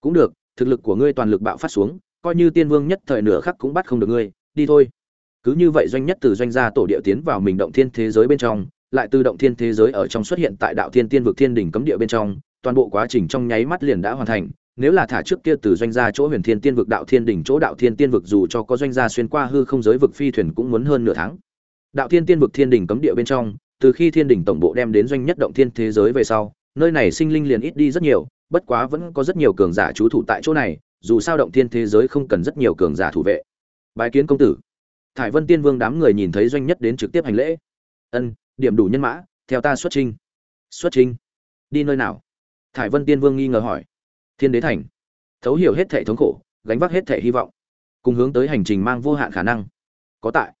Cũng được thực lực của ngươi toàn lực bạo phát xuống, coi như tiên vương nhất thời nửa khắc cũng bắt không được ngươi, đi thôi. Cứ như vậy doanh nhất từ doanh gia tổ địa tiến vào mình động thiên thế giới bên trong, lại từ động thiên thế giới ở trong xuất hiện tại đạo thiên tiên vực thiên đỉnh cấm địa bên trong, toàn bộ quá trình trong nháy mắt liền đã hoàn thành. Nếu là thả trước kia từ doanh gia chỗ huyền thiên tiên vực đạo thiên đỉnh chỗ đạo thiên tiên vực dù cho có doanh gia xuyên qua hư không giới vực phi thuyền cũng muốn hơn nửa tháng. Đạo thiên tiên vực thiên đỉnh cấm địa bên trong, từ khi thiên đỉnh tổng bộ đem đến doanh nhất động thiên thế giới về sau, nơi này sinh linh liền ít đi rất nhiều bất quá vẫn có rất nhiều cường giả trú thủ tại chỗ này, dù sao động thiên thế giới không cần rất nhiều cường giả thủ vệ. Bái kiến công tử. Thải vân tiên vương đám người nhìn thấy doanh nhất đến trực tiếp hành lễ. Ân, điểm đủ nhân mã, theo ta xuất trinh xuất trinh đi nơi nào? Thải vân tiên vương nghi ngờ hỏi. Thiên đế thành. Thấu hiểu hết thể thống khổ, gánh vác hết thể hy vọng. Cùng hướng tới hành trình mang vô hạn khả năng. Có tại.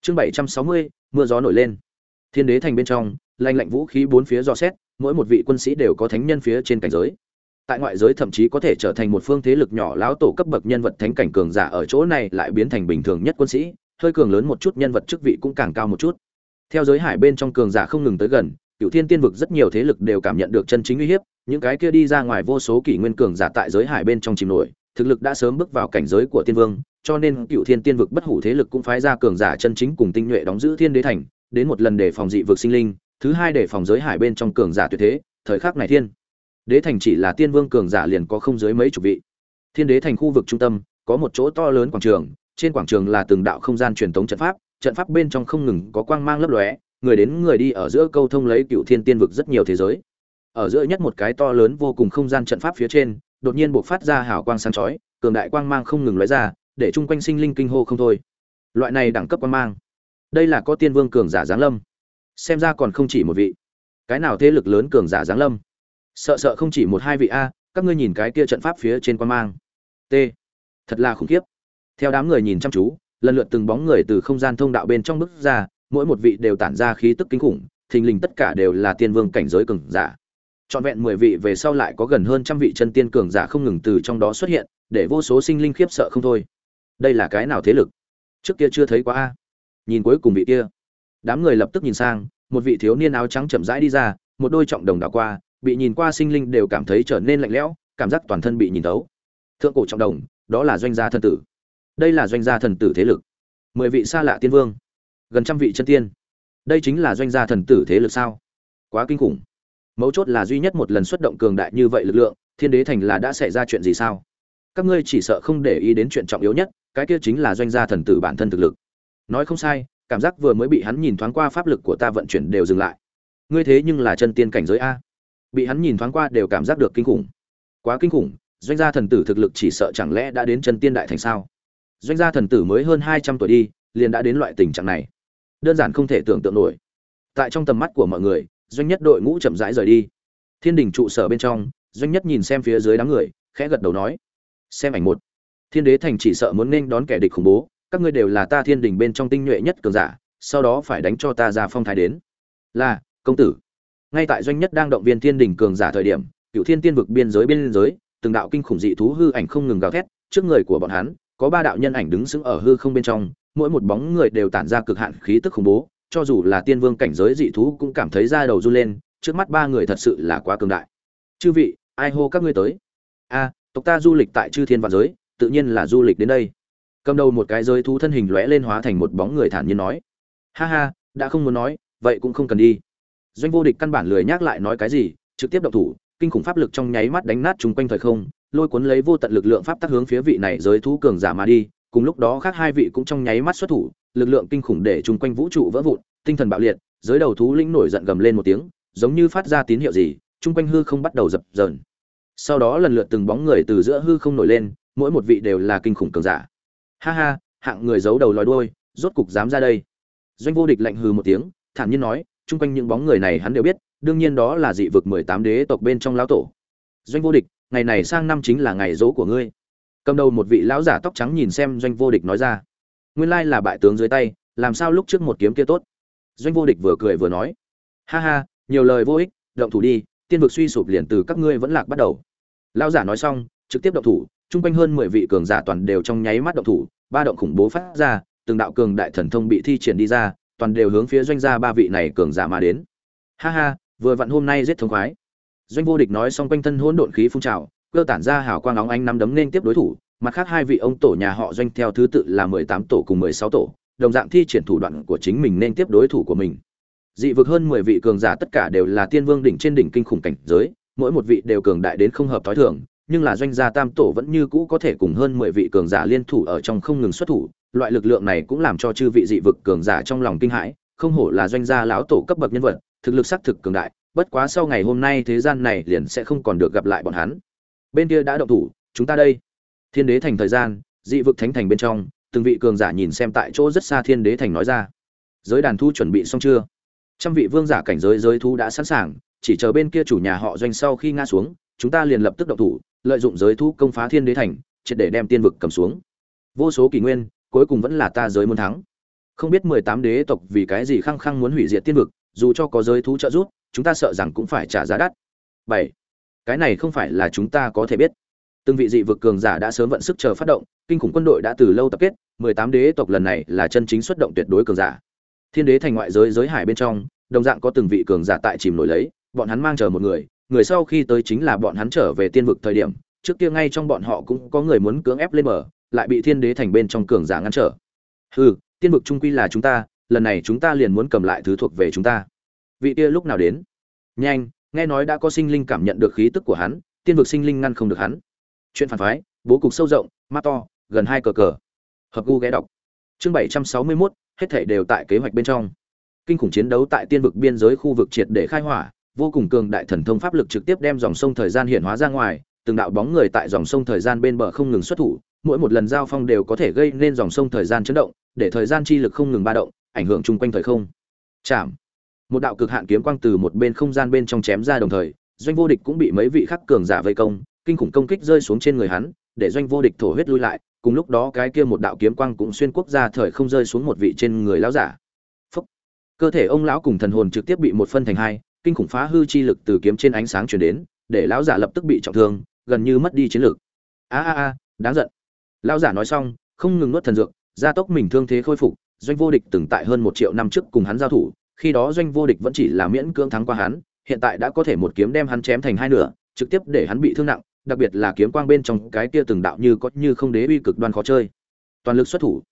Chương bảy trăm sáu mươi, mưa gió nổi lên. Thiên đế thành bên trong lanh lạnh vũ khí bốn phía dò xét, mỗi một vị quân sĩ đều có thánh nhân phía trên cảnh giới tại ngoại giới thậm chí có thể trở thành một phương thế lực nhỏ lão tổ cấp bậc nhân vật thánh cảnh cường giả ở chỗ này lại biến thành bình thường nhất quân sĩ, hơi cường lớn một chút nhân vật chức vị cũng càng cao một chút. Theo giới hải bên trong cường giả không ngừng tới gần cựu thiên tiên vực rất nhiều thế lực đều cảm nhận được chân chính uy hiếp, những cái kia đi ra ngoài vô số kỷ nguyên cường giả tại giới hải bên trong chìm nổi, thực lực đã sớm bước vào cảnh giới của tiên vương, cho nên cựu thiên tiên vực bất hủ thế lực cũng phái ra cường giả chân chính cùng tinh nhuệ đóng giữ thiên đế thành, đến một lần để phòng dị vực sinh linh, thứ hai để phòng giới hải bên trong cường giả tuyệt thế, thời khắc này thiên đế thành chỉ là tiên vương cường giả liền có không dưới mấy chục vị. Thiên đế thành khu vực trung tâm, có một chỗ to lớn quảng trường, trên quảng trường là từng đạo không gian truyền thống trận pháp trận pháp bên trong không ngừng có quang mang lấp lóe, người đến người đi ở giữa câu thông lấy cựu thiên tiên vực rất nhiều thế giới. Ở giữa nhất một cái to lớn vô cùng không gian trận pháp phía trên, đột nhiên buộc phát ra hào quang sáng chói, cường đại quang mang không ngừng lóe ra, để chung quanh sinh linh kinh hô không thôi. Loại này đẳng cấp quang mang, đây là có tiên vương cường giả giáng lâm. Xem ra còn không chỉ một vị. Cái nào thế lực lớn cường giả giáng lâm? Sợ sợ không chỉ một hai vị a, các ngươi nhìn cái kia trận pháp phía trên quan mang. T. Thật là khủng khiếp. Theo đám người nhìn chăm chú, lần lượt từng bóng người từ không gian thông đạo bên trong bước ra, mỗi một vị đều tản ra khí tức kinh khủng, thình lình tất cả đều là tiên vương cảnh giới cường giả. Trọn vẹn mười vị về sau lại có gần hơn trăm vị chân tiên cường giả không ngừng từ trong đó xuất hiện, để vô số sinh linh khiếp sợ không thôi. Đây là cái nào thế lực? Trước kia chưa thấy quá a. Nhìn cuối cùng vị kia. Đám người lập tức nhìn sang, một vị thiếu niên áo trắng chậm rãi đi ra, một đôi trọng đồng đảo qua bị nhìn qua sinh linh đều cảm thấy trở nên lạnh lẽo, cảm giác toàn thân bị nhìn tấu thượng cổ trọng đồng, đó là doanh gia thần tử. Đây là doanh gia thần tử thế lực. Mười vị xa lạ tiên vương, gần trăm vị chân tiên. Đây chính là doanh gia thần tử thế lực sao? Quá kinh khủng. Mấu chốt là duy nhất một lần xuất động cường đại như vậy lực lượng, thiên đế thành là đã xảy ra chuyện gì sao? Các ngươi chỉ sợ không để ý đến chuyện trọng yếu nhất, cái kia chính là doanh gia thần tử bản thân thực lực. Nói không sai, cảm giác vừa mới bị hắn nhìn thoáng qua pháp lực của ta vận chuyển đều dừng lại. Ngươi thế nhưng là chân tiên cảnh giới a bị hắn nhìn thoáng qua đều cảm giác được kinh khủng. Quá kinh khủng, doanh gia thần tử thực lực chỉ sợ chẳng lẽ đã đến chân tiên đại thành sao? Doanh gia thần tử mới hơn hai trăm tuổi đi, liền đã đến loại tình trạng này. Đơn giản không thể tưởng tượng nổi. Tại trong tầm mắt của mọi người, doanh nhất đội ngũ chậm rãi rời đi. Thiên đình trụ sở bên trong, doanh nhất nhìn xem phía dưới đám người, khẽ gật đầu nói, xem ảnh một. Thiên đế thành chỉ sợ muốn nên đón kẻ địch khủng bố, các ngươi đều là ta thiên đình bên trong tinh nhuệ nhất cường giả, sau đó phải đánh cho ta ra phong thái đến. Là, công tử ngay tại doanh nhất đang động viên thiên đình cường giả thời điểm cựu thiên tiên vực biên giới biên giới từng đạo kinh khủng dị thú hư ảnh không ngừng gào thét, trước người của bọn hắn, có ba đạo nhân ảnh đứng sững ở hư không bên trong, mỗi một bóng người đều tản ra cực hạn khí tức khủng bố, cho dù là tiên vương cảnh giới dị thú cũng cảm thấy da đầu run lên, trước mắt ba người thật sự là quá cường đại. Chư vị, ai hô các ngươi tới? A, tộc ta du lịch tại chư thiên vạn giới, tự nhiên là du lịch đến đây. Cầm đầu một cái giới thú thân hình lóe lên hóa thành một bóng người thản nhiên nói. Ha ha, đã không muốn nói, vậy cũng không cần đi doanh vô địch căn bản lười nhắc lại nói cái gì, trực tiếp động thủ, kinh khủng pháp lực trong nháy mắt đánh nát chung quanh thời không, lôi cuốn lấy vô tận lực lượng pháp tắc hướng phía vị này giới thú cường giả mà đi, cùng lúc đó khác hai vị cũng trong nháy mắt xuất thủ, lực lượng kinh khủng để chung quanh vũ trụ vỡ vụn, tinh thần bạo liệt, giới đầu thú lĩnh nổi giận gầm lên một tiếng, giống như phát ra tín hiệu gì, chung quanh hư không bắt đầu dập dờn. Sau đó lần lượt từng bóng người từ giữa hư không nổi lên, mỗi một vị đều là kinh khủng cường giả. Ha ha, hạng người giấu đầu lòi đuôi, rốt cục dám ra đây. Doanh vô địch lạnh hừ một tiếng, thản nhiên nói chung quanh những bóng người này hắn đều biết, đương nhiên đó là dị vực mười tám đế tộc bên trong lão tổ. Doanh vô địch, ngày này sang năm chính là ngày dỗ của ngươi. Cầm đầu một vị lão giả tóc trắng nhìn xem doanh vô địch nói ra. Nguyên lai là bại tướng dưới tay, làm sao lúc trước một kiếm kia tốt? Doanh vô địch vừa cười vừa nói. Ha ha, nhiều lời vô ích, động thủ đi, tiên vực suy sụp liền từ các ngươi vẫn lạc bắt đầu. Lão giả nói xong, trực tiếp động thủ, chung quanh hơn mười vị cường giả toàn đều trong nháy mắt động thủ, ba động khủng bố phát ra, từng đạo cường đại thần thông bị thi triển đi ra toàn đều hướng phía doanh gia ba vị này cường giả mà đến. Ha ha, vừa vặn hôm nay giết thống khoái. Doanh vô địch nói xong quanh thân hỗn độn khí phun trào, cơ tản ra hào quang óng ánh năm đấm nên tiếp đối thủ, mặt khác hai vị ông tổ nhà họ doanh theo thứ tự là mười tám tổ cùng mười sáu tổ, đồng dạng thi triển thủ đoạn của chính mình nên tiếp đối thủ của mình. Dị vực hơn mười vị cường giả tất cả đều là tiên vương đỉnh trên đỉnh kinh khủng cảnh giới, mỗi một vị đều cường đại đến không hợp thói thường, nhưng là doanh gia tam tổ vẫn như cũ có thể cùng hơn mười vị cường giả liên thủ ở trong không ngừng xuất thủ loại lực lượng này cũng làm cho chư vị dị vực cường giả trong lòng kinh hãi, không hổ là doanh gia lão tổ cấp bậc nhân vật, thực lực xác thực cường đại, bất quá sau ngày hôm nay thế gian này liền sẽ không còn được gặp lại bọn hắn. Bên kia đã động thủ, chúng ta đây. Thiên đế thành thời gian, dị vực thánh thành bên trong, từng vị cường giả nhìn xem tại chỗ rất xa thiên đế thành nói ra. Giới đàn thu chuẩn bị xong chưa? Trăm vị vương giả cảnh giới giới thu đã sẵn sàng, chỉ chờ bên kia chủ nhà họ doanh sau khi ngã xuống, chúng ta liền lập tức động thủ, lợi dụng giới thu công phá thiên đế thành, triệt để đem tiên vực cầm xuống. Vô số kỷ nguyên cuối cùng vẫn là ta giới muốn thắng. Không biết mười tám đế tộc vì cái gì khăng khăng muốn hủy diệt tiên vực, dù cho có giới thú trợ giúp, chúng ta sợ rằng cũng phải trả giá đắt. Bảy, cái này không phải là chúng ta có thể biết. Từng vị dị vực cường giả đã sớm vận sức chờ phát động, kinh khủng quân đội đã từ lâu tập kết, mười tám đế tộc lần này là chân chính xuất động tuyệt đối cường giả. Thiên đế thành ngoại giới giới hải bên trong, đồng dạng có từng vị cường giả tại chìm nổi lấy, bọn hắn mang chờ một người người sau khi tới chính là bọn hắn trở về tiên vực thời điểm, trước kia ngay trong bọn họ cũng có người muốn cưỡng ép lên mở lại bị thiên đế thành bên trong cường giả ngăn trở. Hừ tiên vực trung quy là chúng ta lần này chúng ta liền muốn cầm lại thứ thuộc về chúng ta. Vị kia lúc nào đến? Nhanh nghe nói đã có sinh linh cảm nhận được khí tức của hắn tiên vực sinh linh ngăn không được hắn. Chuyện phản phái bố cục sâu rộng mắt to gần hai cờ cờ. Hợp gu ghé đọc. Chương bảy trăm sáu mươi 761, hết thể đều tại kế hoạch bên trong. Kinh khủng chiến đấu tại tiên vực biên giới khu vực triệt để khai hỏa vô cùng cường đại thần thông pháp lực trực tiếp đem dòng sông thời gian hiện hóa ra ngoài từng đạo bóng người tại dòng sông thời gian bên bờ không ngừng xuất thủ mỗi một lần giao phong đều có thể gây nên dòng sông thời gian chấn động, để thời gian chi lực không ngừng ba động, ảnh hưởng chung quanh thời không. Chạm. Một đạo cực hạn kiếm quang từ một bên không gian bên trong chém ra đồng thời, doanh vô địch cũng bị mấy vị khắc cường giả vây công, kinh khủng công kích rơi xuống trên người hắn, để doanh vô địch thổ huyết lui lại, cùng lúc đó cái kia một đạo kiếm quang cũng xuyên quốc gia thời không rơi xuống một vị trên người lão giả. Phúc. cơ thể ông lão cùng thần hồn trực tiếp bị một phân thành hai, kinh khủng phá hư chi lực từ kiếm trên ánh sáng truyền đến, để lão giả lập tức bị trọng thương, gần như mất đi chiến lực. A a a, đáng giận lão giả nói xong, không ngừng nuốt thần dược, gia tốc mình thương thế khôi phục, doanh vô địch từng tại hơn một triệu năm trước cùng hắn giao thủ, khi đó doanh vô địch vẫn chỉ là miễn cưỡng thắng qua hắn, hiện tại đã có thể một kiếm đem hắn chém thành hai nửa, trực tiếp để hắn bị thương nặng, đặc biệt là kiếm quang bên trong cái kia từng đạo như có như không đế uy cực đoan khó chơi. Toàn lực xuất thủ.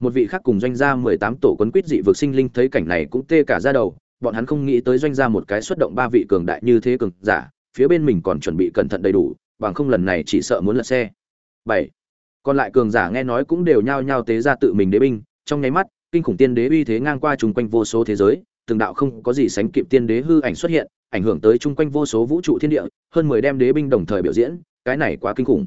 Một vị khác cùng doanh gia mười tám tổ quấn quýt dị vực sinh linh thấy cảnh này cũng tê cả ra đầu, bọn hắn không nghĩ tới doanh gia một cái xuất động ba vị cường đại như thế cường giả, phía bên mình còn chuẩn bị cẩn thận đầy đủ, bằng không lần này chỉ sợ muốn lật xe. Bảy còn lại cường giả nghe nói cũng đều nhao nhao tế ra tự mình đế binh, trong nháy mắt, kinh khủng tiên đế uy thế ngang qua chung quanh vô số thế giới, từng đạo không có gì sánh kịp tiên đế hư ảnh xuất hiện, ảnh hưởng tới chung quanh vô số vũ trụ thiên địa, hơn mười đem đế binh đồng thời biểu diễn, cái này quá kinh khủng.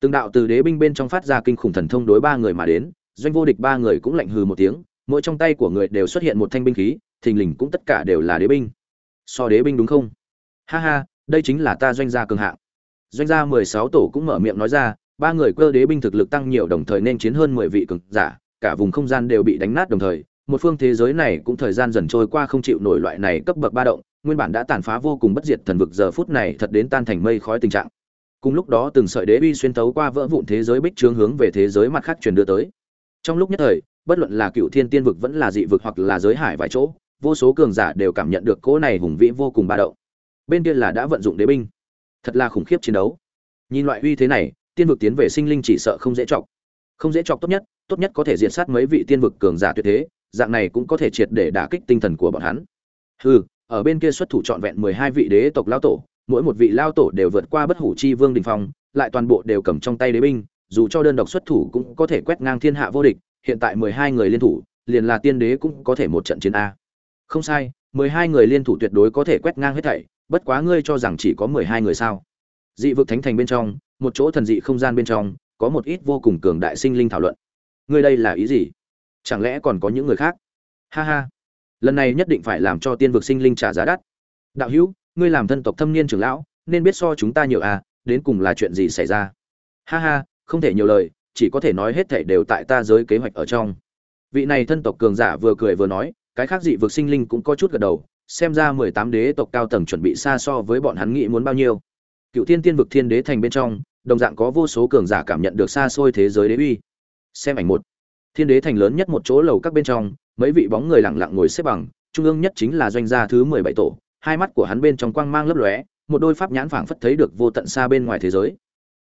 Từng đạo từ đế binh bên trong phát ra kinh khủng thần thông đối ba người mà đến, doanh vô địch ba người cũng lạnh hừ một tiếng, mỗi trong tay của người đều xuất hiện một thanh binh khí, thình lình cũng tất cả đều là đế binh. So đế binh đúng không? Ha ha, đây chính là ta doanh gia cường hạng. Doanh gia mười sáu tổ cũng mở miệng nói ra ba người cơ đế binh thực lực tăng nhiều đồng thời nên chiến hơn mười vị cường giả, cả vùng không gian đều bị đánh nát đồng thời, một phương thế giới này cũng thời gian dần trôi qua không chịu nổi loại này cấp bậc ba động, nguyên bản đã tàn phá vô cùng bất diệt thần vực giờ phút này thật đến tan thành mây khói tình trạng. Cùng lúc đó từng sợi đế uy xuyên thấu qua vỡ vụn thế giới bích trướng hướng về thế giới mặt khác truyền đưa tới. Trong lúc nhất thời, bất luận là cựu thiên tiên vực vẫn là dị vực hoặc là giới hải vài chỗ, vô số cường giả đều cảm nhận được cỗ này hùng vĩ vô cùng ba động. Bên kia là đã vận dụng đế binh. Thật là khủng khiếp chiến đấu. Nhìn loại uy thế này tiên vực tiến về sinh linh chỉ sợ không dễ chọc. Không dễ chọc tốt nhất tốt nhất có thể diệt sát mấy vị tiên vực cường giả tuyệt thế, dạng này cũng có thể triệt để đả kích tinh thần của bọn hắn. Hừ, ở bên kia xuất thủ trọn vẹn mười hai vị đế tộc lao tổ, mỗi một vị lao tổ đều vượt qua bất hủ chi vương đình phong, lại toàn bộ đều cầm trong tay đế binh, dù cho đơn độc xuất thủ cũng có thể quét ngang thiên hạ vô địch, hiện tại mười hai người liên thủ, liền là tiên đế cũng có thể một trận chiến a. Không sai, mười hai người liên thủ tuyệt đối có thể quét ngang hết thảy, bất quá ngươi cho rằng chỉ có mười hai người sao? Dị vực thánh thành bên trong, một chỗ thần dị không gian bên trong, có một ít vô cùng cường đại sinh linh thảo luận. Ngươi đây là ý gì? Chẳng lẽ còn có những người khác? Ha ha. Lần này nhất định phải làm cho tiên vực sinh linh trả giá đắt. Đạo hữu, ngươi làm thân tộc thâm niên trưởng lão, nên biết so chúng ta nhiều à đến cùng là chuyện gì xảy ra? Ha ha, không thể nhiều lời, chỉ có thể nói hết thể đều tại ta giới kế hoạch ở trong. Vị này thân tộc cường giả vừa cười vừa nói, cái khác dị vực sinh linh cũng có chút gật đầu, xem ra mười tám đế tộc cao tầng chuẩn bị xa so với bọn hắn nghĩ muốn bao nhiêu cựu thiên tiên vực thiên đế thành bên trong, đồng dạng có vô số cường giả cảm nhận được xa xôi thế giới đế uy. Xem ảnh một. Thiên đế thành lớn nhất một chỗ lầu các bên trong, mấy vị bóng người lặng lặng ngồi xếp bằng, trung ương nhất chính là doanh gia thứ mười bảy tổ, hai mắt của hắn bên trong quang mang lấp lóe, một đôi pháp nhãn phảng phất thấy được vô tận xa bên ngoài thế giới.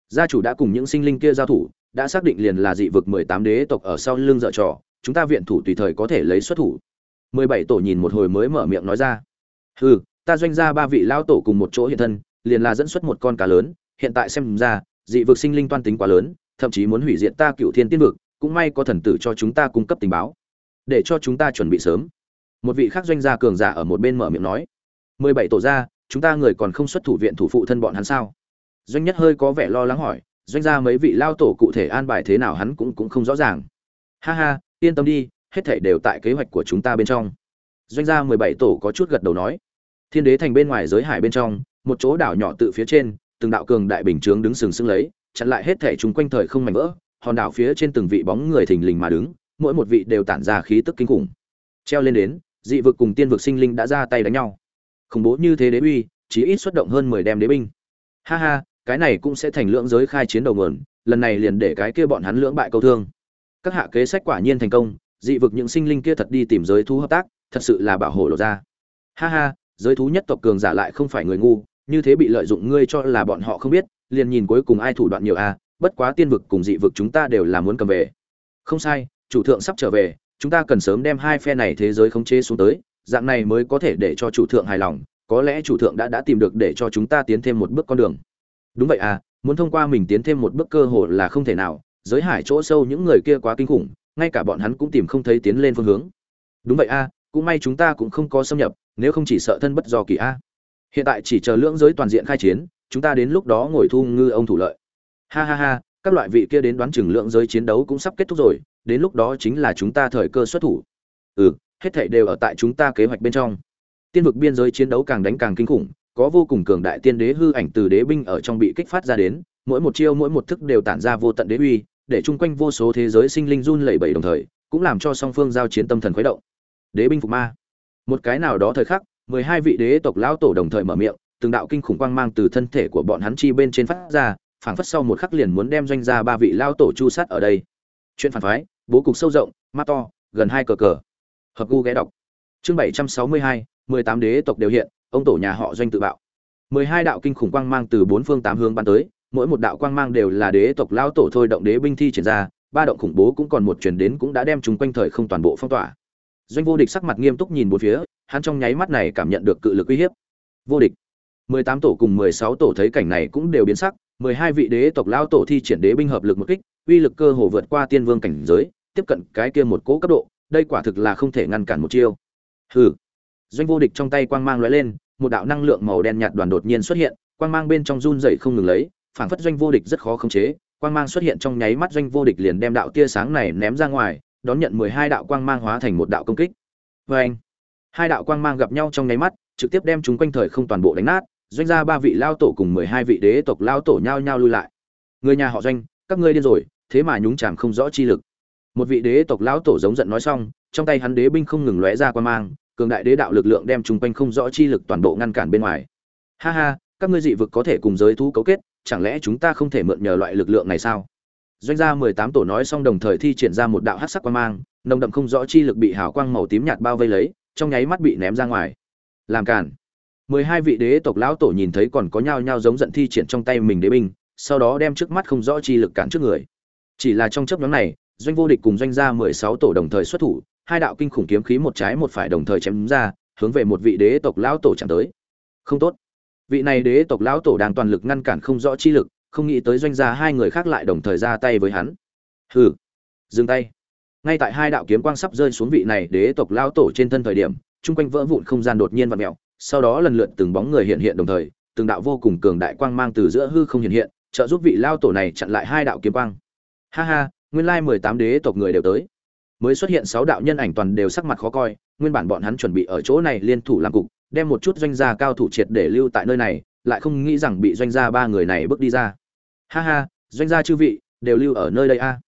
Gia chủ đã cùng những sinh linh kia giao thủ, đã xác định liền là dị vực mười tám đế tộc ở sau lưng dợ trò, chúng ta viện thủ tùy thời có thể lấy xuất thủ. mười bảy tổ nhìn một hồi mới mở miệng nói ra. Hừ, ta doanh ra ba vị lao tổ cùng một chỗ hiện thân liền là dẫn xuất một con cá lớn, hiện tại xem ra, dị vực sinh linh toan tính quá lớn, thậm chí muốn hủy diệt ta cựu thiên tiên vực, cũng may có thần tử cho chúng ta cung cấp tình báo. Để cho chúng ta chuẩn bị sớm. Một vị khác doanh gia cường giả ở một bên mở miệng nói. Mười bảy tổ gia, chúng ta người còn không xuất thủ viện thủ phụ thân bọn hắn sao? Doanh nhất hơi có vẻ lo lắng hỏi. Doanh gia mấy vị lao tổ cụ thể an bài thế nào hắn cũng cũng không rõ ràng. Ha ha, yên tâm đi, hết thảy đều tại kế hoạch của chúng ta bên trong. Doanh gia mười bảy tổ có chút gật đầu nói. Thiên đế thành bên ngoài giới hải bên trong một chỗ đảo nhỏ tự phía trên, từng đạo cường đại bình chướng đứng sừng sững lấy, chặn lại hết thảy chúng quanh thời không mảnh vỡ, hòn đảo phía trên từng vị bóng người thình lình mà đứng, mỗi một vị đều tản ra khí tức kinh khủng. Treo lên đến, dị vực cùng tiên vực sinh linh đã ra tay đánh nhau. Khủng bố như thế đế uy, chỉ ít xuất động hơn mười đem đế binh. Ha ha, cái này cũng sẽ thành lưỡng giới khai chiến đầu nguồn, lần này liền để cái kia bọn hắn lưỡng bại câu thương. Các hạ kế sách quả nhiên thành công, dị vực những sinh linh kia thật đi tìm giới thú hợp tác, thật sự là bảo hộ lộ ra. Ha ha, giới thú nhất tộc cường giả lại không phải người ngu như thế bị lợi dụng ngươi cho là bọn họ không biết, liền nhìn cuối cùng ai thủ đoạn nhiều a, bất quá tiên vực cùng dị vực chúng ta đều là muốn cầm về. Không sai, chủ thượng sắp trở về, chúng ta cần sớm đem hai phe này thế giới khống chế xuống tới, dạng này mới có thể để cho chủ thượng hài lòng, có lẽ chủ thượng đã đã tìm được để cho chúng ta tiến thêm một bước con đường. Đúng vậy à muốn thông qua mình tiến thêm một bước cơ hội là không thể nào, giới hải chỗ sâu những người kia quá kinh khủng, ngay cả bọn hắn cũng tìm không thấy tiến lên phương hướng. Đúng vậy a, cũng may chúng ta cũng không có xâm nhập, nếu không chỉ sợ thân bất do kỳ a hiện tại chỉ chờ lưỡng giới toàn diện khai chiến, chúng ta đến lúc đó ngồi thu ngư ông thủ lợi. Ha ha ha, các loại vị kia đến đoán chừng lượng giới chiến đấu cũng sắp kết thúc rồi, đến lúc đó chính là chúng ta thời cơ xuất thủ. Ừ hết thảy đều ở tại chúng ta kế hoạch bên trong. Tiên vực biên giới chiến đấu càng đánh càng kinh khủng, có vô cùng cường đại tiên đế hư ảnh từ đế binh ở trong bị kích phát ra đến, mỗi một chiêu mỗi một thức đều tản ra vô tận đế uy, để chung quanh vô số thế giới sinh linh run lẩy bẩy đồng thời, cũng làm cho song phương giao chiến tâm thần khuấy động. Đế binh phục ma. Một cái nào đó thời khắc mười hai vị đế tộc lão tổ đồng thời mở miệng, từng đạo kinh khủng quang mang từ thân thể của bọn hắn chi bên trên phát ra, phảng phất sau một khắc liền muốn đem doanh ra ba vị lao tổ chu sát ở đây. Chuyện phản phái, bố cục sâu rộng, mắt to, gần hai cờ cờ. Hợp gu ghé đọc. Chương bảy trăm sáu mươi hai, mười tám đế tộc đều hiện, ông tổ nhà họ doanh tự bạo. mười hai đạo kinh khủng quang mang từ bốn phương tám hướng bắn tới, mỗi một đạo quang mang đều là đế tộc lao tổ thôi động đế binh thi triển ra, ba động khủng bố cũng còn một chuyển đến cũng đã đem chúng quanh thời không toàn bộ phong tỏa. Doanh vô địch sắc mặt nghiêm túc nhìn bốn phía hắn trong nháy mắt này cảm nhận được cự lực uy hiếp. Vô địch. Mười tám tổ cùng mười sáu tổ thấy cảnh này cũng đều biến sắc, mười hai vị đế tộc lao tổ thi triển đế binh hợp lực một kích, uy lực cơ hồ vượt qua tiên vương cảnh giới, tiếp cận cái kia một cố cấp độ, đây quả thực là không thể ngăn cản một chiêu. Hừ. Doanh vô địch trong tay quang mang lóe lên, một đạo năng lượng màu đen nhạt đoàn đột nhiên xuất hiện, quang mang bên trong run rẩy không ngừng lấy, phảng phất doanh vô địch rất khó khống chế, quang mang xuất hiện trong nháy mắt doanh vô địch liền đem đạo tia sáng này ném ra ngoài, đón nhận mười hai đạo quang mang hóa thành một đạo công kích. Vê anh hai đạo quang mang gặp nhau trong nháy mắt, trực tiếp đem chúng quanh thời không toàn bộ đánh nát, doanh ra ba vị lao tổ cùng mười hai vị đế tộc lao tổ nhao nhao lui lại. Người nhà họ doanh, các ngươi điên rồi, thế mà nhúng chàng không rõ chi lực. Một vị đế tộc lão tổ giống giận nói xong, trong tay hắn đế binh không ngừng lóe ra quang mang, cường đại đế đạo lực lượng đem chúng quanh không rõ chi lực toàn bộ ngăn cản bên ngoài. Ha ha, các ngươi dị vực có thể cùng giới thú cấu kết, chẳng lẽ chúng ta không thể mượn nhờ loại lực lượng này sao? Doanh gia mười tám tổ nói xong đồng thời thi triển ra một đạo hắc sắc quang mang, nồng đậm không rõ chi lực bị hào quang màu tím nhạt bao vây lấy trong nháy mắt bị ném ra ngoài. Làm cản mười hai vị đế tộc lão tổ nhìn thấy còn có nhao nhao giống giận thi triển trong tay mình đế binh, sau đó đem trước mắt không rõ chi lực cản trước người. Chỉ là trong chấp nhóm này, doanh vô địch cùng doanh gia mười sáu tổ đồng thời xuất thủ, hai đạo kinh khủng kiếm khí một trái một phải đồng thời chém ra, hướng về một vị đế tộc lão tổ chạm tới. Không tốt. Vị này đế tộc lão tổ đang toàn lực ngăn cản không rõ chi lực, không nghĩ tới doanh gia hai người khác lại đồng thời ra tay với hắn. Hừ. Dừng tay ngay tại hai đạo kiếm quang sắp rơi xuống vị này đế tộc lao tổ trên thân thời điểm, chung quanh vỡ vụn không gian đột nhiên vặn mèo, sau đó lần lượt từng bóng người hiện hiện đồng thời, từng đạo vô cùng cường đại quang mang từ giữa hư không hiện hiện, trợ giúp vị lao tổ này chặn lại hai đạo kiếm quang. Ha ha, nguyên lai mười tám đế tộc người đều tới. Mới xuất hiện sáu đạo nhân ảnh toàn đều sắc mặt khó coi, nguyên bản bọn hắn chuẩn bị ở chỗ này liên thủ làm cục, đem một chút doanh gia cao thủ triệt để lưu tại nơi này, lại không nghĩ rằng bị doanh gia ba người này bước đi ra. Ha ha, doanh gia chư vị, đều lưu ở nơi đây a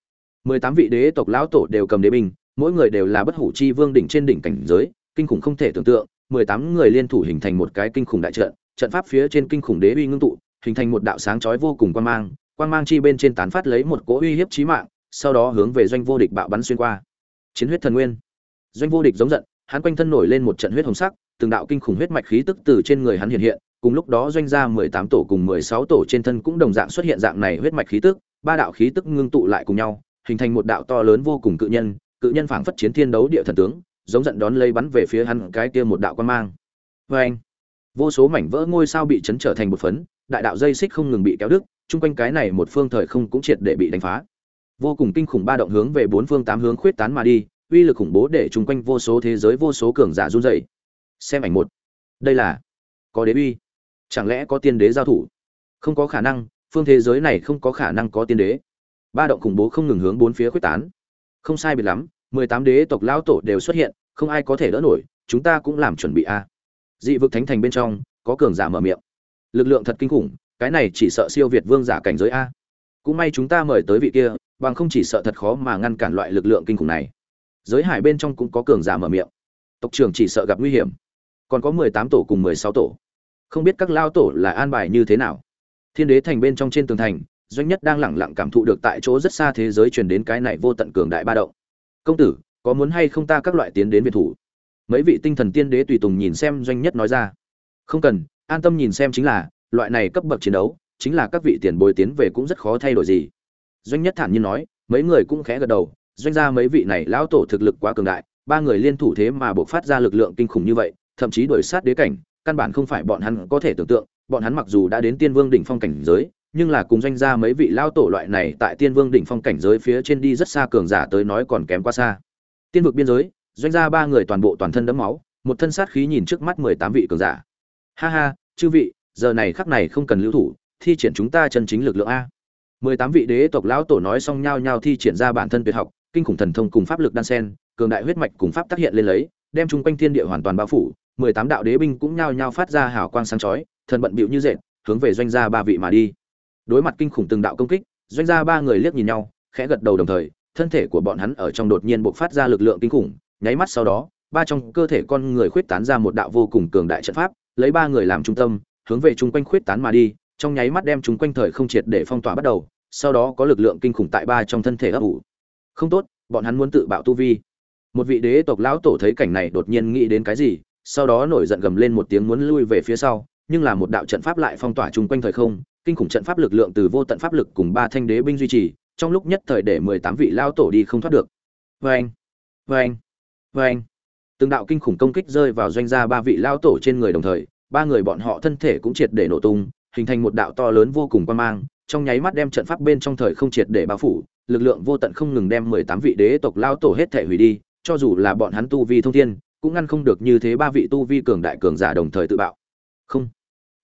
mười tám vị đế tộc lão tổ đều cầm đế binh, mỗi người đều là bất hủ chi vương đỉnh trên đỉnh cảnh giới, kinh khủng không thể tưởng tượng, mười tám người liên thủ hình thành một cái kinh khủng đại trận trận pháp phía trên kinh khủng đế uy ngưng tụ, hình thành một đạo sáng chói vô cùng quan mang quan mang chi bên trên tán phát lấy một cỗ uy hiếp chí mạng, sau đó hướng về doanh vô địch bạo bắn xuyên qua. Chiến huyết thần nguyên. Doanh vô địch giống giận, hắn quanh thân nổi lên một trận huyết hồng sắc, từng đạo kinh khủng huyết mạch khí tức từ trên người hắn hiện hiện, cùng lúc đó doanh gia mười tám tổ cùng mười sáu tổ trên thân cũng đồng dạng xuất hiện dạng này huyết mạch khí tức, ba đạo khí tức ngưng tụ lại cùng nhau hình thành một đạo to lớn vô cùng cự nhân cự nhân phảng phất chiến thiên đấu địa thần tướng, giống giận đón lấy bắn về phía hắn cái kia một đạo quan mang. Vê anh, vô số mảnh vỡ ngôi sao bị chấn trở thành một phấn, đại đạo dây xích không ngừng bị kéo đứt, chung quanh cái này một phương thời không cũng triệt để bị đánh phá. Vô cùng kinh khủng ba động hướng về bốn phương tám hướng khuyết tán mà đi, uy lực khủng bố để chung quanh vô số thế giới vô số cường giả run rẩy. Xem ảnh một. Đây là có đế uy. Chẳng lẽ có tiên đế giao thủ? Không có khả năng, phương thế giới này không có khả năng có tiên đế ba động khủng bố không ngừng hướng bốn phía quyết tán. Không sai biệt lắm, mười tám đế tộc lão tổ đều xuất hiện, không ai có thể đỡ nổi, chúng ta cũng làm chuẩn bị a. Dị vực thánh thành bên trong, có cường giả mở miệng. Lực lượng thật kinh khủng, cái này chỉ sợ siêu việt vương giả cảnh giới a. Cũng may chúng ta mời tới vị kia, bằng không chỉ sợ thật khó mà ngăn cản loại lực lượng kinh khủng này. Giới hải bên trong cũng có cường giả mở miệng. Tộc trưởng chỉ sợ gặp nguy hiểm. Còn có mười tám tổ cùng mười sáu tổ. Không biết các lao tổ là an bài như thế nào. Thiên đế thành bên trong trên tường thành doanh nhất đang lẳng lặng cảm thụ được tại chỗ rất xa thế giới truyền đến cái này vô tận cường đại ba động. Công tử, có muốn hay không ta các loại tiến đến biệt thủ? Mấy vị tinh thần tiên đế tùy tùng nhìn xem doanh nhất nói ra. Không cần, an tâm nhìn xem chính là, loại này cấp bậc chiến đấu, chính là các vị tiền bồi tiến về cũng rất khó thay đổi gì. Doanh nhất thản nhiên nói, mấy người cũng khẽ gật đầu, doanh ra mấy vị này lão tổ thực lực quá cường đại, ba người liên thủ thế mà buộc phát ra lực lượng kinh khủng như vậy, thậm chí đuổi sát đế cảnh, căn bản không phải bọn hắn có thể tưởng tượng, bọn hắn mặc dù đã đến tiên vương đỉnh phong cảnh giới nhưng là cùng doanh gia mấy vị lao tổ loại này tại tiên vương đỉnh phong cảnh giới phía trên đi rất xa cường giả tới nói còn kém quá xa. Tiên vực biên giới, doanh gia ba người toàn bộ toàn thân đẫm máu, một thân sát khí nhìn trước mắt mười tám vị cường giả. Ha ha, chư vị, giờ này khắc này không cần lưu thủ, thi triển chúng ta chân chính lực lượng a. Mười tám vị đế tộc lão tổ nói xong nhau nhau thi triển ra bản thân tuyệt học, kinh khủng thần thông cùng pháp lực đan sen, cường đại huyết mạch cùng pháp tác hiện lên lấy, đem chung quanh thiên địa hoàn toàn bao phủ. Mười tám đạo đế binh cũng nhao nhao phát ra hào quang sáng chói, thần bận bịu như dệt hướng về doanh gia ba vị mà đi đối mặt kinh khủng từng đạo công kích, doanh gia ba người liếc nhìn nhau, khẽ gật đầu đồng thời, thân thể của bọn hắn ở trong đột nhiên bộc phát ra lực lượng kinh khủng, nháy mắt sau đó, ba trong cơ thể con người khuyết tán ra một đạo vô cùng cường đại trận pháp, lấy ba người làm trung tâm, hướng về chung quanh khuyết tán mà đi, trong nháy mắt đem chúng quanh thời không triệt để phong tỏa bắt đầu, sau đó có lực lượng kinh khủng tại ba trong thân thể ấp ủ. Không tốt, bọn hắn muốn tự bạo tu vi. Một vị đế tộc lão tổ thấy cảnh này đột nhiên nghĩ đến cái gì, sau đó nổi giận gầm lên một tiếng muốn lui về phía sau, nhưng là một đạo trận pháp lại phong tỏa chung quanh thời không kinh khủng trận pháp lực lượng từ vô tận pháp lực cùng ba thanh đế binh duy trì, trong lúc nhất thời để mười tám vị lao tổ đi không thoát được. Vê anh vê anh vê anh từng đạo kinh khủng công kích rơi vào doanh gia ba vị lao tổ trên người đồng thời, ba người bọn họ thân thể cũng triệt để nổ tung, hình thành một đạo to lớn vô cùng quan mang, trong nháy mắt đem trận pháp bên trong thời không triệt để bao phủ, lực lượng vô tận không ngừng đem mười tám vị đế tộc lao tổ hết thể hủy đi, cho dù là bọn hắn tu vi thông thiên, cũng ngăn không được như thế ba vị tu vi cường đại cường giả đồng thời tự bạo. Không.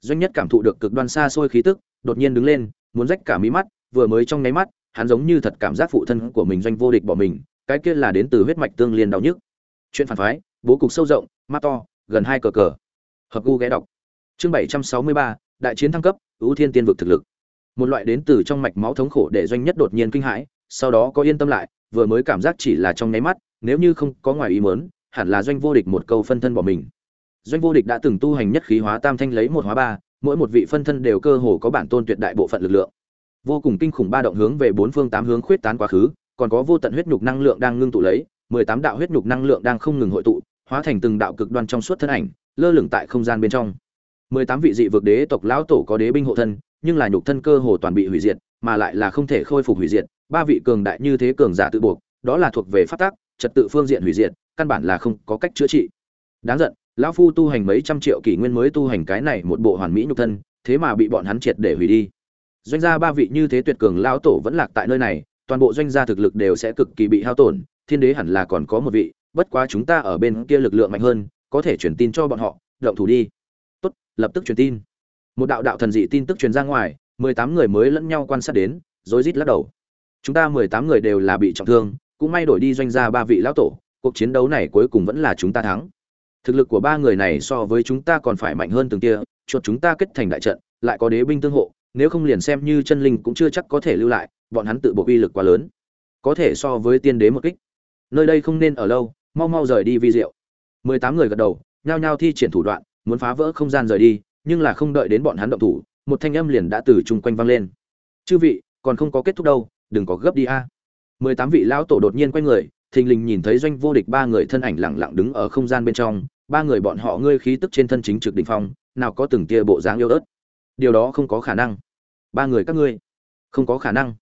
Doanh nhất cảm thụ được cực đoan xa xôi khí tức đột nhiên đứng lên, muốn rách cả mí mắt, vừa mới trong nháy mắt, hắn giống như thật cảm giác phụ thân của mình doanh vô địch bỏ mình, cái kia là đến từ huyết mạch tương liên đau nhức. Chuyện phản phái, bố cục sâu rộng, mắt to, gần hai cờ cờ. Hợp gu ghé đọc. Chương bảy trăm sáu mươi ba, đại chiến thăng cấp, ưu thiên tiên vực thực lực. Một loại đến từ trong mạch máu thống khổ để doanh nhất đột nhiên kinh hãi, sau đó có yên tâm lại, vừa mới cảm giác chỉ là trong nháy mắt, nếu như không có ngoài ý mớn hẳn là doanh vô địch một câu phân thân bỏ mình. Doanh vô địch đã từng tu hành nhất khí hóa tam thanh lấy một hóa ba mỗi một vị phân thân đều cơ hồ có bản tôn tuyệt đại bộ phận lực lượng. Vô cùng kinh khủng ba động hướng về bốn phương tám hướng khuyết tán quá khứ, còn có vô tận huyết nhục năng lượng đang ngưng tụ lấy, mười tám đạo huyết nhục năng lượng đang không ngừng hội tụ, hóa thành từng đạo cực đoan trong suốt thân ảnh, lơ lửng tại không gian bên trong. Mười tám vị dị vực đế tộc lão tổ có đế binh hộ thân, nhưng là nhục thân cơ hồ toàn bị hủy diệt, mà lại là không thể khôi phục hủy diệt, ba vị cường đại như thế cường giả tự buộc, đó là thuộc về phát tác trật tự phương diện hủy diệt, căn bản là không có cách chữa trị. Đáng giận lão phu tu hành mấy trăm triệu kỷ nguyên mới tu hành cái này một bộ hoàn mỹ nhục thân, thế mà bị bọn hắn triệt để hủy đi. Doanh gia ba vị như thế tuyệt cường lão tổ vẫn lạc tại nơi này, toàn bộ doanh gia thực lực đều sẽ cực kỳ bị hao tổn, thiên đế hẳn là còn có một vị, bất quá chúng ta ở bên kia lực lượng mạnh hơn, có thể truyền tin cho bọn họ, động thủ đi. Tốt, lập tức truyền tin. Một đạo đạo thần dị tin tức truyền ra ngoài, mười tám người mới lẫn nhau quan sát đến, rối rít lắc đầu. Chúng ta mười tám người đều là bị trọng thương, cũng may đổi đi doanh gia ba vị lão tổ, cuộc chiến đấu này cuối cùng vẫn là chúng ta thắng thực lực của ba người này so với chúng ta còn phải mạnh hơn từng tia, chuột chúng ta kết thành đại trận, lại có đế binh tương hộ, nếu không liền xem như chân linh cũng chưa chắc có thể lưu lại, bọn hắn tự bộ uy lực quá lớn. Có thể so với tiên đế một kích. Nơi đây không nên ở lâu, mau mau rời đi vi diệu. Mười tám người gật đầu, nhao nhao thi triển thủ đoạn, muốn phá vỡ không gian rời đi, nhưng là không đợi đến bọn hắn động thủ, một thanh âm liền đã từ chung quanh vang lên. Chư vị, còn không có kết thúc đâu, đừng có gấp đi a. Mười tám vị lão tổ đột nhiên quay người thình lình nhìn thấy doanh vô địch ba người thân ảnh lẳng lặng đứng ở không gian bên trong, ba người bọn họ ngươi khí tức trên thân chính trực đỉnh phong, nào có từng tia bộ dáng yêu ớt. Điều đó không có khả năng. Ba người các ngươi, không có khả năng.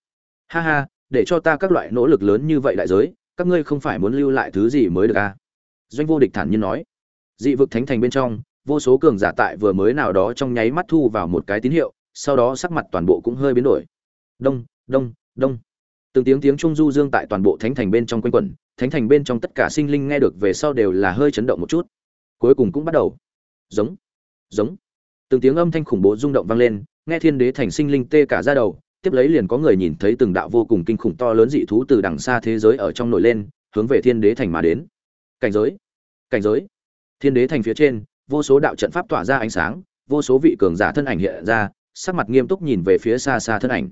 Ha ha, để cho ta các loại nỗ lực lớn như vậy đại giới, các ngươi không phải muốn lưu lại thứ gì mới được à? Doanh vô địch thản nhiên nói. Dị vực thánh thành bên trong, vô số cường giả tại vừa mới nào đó trong nháy mắt thu vào một cái tín hiệu, sau đó sắc mặt toàn bộ cũng hơi biến đổi. Đông đông đông từng tiếng tiếng trung du dương tại toàn bộ thánh thành bên trong quanh quẩn, thánh thành bên trong tất cả sinh linh nghe được về sau đều là hơi chấn động một chút. Cuối cùng cũng bắt đầu. Giống giống. Từng tiếng âm thanh khủng bố rung động vang lên, nghe thiên đế thành sinh linh tê cả ra đầu, tiếp lấy liền có người nhìn thấy từng đạo vô cùng kinh khủng to lớn dị thú từ đằng xa thế giới ở trong nổi lên, hướng về thiên đế thành mà đến. Cảnh giới cảnh giới. Thiên đế thành phía trên, vô số đạo trận pháp tỏa ra ánh sáng, vô số vị cường giả thân ảnh hiện ra, sắc mặt nghiêm túc nhìn về phía xa xa thân ảnh.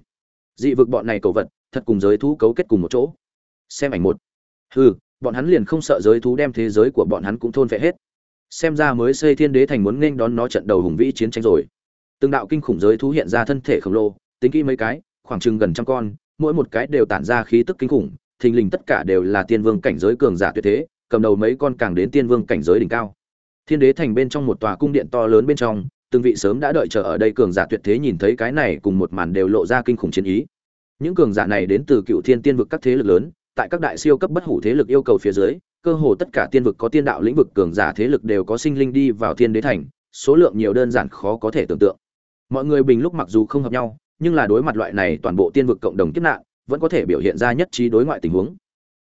Dị vực bọn này cầu vật thật cùng giới thú cấu kết cùng một chỗ. Xem ảnh một. Hừ, bọn hắn liền không sợ giới thú đem thế giới của bọn hắn cũng thôn phệ hết. Xem ra mới xây thiên đế thành muốn nghênh đón nó trận đầu hùng vĩ chiến tranh rồi. Từng đạo kinh khủng giới thú hiện ra thân thể khổng lồ, tính kỹ mấy cái, khoảng chừng gần trăm con, mỗi một cái đều tản ra khí tức kinh khủng, thình lình tất cả đều là tiên vương cảnh giới cường giả tuyệt thế, cầm đầu mấy con càng đến tiên vương cảnh giới đỉnh cao. Thiên đế thành bên trong một tòa cung điện to lớn bên trong, từng vị sớm đã đợi chờ ở đây cường giả tuyệt thế nhìn thấy cái này cùng một màn đều lộ ra kinh khủng chiến ý những cường giả này đến từ cựu thiên tiên vực các thế lực lớn, tại các đại siêu cấp bất hủ thế lực yêu cầu phía dưới, cơ hồ tất cả tiên vực có tiên đạo lĩnh vực cường giả thế lực đều có sinh linh đi vào thiên đế thành, số lượng nhiều đơn giản khó có thể tưởng tượng. Mọi người bình lúc mặc dù không hợp nhau, nhưng là đối mặt loại này toàn bộ tiên vực cộng đồng kiếp nạn, vẫn có thể biểu hiện ra nhất trí đối ngoại tình huống.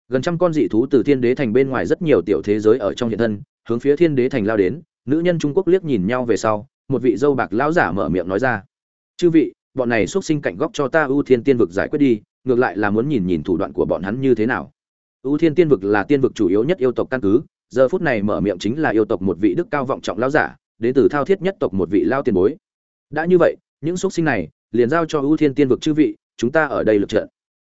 Gần trăm con dị thú từ thiên đế thành bên ngoài rất nhiều tiểu thế giới ở trong hiện thân, hướng phía thiên đế thành lao đến, nữ nhân trung quốc liếc nhìn nhau về sau, một vị dâu bạc lão giả mở miệng nói ra. Chư vị bọn này xuất sinh cạnh góc cho ta ưu thiên tiên vực giải quyết đi, ngược lại là muốn nhìn nhìn thủ đoạn của bọn hắn như thế nào. Ưu thiên tiên vực là tiên vực chủ yếu nhất yêu tộc căn cứ, giờ phút này mở miệng chính là yêu tộc một vị đức cao vọng trọng lão giả, đến từ thao thiết nhất tộc một vị lao tiền bối. Đã như vậy, những xuất sinh này, liền giao cho ưu thiên tiên vực chư vị, chúng ta ở đây lực trận.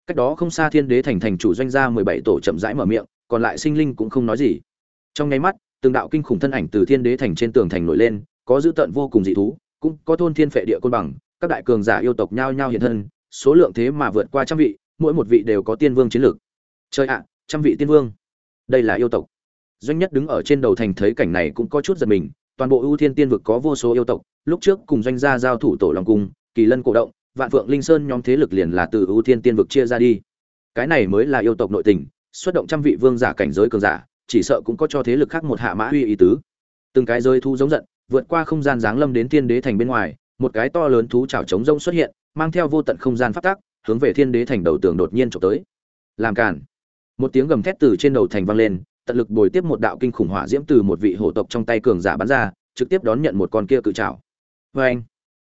Cách đó không xa thiên đế thành thành chủ doanh gia mười bảy tổ chậm rãi mở miệng, còn lại sinh linh cũng không nói gì. Trong nháy mắt, từng đạo kinh khủng thân ảnh từ thiên đế thành trên tường thành nổi lên, có dữ tợn vô cùng dị thú, cũng có thôn thiên phệ địa côn bằng các đại cường giả yêu tộc nhao nhao hiện thân, số lượng thế mà vượt qua trăm vị, mỗi một vị đều có tiên vương chiến lược. Trời ạ, trăm vị tiên vương. Đây là yêu tộc. Doanh nhất đứng ở trên đầu thành thấy cảnh này cũng có chút giật mình, toàn bộ ưu thiên tiên vực có vô số yêu tộc, lúc trước cùng doanh gia giao thủ tổ long cung, kỳ lân cổ động, vạn phượng linh sơn nhóm thế lực liền là từ ưu thiên tiên vực chia ra đi. Cái này mới là yêu tộc nội tình, xuất động trăm vị vương giả cảnh giới cường giả, chỉ sợ cũng có cho thế lực khác một hạ mã huy ý tứ. Từng cái rơi thu giống giận, vượt qua không gian giáng lâm đến tiên đế thành bên ngoài một cái to lớn thú chảo trống rông xuất hiện, mang theo vô tận không gian phát tác hướng về thiên đế thành đầu tường đột nhiên chụp tới. Làm cản một tiếng gầm thét từ trên đầu thành vang lên, tận lực bồi tiếp một đạo kinh khủng hỏa diễm từ một vị hổ tộc trong tay cường giả bắn ra, trực tiếp đón nhận một con kia cự trảo Oeng. Vâng. anh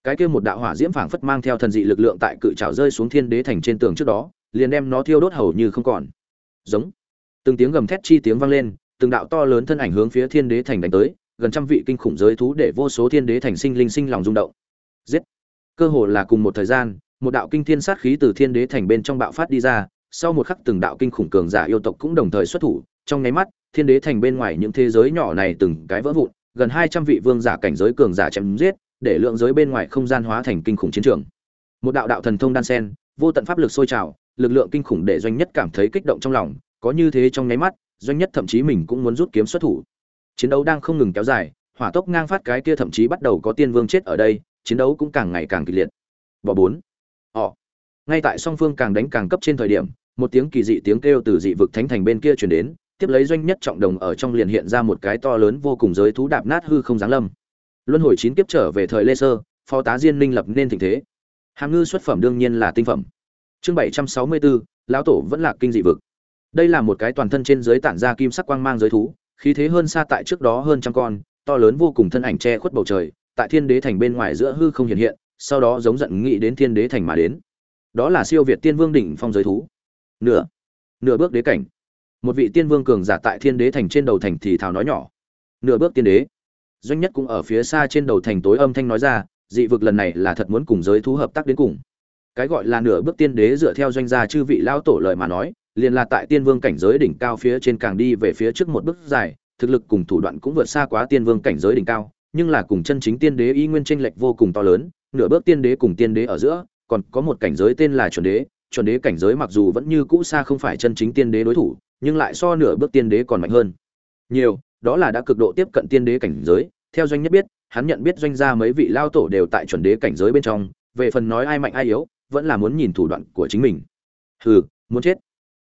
cái kia một đạo hỏa diễm phảng phất mang theo thần dị lực lượng tại cự chảo rơi xuống thiên đế thành trên tường trước đó, liền đem nó thiêu đốt hầu như không còn. Giống. Từng tiếng gầm thét chi tiếng vang lên, từng đạo to lớn thân ảnh hướng phía thiên đế thành đánh tới, gần trăm vị kinh khủng giới thú để vô số thiên đế thành sinh linh sinh lòng rung động giết. Cơ hồ là cùng một thời gian, một đạo kinh thiên sát khí từ thiên đế thành bên trong bạo phát đi ra, sau một khắc từng đạo kinh khủng cường giả yêu tộc cũng đồng thời xuất thủ, trong nháy mắt, thiên đế thành bên ngoài những thế giới nhỏ này từng cái vỡ vụn, gần hai trăm vị vương giả cảnh giới cường giả chém giết, để lượng giới bên ngoài không gian hóa thành kinh khủng chiến trường. Một đạo đạo thần thông đan sen, vô tận pháp lực sôi trào, lực lượng kinh khủng để doanh nhất cảm thấy kích động trong lòng, có như thế trong nháy mắt, doanh nhất thậm chí mình cũng muốn rút kiếm xuất thủ. Chiến đấu đang không ngừng kéo dài, hỏa tốc ngang phát cái kia thậm chí bắt đầu có tiên vương chết ở đây chiến đấu cũng càng ngày càng kịch liệt. Bỏ bốn. Họ ngay tại song phương càng đánh càng cấp trên thời điểm, một tiếng kỳ dị tiếng kêu từ dị vực thánh thành bên kia truyền đến, tiếp lấy doanh nhất trọng đồng ở trong liền hiện ra một cái to lớn vô cùng giới thú đạp nát hư không giáng lâm. Luân hồi chín kiếp trở về thời lê sơ, phó tá diên Linh lập nên tình thế. Hàm ngư xuất phẩm đương nhiên là tinh phẩm. Chương bảy trăm sáu mươi bốn, lão tổ vẫn là kinh dị vực. Đây là một cái toàn thân trên dưới tản ra kim sắc quang mang giới thú, khí thế hơn xa tại trước đó hơn trăm con, to lớn vô cùng thân ảnh che khuất bầu trời tại thiên đế thành bên ngoài giữa hư không hiện hiện, sau đó giống giận nghĩ đến thiên đế thành mà đến. Đó là siêu việt tiên vương đỉnh phong giới thú. Nửa nửa bước đế cảnh. Một vị tiên vương cường giả tại thiên đế thành trên đầu thành thì thào nói nhỏ. Nửa bước tiên đế. Doanh nhất cũng ở phía xa trên đầu thành tối âm thanh nói ra, dị vực lần này là thật muốn cùng giới thú hợp tác đến cùng. Cái gọi là nửa bước tiên đế dựa theo doanh gia chư vị lao tổ lời mà nói, liền là tại tiên vương cảnh giới đỉnh cao phía trên càng đi về phía trước một bước dài, thực lực cùng thủ đoạn cũng vượt xa quá tiên vương cảnh giới đỉnh cao nhưng là cùng chân chính tiên đế y nguyên tranh lệch vô cùng to lớn, nửa bước tiên đế cùng tiên đế ở giữa, còn có một cảnh giới tên là chuẩn đế. Chuẩn đế cảnh giới mặc dù vẫn như cũ xa không phải chân chính tiên đế đối thủ, nhưng lại so nửa bước tiên đế còn mạnh hơn. Nhiều, đó là đã cực độ tiếp cận tiên đế cảnh giới. Theo doanh nhất biết, hắn nhận biết doanh gia mấy vị lao tổ đều tại chuẩn đế cảnh giới bên trong. Về phần nói ai mạnh ai yếu, vẫn là muốn nhìn thủ đoạn của chính mình. Hừ, muốn chết.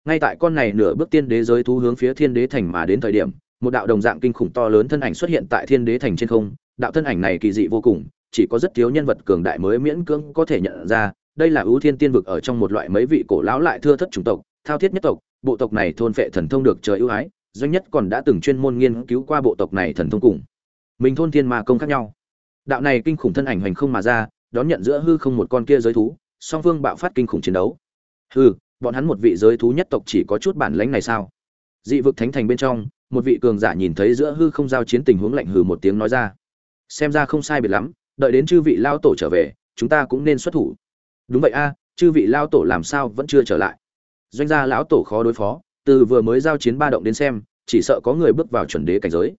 Ngay tại con này nửa bước tiên đế giới thú hướng phía thiên đế thành mà đến thời điểm một đạo đồng dạng kinh khủng to lớn thân ảnh xuất hiện tại thiên đế thành trên không. Đạo thân ảnh này kỳ dị vô cùng, chỉ có rất thiếu nhân vật cường đại mới miễn cưỡng có thể nhận ra. Đây là ưu thiên tiên vực ở trong một loại mấy vị cổ lão lại thưa thất chủng tộc, thao thiết nhất tộc. Bộ tộc này thôn phệ thần thông được trời ưu ái, doanh nhất còn đã từng chuyên môn nghiên cứu qua bộ tộc này thần thông cùng. Mình thôn thiên ma công khác nhau. Đạo này kinh khủng thân ảnh hoành không mà ra, đón nhận giữa hư không một con kia giới thú, song phương bạo phát kinh khủng chiến đấu. Hư bọn hắn một vị giới thú nhất tộc chỉ có chút bản lãnh này sao? Dị vực thánh thành bên trong một vị cường giả nhìn thấy giữa hư không giao chiến tình huống lạnh hừ một tiếng nói ra. Xem ra không sai biệt lắm, đợi đến chư vị lao tổ trở về, chúng ta cũng nên xuất thủ. Đúng vậy a, chư vị lao tổ làm sao vẫn chưa trở lại? Doanh gia lão tổ khó đối phó, từ vừa mới giao chiến ba động đến xem, chỉ sợ có người bước vào chuẩn đế cảnh giới.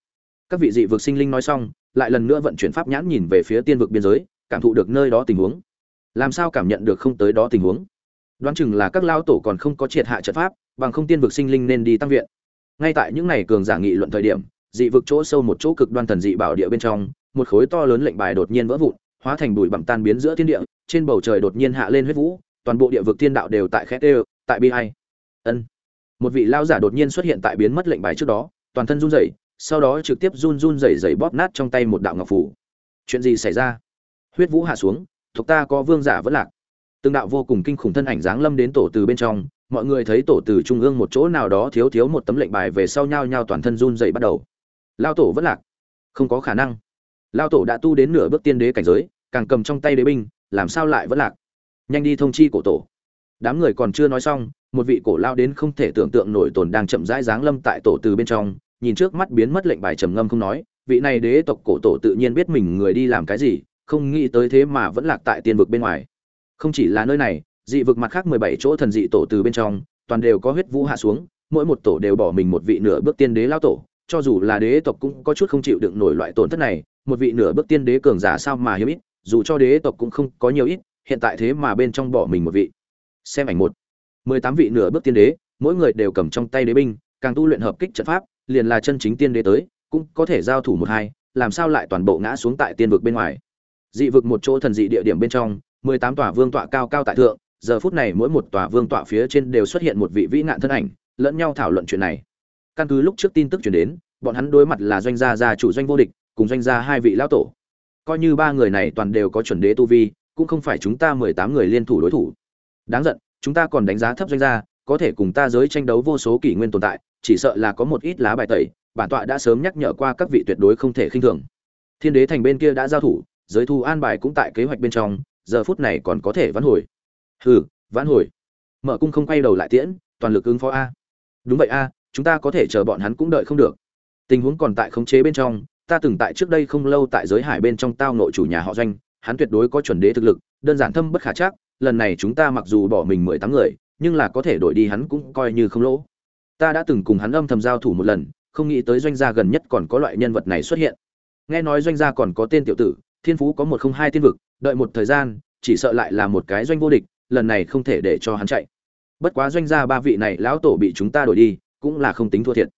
Các vị dị vực sinh linh nói xong, lại lần nữa vận chuyển pháp nhãn nhìn về phía tiên vực biên giới, cảm thụ được nơi đó tình huống. Làm sao cảm nhận được không tới đó tình huống? Đoán chừng là các lao tổ còn không có triệt hạ trận pháp, bằng không tiên vực sinh linh nên đi tăng viện ngay tại những ngày cường giả nghị luận thời điểm, dị vực chỗ sâu một chỗ cực đoan thần dị bảo địa bên trong, một khối to lớn lệnh bài đột nhiên vỡ vụn, hóa thành bụi bặm tan biến giữa thiên địa, trên bầu trời đột nhiên hạ lên huyết vũ, toàn bộ địa vực thiên đạo đều tại khét ê tại bi hay ân. Một vị lao giả đột nhiên xuất hiện tại biến mất lệnh bài trước đó, toàn thân run rẩy, sau đó trực tiếp run run rẩy rẩy bóp nát trong tay một đạo ngọc phủ. Chuyện gì xảy ra? Huyết vũ hạ xuống thuộc ta có vương giả vẫn lạc từng đạo vô cùng kinh khủng thân ảnh dáng lâm đến tổ từ bên trong, mọi người thấy tổ từ trung ương một chỗ nào đó thiếu thiếu một tấm lệnh bài về sau nhau nhau toàn thân run dậy bắt đầu. Lao tổ vẫn lạc. Không có khả năng. Lao tổ đã tu đến nửa bước tiên đế cảnh giới, càng cầm trong tay đế binh, làm sao lại vẫn lạc? Nhanh đi thông chi cổ tổ. Đám người còn chưa nói xong, một vị cổ lao đến không thể tưởng tượng nổi tồn đang chậm rãi giáng lâm tại tổ từ bên trong, nhìn trước mắt biến mất lệnh bài trầm ngâm không nói, vị này đế tộc cổ tổ tự nhiên biết mình người đi làm cái gì, không nghĩ tới thế mà vẫn lạc tại tiên vực bên ngoài không chỉ là nơi này, dị vực mặt khác mười bảy chỗ thần dị tổ từ bên trong, toàn đều có huyết vũ hạ xuống, mỗi một tổ đều bỏ mình một vị nửa bước tiên đế lao tổ. Cho dù là đế tộc cũng có chút không chịu đựng nổi loại tổn thất này, một vị nửa bước tiên đế cường giả sao mà hiếm ít, dù cho đế tộc cũng không có nhiều ít, hiện tại thế mà bên trong bỏ mình một vị. Xem ảnh một. Mười tám vị nửa bước tiên đế, mỗi người đều cầm trong tay đế binh, càng tu luyện hợp kích trận pháp, liền là chân chính tiên đế tới, cũng có thể giao thủ một hai, làm sao lại toàn bộ ngã xuống tại tiên vực bên ngoài. Dị vực một chỗ thần dị địa điểm bên trong mười tám tòa vương tọa cao cao tại thượng, giờ phút này mỗi một tòa vương tọa phía trên đều xuất hiện một vị vĩ nạn thân ảnh, lẫn nhau thảo luận chuyện này. Căn cứ lúc trước tin tức chuyển đến, bọn hắn đối mặt là doanh gia gia chủ doanh vô địch, cùng doanh gia hai vị lão tổ. Coi như ba người này toàn đều có chuẩn đế tu vi, cũng không phải chúng ta mười tám người liên thủ đối thủ. Đáng giận, chúng ta còn đánh giá thấp doanh gia, có thể cùng ta giới tranh đấu vô số kỷ nguyên tồn tại, chỉ sợ là có một ít lá bài tẩy, bản tọa đã sớm nhắc nhở qua các vị tuyệt đối không thể khinh thường. Thiên đế thành bên kia đã giao thủ, giới thu an bài cũng tại kế hoạch bên trong giờ phút này còn có thể vãn hồi. Hừ, vãn hồi. Mở cung không quay đầu lại tiễn, toàn lực ứng phó a. Đúng vậy a, chúng ta có thể chờ bọn hắn cũng đợi không được. Tình huống còn tại khống chế bên trong, ta từng tại trước đây không lâu tại giới hải bên trong tao nội chủ nhà họ doanh, hắn tuyệt đối có chuẩn đế thực lực, đơn giản thâm bất khả chắc, lần này chúng ta mặc dù bỏ mình mười tám người, nhưng là có thể đổi đi hắn cũng coi như không lỗ. Ta đã từng cùng hắn âm thầm giao thủ một lần, không nghĩ tới doanh gia gần nhất còn có loại nhân vật này xuất hiện. Nghe nói doanh gia còn có tên tiểu tử thiên phú có một không hai tiên vực, đợi một thời gian, chỉ sợ lại là một cái doanh vô địch, lần này không thể để cho hắn chạy. Bất quá doanh gia ba vị này lão tổ bị chúng ta đổi đi, cũng là không tính thua thiệt.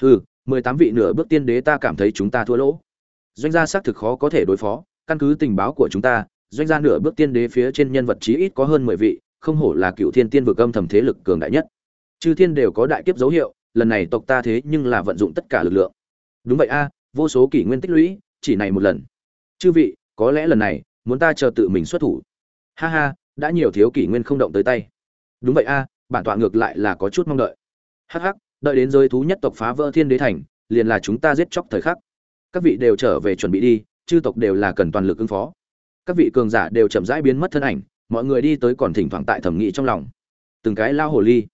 Hừ, mười tám vị nửa bước tiên đế ta cảm thấy chúng ta thua lỗ. Doanh gia xác thực khó có thể đối phó, căn cứ tình báo của chúng ta, doanh gia nửa bước tiên đế phía trên nhân vật chí ít có hơn mười vị, không hổ là cựu thiên tiên vực âm thầm thế lực cường đại nhất. Chư thiên đều có đại kiếp dấu hiệu, lần này tộc ta thế nhưng là vận dụng tất cả lực lượng. Đúng vậy a, vô số kỷ nguyên tích lũy, chỉ này một lần chư vị, có lẽ lần này, muốn ta chờ tự mình xuất thủ. Ha ha, đã nhiều thiếu kỷ nguyên không động tới tay. Đúng vậy a, bản tọa ngược lại là có chút mong đợi. Hắc hắc, đợi đến giới thú nhất tộc phá vỡ thiên đế thành, liền là chúng ta giết chóc thời khắc. Các vị đều trở về chuẩn bị đi, chư tộc đều là cần toàn lực ứng phó. Các vị cường giả đều chậm rãi biến mất thân ảnh, mọi người đi tới còn thỉnh thoảng tại thẩm nghị trong lòng. Từng cái lao hồ ly.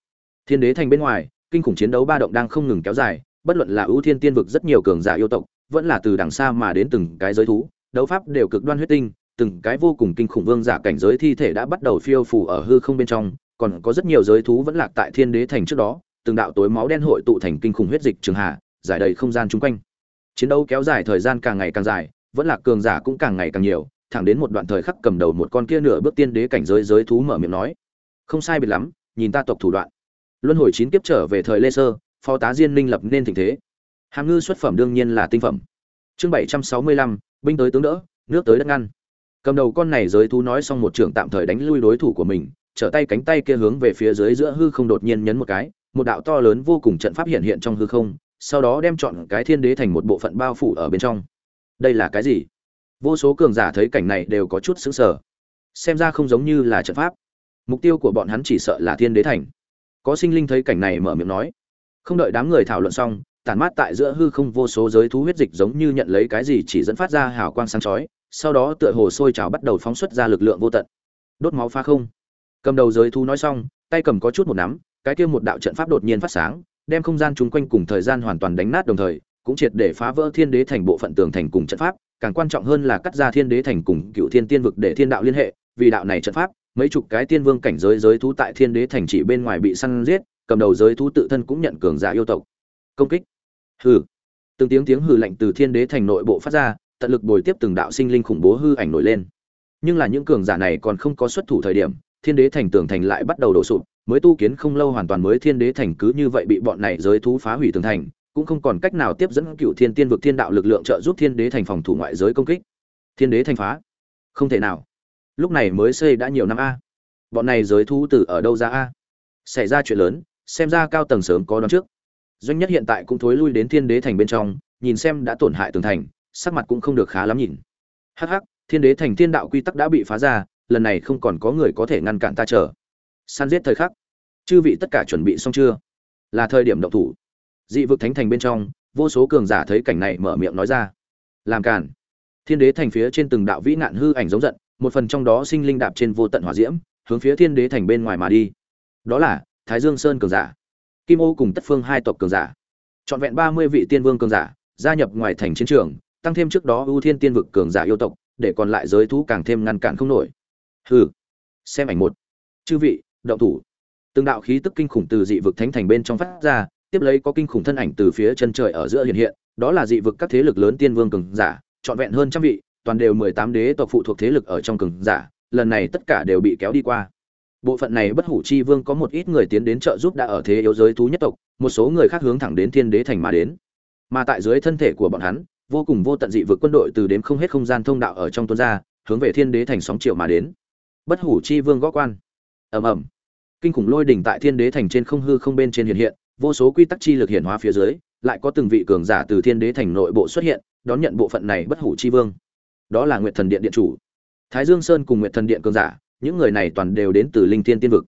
Thiên đế thành bên ngoài, kinh khủng chiến đấu ba động đang không ngừng kéo dài, bất luận là ưu thiên tiên vực rất nhiều cường giả yêu tộc, vẫn là từ đằng xa mà đến từng cái giới thú đấu pháp đều cực đoan huyết tinh, từng cái vô cùng kinh khủng vương giả cảnh giới thi thể đã bắt đầu phiêu phù ở hư không bên trong, còn có rất nhiều giới thú vẫn lạc tại thiên đế thành trước đó, từng đạo tối máu đen hội tụ thành kinh khủng huyết dịch trường hạ, giải đầy không gian chung quanh. Chiến đấu kéo dài thời gian càng ngày càng dài, vẫn là cường giả cũng càng ngày càng nhiều, thẳng đến một đoạn thời khắc cầm đầu một con kia nửa bước tiên đế cảnh giới giới thú mở miệng nói, không sai biệt lắm, nhìn ta tộc thủ đoạn. Luân hồi chín kiếp trở về thời lê sơ, phó tá diên minh lập nên tình thế. Hàm ngư xuất phẩm đương nhiên là tinh phẩm. Chương bảy trăm sáu mươi lăm binh tới tướng đỡ, nước tới đất ngăn. Cầm đầu con này giới thú nói xong một trưởng tạm thời đánh lui đối thủ của mình, trở tay cánh tay kia hướng về phía dưới giữa hư không đột nhiên nhấn một cái, một đạo to lớn vô cùng trận pháp hiện hiện trong hư không, sau đó đem chọn cái thiên đế thành một bộ phận bao phủ ở bên trong. Đây là cái gì? Vô số cường giả thấy cảnh này đều có chút xứng sở xem ra không giống như là trận pháp. Mục tiêu của bọn hắn chỉ sợ là thiên đế thành. Có sinh linh thấy cảnh này mở miệng nói. Không đợi đám người thảo luận xong tàn mát tại giữa hư không vô số giới thú huyết dịch giống như nhận lấy cái gì chỉ dẫn phát ra hào quang sáng chói, sau đó tựa hồ sôi trào bắt đầu phóng xuất ra lực lượng vô tận. Đốt máu phá không. Cầm đầu giới thú nói xong, tay cầm có chút một nắm, cái kia một đạo trận pháp đột nhiên phát sáng, đem không gian chúng quanh cùng thời gian hoàn toàn đánh nát đồng thời, cũng triệt để phá vỡ thiên đế thành bộ phận tường thành cùng trận pháp, càng quan trọng hơn là cắt ra thiên đế thành cùng cựu thiên tiên vực để thiên đạo liên hệ, vì đạo này trận pháp, mấy chục cái tiên vương cảnh giới giới thú tại thiên đế thành chỉ bên ngoài bị săn giết, cầm đầu giới thú tự thân cũng nhận cường giả yêu tộc. Công kích hừ. Từng tiếng tiếng hừ lạnh từ thiên đế thành nội bộ phát ra, tận lực bồi tiếp từng đạo sinh linh khủng bố hư ảnh nổi lên. Nhưng là những cường giả này còn không có xuất thủ thời điểm, thiên đế thành tường thành lại bắt đầu đổ sụp, mới tu kiến không lâu hoàn toàn mới thiên đế thành cứ như vậy bị bọn này giới thú phá hủy tường thành, cũng không còn cách nào tiếp dẫn cựu thiên tiên vực thiên đạo lực lượng trợ giúp thiên đế thành phòng thủ ngoại giới công kích. Thiên đế thành phá? Không thể nào. Lúc này mới xây đã nhiều năm a. Bọn này giới thú từ ở đâu ra a? Xảy ra chuyện lớn, xem ra cao tầng sớm có đón trước doanh nhất hiện tại cũng thối lui đến thiên đế thành bên trong, nhìn xem đã tổn hại tường thành, sắc mặt cũng không được khá lắm nhìn. Hắc hắc, thiên đế thành thiên đạo quy tắc đã bị phá ra, lần này không còn có người có thể ngăn cản ta chờ. Săn giết thời khắc. Chư vị tất cả chuẩn bị xong chưa? Là thời điểm động thủ. Dị vực thánh thành bên trong, vô số cường giả thấy cảnh này mở miệng nói ra. Làm cản thiên đế thành phía trên từng đạo vĩ nạn hư ảnh giống giận, một phần trong đó sinh linh đạp trên vô tận hỏa diễm, hướng phía thiên đế thành bên ngoài mà đi. Đó là thái dương sơn cường giả kim ô cùng tất phương hai tộc cường giả. Trọn vẹn ba mươi vị tiên vương cường giả gia nhập ngoài thành chiến trường, tăng thêm trước đó ưu thiên tiên vực cường giả yêu tộc, để còn lại giới thú càng thêm ngăn cản không nổi. Hừ, xem ảnh một. Chư vị, động thủ. Từng đạo khí tức kinh khủng từ dị vực thánh thành bên trong phát ra, tiếp lấy có kinh khủng thân ảnh từ phía chân trời ở giữa hiện hiện, đó là dị vực các thế lực lớn tiên vương cường giả, trọn vẹn hơn trăm vị, toàn đều mười tám đế tộc phụ thuộc thế lực ở trong cường giả, lần này tất cả đều bị kéo đi qua bộ phận này bất hủ chi vương có một ít người tiến đến trợ giúp đã ở thế yếu giới thú nhất tộc, một số người khác hướng thẳng đến thiên đế thành mà đến. Mà tại dưới thân thể của bọn hắn, vô cùng vô tận dị vực quân đội từ đếm không hết không gian thông đạo ở trong tuôn ra, hướng về thiên đế thành sóng triệu mà đến. Bất hủ chi vương gõ quan. Ầm ầm. Kinh khủng lôi đỉnh tại thiên đế thành trên không hư không bên trên hiện hiện, vô số quy tắc chi lực hiển hóa phía dưới, lại có từng vị cường giả từ thiên đế thành nội bộ xuất hiện, đón nhận bộ phận này bất hủ chi vương. Đó là nguyệt thần điện điện chủ. Thái dương sơn cùng nguyệt thần điện cường giả những người này toàn đều đến từ linh thiên tiên vực.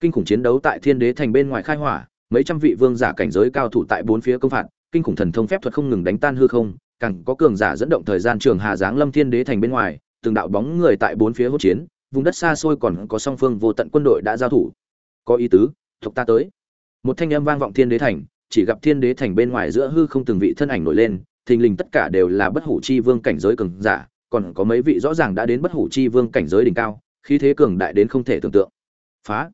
Kinh khủng chiến đấu tại thiên đế thành bên ngoài khai hỏa, mấy trăm vị vương giả cảnh giới cao thủ tại bốn phía công phạt, kinh khủng thần thông phép thuật không ngừng đánh tan hư không, càng có cường giả dẫn động thời gian trường hà giáng lâm thiên đế thành bên ngoài, từng đạo bóng người tại bốn phía hỗn chiến, vùng đất xa xôi còn có song phương vô tận quân đội đã giao thủ. Có ý tứ, thuộc ta tới. Một thanh âm vang vọng thiên đế thành, chỉ gặp thiên đế thành bên ngoài giữa hư không từng vị thân ảnh nổi lên, thình lình tất cả đều là bất hủ chi vương cảnh giới cường giả, còn có mấy vị rõ ràng đã đến bất hủ chi vương cảnh giới đỉnh cao khí thế cường đại đến không thể tưởng tượng. Phá.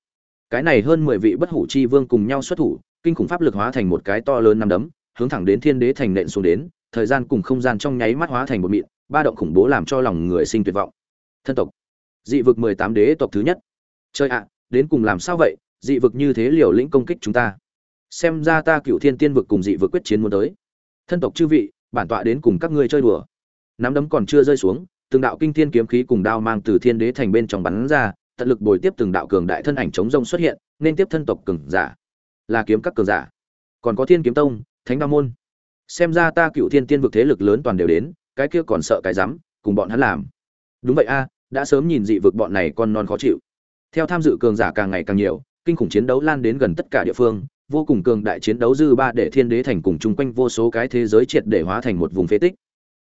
Cái này hơn mười vị bất hủ chi vương cùng nhau xuất thủ, kinh khủng pháp lực hóa thành một cái to lớn năm đấm, hướng thẳng đến thiên đế thành nện xuống đến, thời gian cùng không gian trong nháy mắt hóa thành một mịn, ba động khủng bố làm cho lòng người sinh tuyệt vọng. Thân tộc. Dị vực mười tám đế tộc thứ nhất. Chơi ạ, đến cùng làm sao vậy? Dị vực như thế liều lĩnh công kích chúng ta. Xem ra ta cựu thiên tiên vực cùng dị vực quyết chiến muốn tới. Thân tộc chư vị, bản tọa đến cùng các ngươi chơi đùa. Nắm đấm còn chưa rơi xuống từng đạo kinh thiên kiếm khí cùng đao mang từ thiên đế thành bên trong bắn ra, tận lực bồi tiếp từng đạo cường đại thân ảnh chống rông xuất hiện, nên tiếp thân tộc cường giả. Là kiếm các cường giả. Còn có thiên kiếm tông, thánh đao môn. Xem ra ta cựu thiên tiên vực thế lực lớn toàn đều đến, cái kia còn sợ cái rắm, cùng bọn hắn làm. Đúng vậy a, đã sớm nhìn dị vực bọn này con non khó chịu. Theo tham dự cường giả càng ngày càng nhiều, kinh khủng chiến đấu lan đến gần tất cả địa phương, vô cùng cường đại chiến đấu dư ba để thiên đế thành cùng chung quanh vô số cái thế giới triệt để hóa thành một vùng phế tích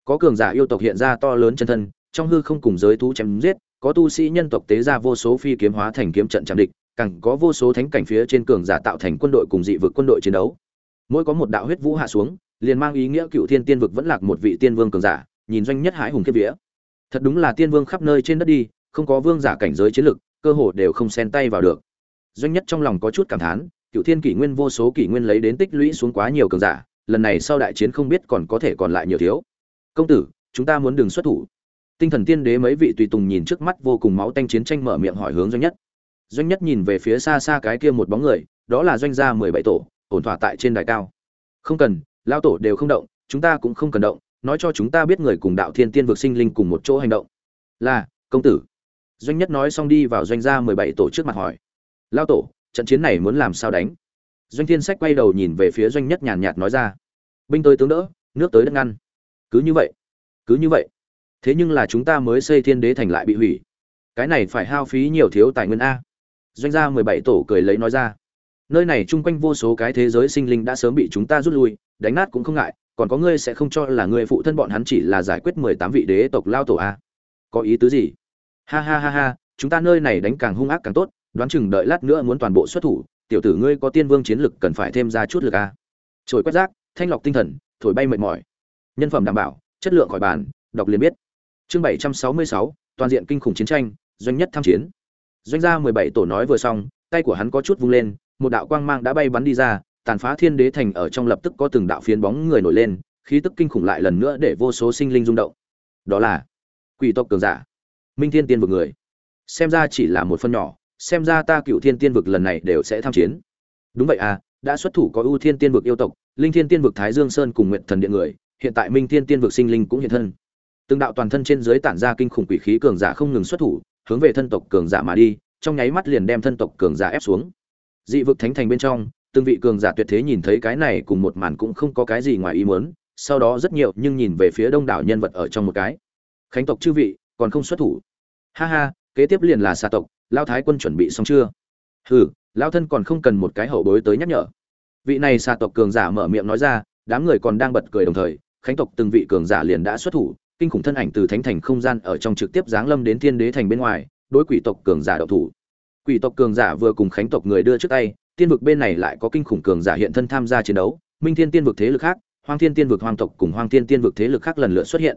có cường giả yêu tộc hiện ra to lớn chân thân, trong hư không cùng giới thú chém giết, có tu sĩ nhân tộc tế ra vô số phi kiếm hóa thành kiếm trận chạm địch, càng có vô số thánh cảnh phía trên cường giả tạo thành quân đội cùng dị vực quân đội chiến đấu. Mỗi có một đạo huyết vũ hạ xuống, liền mang ý nghĩa cựu thiên tiên vực vẫn lạc một vị tiên vương cường giả, nhìn doanh nhất hải hùng kiếp vía. Thật đúng là tiên vương khắp nơi trên đất đi, không có vương giả cảnh giới chiến lực, cơ hồ đều không xen tay vào được. Doanh nhất trong lòng có chút cảm thán, cựu thiên kỷ nguyên vô số kỷ nguyên lấy đến tích lũy xuống quá nhiều cường giả, lần này sau đại chiến không biết còn có thể còn lại nhiều thiếu công tử, chúng ta muốn đường xuất thủ. Tinh thần tiên đế mấy vị tùy tùng nhìn trước mắt vô cùng máu tanh chiến tranh mở miệng hỏi hướng doanh nhất. Doanh nhất nhìn về phía xa xa cái kia một bóng người, đó là doanh gia mười bảy tổ, ổn thỏa tại trên đài cao. Không cần, lao tổ đều không động, chúng ta cũng không cần động, nói cho chúng ta biết người cùng đạo thiên tiên vực sinh linh cùng một chỗ hành động. Là, công tử. Doanh nhất nói xong đi vào doanh gia mười bảy tổ trước mặt hỏi. Lao tổ, trận chiến này muốn làm sao đánh? Doanh thiên sách quay đầu nhìn về phía doanh nhất nhàn nhạt nói ra. Binh tới tướng đỡ, nước tới đất ngăn cứ như vậy, cứ như vậy. Thế nhưng là chúng ta mới xây thiên đế thành lại bị hủy. Cái này phải hao phí nhiều thiếu tài nguyên a. Doanh gia mười bảy tổ cười lấy nói ra. Nơi này chung quanh vô số cái thế giới sinh linh đã sớm bị chúng ta rút lui, đánh nát cũng không ngại, còn có ngươi sẽ không cho là ngươi phụ thân bọn hắn chỉ là giải quyết mười tám vị đế tộc lao tổ a. Có ý tứ gì? Ha ha ha ha, chúng ta nơi này đánh càng hung ác càng tốt, đoán chừng đợi lát nữa muốn toàn bộ xuất thủ, tiểu tử ngươi có tiên vương chiến lực cần phải thêm ra chút lực a. Trồi quét rác, thanh lọc tinh thần, thổi bay mệt mỏi nhân phẩm đảm bảo, chất lượng khỏi bàn, đọc liền biết. Chương bảy trăm sáu mươi sáu, toàn diện kinh khủng chiến tranh, doanh nhất tham chiến. Doanh gia mười bảy tổ nói vừa xong, tay của hắn có chút vung lên, một đạo quang mang đã bay bắn đi ra, tàn phá thiên đế thành ở trong lập tức có từng đạo phiến bóng người nổi lên, khí tức kinh khủng lại lần nữa để vô số sinh linh rung động. Đó là quỷ tộc cường giả, minh thiên tiên vực người. Xem ra chỉ là một phân nhỏ, xem ra ta cựu thiên tiên vực lần này đều sẽ tham chiến. Đúng vậy à đã xuất thủ có ưu thiên tiên vực yêu tộc, linh thiên tiên vực thái dương sơn cùng nguyện thần điện người hiện tại minh thiên tiên vực sinh linh cũng hiện thân. Từng đạo toàn thân trên dưới tản ra kinh khủng quỷ khí cường giả không ngừng xuất thủ, hướng về thân tộc cường giả mà đi, trong nháy mắt liền đem thân tộc cường giả ép xuống. Dị vực thánh thành bên trong, từng vị cường giả tuyệt thế nhìn thấy cái này cùng một màn cũng không có cái gì ngoài ý muốn, sau đó rất nhiều nhưng nhìn về phía đông đảo nhân vật ở trong một cái. Khánh tộc chư vị, còn không xuất thủ. Ha ha, kế tiếp liền là xà tộc, Lão thái quân chuẩn bị xong chưa? Hừ, Lão thân còn không cần một cái hậu bối tới nhắc nhở. Vị này xà tộc cường giả mở miệng nói ra, đám người còn đang bật cười đồng thời khánh tộc từng vị cường giả liền đã xuất thủ, kinh khủng thân ảnh từ thánh thành không gian ở trong trực tiếp giáng lâm đến thiên đế thành bên ngoài, đối quỷ tộc cường giả đậu thủ. Quỷ tộc cường giả vừa cùng khánh tộc người đưa trước tay, tiên vực bên này lại có kinh khủng cường giả hiện thân tham gia chiến đấu, minh thiên tiên vực thế lực khác, hoang thiên tiên vực hoàng tộc cùng hoang thiên tiên vực thế lực khác lần lượt xuất hiện.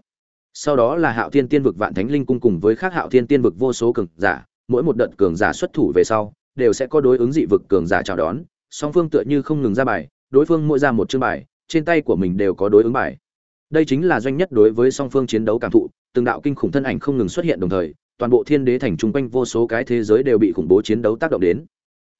Sau đó là hạo thiên tiên vực vạn thánh linh cung cùng với khác hạo thiên tiên vực vô số cường giả, mỗi một đợt cường giả xuất thủ về sau, đều sẽ có đối ứng dị vực cường giả chào đón, song phương tựa như không ngừng ra bài, đối phương mỗi ra một chương bài, trên tay của mình đều có đối ứng bài đây chính là doanh nhất đối với song phương chiến đấu cảm thụ, từng đạo kinh khủng thân ảnh không ngừng xuất hiện đồng thời, toàn bộ thiên đế thành trung quanh vô số cái thế giới đều bị khủng bố chiến đấu tác động đến.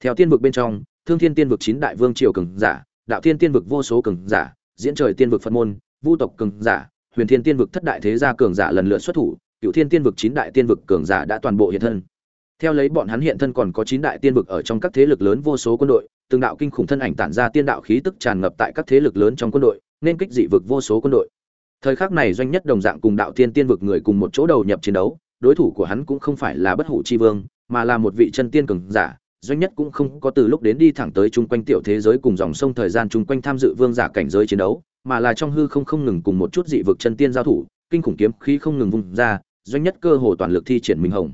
Theo tiên vực bên trong, thương thiên tiên vực chín đại vương triều cường giả, đạo thiên tiên vực vô số cường giả, diễn trời tiên vực phật môn, vu tộc cường giả, huyền thiên tiên vực thất đại thế gia cường giả lần lượt xuất thủ, cựu thiên tiên vực chín đại tiên vực cường giả đã toàn bộ hiện thân. Theo lấy bọn hắn hiện thân còn có chín đại tiên vực ở trong các thế lực lớn vô số quân đội, từng đạo kinh khủng thân ảnh tản ra tiên đạo khí tức tràn ngập tại các thế lực lớn trong quân đội, nên kích dị vực vô số quân đội thời khắc này doanh nhất đồng dạng cùng đạo thiên tiên vực người cùng một chỗ đầu nhập chiến đấu, đối thủ của hắn cũng không phải là bất hủ chi vương, mà là một vị chân tiên cường giả. Doanh nhất cũng không có từ lúc đến đi thẳng tới chung quanh tiểu thế giới cùng dòng sông thời gian chung quanh tham dự vương giả cảnh giới chiến đấu, mà là trong hư không không ngừng cùng một chút dị vực chân tiên giao thủ, kinh khủng kiếm khí không ngừng vung ra, doanh nhất cơ hồ toàn lực thi triển minh hồng.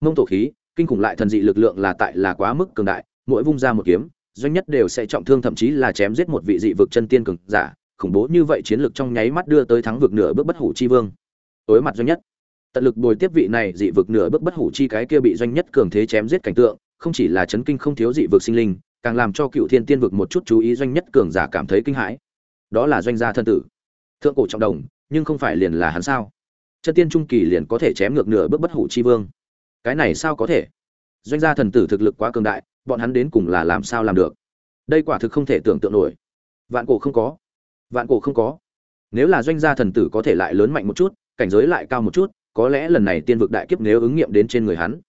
Mông tổ khí, kinh khủng lại thần dị lực lượng là tại là quá mức cường đại, mỗi vung ra một kiếm, doanh nhất đều sẽ trọng thương thậm chí là chém giết một vị dị vực chân tiên cường giả khủng bố như vậy chiến lược trong nháy mắt đưa tới thắng vực nửa bước bất hủ chi vương. Đối mặt doanh nhất. Tận lực bồi tiếp vị này dị vực nửa bước bất hủ chi cái kia bị doanh nhất cường thế chém giết cảnh tượng, không chỉ là chấn kinh không thiếu dị vực sinh linh, càng làm cho cựu thiên tiên vực một chút chú ý doanh nhất cường giả cảm thấy kinh hãi. Đó là doanh gia thân tử. Thượng cổ trọng đồng, nhưng không phải liền là hắn sao? Chân tiên trung kỳ liền có thể chém ngược nửa bước bất hủ chi vương. Cái này sao có thể? Doanh gia thần tử thực lực quá cường đại, bọn hắn đến cùng là làm sao làm được? Đây quả thực không thể tưởng tượng nổi. Vạn cổ không có vạn cổ không có. Nếu là doanh gia thần tử có thể lại lớn mạnh một chút, cảnh giới lại cao một chút, có lẽ lần này tiên vực đại kiếp nếu ứng nghiệm đến trên người hắn.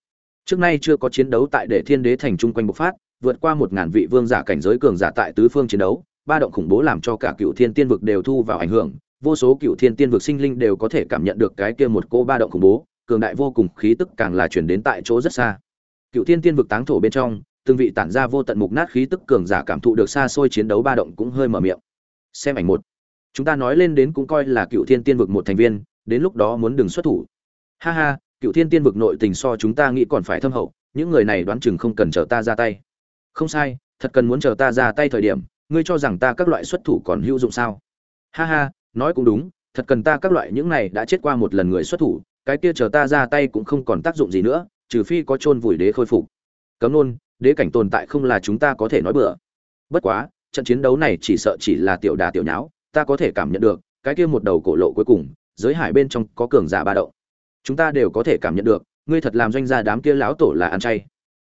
Trước nay chưa có chiến đấu tại để thiên đế thành trung quanh bộc phát, vượt qua một ngàn vị vương giả cảnh giới cường giả tại tứ phương chiến đấu, ba động khủng bố làm cho cả cựu thiên tiên vực đều thu vào ảnh hưởng, vô số cựu thiên tiên vực sinh linh đều có thể cảm nhận được cái kia một cô ba động khủng bố, cường đại vô cùng, khí tức càng là chuyển đến tại chỗ rất xa. Cựu thiên tiên vực táng thổ bên trong, từng vị tản ra vô tận mục nát khí tức cường giả cảm thụ được xa xôi chiến đấu ba động cũng hơi mở miệng xem ảnh một. Chúng ta nói lên đến cũng coi là cựu thiên tiên vực một thành viên, đến lúc đó muốn đừng xuất thủ. Ha ha, cựu thiên tiên vực nội tình so chúng ta nghĩ còn phải thâm hậu, những người này đoán chừng không cần chờ ta ra tay. Không sai, thật cần muốn chờ ta ra tay thời điểm, ngươi cho rằng ta các loại xuất thủ còn hữu dụng sao? Ha ha, nói cũng đúng, thật cần ta các loại những này đã chết qua một lần người xuất thủ, cái kia chờ ta ra tay cũng không còn tác dụng gì nữa, trừ phi có chôn vùi đế khôi phục. Cấm nôn đế cảnh tồn tại không là chúng ta có thể nói bừa. Bất quá trận chiến đấu này chỉ sợ chỉ là tiểu đà tiểu nháo ta có thể cảm nhận được cái kia một đầu cổ lộ cuối cùng giới hải bên trong có cường giả ba đậu, chúng ta đều có thể cảm nhận được ngươi thật làm doanh gia đám kia lão tổ là ăn chay.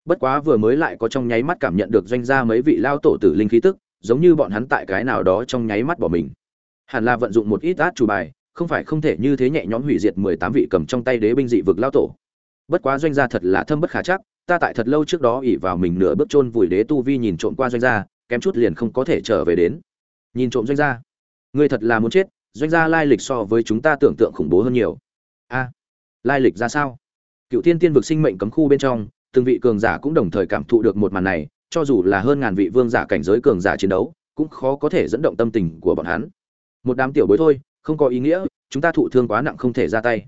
Bất quá vừa mới lại có trong nháy mắt cảm nhận được doanh gia mấy vị lao tổ tử linh khí tức giống như bọn hắn tại cái nào đó trong nháy mắt bỏ mình. Hẳn là vận dụng một ít át chủ bài không phải không thể như thế nhẹ nhõm hủy diệt mười tám vị cầm trong tay đế binh dị vực lao tổ. Bất quá doanh gia thật là thâm bất khả chắc ta tại thật lâu trước đó ỉ vào mình nửa bước chôn vùi đế tu vi nhìn trộm qua doanh gia kém chút liền không có thể trở về đến. Nhìn trộm doanh gia. Ngươi thật là muốn chết, doanh gia lai lịch so với chúng ta tưởng tượng khủng bố hơn nhiều. A, lai lịch ra sao? Cựu thiên tiên vực sinh mệnh cấm khu bên trong, từng vị cường giả cũng đồng thời cảm thụ được một màn này, cho dù là hơn ngàn vị vương giả cảnh giới cường giả chiến đấu, cũng khó có thể dẫn động tâm tình của bọn hắn. Một đám tiểu bối thôi, không có ý nghĩa, chúng ta thụ thương quá nặng không thể ra tay.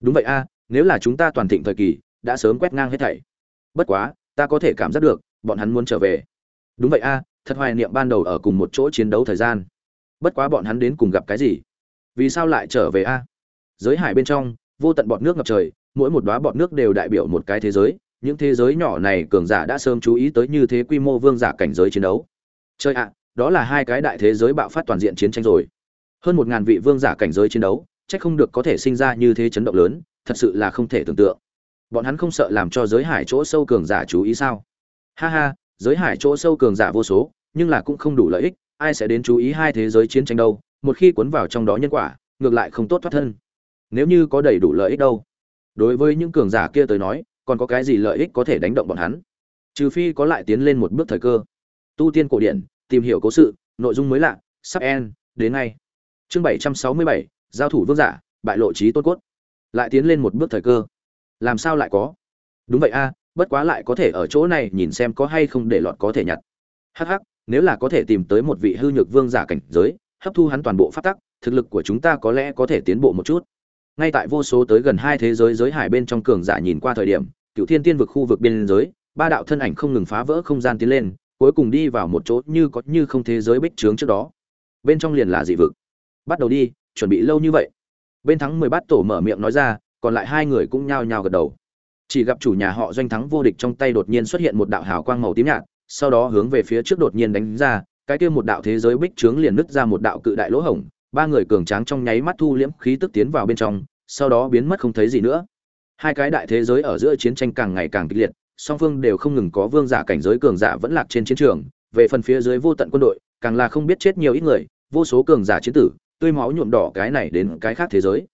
Đúng vậy a, nếu là chúng ta toàn thịnh thời kỳ, đã sớm quét ngang hết thảy. Bất quá, ta có thể cảm giác được, bọn hắn muốn trở về. Đúng vậy a thật hoài niệm ban đầu ở cùng một chỗ chiến đấu thời gian. Bất quá bọn hắn đến cùng gặp cái gì? Vì sao lại trở về a? Giới hải bên trong, vô tận bọt nước ngập trời, mỗi một đóa bọt nước đều đại biểu một cái thế giới, những thế giới nhỏ này cường giả đã sớm chú ý tới như thế quy mô vương giả cảnh giới chiến đấu. Chơi ạ, đó là hai cái đại thế giới bạo phát toàn diện chiến tranh rồi. Hơn một ngàn vị vương giả cảnh giới chiến đấu, chắc không được có thể sinh ra như thế chấn động lớn, thật sự là không thể tưởng tượng. Bọn hắn không sợ làm cho giới hải chỗ sâu cường giả chú ý sao? Ha ha giới hải chỗ sâu cường giả vô số, nhưng là cũng không đủ lợi ích, ai sẽ đến chú ý hai thế giới chiến tranh đâu, một khi cuốn vào trong đó nhân quả, ngược lại không tốt thoát thân. Nếu như có đầy đủ lợi ích đâu. Đối với những cường giả kia tới nói, còn có cái gì lợi ích có thể đánh động bọn hắn? Trừ phi có lại tiến lên một bước thời cơ. Tu tiên cổ điển, tìm hiểu cố sự, nội dung mới lạ, sắp en đến ngay. Chương bảy trăm sáu mươi bảy, giao thủ vương giả, bại lộ trí tốt cốt. Lại tiến lên một bước thời cơ. Làm sao lại có? Đúng vậy a bất quá lại có thể ở chỗ này nhìn xem có hay không để lọt có thể nhặt. Hắc hắc, nếu là có thể tìm tới một vị hư nhược vương giả cảnh giới, hấp thu hắn toàn bộ phát tắc, thực lực của chúng ta có lẽ có thể tiến bộ một chút. Ngay tại vô số tới gần hai thế giới giới hải bên trong cường giả nhìn qua thời điểm cựu thiên tiên vực khu vực biên giới, ba đạo thân ảnh không ngừng phá vỡ không gian tiến lên, cuối cùng đi vào một chỗ như có như không thế giới bích trướng trước đó. Bên trong liền là dị vực. Bắt đầu đi, chuẩn bị lâu như vậy. Bên thắng mười bát tổ mở miệng nói ra, còn lại hai người cũng nhao nhao gật đầu chỉ gặp chủ nhà họ doanh thắng vô địch trong tay đột nhiên xuất hiện một đạo hào quang màu tím nhạt, sau đó hướng về phía trước đột nhiên đánh ra, cái kia một đạo thế giới bích trướng liền nứt ra một đạo cự đại lỗ hổng, ba người cường tráng trong nháy mắt thu liễm khí tức tiến vào bên trong, sau đó biến mất không thấy gì nữa. Hai cái đại thế giới ở giữa chiến tranh càng ngày càng kịch liệt, song phương đều không ngừng có vương giả cảnh giới cường giả vẫn lạc trên chiến trường, về phần phía dưới vô tận quân đội, càng là không biết chết nhiều ít người, vô số cường giả chiến tử, tươi máu nhuộm đỏ cái này đến cái khác thế giới.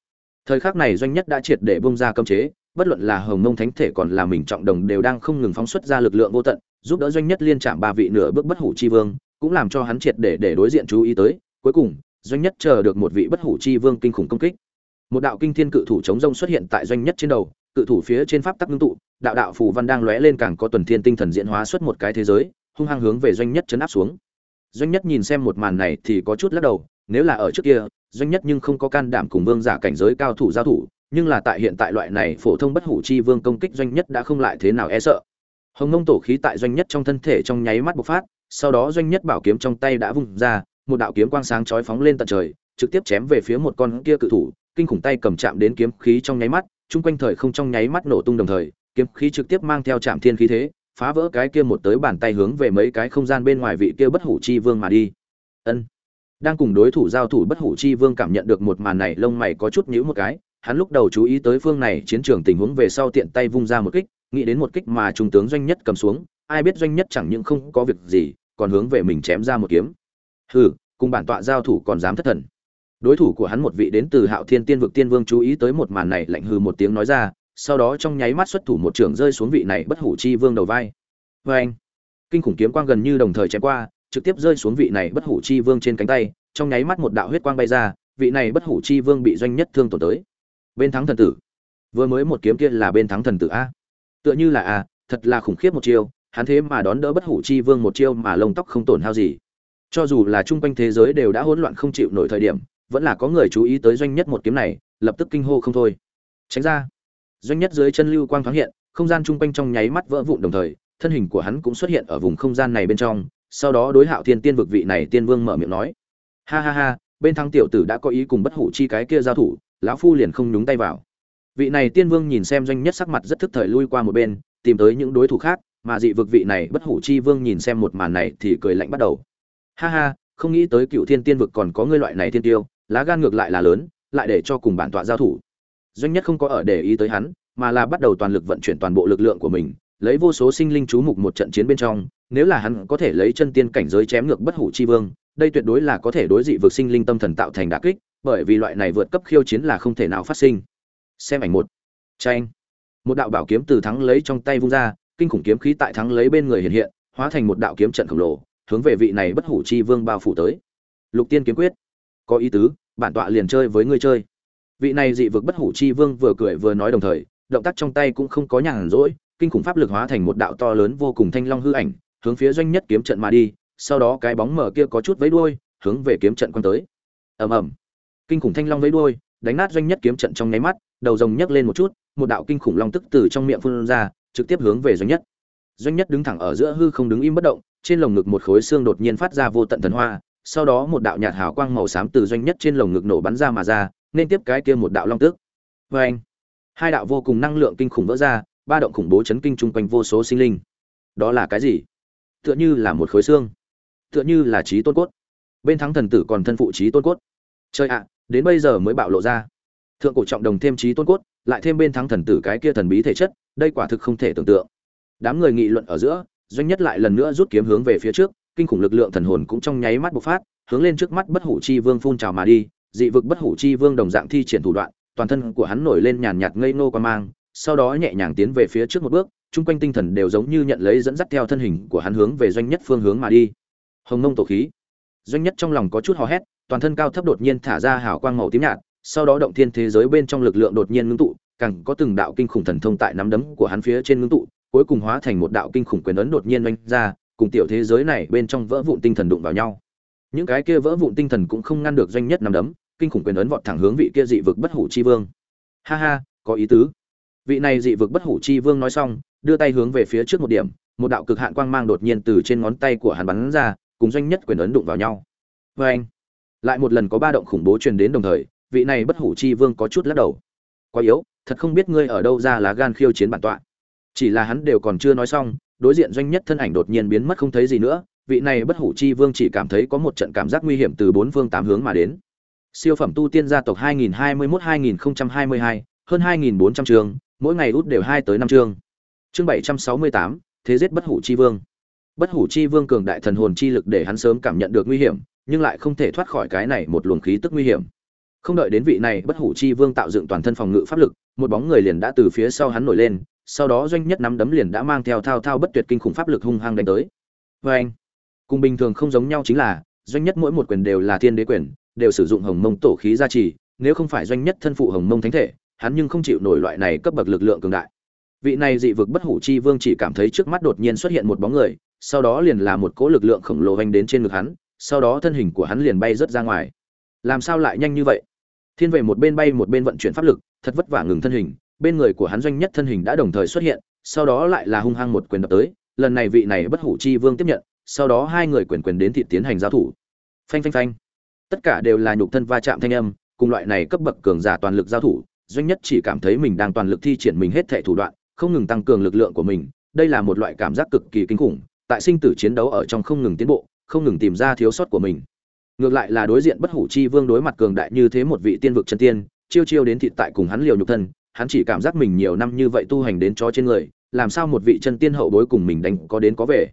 Thời khắc này doanh nhất đã triệt để bông ra cấm chế bất luận là hồng mông thánh thể còn là mình trọng đồng đều đang không ngừng phóng xuất ra lực lượng vô tận, giúp đỡ doanh nhất liên chạm ba vị nửa bước bất hủ chi vương, cũng làm cho hắn triệt để để đối diện chú ý tới. Cuối cùng, doanh nhất chờ được một vị bất hủ chi vương kinh khủng công kích. Một đạo kinh thiên cự thủ chống rông xuất hiện tại doanh nhất trên đầu, cự thủ phía trên pháp tắc ngưng tụ, đạo đạo phù văn đang lóe lên càng có tuần thiên tinh thần diễn hóa xuất một cái thế giới, hung hăng hướng về doanh nhất chấn áp xuống. Doanh nhất nhìn xem một màn này thì có chút lắc đầu, nếu là ở trước kia, doanh nhất nhưng không có can đảm cùng vương giả cảnh giới cao thủ giao thủ nhưng là tại hiện tại loại này phổ thông bất hủ chi vương công kích doanh nhất đã không lại thế nào e sợ. Hồng mông tổ khí tại doanh nhất trong thân thể trong nháy mắt bộc phát, sau đó doanh nhất bảo kiếm trong tay đã vung ra, một đạo kiếm quang sáng chói phóng lên tận trời, trực tiếp chém về phía một con kia cự thủ, kinh khủng tay cầm chạm đến kiếm khí trong nháy mắt, chung quanh thời không trong nháy mắt nổ tung đồng thời, kiếm khí trực tiếp mang theo chạm thiên khí thế, phá vỡ cái kia một tới bàn tay hướng về mấy cái không gian bên ngoài vị kia bất hủ chi vương mà đi. Ân. Đang cùng đối thủ giao thủ bất hủ chi vương cảm nhận được một màn này, lông mày có chút nhíu một cái hắn lúc đầu chú ý tới phương này chiến trường tình huống về sau tiện tay vung ra một kích, nghĩ đến một kích mà trung tướng doanh nhất cầm xuống, ai biết doanh nhất chẳng những không có việc gì, còn hướng về mình chém ra một kiếm. Hừ, cùng bản tọa giao thủ còn dám thất thần. Đối thủ của hắn một vị đến từ hạo thiên tiên vực tiên vương chú ý tới một màn này lạnh hừ một tiếng nói ra, sau đó trong nháy mắt xuất thủ một trường rơi xuống vị này bất hủ chi vương đầu vai. Vê anh, kinh khủng kiếm quang gần như đồng thời chém qua, trực tiếp rơi xuống vị này bất hủ chi vương trên cánh tay, trong nháy mắt một đạo huyết quang bay ra, vị này bất hủ chi vương bị doanh nhất thương tổn tới bên thắng thần tử. Vừa mới một kiếm kia là bên thắng thần tử a. Tựa như là a, thật là khủng khiếp một chiêu, hắn thế mà đón đỡ bất hủ chi vương một chiêu mà lông tóc không tổn hao gì. Cho dù là chung quanh thế giới đều đã hỗn loạn không chịu nổi thời điểm, vẫn là có người chú ý tới doanh nhất một kiếm này, lập tức kinh hô không thôi. Tránh ra. Doanh nhất dưới chân lưu quang thoáng hiện, không gian chung quanh trong nháy mắt vỡ vụn đồng thời, thân hình của hắn cũng xuất hiện ở vùng không gian này bên trong. Sau đó đối hạo thiên tiên vực vị này tiên vương mở miệng nói. Ha ha ha, bên thắng tiểu tử đã có ý cùng bất hủ chi cái kia giao thủ lão phu liền không nhúng tay vào. Vị này tiên vương nhìn xem doanh nhất sắc mặt rất thức thời lui qua một bên, tìm tới những đối thủ khác, mà dị vực vị này bất hủ chi vương nhìn xem một màn này thì cười lạnh bắt đầu. Ha ha, không nghĩ tới cựu thiên tiên vực còn có ngươi loại này thiên tiêu, lá gan ngược lại là lớn, lại để cho cùng bản tọa giao thủ. Doanh nhất không có ở để ý tới hắn, mà là bắt đầu toàn lực vận chuyển toàn bộ lực lượng của mình, lấy vô số sinh linh chú mục một trận chiến bên trong, nếu là hắn có thể lấy chân tiên cảnh giới chém ngược bất hủ chi vương, đây tuyệt đối là có thể đối dị vực sinh linh tâm thần tạo thành đả kích bởi vì loại này vượt cấp khiêu chiến là không thể nào phát sinh. Xem ảnh một. Tranh. Một đạo bảo kiếm từ thắng lấy trong tay vung ra, kinh khủng kiếm khí tại thắng lấy bên người hiện hiện, hóa thành một đạo kiếm trận khổng lồ, hướng về vị này bất hủ chi vương bao phủ tới. Lục tiên kiếm quyết. Có ý tứ, bản tọa liền chơi với ngươi chơi. Vị này dị vực bất hủ chi vương vừa cười vừa nói đồng thời, động tác trong tay cũng không có nhàn rỗi, kinh khủng pháp lực hóa thành một đạo to lớn vô cùng thanh long hư ảnh, hướng phía doanh nhất kiếm trận mà đi, sau đó cái bóng mở kia có chút vẫy đuôi, hướng về kiếm trận quan tới. Ầm ầm kinh khủng thanh long vẫy đuôi, đánh nát doanh nhất kiếm trận trong nháy mắt, đầu rồng nhấc lên một chút, một đạo kinh khủng long tức từ trong miệng phun ra, trực tiếp hướng về doanh nhất. Doanh nhất đứng thẳng ở giữa hư không đứng im bất động, trên lồng ngực một khối xương đột nhiên phát ra vô tận thần hoa, sau đó một đạo nhạt hào quang màu xám từ doanh nhất trên lồng ngực nổ bắn ra mà ra, nên tiếp cái kia một đạo long tức. Vê anh hai đạo vô cùng năng lượng kinh khủng vỡ ra, ba động khủng bố chấn kinh chung quanh vô số sinh linh. Đó là cái gì? Tựa như là một khối xương. Tựa như là trí tôn cốt. Bên thắng thần tử còn thân phụ trí tôn cốt. Chơi ạ đến bây giờ mới bạo lộ ra. Thượng cổ trọng đồng thêm trí tôn cốt, lại thêm bên thắng thần tử cái kia thần bí thể chất, đây quả thực không thể tưởng tượng. Đám người nghị luận ở giữa, doanh nhất lại lần nữa rút kiếm hướng về phía trước, kinh khủng lực lượng thần hồn cũng trong nháy mắt bộc phát, hướng lên trước mắt bất hủ chi vương phun trào mà đi, dị vực bất hủ chi vương đồng dạng thi triển thủ đoạn, toàn thân của hắn nổi lên nhàn nhạt ngây nô qua mang, sau đó nhẹ nhàng tiến về phía trước một bước, chung quanh tinh thần đều giống như nhận lấy dẫn dắt theo thân hình của hắn hướng về doanh nhất phương hướng mà đi. Hồng nông tổ khí. Doanh nhất trong lòng có chút hò hét toàn thân cao thấp đột nhiên thả ra hào quang màu tím nhạt, sau đó động thiên thế giới bên trong lực lượng đột nhiên ngưng tụ, càng có từng đạo kinh khủng thần thông tại nắm đấm của hắn phía trên ngưng tụ, cuối cùng hóa thành một đạo kinh khủng quyền ấn đột nhiên oanh ra, cùng tiểu thế giới này bên trong vỡ vụn tinh thần đụng vào nhau. Những cái kia vỡ vụn tinh thần cũng không ngăn được doanh nhất nắm đấm, kinh khủng quyền ấn vọt thẳng hướng vị kia dị vực bất hủ chi vương. Ha ha, có ý tứ. Vị này dị vực bất hủ chi vương nói xong, đưa tay hướng về phía trước một điểm, một đạo cực hạn quang mang đột nhiên từ trên ngón tay của hắn bắn ra, cùng doanh nhất quyền ấn đụng vào nhau. Vê anh lại một lần có ba động khủng bố truyền đến đồng thời vị này bất hủ chi vương có chút lắc đầu. Quá yếu thật không biết ngươi ở đâu ra lá gan khiêu chiến bản tọa. Chỉ là hắn đều còn chưa nói xong đối diện doanh nhất thân ảnh đột nhiên biến mất không thấy gì nữa vị này bất hủ chi vương chỉ cảm thấy có một trận cảm giác nguy hiểm từ bốn phương tám hướng mà đến. Siêu phẩm tu tiên gia tộc 2021-2022, hơn 2.400 trường mỗi ngày út đều hai tới năm chương. Chương 768, thế giết bất hủ chi vương. Bất hủ chi vương cường đại thần hồn chi lực để hắn sớm cảm nhận được nguy hiểm nhưng lại không thể thoát khỏi cái này một luồng khí tức nguy hiểm. Không đợi đến vị này bất hủ chi vương tạo dựng toàn thân phòng ngự pháp lực, một bóng người liền đã từ phía sau hắn nổi lên, sau đó doanh nhất nắm đấm liền đã mang theo thao thao bất tuyệt kinh khủng pháp lực hung hăng đánh tới. Vê anh, cùng bình thường không giống nhau chính là, doanh nhất mỗi một quyền đều là thiên đế quyền, đều sử dụng hồng mông tổ khí gia trì, nếu không phải doanh nhất thân phụ hồng mông thánh thể, hắn nhưng không chịu nổi loại này cấp bậc lực lượng cường đại. Vị này dị vực bất hủ chi vương chỉ cảm thấy trước mắt đột nhiên xuất hiện một bóng người, sau đó liền là một cỗ lực lượng khổng lồ vanh đến trên ngực hắn sau đó thân hình của hắn liền bay rớt ra ngoài. Làm sao lại nhanh như vậy? Thiên vệ một bên bay một bên vận chuyển pháp lực, thật vất vả ngừng thân hình, bên người của hắn doanh nhất thân hình đã đồng thời xuất hiện, sau đó lại là hung hăng một quyền đập tới, lần này vị này bất hủ chi vương tiếp nhận, sau đó hai người quyền quyền đến thị tiến hành giao thủ. Phanh phanh phanh. Tất cả đều là nhục thân va chạm thanh âm, cùng loại này cấp bậc cường giả toàn lực giao thủ, doanh nhất chỉ cảm thấy mình đang toàn lực thi triển mình hết thệ thủ đoạn, không ngừng tăng cường lực lượng của mình, đây là một loại cảm giác cực kỳ kinh khủng, tại sinh tử chiến đấu ở trong không ngừng tiến bộ không ngừng tìm ra thiếu sót của mình. Ngược lại là đối diện bất hủ chi vương đối mặt cường đại như thế một vị tiên vực chân tiên, chiêu chiêu đến thịt tại cùng hắn liều nhục thân, hắn chỉ cảm giác mình nhiều năm như vậy tu hành đến chó trên người, làm sao một vị chân tiên hậu bối cùng mình đánh có đến có về.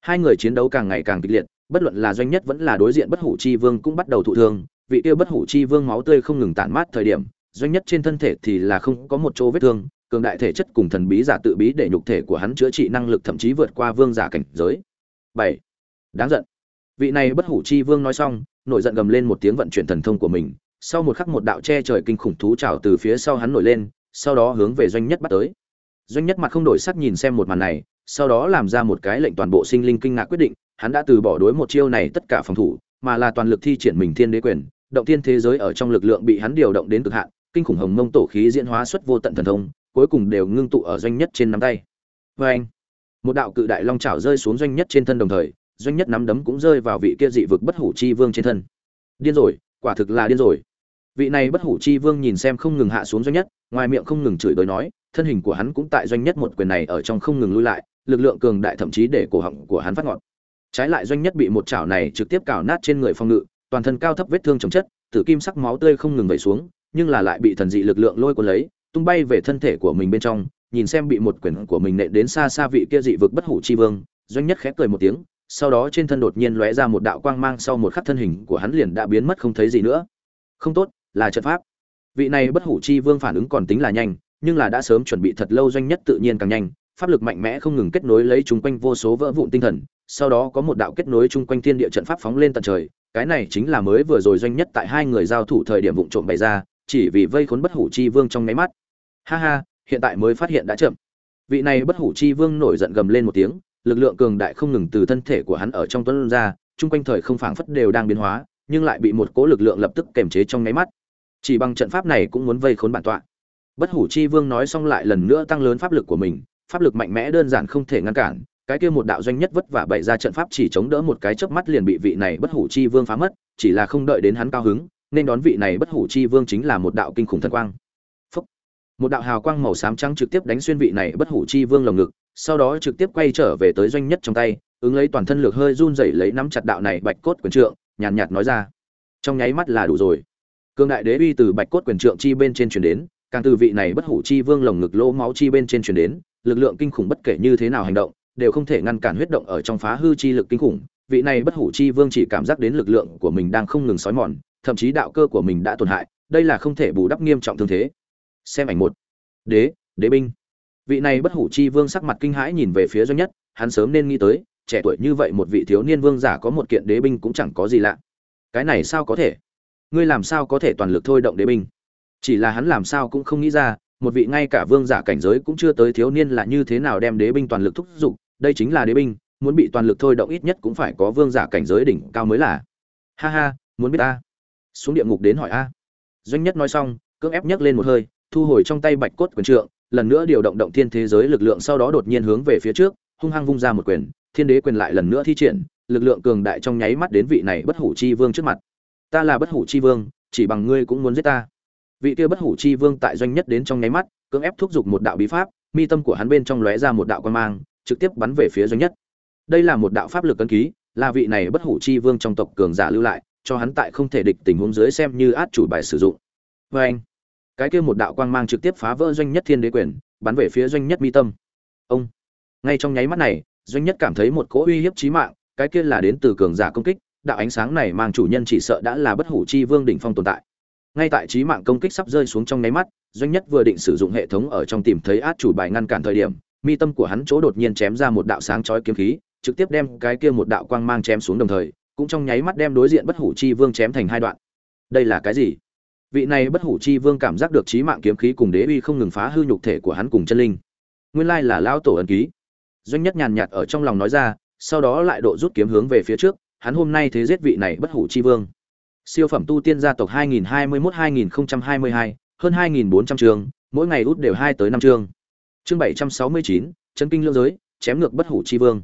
Hai người chiến đấu càng ngày càng kịch liệt, bất luận là doanh nhất vẫn là đối diện bất hủ chi vương cũng bắt đầu thụ thương, vị kia bất hủ chi vương máu tươi không ngừng tản mát thời điểm, doanh nhất trên thân thể thì là không có một chỗ vết thương, cường đại thể chất cùng thần bí giả tự bí để nhục thể của hắn chữa trị năng lực thậm chí vượt qua vương giả cảnh giới. Bảy. Đáng giận vị này bất hủ chi vương nói xong, nổi giận gầm lên một tiếng vận chuyển thần thông của mình, sau một khắc một đạo che trời kinh khủng thú trào từ phía sau hắn nổi lên, sau đó hướng về doanh nhất bắt tới. Doanh nhất mặt không đổi sắc nhìn xem một màn này, sau đó làm ra một cái lệnh toàn bộ sinh linh kinh ngạc quyết định, hắn đã từ bỏ đối một chiêu này tất cả phòng thủ, mà là toàn lực thi triển mình thiên đế quyền, động thiên thế giới ở trong lực lượng bị hắn điều động đến cực hạn, kinh khủng hồng mông tổ khí diễn hóa xuất vô tận thần thông, cuối cùng đều ngưng tụ ở doanh nhất trên nắm tay. Vê anh một đạo cự đại long chảo rơi xuống doanh nhất trên thân đồng thời doanh nhất nắm đấm cũng rơi vào vị kia dị vực bất hủ chi vương trên thân. Điên rồi, quả thực là điên rồi. Vị này bất hủ chi vương nhìn xem không ngừng hạ xuống doanh nhất, ngoài miệng không ngừng chửi bới nói, thân hình của hắn cũng tại doanh nhất một quyền này ở trong không ngừng lui lại, lực lượng cường đại thậm chí để cổ họng của hắn phát ngọt trái lại doanh nhất bị một chảo này trực tiếp cào nát trên người phong ngự, toàn thân cao thấp vết thương chồng chất, tử kim sắc máu tươi không ngừng vẩy xuống, nhưng là lại bị thần dị lực lượng lôi cuốn lấy, tung bay về thân thể của mình bên trong, nhìn xem bị một quyền của mình nện đến xa xa vị kia dị vực bất hủ chi vương, doanh nhất khép cười một tiếng sau đó trên thân đột nhiên lóe ra một đạo quang mang sau một khắc thân hình của hắn liền đã biến mất không thấy gì nữa. Không tốt, là trận pháp. Vị này bất hủ chi vương phản ứng còn tính là nhanh, nhưng là đã sớm chuẩn bị thật lâu doanh nhất tự nhiên càng nhanh, pháp lực mạnh mẽ không ngừng kết nối lấy chúng quanh vô số vỡ vụn tinh thần, sau đó có một đạo kết nối chung quanh thiên địa trận pháp phóng lên tận trời, cái này chính là mới vừa rồi doanh nhất tại hai người giao thủ thời điểm vụng trộm bày ra, chỉ vì vây khốn bất hủ chi vương trong nháy mắt. Ha ha, hiện tại mới phát hiện đã chậm. Vị này bất hủ chi vương nổi giận gầm lên một tiếng lực lượng cường đại không ngừng từ thân thể của hắn ở trong tuấn ra, chung quanh thời không phảng phất đều đang biến hóa, nhưng lại bị một cỗ lực lượng lập tức kềm chế trong nháy mắt. Chỉ bằng trận pháp này cũng muốn vây khốn bản tọa. Bất hủ chi vương nói xong lại lần nữa tăng lớn pháp lực của mình, pháp lực mạnh mẽ đơn giản không thể ngăn cản, cái kia một đạo doanh nhất vất vả bày ra trận pháp chỉ chống đỡ một cái chớp mắt liền bị vị này bất hủ chi vương phá mất, chỉ là không đợi đến hắn cao hứng, nên đón vị này bất hủ chi vương chính là một đạo kinh khủng thần quang. Phúc. một đạo hào quang màu xám trắng trực tiếp đánh xuyên vị này bất hủ chi vương lồng ngực sau đó trực tiếp quay trở về tới doanh nhất trong tay ứng lấy toàn thân lực hơi run rẩy lấy nắm chặt đạo này bạch cốt quyền trượng nhàn nhạt, nhạt nói ra. Trong nháy mắt là đủ rồi. Cương đại đế uy từ bạch cốt quyền trượng chi bên trên truyền đến càng từ vị này bất hủ chi vương lồng ngực lỗ máu chi bên trên truyền đến lực lượng kinh khủng bất kể như thế nào hành động đều không thể ngăn cản huyết động ở trong phá hư chi lực kinh khủng. Vị này bất hủ chi vương chỉ cảm giác đến lực lượng của mình đang không ngừng xói mòn thậm chí đạo cơ của mình đã tổn hại đây là không thể bù đắp nghiêm trọng thương thế. Xem ảnh một. Đế đế binh vị này bất hủ chi vương sắc mặt kinh hãi nhìn về phía doanh nhất, hắn sớm nên nghĩ tới, trẻ tuổi như vậy một vị thiếu niên vương giả có một kiện đế binh cũng chẳng có gì lạ. Cái này sao có thể? Ngươi làm sao có thể toàn lực thôi động đế binh? Chỉ là hắn làm sao cũng không nghĩ ra, một vị ngay cả vương giả cảnh giới cũng chưa tới thiếu niên là như thế nào đem đế binh toàn lực thúc giục, đây chính là đế binh, muốn bị toàn lực thôi động ít nhất cũng phải có vương giả cảnh giới đỉnh cao mới là. Ha ha, muốn biết ta? Xuống địa ngục đến hỏi a. Doanh nhất nói xong, cưỡng ép nhấc lên một hơi, thu hồi trong tay bạch cốt quyền trượng lần nữa điều động động thiên thế giới lực lượng sau đó đột nhiên hướng về phía trước, hung hăng vung ra một quyền, thiên đế quyền lại lần nữa thi triển, lực lượng cường đại trong nháy mắt đến vị này bất hủ chi vương trước mặt. Ta là bất hủ chi vương, chỉ bằng ngươi cũng muốn giết ta. Vị kia bất hủ chi vương tại doanh nhất đến trong nháy mắt, cưỡng ép thúc giục một đạo bí pháp, mi tâm của hắn bên trong lóe ra một đạo quan mang, trực tiếp bắn về phía doanh nhất. Đây là một đạo pháp lực cân ký, là vị này bất hủ chi vương trong tộc cường giả lưu lại, cho hắn tại không thể địch tình huống dưới xem như át chủ bài sử dụng. Vê anh cái kia một đạo quang mang trực tiếp phá vỡ doanh nhất thiên đế quyền, bắn về phía doanh nhất mi tâm. Ông, ngay trong nháy mắt này, doanh nhất cảm thấy một cỗ uy hiếp chí mạng, cái kia là đến từ cường giả công kích, đạo ánh sáng này mang chủ nhân chỉ sợ đã là bất hủ chi vương đỉnh phong tồn tại. Ngay tại chí mạng công kích sắp rơi xuống trong nháy mắt, doanh nhất vừa định sử dụng hệ thống ở trong tìm thấy át chủ bài ngăn cản thời điểm, mi tâm của hắn chỗ đột nhiên chém ra một đạo sáng chói kiếm khí, trực tiếp đem cái kia một đạo quang mang chém xuống đồng thời, cũng trong nháy mắt đem đối diện bất hủ chi vương chém thành hai đoạn. Đây là cái gì? Vị này bất hủ chi vương cảm giác được trí mạng kiếm khí cùng đế uy không ngừng phá hư nhục thể của hắn cùng chân linh nguyên lai là lao tổ ấn ký doanh nhất nhàn nhạt ở trong lòng nói ra sau đó lại độ rút kiếm hướng về phía trước hắn hôm nay thế giết vị này bất hủ chi vương Siêu phẩm tu tiên gia tộc 2021-2022, hơn 2400 trường, mỗi ngày út đều hai tới năm chương. Chương 769, chân kinh lưỡng giới, chém ngược bất hủ chi vương.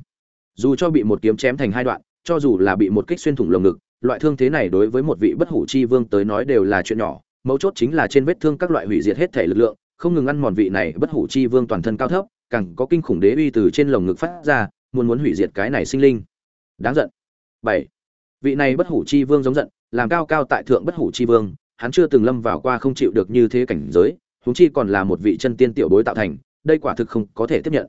Dù cho bị một kiếm chém thành hai đoạn, cho dù là bị một kích xuyên thủng lồng ngực, loại thương thế này đối với một vị bất hủ chi vương tới nói đều là chuyện nhỏ, mấu chốt chính là trên vết thương các loại hủy diệt hết thể lực lượng, không ngừng ăn mòn vị này bất hủ chi vương toàn thân cao thấp, càng có kinh khủng đế uy từ trên lồng ngực phát ra, muốn muốn hủy diệt cái này sinh linh. Đáng giận. bảy Vị này bất hủ chi vương giống giận, làm cao cao tại thượng bất hủ chi vương, hắn chưa từng lâm vào qua không chịu được như thế cảnh giới, huống chi còn là một vị chân tiên tiểu bối tạo thành, đây quả thực không có thể tiếp nhận.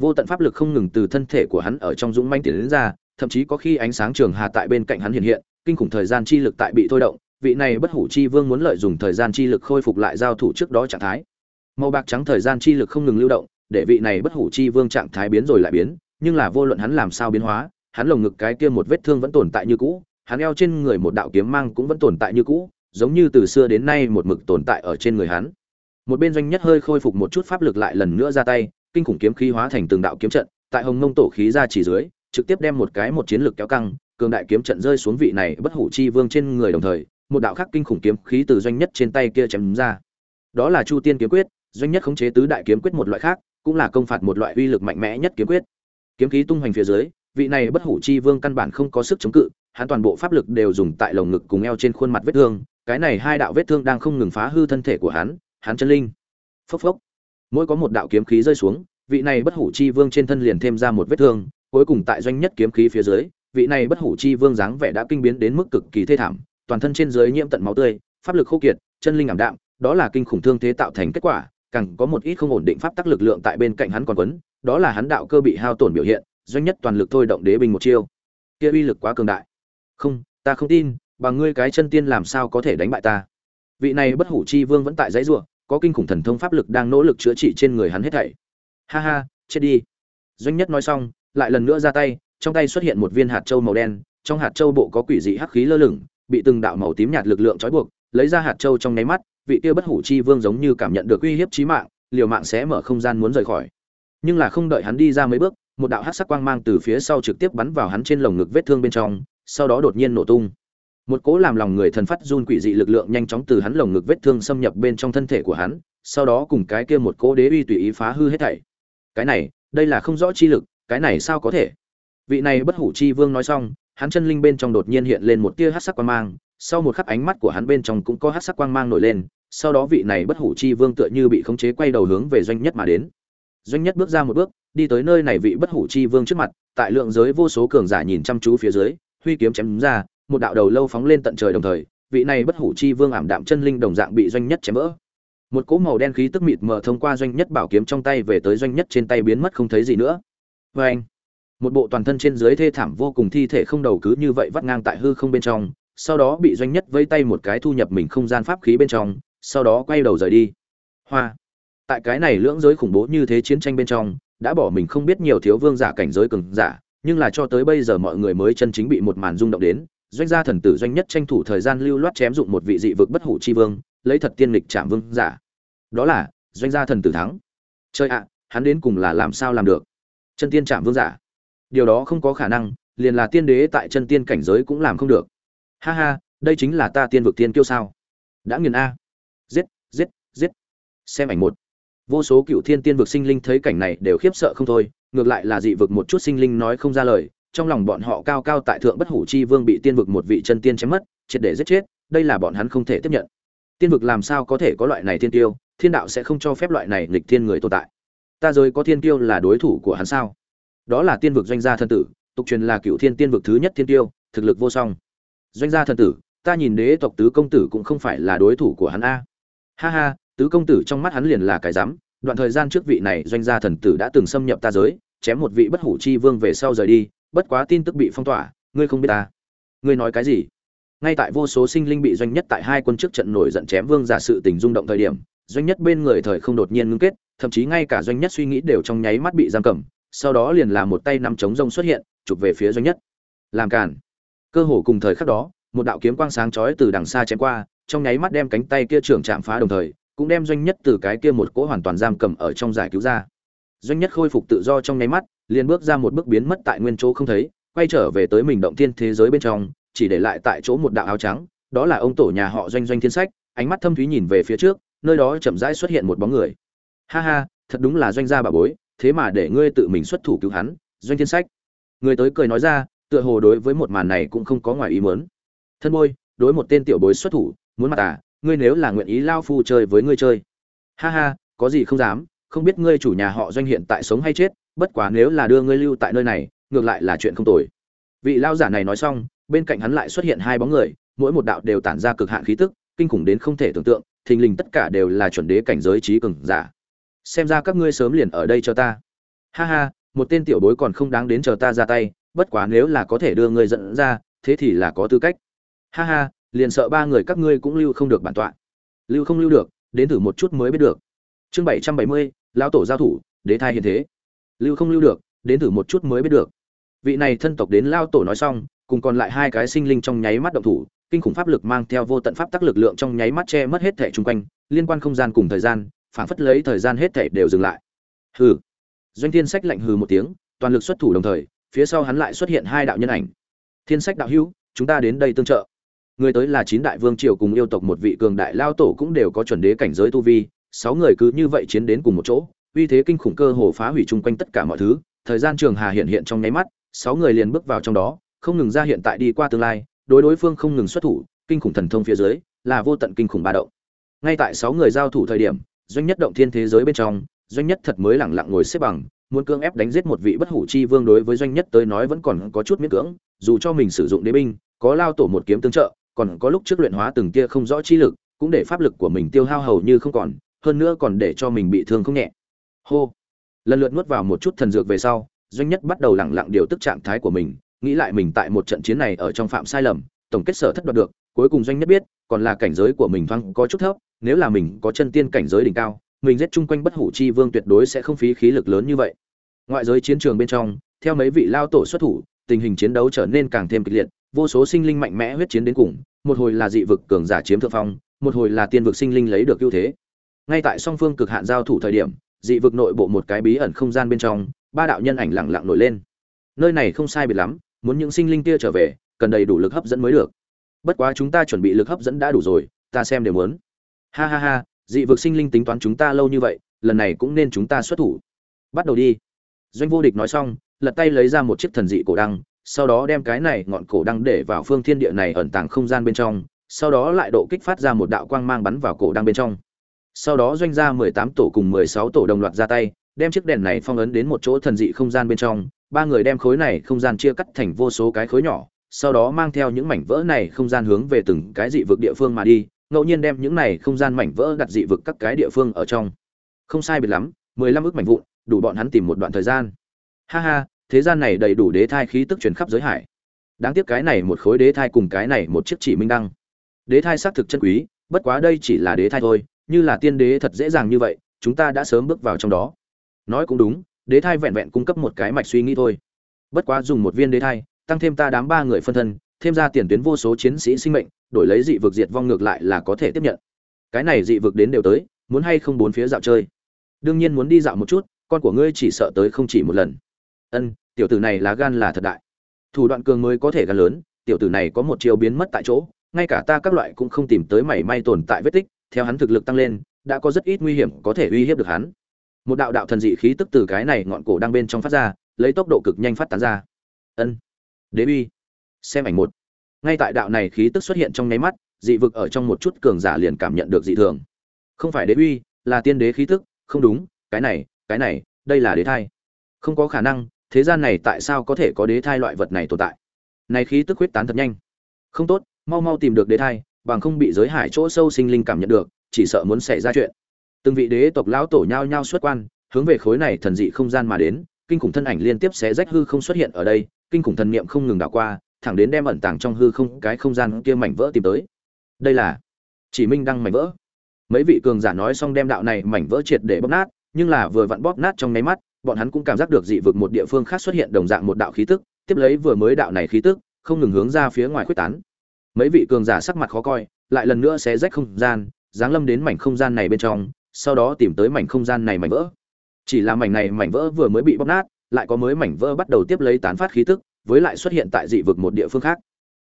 Vô tận pháp lực không ngừng từ thân thể của hắn ở trong dũng manh tiến đến ra, thậm chí có khi ánh sáng trường hà tại bên cạnh hắn hiện hiện, kinh khủng thời gian chi lực tại bị thôi động, vị này bất hủ chi vương muốn lợi dụng thời gian chi lực khôi phục lại giao thủ trước đó trạng thái. Màu bạc trắng thời gian chi lực không ngừng lưu động, để vị này bất hủ chi vương trạng thái biến rồi lại biến, nhưng là vô luận hắn làm sao biến hóa, hắn lồng ngực cái kia một vết thương vẫn tồn tại như cũ, hắn eo trên người một đạo kiếm mang cũng vẫn tồn tại như cũ, giống như từ xưa đến nay một mực tồn tại ở trên người hắn. Một bên doanh nhất hơi khôi phục một chút pháp lực lại lần nữa ra tay, kinh khủng kiếm khí hóa thành từng đạo kiếm trận, tại Hồng Mông tổ khí ra chỉ dưới, trực tiếp đem một cái một chiến lược kéo căng, cường đại kiếm trận rơi xuống vị này bất hủ chi vương trên người đồng thời, một đạo khác kinh khủng kiếm khí từ doanh nhất trên tay kia chém ra. Đó là Chu Tiên kiếm quyết, doanh nhất khống chế tứ đại kiếm quyết một loại khác, cũng là công phạt một loại uy lực mạnh mẽ nhất kiếm quyết. Kiếm khí tung hoành phía dưới, vị này bất hủ chi vương căn bản không có sức chống cự, hắn toàn bộ pháp lực đều dùng tại lồng ngực cùng eo trên khuôn mặt vết thương, cái này hai đạo vết thương đang không ngừng phá hư thân thể của hắn, hắn chân linh. Phốc phốc. Mỗi có một đạo kiếm khí rơi xuống, vị này bất hủ chi vương trên thân liền thêm ra một vết thương, cuối cùng tại doanh nhất kiếm khí phía dưới, vị này bất hủ chi vương dáng vẻ đã kinh biến đến mức cực kỳ thê thảm, toàn thân trên dưới nhiễm tận máu tươi, pháp lực khô kiệt, chân linh ảm đạm, đó là kinh khủng thương thế tạo thành kết quả, càng có một ít không ổn định pháp tắc lực lượng tại bên cạnh hắn còn quấn, đó là hắn đạo cơ bị hao tổn biểu hiện, doanh nhất toàn lực thôi động đế binh một chiêu. Kia uy lực quá cường đại. Không, ta không tin, bằng ngươi cái chân tiên làm sao có thể đánh bại ta? Vị này bất hủ chi vương vẫn tại dãy rủa, có kinh khủng thần thông pháp lực đang nỗ lực chữa trị trên người hắn hết thảy. Ha ha, chết đi. Doanh nhất nói xong, lại lần nữa ra tay, trong tay xuất hiện một viên hạt châu màu đen, trong hạt châu bộ có quỷ dị hắc khí lơ lửng, bị từng đạo màu tím nhạt lực lượng trói buộc, lấy ra hạt châu trong nháy mắt, vị kia bất hủ chi vương giống như cảm nhận được uy hiếp chí mạng, liều mạng sẽ mở không gian muốn rời khỏi. Nhưng là không đợi hắn đi ra mấy bước, một đạo hắc sắc quang mang từ phía sau trực tiếp bắn vào hắn trên lồng ngực vết thương bên trong, sau đó đột nhiên nổ tung. Một cỗ làm lòng người thần phát run quỷ dị lực lượng nhanh chóng từ hắn lồng ngực vết thương xâm nhập bên trong thân thể của hắn, sau đó cùng cái kia một cỗ đế uy tùy ý phá hư hết thảy. Cái này, đây là không rõ chi lực, cái này sao có thể? Vị này bất hủ chi vương nói xong, hắn chân linh bên trong đột nhiên hiện lên một tia hắc sắc quang mang, sau một khắc ánh mắt của hắn bên trong cũng có hắc sắc quang mang nổi lên, sau đó vị này bất hủ chi vương tựa như bị khống chế quay đầu hướng về doanh nhất mà đến. Doanh nhất bước ra một bước, đi tới nơi này vị bất hủ chi vương trước mặt, tại lượng giới vô số cường giả nhìn chăm chú phía dưới, huy kiếm chém ra, một đạo đầu lâu phóng lên tận trời đồng thời, vị này bất hủ chi vương ảm đạm chân linh đồng dạng bị doanh nhất chém vỡ. Một cỗ màu đen khí tức mịt mờ thông qua doanh nhất bảo kiếm trong tay về tới doanh nhất trên tay biến mất không thấy gì nữa. Và anh, một bộ toàn thân trên dưới thê thảm vô cùng thi thể không đầu cứ như vậy vắt ngang tại hư không bên trong, sau đó bị doanh nhất vây tay một cái thu nhập mình không gian pháp khí bên trong, sau đó quay đầu rời đi. Hoa. Tại cái này lưỡng giới khủng bố như thế chiến tranh bên trong, đã bỏ mình không biết nhiều thiếu vương giả cảnh giới cường giả, nhưng là cho tới bây giờ mọi người mới chân chính bị một màn rung động đến, doanh gia thần tử doanh nhất tranh thủ thời gian lưu loát chém dụng một vị dị vực bất hủ chi vương, lấy thật tiên lịch chạm vương giả. Đó là, doanh gia thần tử thắng. Chơi ạ, hắn đến cùng là làm sao làm được? Chân tiên chạm vương giả. Điều đó không có khả năng, liền là tiên đế tại chân tiên cảnh giới cũng làm không được. Ha ha, đây chính là ta tiên vực tiên kiêu sao? Đã nghiền a. Giết, giết, giết. Xem ảnh một. Vô số cựu thiên tiên vực sinh linh thấy cảnh này đều khiếp sợ không thôi, ngược lại là dị vực một chút sinh linh nói không ra lời, trong lòng bọn họ cao cao tại thượng bất hủ chi vương bị tiên vực một vị chân tiên chém mất, triệt để giết chết, đây là bọn hắn không thể tiếp nhận. Tiên vực làm sao có thể có loại này tiên tiêu, thiên đạo sẽ không cho phép loại này nghịch thiên người tồn tại. Ta rồi có thiên tiêu là đối thủ của hắn sao? Đó là tiên vực doanh gia thân tử, tục truyền là cựu thiên tiên vực thứ nhất thiên tiêu, thực lực vô song. Doanh gia thân tử, ta nhìn đế tộc tứ công tử cũng không phải là đối thủ của hắn a. Ha ha, tứ công tử trong mắt hắn liền là cái rắm, đoạn thời gian trước vị này doanh gia thần tử đã từng xâm nhập ta giới, chém một vị bất hủ chi vương về sau rời đi, bất quá tin tức bị phong tỏa, ngươi không biết ta. Ngươi nói cái gì? Ngay tại vô số sinh linh bị doanh nhất tại hai quân trước trận nổi giận chém vương giả sự tình rung động thời điểm, doanh nhất bên người thời không đột nhiên ngưng kết, thậm chí ngay cả doanh nhất suy nghĩ đều trong nháy mắt bị giam cầm, sau đó liền là một tay nắm chống rông xuất hiện, chụp về phía doanh nhất. Làm cản. Cơ hồ cùng thời khắc đó, một đạo kiếm quang sáng chói từ đằng xa chém qua, trong nháy mắt đem cánh tay kia trưởng chạm phá đồng thời, cũng đem doanh nhất từ cái kia một cỗ hoàn toàn giam cầm ở trong giải cứu ra. Doanh nhất khôi phục tự do trong nháy mắt, liền bước ra một bước biến mất tại nguyên chỗ không thấy, quay trở về tới mình động thiên thế giới bên trong, chỉ để lại tại chỗ một đạo áo trắng, đó là ông tổ nhà họ doanh doanh thiên sách ánh mắt thâm thúy nhìn về phía trước nơi đó chậm rãi xuất hiện một bóng người. Ha ha, thật đúng là doanh gia bà bối, thế mà để ngươi tự mình xuất thủ cứu hắn, doanh thiên sách. Người tới cười nói ra, tựa hồ đối với một màn này cũng không có ngoài ý muốn. Thân bôi, đối một tên tiểu bối xuất thủ, muốn mặt à ngươi nếu là nguyện ý lao phu chơi với ngươi chơi. Ha ha, có gì không dám, không biết ngươi chủ nhà họ doanh hiện tại sống hay chết, bất quá nếu là đưa ngươi lưu tại nơi này, ngược lại là chuyện không tồi. Vị lao giả này nói xong, bên cạnh hắn lại xuất hiện hai bóng người, mỗi một đạo đều tản ra cực hạn khí tức kinh khủng đến không thể tưởng tượng, thình lình tất cả đều là chuẩn đế cảnh giới trí cường giả. Xem ra các ngươi sớm liền ở đây cho ta. Ha ha, một tên tiểu bối còn không đáng đến chờ ta ra tay, bất quá nếu là có thể đưa ngươi dẫn ra, thế thì là có tư cách. Ha ha, liền sợ ba người các ngươi cũng lưu không được bản tọa. Lưu không lưu được, đến thử một chút mới biết được. Chương bảy trăm bảy mươi, lão tổ giao thủ, đế thai hiện thế. Lưu không lưu được, đến thử một chút mới biết được. Vị này thân tộc đến lao tổ nói xong, cùng còn lại hai cái sinh linh trong nháy mắt động thủ kinh khủng pháp lực mang theo vô tận pháp tắc lực lượng trong nháy mắt che mất hết thể chung quanh, liên quan không gian cùng thời gian, phản phất lấy thời gian hết thể đều dừng lại. Hừ. Doanh thiên sách lạnh hừ một tiếng, toàn lực xuất thủ đồng thời, phía sau hắn lại xuất hiện hai đạo nhân ảnh. Thiên sách đạo hữu, chúng ta đến đây tương trợ. Người tới là chín đại vương triều cùng yêu tộc một vị cường đại lao tổ cũng đều có chuẩn đế cảnh giới tu vi, sáu người cứ như vậy chiến đến cùng một chỗ, uy thế kinh khủng cơ hồ phá hủy chung quanh tất cả mọi thứ, thời gian trường hà hiện hiện trong nháy mắt, sáu người liền bước vào trong đó, không ngừng ra hiện tại đi qua tương lai đối đối phương không ngừng xuất thủ, kinh khủng thần thông phía dưới, là vô tận kinh khủng ba động. Ngay tại sáu người giao thủ thời điểm, doanh nhất động thiên thế giới bên trong, doanh nhất thật mới lẳng lặng ngồi xếp bằng, muốn cưỡng ép đánh giết một vị bất hủ chi vương đối với doanh nhất tới nói vẫn còn có chút miễn cưỡng, dù cho mình sử dụng đế binh, có lao tổ một kiếm tương trợ, còn có lúc trước luyện hóa từng tia không rõ chi lực, cũng để pháp lực của mình tiêu hao hầu như không còn, hơn nữa còn để cho mình bị thương không nhẹ. Hô. Lần lượt nuốt vào một chút thần dược về sau, doanh nhất bắt đầu lẳng lặng điều tức trạng thái của mình nghĩ lại mình tại một trận chiến này ở trong phạm sai lầm, tổng kết sở thất đoạt được, cuối cùng doanh nhất biết, còn là cảnh giới của mình thoáng có chút thấp, nếu là mình có chân tiên cảnh giới đỉnh cao, mình giết chung quanh bất hủ chi vương tuyệt đối sẽ không phí khí lực lớn như vậy. Ngoại giới chiến trường bên trong, theo mấy vị lao tổ xuất thủ, tình hình chiến đấu trở nên càng thêm kịch liệt, vô số sinh linh mạnh mẽ huyết chiến đến cùng, một hồi là dị vực cường giả chiếm thượng phong, một hồi là tiên vực sinh linh lấy được ưu thế. Ngay tại song phương cực hạn giao thủ thời điểm, dị vực nội bộ một cái bí ẩn không gian bên trong, ba đạo nhân ảnh lặng lặng nổi lên. Nơi này không sai biệt lắm muốn những sinh linh kia trở về, cần đầy đủ lực hấp dẫn mới được. Bất quá chúng ta chuẩn bị lực hấp dẫn đã đủ rồi, ta xem đều muốn. Ha ha ha, dị vực sinh linh tính toán chúng ta lâu như vậy, lần này cũng nên chúng ta xuất thủ. Bắt đầu đi. Doanh vô địch nói xong, lật tay lấy ra một chiếc thần dị cổ đăng, sau đó đem cái này ngọn cổ đăng để vào phương thiên địa này ẩn tàng không gian bên trong, sau đó lại độ kích phát ra một đạo quang mang bắn vào cổ đăng bên trong. Sau đó doanh ra mười tám tổ cùng mười sáu tổ đồng loạt ra tay, đem chiếc đèn này phong ấn đến một chỗ thần dị không gian bên trong ba người đem khối này không gian chia cắt thành vô số cái khối nhỏ, sau đó mang theo những mảnh vỡ này không gian hướng về từng cái dị vực địa phương mà đi, ngẫu nhiên đem những này không gian mảnh vỡ đặt dị vực các cái địa phương ở trong. Không sai biệt lắm, mười lăm ước mảnh vụn, đủ bọn hắn tìm một đoạn thời gian. Ha ha, thế gian này đầy đủ đế thai khí tức truyền khắp giới hải. Đáng tiếc cái này một khối đế thai cùng cái này một chiếc chỉ minh đăng. Đế thai xác thực chân quý, bất quá đây chỉ là đế thai thôi, như là tiên đế thật dễ dàng như vậy, chúng ta đã sớm bước vào trong đó. Nói cũng đúng đế thai vẹn vẹn cung cấp một cái mạch suy nghĩ thôi. Bất quá dùng một viên đế thai, tăng thêm ta đám ba người phân thân, thêm ra tiền tuyến vô số chiến sĩ sinh mệnh, đổi lấy dị vực diệt vong ngược lại là có thể tiếp nhận. Cái này dị vực đến đều tới, muốn hay không bốn phía dạo chơi? Đương nhiên muốn đi dạo một chút, con của ngươi chỉ sợ tới không chỉ một lần. Ân, tiểu tử này lá gan là thật đại. Thủ đoạn cường mới có thể gan lớn, tiểu tử này có một chiều biến mất tại chỗ, ngay cả ta các loại cũng không tìm tới mảy may tồn tại vết tích, theo hắn thực lực tăng lên, đã có rất ít nguy hiểm có thể uy hiếp được hắn một đạo đạo thần dị khí tức từ cái này ngọn cổ đang bên trong phát ra, lấy tốc độ cực nhanh phát tán ra. Ân, đế uy. Xem ảnh một. Ngay tại đạo này khí tức xuất hiện trong nháy mắt, dị vực ở trong một chút cường giả liền cảm nhận được dị thường. Không phải đế uy, là tiên đế khí tức, không đúng, cái này cái này, đây là đế thai. Không có khả năng, thế gian này tại sao có thể có đế thai loại vật này tồn tại? Này khí tức huyết tán thật nhanh. Không tốt, mau mau tìm được đế thai, bằng không bị giới hải chỗ sâu sinh linh cảm nhận được, chỉ sợ muốn xảy ra chuyện từng vị đế tộc lão tổ nhao nhao xuất quan, hướng về khối này thần dị không gian mà đến, kinh khủng thân ảnh liên tiếp xé rách hư không xuất hiện ở đây, kinh khủng thần niệm không ngừng đảo qua, thẳng đến đem ẩn tàng trong hư không cái không gian kia mảnh vỡ tìm tới. Đây là chỉ minh đăng mảnh vỡ. Mấy vị cường giả nói xong đem đạo này mảnh vỡ triệt để bóp nát, nhưng là vừa vặn bóp nát trong nháy mắt, bọn hắn cũng cảm giác được dị vực một địa phương khác xuất hiện đồng dạng một đạo khí tức, tiếp lấy vừa mới đạo này khí tức, không ngừng hướng ra phía ngoài khuếch tán. Mấy vị cường giả sắc mặt khó coi, lại lần nữa xé rách không gian, giáng lâm đến mảnh không gian này bên trong sau đó tìm tới mảnh không gian này mảnh vỡ. Chỉ là mảnh này mảnh vỡ vừa mới bị bóc nát, lại có mới mảnh vỡ bắt đầu tiếp lấy tán phát khí tức, với lại xuất hiện tại dị vực một địa phương khác.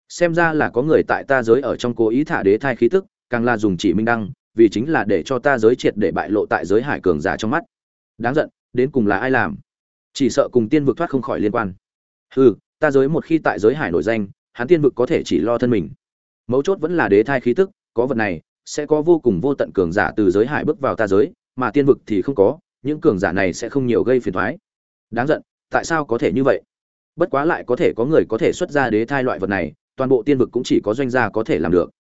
Xem ra là có người tại ta giới ở trong cố ý thả đế thai khí tức, càng là dùng chỉ minh đăng, vì chính là để cho ta giới triệt để bại lộ tại giới hải cường giả trong mắt. Đáng giận, đến cùng là ai làm? Chỉ sợ cùng tiên vực thoát không khỏi liên quan. Hừ, ta giới một khi tại giới hải nổi danh, hắn tiên vực có thể chỉ lo thân mình. Mấu chốt vẫn là đế thai khí tức, có vật này sẽ có vô cùng vô tận cường giả từ giới hải bước vào ta giới, mà tiên vực thì không có, những cường giả này sẽ không nhiều gây phiền toái. đáng giận, tại sao có thể như vậy? Bất quá lại có thể có người có thể xuất ra đế thai loại vật này, toàn bộ tiên vực cũng chỉ có doanh gia có thể làm được.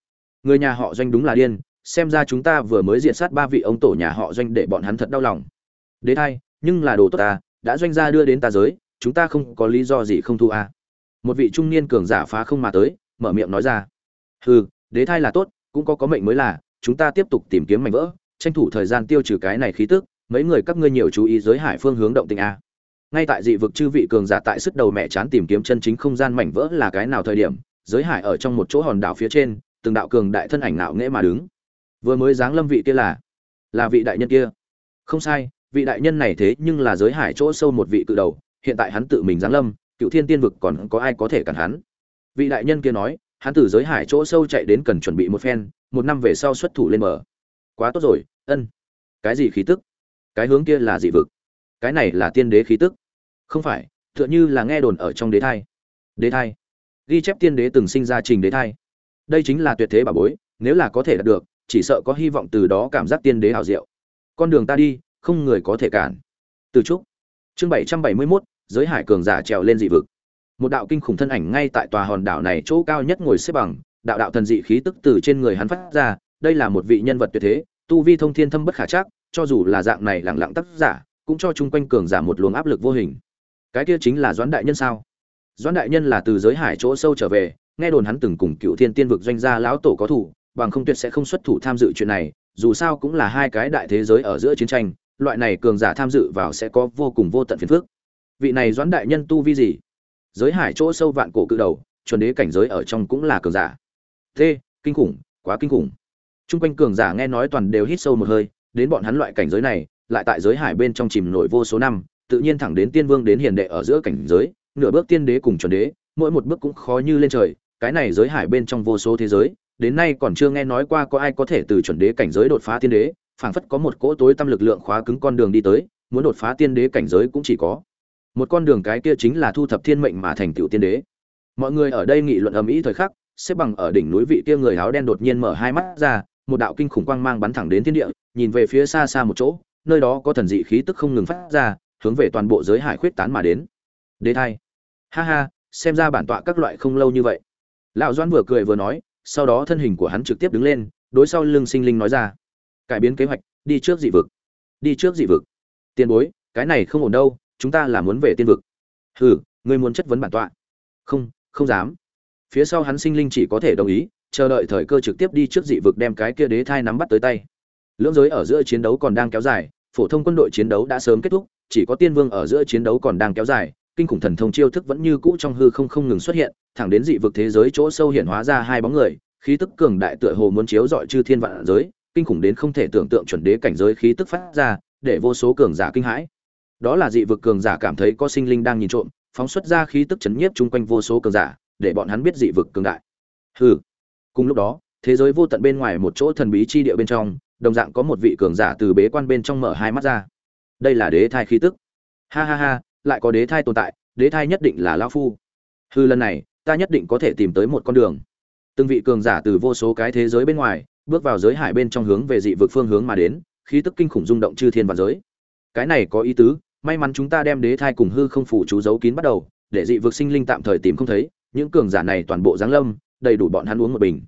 Người nhà họ doanh đúng là điên, xem ra chúng ta vừa mới diện sát ba vị ông tổ nhà họ doanh để bọn hắn thật đau lòng. Đế thai, nhưng là đồ tốt ta, đã doanh gia đưa đến ta giới, chúng ta không có lý do gì không thu a. Một vị trung niên cường giả phá không mà tới, mở miệng nói ra. Hừ, đế thai là tốt cũng có có mệnh mới là, chúng ta tiếp tục tìm kiếm mảnh vỡ, tranh thủ thời gian tiêu trừ cái này khí tức, mấy người các ngươi nhiều chú ý giới hải phương hướng động tình a. Ngay tại dị vực chư vị cường giả tại sức đầu mẹ chán tìm kiếm chân chính không gian mảnh vỡ là cái nào thời điểm, giới hải ở trong một chỗ hòn đảo phía trên, từng đạo cường đại thân ảnh nạo nghễ mà đứng. Vừa mới giáng lâm vị kia là là vị đại nhân kia. Không sai, vị đại nhân này thế nhưng là giới hải chỗ sâu một vị cự đầu, hiện tại hắn tự mình giáng lâm, cựu thiên tiên vực còn có ai có thể cản hắn? Vị đại nhân kia nói hắn từ giới hải chỗ sâu chạy đến cần chuẩn bị một phen, một năm về sau xuất thủ lên mở quá tốt rồi, ân. Cái gì khí tức? Cái hướng kia là dị vực. Cái này là tiên đế khí tức. Không phải, tựa như là nghe đồn ở trong đế thai. Đế thai. Ghi chép tiên đế từng sinh ra trình đế thai. Đây chính là tuyệt thế bà bối, nếu là có thể đạt được, chỉ sợ có hy vọng từ đó cảm giác tiên đế hảo diệu. Con đường ta đi, không người có thể cản. Từ trúc. Chương bảy trăm bảy mươi mốt, giới hải cường giả trèo lên dị vực một đạo kinh khủng thân ảnh ngay tại tòa hòn đảo này chỗ cao nhất ngồi xếp bằng, đạo đạo thần dị khí tức từ trên người hắn phát ra, đây là một vị nhân vật tuyệt thế, tu vi thông thiên thâm bất khả chắc, cho dù là dạng này lẳng lặng tác giả, cũng cho chung quanh cường giả một luồng áp lực vô hình. Cái kia chính là doãn đại nhân sao? Doãn đại nhân là từ giới hải chỗ sâu trở về, nghe đồn hắn từng cùng cựu thiên tiên vực doanh gia lão tổ có thủ bằng không tuyệt sẽ không xuất thủ tham dự chuyện này, dù sao cũng là hai cái đại thế giới ở giữa chiến tranh, loại này cường giả tham dự vào sẽ có vô cùng vô tận phiền phức. Vị này doãn đại nhân tu vi gì? Giới hải chỗ sâu vạn cổ cự đầu, chuẩn đế cảnh giới ở trong cũng là cường giả. T, kinh khủng, quá kinh khủng. T r u n g quanh cường giả nghe nói toàn đều hít sâu một hơi, đến bọn hắn loại cảnh giới này, lại tại giới hải bên trong chìm nổi vô số năm, tự nhiên thẳng đến tiên vương đến hiền đệ ở giữa cảnh giới, nửa bước tiên đế cùng chuẩn đế, mỗi một bước cũng khó như lên trời, cái này giới hải bên trong vô số thế giới, đến nay còn chưa nghe nói qua có ai có thể từ chuẩn đế cảnh giới đột phá tiên đế, phảng phất có một cỗ tối tâm lực lượng khóa cứng con đường đi tới, muốn đột phá tiên đế cảnh giới cũng chỉ có một con đường cái kia chính là thu thập thiên mệnh mà thành tựu tiên đế. Mọi người ở đây nghị luận ầm ĩ thời khắc, xếp bằng ở đỉnh núi vị kia người áo đen đột nhiên mở hai mắt ra, một đạo kinh khủng quang mang bắn thẳng đến thiên địa, nhìn về phía xa xa một chỗ, nơi đó có thần dị khí tức không ngừng phát ra, hướng về toàn bộ giới hải khuyết tán mà đến. Đế thai. Ha ha, xem ra bản tọa các loại không lâu như vậy. Lão doãn vừa cười vừa nói, sau đó thân hình của hắn trực tiếp đứng lên, đối sau lưng sinh linh nói ra. Cải biến kế hoạch, đi trước dị vực. Đi trước dị vực. Tiền bối, cái này không ổn đâu chúng ta là muốn về tiên vực. Hừ, ngươi muốn chất vấn bản tọa. Không không dám. Phía sau hắn sinh linh chỉ có thể đồng ý, chờ đợi thời cơ trực tiếp đi trước dị vực đem cái kia đế thai nắm bắt tới tay. Lưỡng giới ở giữa chiến đấu còn đang kéo dài, phổ thông quân đội chiến đấu đã sớm kết thúc, chỉ có tiên vương ở giữa chiến đấu còn đang kéo dài, kinh khủng thần thông chiêu thức vẫn như cũ trong hư không không ngừng xuất hiện, thẳng đến dị vực thế giới chỗ sâu hiện hóa ra hai bóng người, khí tức cường đại tựa hồ muốn chiếu dọi chư thiên vạn giới, kinh khủng đến không thể tưởng tượng chuẩn đế cảnh giới khí tức phát ra, để vô số cường giả kinh hãi đó là dị vực cường giả cảm thấy có sinh linh đang nhìn trộm, phóng xuất ra khí tức chấn nhiếp chung quanh vô số cường giả, để bọn hắn biết dị vực cường đại. Hừ. Cùng lúc đó, thế giới vô tận bên ngoài một chỗ thần bí chi địa bên trong, đồng dạng có một vị cường giả từ bế quan bên trong mở hai mắt ra. Đây là đế thai khí tức. Ha ha ha, lại có đế thai tồn tại, đế thai nhất định là lao phu. Hư lần này, ta nhất định có thể tìm tới một con đường. Từng vị cường giả từ vô số cái thế giới bên ngoài, bước vào giới hải bên trong hướng về dị vực phương hướng mà đến, khí tức kinh khủng rung động chư thiên và giới. Cái này có ý tứ may mắn chúng ta đem đế thai cùng hư không phủ chú giấu kín bắt đầu, để dị vực sinh linh tạm thời tìm không thấy, những cường giả này toàn bộ giáng lâm, đầy đủ bọn hắn uống một bình.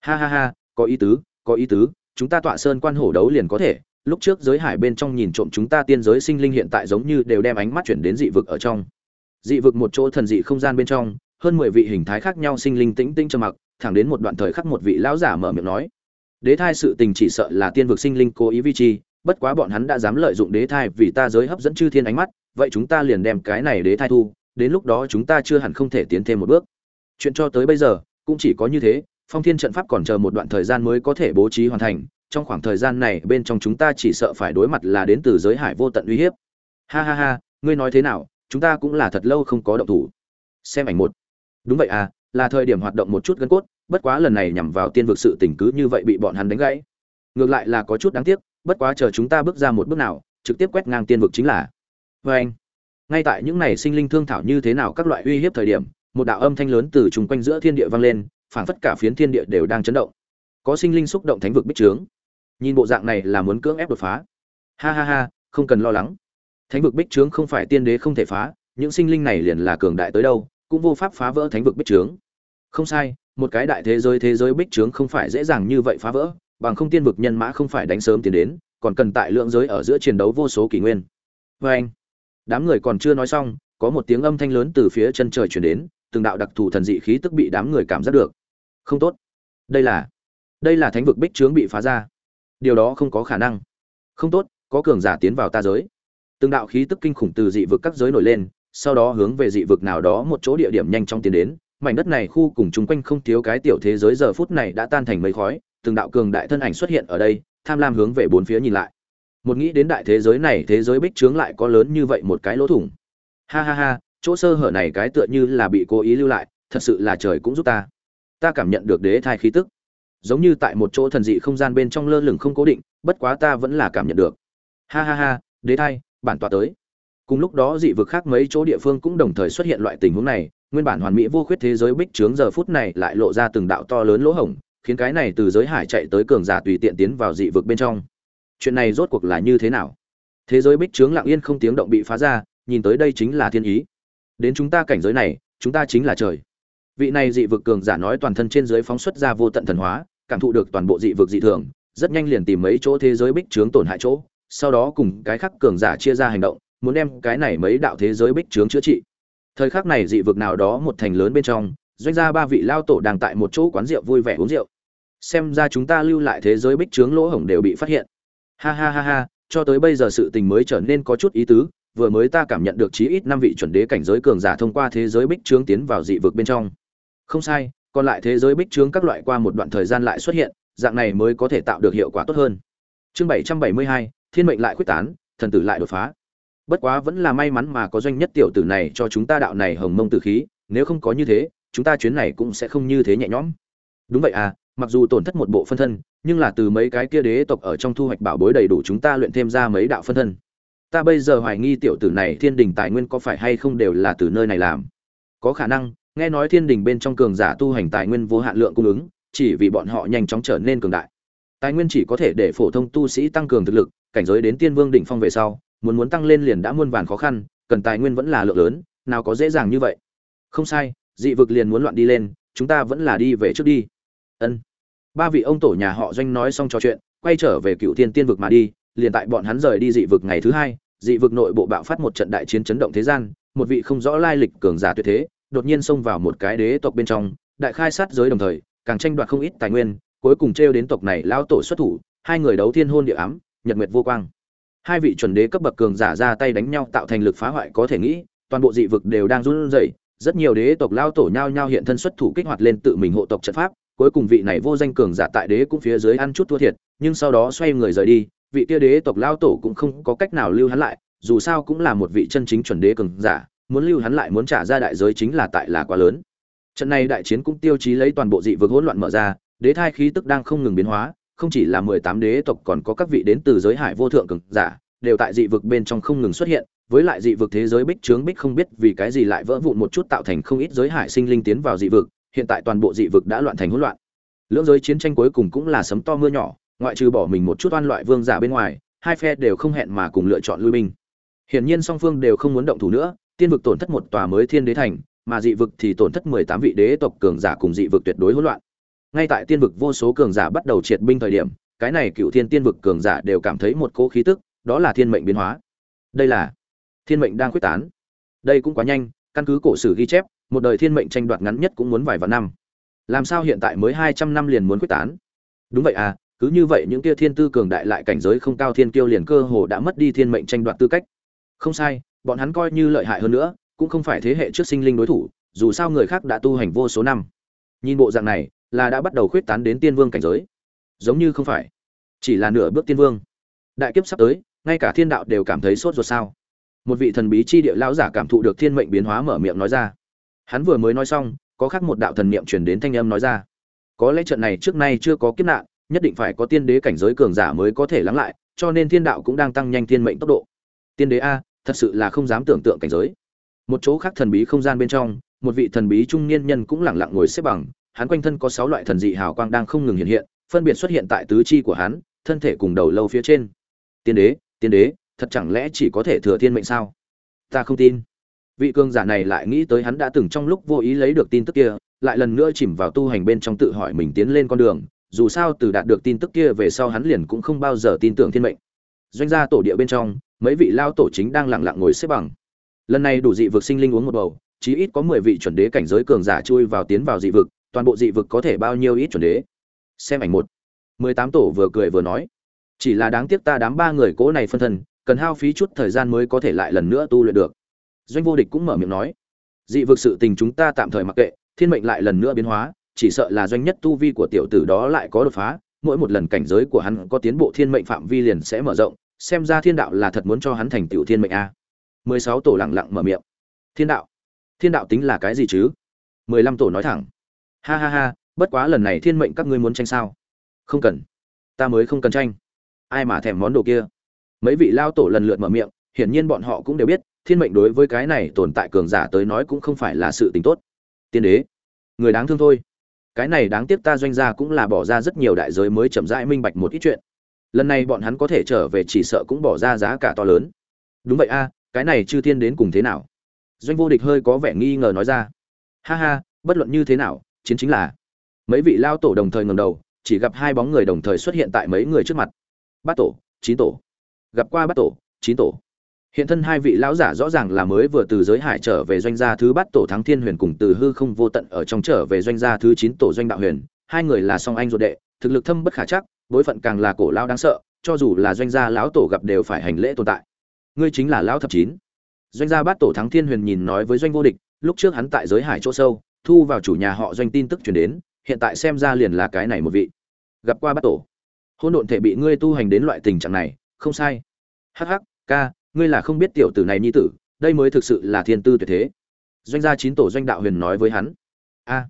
Ha ha ha, có ý tứ, có ý tứ, chúng ta tọa sơn quan hổ đấu liền có thể. Lúc trước giới hải bên trong nhìn trộm chúng ta tiên giới sinh linh hiện tại giống như đều đem ánh mắt chuyển đến dị vực ở trong. Dị vực một chỗ thần dị không gian bên trong, hơn mười vị hình thái khác nhau sinh linh tĩnh tĩnh trầm mặc, thẳng đến một đoạn thời khắc một vị lão giả mở miệng nói. Đế thai sự tình chỉ sợ là tiên vực sinh linh cố ý vi chi bất quá bọn hắn đã dám lợi dụng đế thai vì ta giới hấp dẫn chư thiên ánh mắt, vậy chúng ta liền đem cái này đế thai thu, đến lúc đó chúng ta chưa hẳn không thể tiến thêm một bước. Chuyện cho tới bây giờ, cũng chỉ có như thế, phong thiên trận pháp còn chờ một đoạn thời gian mới có thể bố trí hoàn thành, trong khoảng thời gian này bên trong chúng ta chỉ sợ phải đối mặt là đến từ giới hải vô tận uy hiếp. Ha ha ha, ngươi nói thế nào, chúng ta cũng là thật lâu không có động thủ. Xem ảnh một. Đúng vậy à là thời điểm hoạt động một chút gân cốt, bất quá lần này nhằm vào tiên vực sự tình cứ như vậy bị bọn hắn đánh gãy ngược lại là có chút đáng tiếc, bất quá chờ chúng ta bước ra một bước nào, trực tiếp quét ngang tiên vực chính là. Vê anh, ngay tại những này sinh linh thương thảo như thế nào các loại uy hiếp thời điểm, một đạo âm thanh lớn từ chung quanh giữa thiên địa vang lên, phảng phất cả phiến thiên địa đều đang chấn động. Có sinh linh xúc động thánh vực bích trướng. Nhìn bộ dạng này là muốn cưỡng ép đột phá. Ha ha ha, không cần lo lắng. Thánh vực bích trướng không phải tiên đế không thể phá, những sinh linh này liền là cường đại tới đâu, cũng vô pháp phá vỡ thánh vực bích trướng. Không sai, một cái đại thế giới thế giới bích trướng không phải dễ dàng như vậy phá vỡ bằng không tiên vực nhân mã không phải đánh sớm tiến đến, còn cần tại lượng giới ở giữa chiến đấu vô số kỷ nguyên. Và anh, đám người còn chưa nói xong, có một tiếng âm thanh lớn từ phía chân trời truyền đến, từng đạo đặc thù thần dị khí tức bị đám người cảm giác được. Không tốt. Đây là đây là thánh vực bích trướng bị phá ra. Điều đó không có khả năng. Không tốt, có cường giả tiến vào ta giới. Từng đạo khí tức kinh khủng từ dị vực các giới nổi lên, sau đó hướng về dị vực nào đó một chỗ địa điểm nhanh chóng tiến đến. Mảnh đất này khu cùng chung quanh không thiếu cái tiểu thế giới giờ phút này đã tan thành mây khói từng đạo cường đại thân ảnh xuất hiện ở đây, tham lam hướng về bốn phía nhìn lại. Một nghĩ đến đại thế giới này, thế giới bích trướng lại có lớn như vậy một cái lỗ thủng. Ha ha ha, chỗ sơ hở này cái tựa như là bị cố ý lưu lại, thật sự là trời cũng giúp ta. Ta cảm nhận được đế thai khí tức. Giống như tại một chỗ thần dị không gian bên trong lơ lửng không cố định, bất quá ta vẫn là cảm nhận được. Ha ha ha, đế thai, bản tọa tới. Cùng lúc đó dị vực khác mấy chỗ địa phương cũng đồng thời xuất hiện loại tình huống này, nguyên bản hoàn mỹ vô khuyết thế giới bích trướng giờ phút này lại lộ ra từng đạo to lớn lỗ hổng khiến cái này từ giới hải chạy tới cường giả tùy tiện tiến vào dị vực bên trong. Chuyện này rốt cuộc là như thế nào? Thế giới bích trướng lặng yên không tiếng động bị phá ra, nhìn tới đây chính là thiên ý. Đến chúng ta cảnh giới này, chúng ta chính là trời. Vị này dị vực cường giả nói toàn thân trên giới phóng xuất ra vô tận thần hóa, cảm thụ được toàn bộ dị vực dị thường, rất nhanh liền tìm mấy chỗ thế giới bích trướng tổn hại chỗ, sau đó cùng cái khắc cường giả chia ra hành động, muốn đem cái này mấy đạo thế giới bích trướng chữa trị. Thời khắc này dị vực nào đó một thành lớn bên trong, doanh gia ba vị lao tổ đang tại một chỗ quán rượu vui vẻ uống rượu xem ra chúng ta lưu lại thế giới bích trướng lỗ hổng đều bị phát hiện. Ha ha ha ha, cho tới bây giờ sự tình mới trở nên có chút ý tứ, vừa mới ta cảm nhận được chí ít năm vị chuẩn đế cảnh giới cường giả thông qua thế giới bích trướng tiến vào dị vực bên trong. Không sai, còn lại thế giới bích trướng các loại qua một đoạn thời gian lại xuất hiện, dạng này mới có thể tạo được hiệu quả tốt hơn. Chương bảy trăm bảy mươi hai, thiên mệnh lại quyết tán, thần tử lại đột phá. Bất quá vẫn là may mắn mà có doanh nhất tiểu tử này cho chúng ta đạo này hồng mông tử khí, nếu không có như thế, chúng ta chuyến này cũng sẽ không như thế nhẹ nhõm. Đúng vậy à mặc dù tổn thất một bộ phân thân, nhưng là từ mấy cái kia đế tộc ở trong thu hoạch bảo bối đầy đủ chúng ta luyện thêm ra mấy đạo phân thân. Ta bây giờ hoài nghi tiểu tử này thiên đình tài nguyên có phải hay không đều là từ nơi này làm. Có khả năng, nghe nói thiên đình bên trong cường giả tu hành tài nguyên vô hạn lượng cung ứng, chỉ vì bọn họ nhanh chóng trở nên cường đại. Tài nguyên chỉ có thể để phổ thông tu sĩ tăng cường thực lực, cảnh giới đến tiên vương đỉnh phong về sau, muốn muốn tăng lên liền đã muôn vàn khó khăn, cần tài nguyên vẫn là lượng lớn, nào có dễ dàng như vậy. Không sai, dị vực liền muốn loạn đi lên, chúng ta vẫn là đi về trước đi ân. Ba vị ông tổ nhà họ doanh nói xong trò chuyện, quay trở về cựu thiên tiên vực mà đi, liền tại bọn hắn rời đi dị vực ngày thứ hai, dị vực nội bộ bạo phát một trận đại chiến chấn động thế gian, một vị không rõ lai lịch cường giả tuyệt thế, đột nhiên xông vào một cái đế tộc bên trong, đại khai sát giới đồng thời, càng tranh đoạt không ít tài nguyên, cuối cùng trêu đến tộc này lao tổ xuất thủ, hai người đấu thiên hôn địa ám, nhật nguyệt vô quang. Hai vị chuẩn đế cấp bậc cường giả ra tay đánh nhau tạo thành lực phá hoại có thể nghĩ, toàn bộ dị vực đều đang run rẩy, rất nhiều đế tộc lao tổ nhao nhao hiện thân xuất thủ kích hoạt lên tự mình hộ tộc trận pháp cuối cùng vị này vô danh cường giả tại đế cũng phía dưới ăn chút thua thiệt, nhưng sau đó xoay người rời đi, vị kia đế tộc lao tổ cũng không có cách nào lưu hắn lại, dù sao cũng là một vị chân chính chuẩn đế cường giả, muốn lưu hắn lại muốn trả ra đại giới chính là tại là quá lớn. Trận này đại chiến cũng tiêu chí lấy toàn bộ dị vực hỗn loạn mở ra, đế thai khí tức đang không ngừng biến hóa, không chỉ là mười tám đế tộc còn có các vị đến từ giới hải vô thượng cường giả, đều tại dị vực bên trong không ngừng xuất hiện, với lại dị vực thế giới bích trướng bích không biết vì cái gì lại vỡ vụn một chút tạo thành không ít giới hải sinh linh tiến vào dị vực hiện tại toàn bộ dị vực đã loạn thành hỗn loạn. Lưỡng giới chiến tranh cuối cùng cũng là sấm to mưa nhỏ, ngoại trừ bỏ mình một chút oan loại vương giả bên ngoài, hai phe đều không hẹn mà cùng lựa chọn lui binh. Hiển nhiên song phương đều không muốn động thủ nữa, tiên vực tổn thất một tòa mới thiên đế thành, mà dị vực thì tổn thất mười tám vị đế tộc cường giả cùng dị vực tuyệt đối hỗn loạn. Ngay tại tiên vực vô số cường giả bắt đầu triệt binh thời điểm, cái này cựu thiên tiên vực cường giả đều cảm thấy một cỗ khí tức, đó là thiên mệnh biến hóa. Đây là thiên mệnh đang quyết tán. Đây cũng quá nhanh căn cứ cổ sử ghi chép, một đời thiên mệnh tranh đoạt ngắn nhất cũng muốn vài vạn năm. Làm sao hiện tại mới hai trăm năm liền muốn quyết tán? Đúng vậy à cứ như vậy những kia thiên tư cường đại lại cảnh giới không cao thiên kiêu liền cơ hồ đã mất đi thiên mệnh tranh đoạt tư cách. Không sai, bọn hắn coi như lợi hại hơn nữa, cũng không phải thế hệ trước sinh linh đối thủ, dù sao người khác đã tu hành vô số năm. Nhìn bộ dạng này, là đã bắt đầu khuyết tán đến tiên vương cảnh giới. Giống như không phải, chỉ là nửa bước tiên vương. Đại kiếp sắp tới, ngay cả thiên đạo đều cảm thấy sốt ruột sao? Một vị thần bí chi địa lão giả cảm thụ được thiên mệnh biến hóa mở miệng nói ra. Hắn vừa mới nói xong, có khác một đạo thần niệm truyền đến thanh âm nói ra. Có lẽ trận này trước nay chưa có kiếp nạn, nhất định phải có tiên đế cảnh giới cường giả mới có thể lắng lại, cho nên thiên đạo cũng đang tăng nhanh thiên mệnh tốc độ. Tiên đế a, thật sự là không dám tưởng tượng cảnh giới. Một chỗ khác thần bí không gian bên trong, một vị thần bí trung niên nhân cũng lẳng lặng ngồi xếp bằng, hắn quanh thân có sáu loại thần dị hào quang đang không ngừng hiện hiện, phân biệt xuất hiện tại tứ chi của hắn, thân thể cùng đầu lâu phía trên. Tiên đế tiên đế thật chẳng lẽ chỉ có thể thừa thiên mệnh sao? Ta không tin. Vị cường giả này lại nghĩ tới hắn đã từng trong lúc vô ý lấy được tin tức kia, lại lần nữa chìm vào tu hành bên trong tự hỏi mình tiến lên con đường, dù sao từ đạt được tin tức kia về sau hắn liền cũng không bao giờ tin tưởng thiên mệnh. Doanh gia tổ địa bên trong, mấy vị lao tổ chính đang lặng lặng ngồi xếp bằng. Lần này đủ dị vực sinh linh uống một bầu, chí ít có mười vị chuẩn đế cảnh giới cường giả chui vào tiến vào dị vực, toàn bộ dị vực có thể bao nhiêu ít chuẩn đế? Xem ảnh một. Mười tám tổ vừa cười vừa nói. Chỉ là đáng tiếc ta đám ba người cố này phân thân cần hao phí chút thời gian mới có thể lại lần nữa tu luyện được. Doanh vô địch cũng mở miệng nói, dị vực sự tình chúng ta tạm thời mặc kệ, thiên mệnh lại lần nữa biến hóa, chỉ sợ là doanh nhất tu vi của tiểu tử đó lại có đột phá, mỗi một lần cảnh giới của hắn có tiến bộ thiên mệnh phạm vi liền sẽ mở rộng, xem ra thiên đạo là thật muốn cho hắn thành tiểu thiên mệnh a. Mười sáu tổ lặng lặng mở miệng. Thiên đạo? Thiên đạo tính là cái gì chứ? Mười lăm tổ nói thẳng. Ha ha ha, bất quá lần này thiên mệnh các ngươi muốn tranh sao? Không cần. Ta mới không cần tranh. Ai mà thèm món đồ kia? Mấy vị lao tổ lần lượt mở miệng, hiển nhiên bọn họ cũng đều biết, thiên mệnh đối với cái này tồn tại cường giả tới nói cũng không phải là sự tình tốt. Tiên đế, người đáng thương thôi. Cái này đáng tiếc ta doanh gia cũng là bỏ ra rất nhiều đại giới mới chậm rãi minh bạch một ít chuyện. Lần này bọn hắn có thể trở về chỉ sợ cũng bỏ ra giá cả to lớn. Đúng vậy a, cái này chư thiên đến cùng thế nào? Doanh vô địch hơi có vẻ nghi ngờ nói ra. Ha ha, bất luận như thế nào, chiến chính là. Mấy vị lao tổ đồng thời ngầm đầu, chỉ gặp hai bóng người đồng thời xuất hiện tại mấy người trước mặt. Bát tổ, chín tổ gặp qua bát tổ, chín tổ. Hiện thân hai vị lão giả rõ ràng là mới vừa từ giới hải trở về doanh gia thứ bát tổ thắng thiên huyền cùng từ hư không vô tận ở trong trở về doanh gia thứ chín tổ doanh đạo huyền. Hai người là song anh ruột đệ, thực lực thâm bất khả chắc bối phận càng là cổ lao đáng sợ, cho dù là doanh gia lão tổ gặp đều phải hành lễ tồn tại. Ngươi chính là lão thập chín. Doanh gia bát tổ thắng thiên huyền nhìn nói với doanh vô địch, lúc trước hắn tại giới hải chỗ sâu, thu vào chủ nhà họ doanh tin tức chuyển đến, hiện tại xem ra liền là cái này một vị. Gặp qua bát tổ. Hôn độn thể bị ngươi tu hành đến loại tình trạng này không sai. Hắc hắc, ca, ngươi là không biết tiểu tử này nhi tử, đây mới thực sự là thiên tư tuyệt thế. Doanh gia chín tổ doanh đạo huyền nói với hắn. A,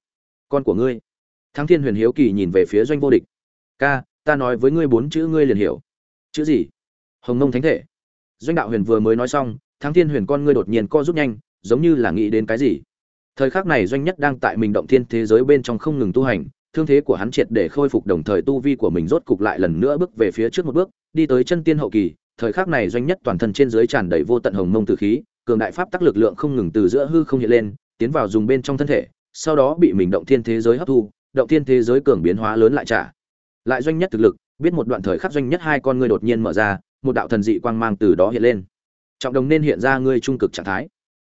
con của ngươi. Thắng thiên huyền hiếu kỳ nhìn về phía doanh vô địch. Ca, ta nói với ngươi bốn chữ ngươi liền hiểu. Chữ gì? Hồng nông thánh thể. Doanh đạo huyền vừa mới nói xong, thắng thiên huyền con ngươi đột nhiên co rút nhanh, giống như là nghĩ đến cái gì. Thời khắc này doanh nhất đang tại mình động thiên thế giới bên trong không ngừng tu hành, thương thế của hắn triệt để khôi phục, đồng thời tu vi của mình rốt cục lại lần nữa bước về phía trước một bước đi tới chân tiên hậu kỳ, thời khắc này doanh nhất toàn thân trên dưới tràn đầy vô tận hồng mông từ khí, cường đại pháp tắc lực lượng không ngừng từ giữa hư không hiện lên, tiến vào dùng bên trong thân thể, sau đó bị mình động thiên thế giới hấp thu, động thiên thế giới cường biến hóa lớn lại trả. Lại doanh nhất thực lực, biết một đoạn thời khắc doanh nhất hai con ngươi đột nhiên mở ra, một đạo thần dị quang mang từ đó hiện lên. Trọng đồng nên hiện ra ngươi trung cực trạng thái.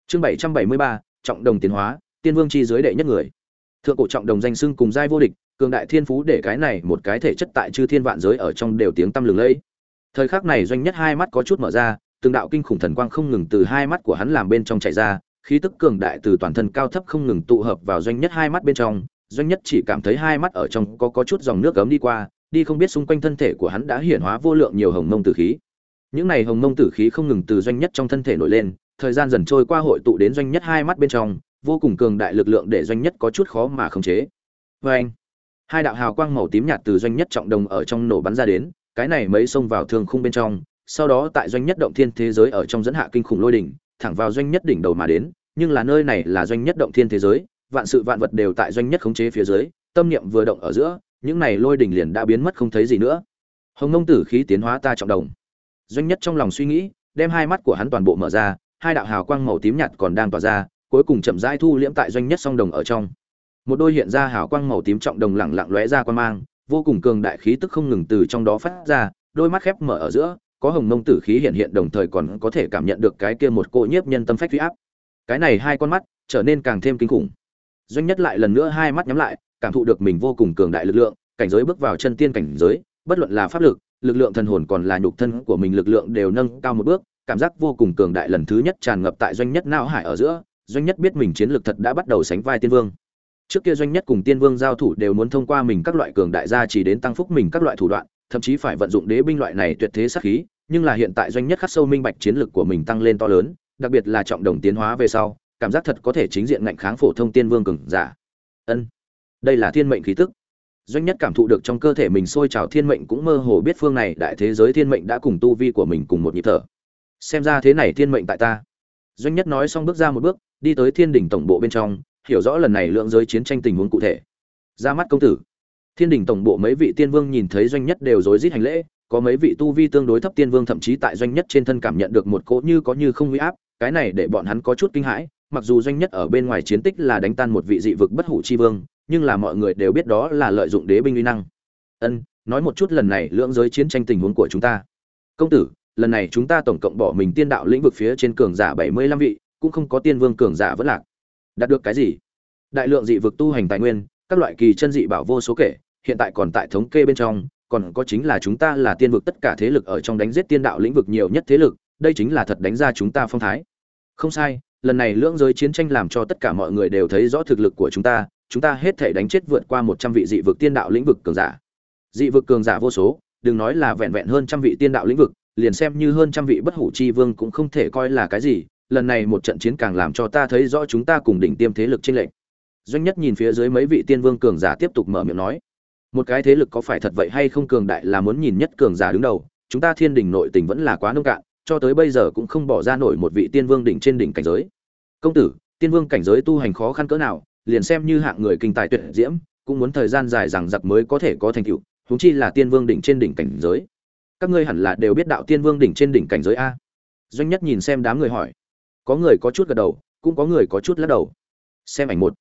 Chương bảy trăm bảy mươi ba, trọng đồng tiến hóa, tiên vương chi giới đệ nhất người. Thượng cổ trọng đồng danh xưng cùng giai vô địch, cường đại thiên phú để cái này một cái thể chất tại chư thiên vạn giới ở trong đều tiếng tăm lừng lẫy thời khắc này doanh nhất hai mắt có chút mở ra, từng đạo kinh khủng thần quang không ngừng từ hai mắt của hắn làm bên trong chạy ra, khí tức cường đại từ toàn thân cao thấp không ngừng tụ hợp vào doanh nhất hai mắt bên trong. Doanh nhất chỉ cảm thấy hai mắt ở trong có có chút dòng nước cấm đi qua, đi không biết xung quanh thân thể của hắn đã hiển hóa vô lượng nhiều hồng mông tử khí. Những này hồng mông tử khí không ngừng từ doanh nhất trong thân thể nổi lên, thời gian dần trôi qua hội tụ đến doanh nhất hai mắt bên trong, vô cùng cường đại lực lượng để doanh nhất có chút khó mà khống chế. Vê anh hai đạo hào quang màu tím nhạt từ doanh nhất trọng đồng ở trong nổ bắn ra đến cái này mấy xông vào thương khung bên trong, sau đó tại doanh nhất động thiên thế giới ở trong dẫn hạ kinh khủng lôi đỉnh, thẳng vào doanh nhất đỉnh đầu mà đến, nhưng là nơi này là doanh nhất động thiên thế giới, vạn sự vạn vật đều tại doanh nhất khống chế phía dưới, tâm niệm vừa động ở giữa, những này lôi đỉnh liền đã biến mất không thấy gì nữa. Hồng ngông tử khí tiến hóa ta trọng đồng. Doanh nhất trong lòng suy nghĩ, đem hai mắt của hắn toàn bộ mở ra, hai đạo hào quang màu tím nhạt còn đang tỏa ra, cuối cùng chậm rãi thu liễm tại doanh nhất song đồng ở trong. Một đôi hiện ra hào quang màu tím trọng đồng lẳng lặng lóe ra quan mang vô cùng cường đại khí tức không ngừng từ trong đó phát ra, đôi mắt khép mở ở giữa, có hồng mông tử khí hiện hiện đồng thời còn có thể cảm nhận được cái kia một cỗ nhiếp nhân tâm phách huy áp. Cái này hai con mắt trở nên càng thêm kinh khủng. Doanh nhất lại lần nữa hai mắt nhắm lại, cảm thụ được mình vô cùng cường đại lực lượng, cảnh giới bước vào chân tiên cảnh giới, bất luận là pháp lực lực lượng thần hồn còn là nhục thân của mình lực lượng đều nâng cao một bước, cảm giác vô cùng cường đại lần thứ nhất tràn ngập tại doanh nhất não hải ở giữa. Doanh nhất biết mình chiến lược thật đã bắt đầu sánh vai tiên vương trước kia doanh nhất cùng tiên vương giao thủ đều muốn thông qua mình các loại cường đại gia chỉ đến tăng phúc mình các loại thủ đoạn, thậm chí phải vận dụng đế binh loại này tuyệt thế sát khí, nhưng là hiện tại doanh nhất khắc sâu minh bạch chiến lược của mình tăng lên to lớn, đặc biệt là trọng đồng tiến hóa về sau, cảm giác thật có thể chính diện ngạnh kháng phổ thông tiên vương cường giả. Ân, đây là thiên mệnh khí tức. Doanh nhất cảm thụ được trong cơ thể mình sôi trào thiên mệnh cũng mơ hồ biết phương này đại thế giới thiên mệnh đã cùng tu vi của mình cùng một nhịp thở. Xem ra thế này thiên mệnh tại ta. Doanh nhất nói xong bước ra một bước, đi tới thiên đỉnh tổng bộ bên trong hiểu rõ lần này lượng giới chiến tranh tình huống cụ thể. Ra mắt công tử. Thiên đỉnh tổng bộ mấy vị tiên vương nhìn thấy doanh nhất đều rối rít hành lễ, có mấy vị tu vi tương đối thấp tiên vương thậm chí tại doanh nhất trên thân cảm nhận được một cỗ như có như không huy áp, cái này để bọn hắn có chút kinh hãi, mặc dù doanh nhất ở bên ngoài chiến tích là đánh tan một vị dị vực bất hủ chi vương, nhưng là mọi người đều biết đó là lợi dụng đế binh uy năng. Ân, nói một chút lần này lưỡng giới chiến tranh tình huống của chúng ta. Công tử, lần này chúng ta tổng cộng bỏ mình tiên đạo lĩnh vực phía trên cường giả bảy mươi lăm vị, cũng không có tiên vương cường giả vẫn lạc đạt được cái gì? Đại lượng dị vực tu hành tài nguyên, các loại kỳ chân dị bảo vô số kể, hiện tại còn tại thống kê bên trong, còn có chính là chúng ta là tiên vực tất cả thế lực ở trong đánh giết tiên đạo lĩnh vực nhiều nhất thế lực, đây chính là thật đánh ra chúng ta phong thái. Không sai, lần này lưỡng giới chiến tranh làm cho tất cả mọi người đều thấy rõ thực lực của chúng ta chúng ta hết thể đánh chết vượt qua một trăm vị dị vực tiên đạo lĩnh vực cường giả. Dị vực cường giả vô số, đừng nói là vẹn vẹn hơn trăm vị tiên đạo lĩnh vực, liền xem như hơn trăm vị bất hủ chi vương cũng không thể coi là cái gì lần này một trận chiến càng làm cho ta thấy rõ chúng ta cùng đỉnh tiêm thế lực trên lệnh doanh nhất nhìn phía dưới mấy vị tiên vương cường giả tiếp tục mở miệng nói, một cái thế lực có phải thật vậy hay không cường đại là muốn nhìn nhất cường giả đứng đầu, chúng ta thiên đình nội tình vẫn là quá nông cạn, cho tới bây giờ cũng không bỏ ra nổi một vị tiên vương đỉnh trên đỉnh cảnh giới. Công tử, tiên vương cảnh giới tu hành khó khăn cỡ nào, liền xem như hạng người kinh tài tuyệt diễm, cũng muốn thời gian dài rằng giặc mới có thể có thành tựu, huống chi là tiên vương đỉnh trên đỉnh cảnh giới. Các ngươi hẳn là đều biết đạo tiên vương đỉnh trên đỉnh cảnh giới a. Doanh nhất nhìn xem đám người hỏi có người có chút gật đầu, cũng có người có chút lắc đầu. Xem ảnh một.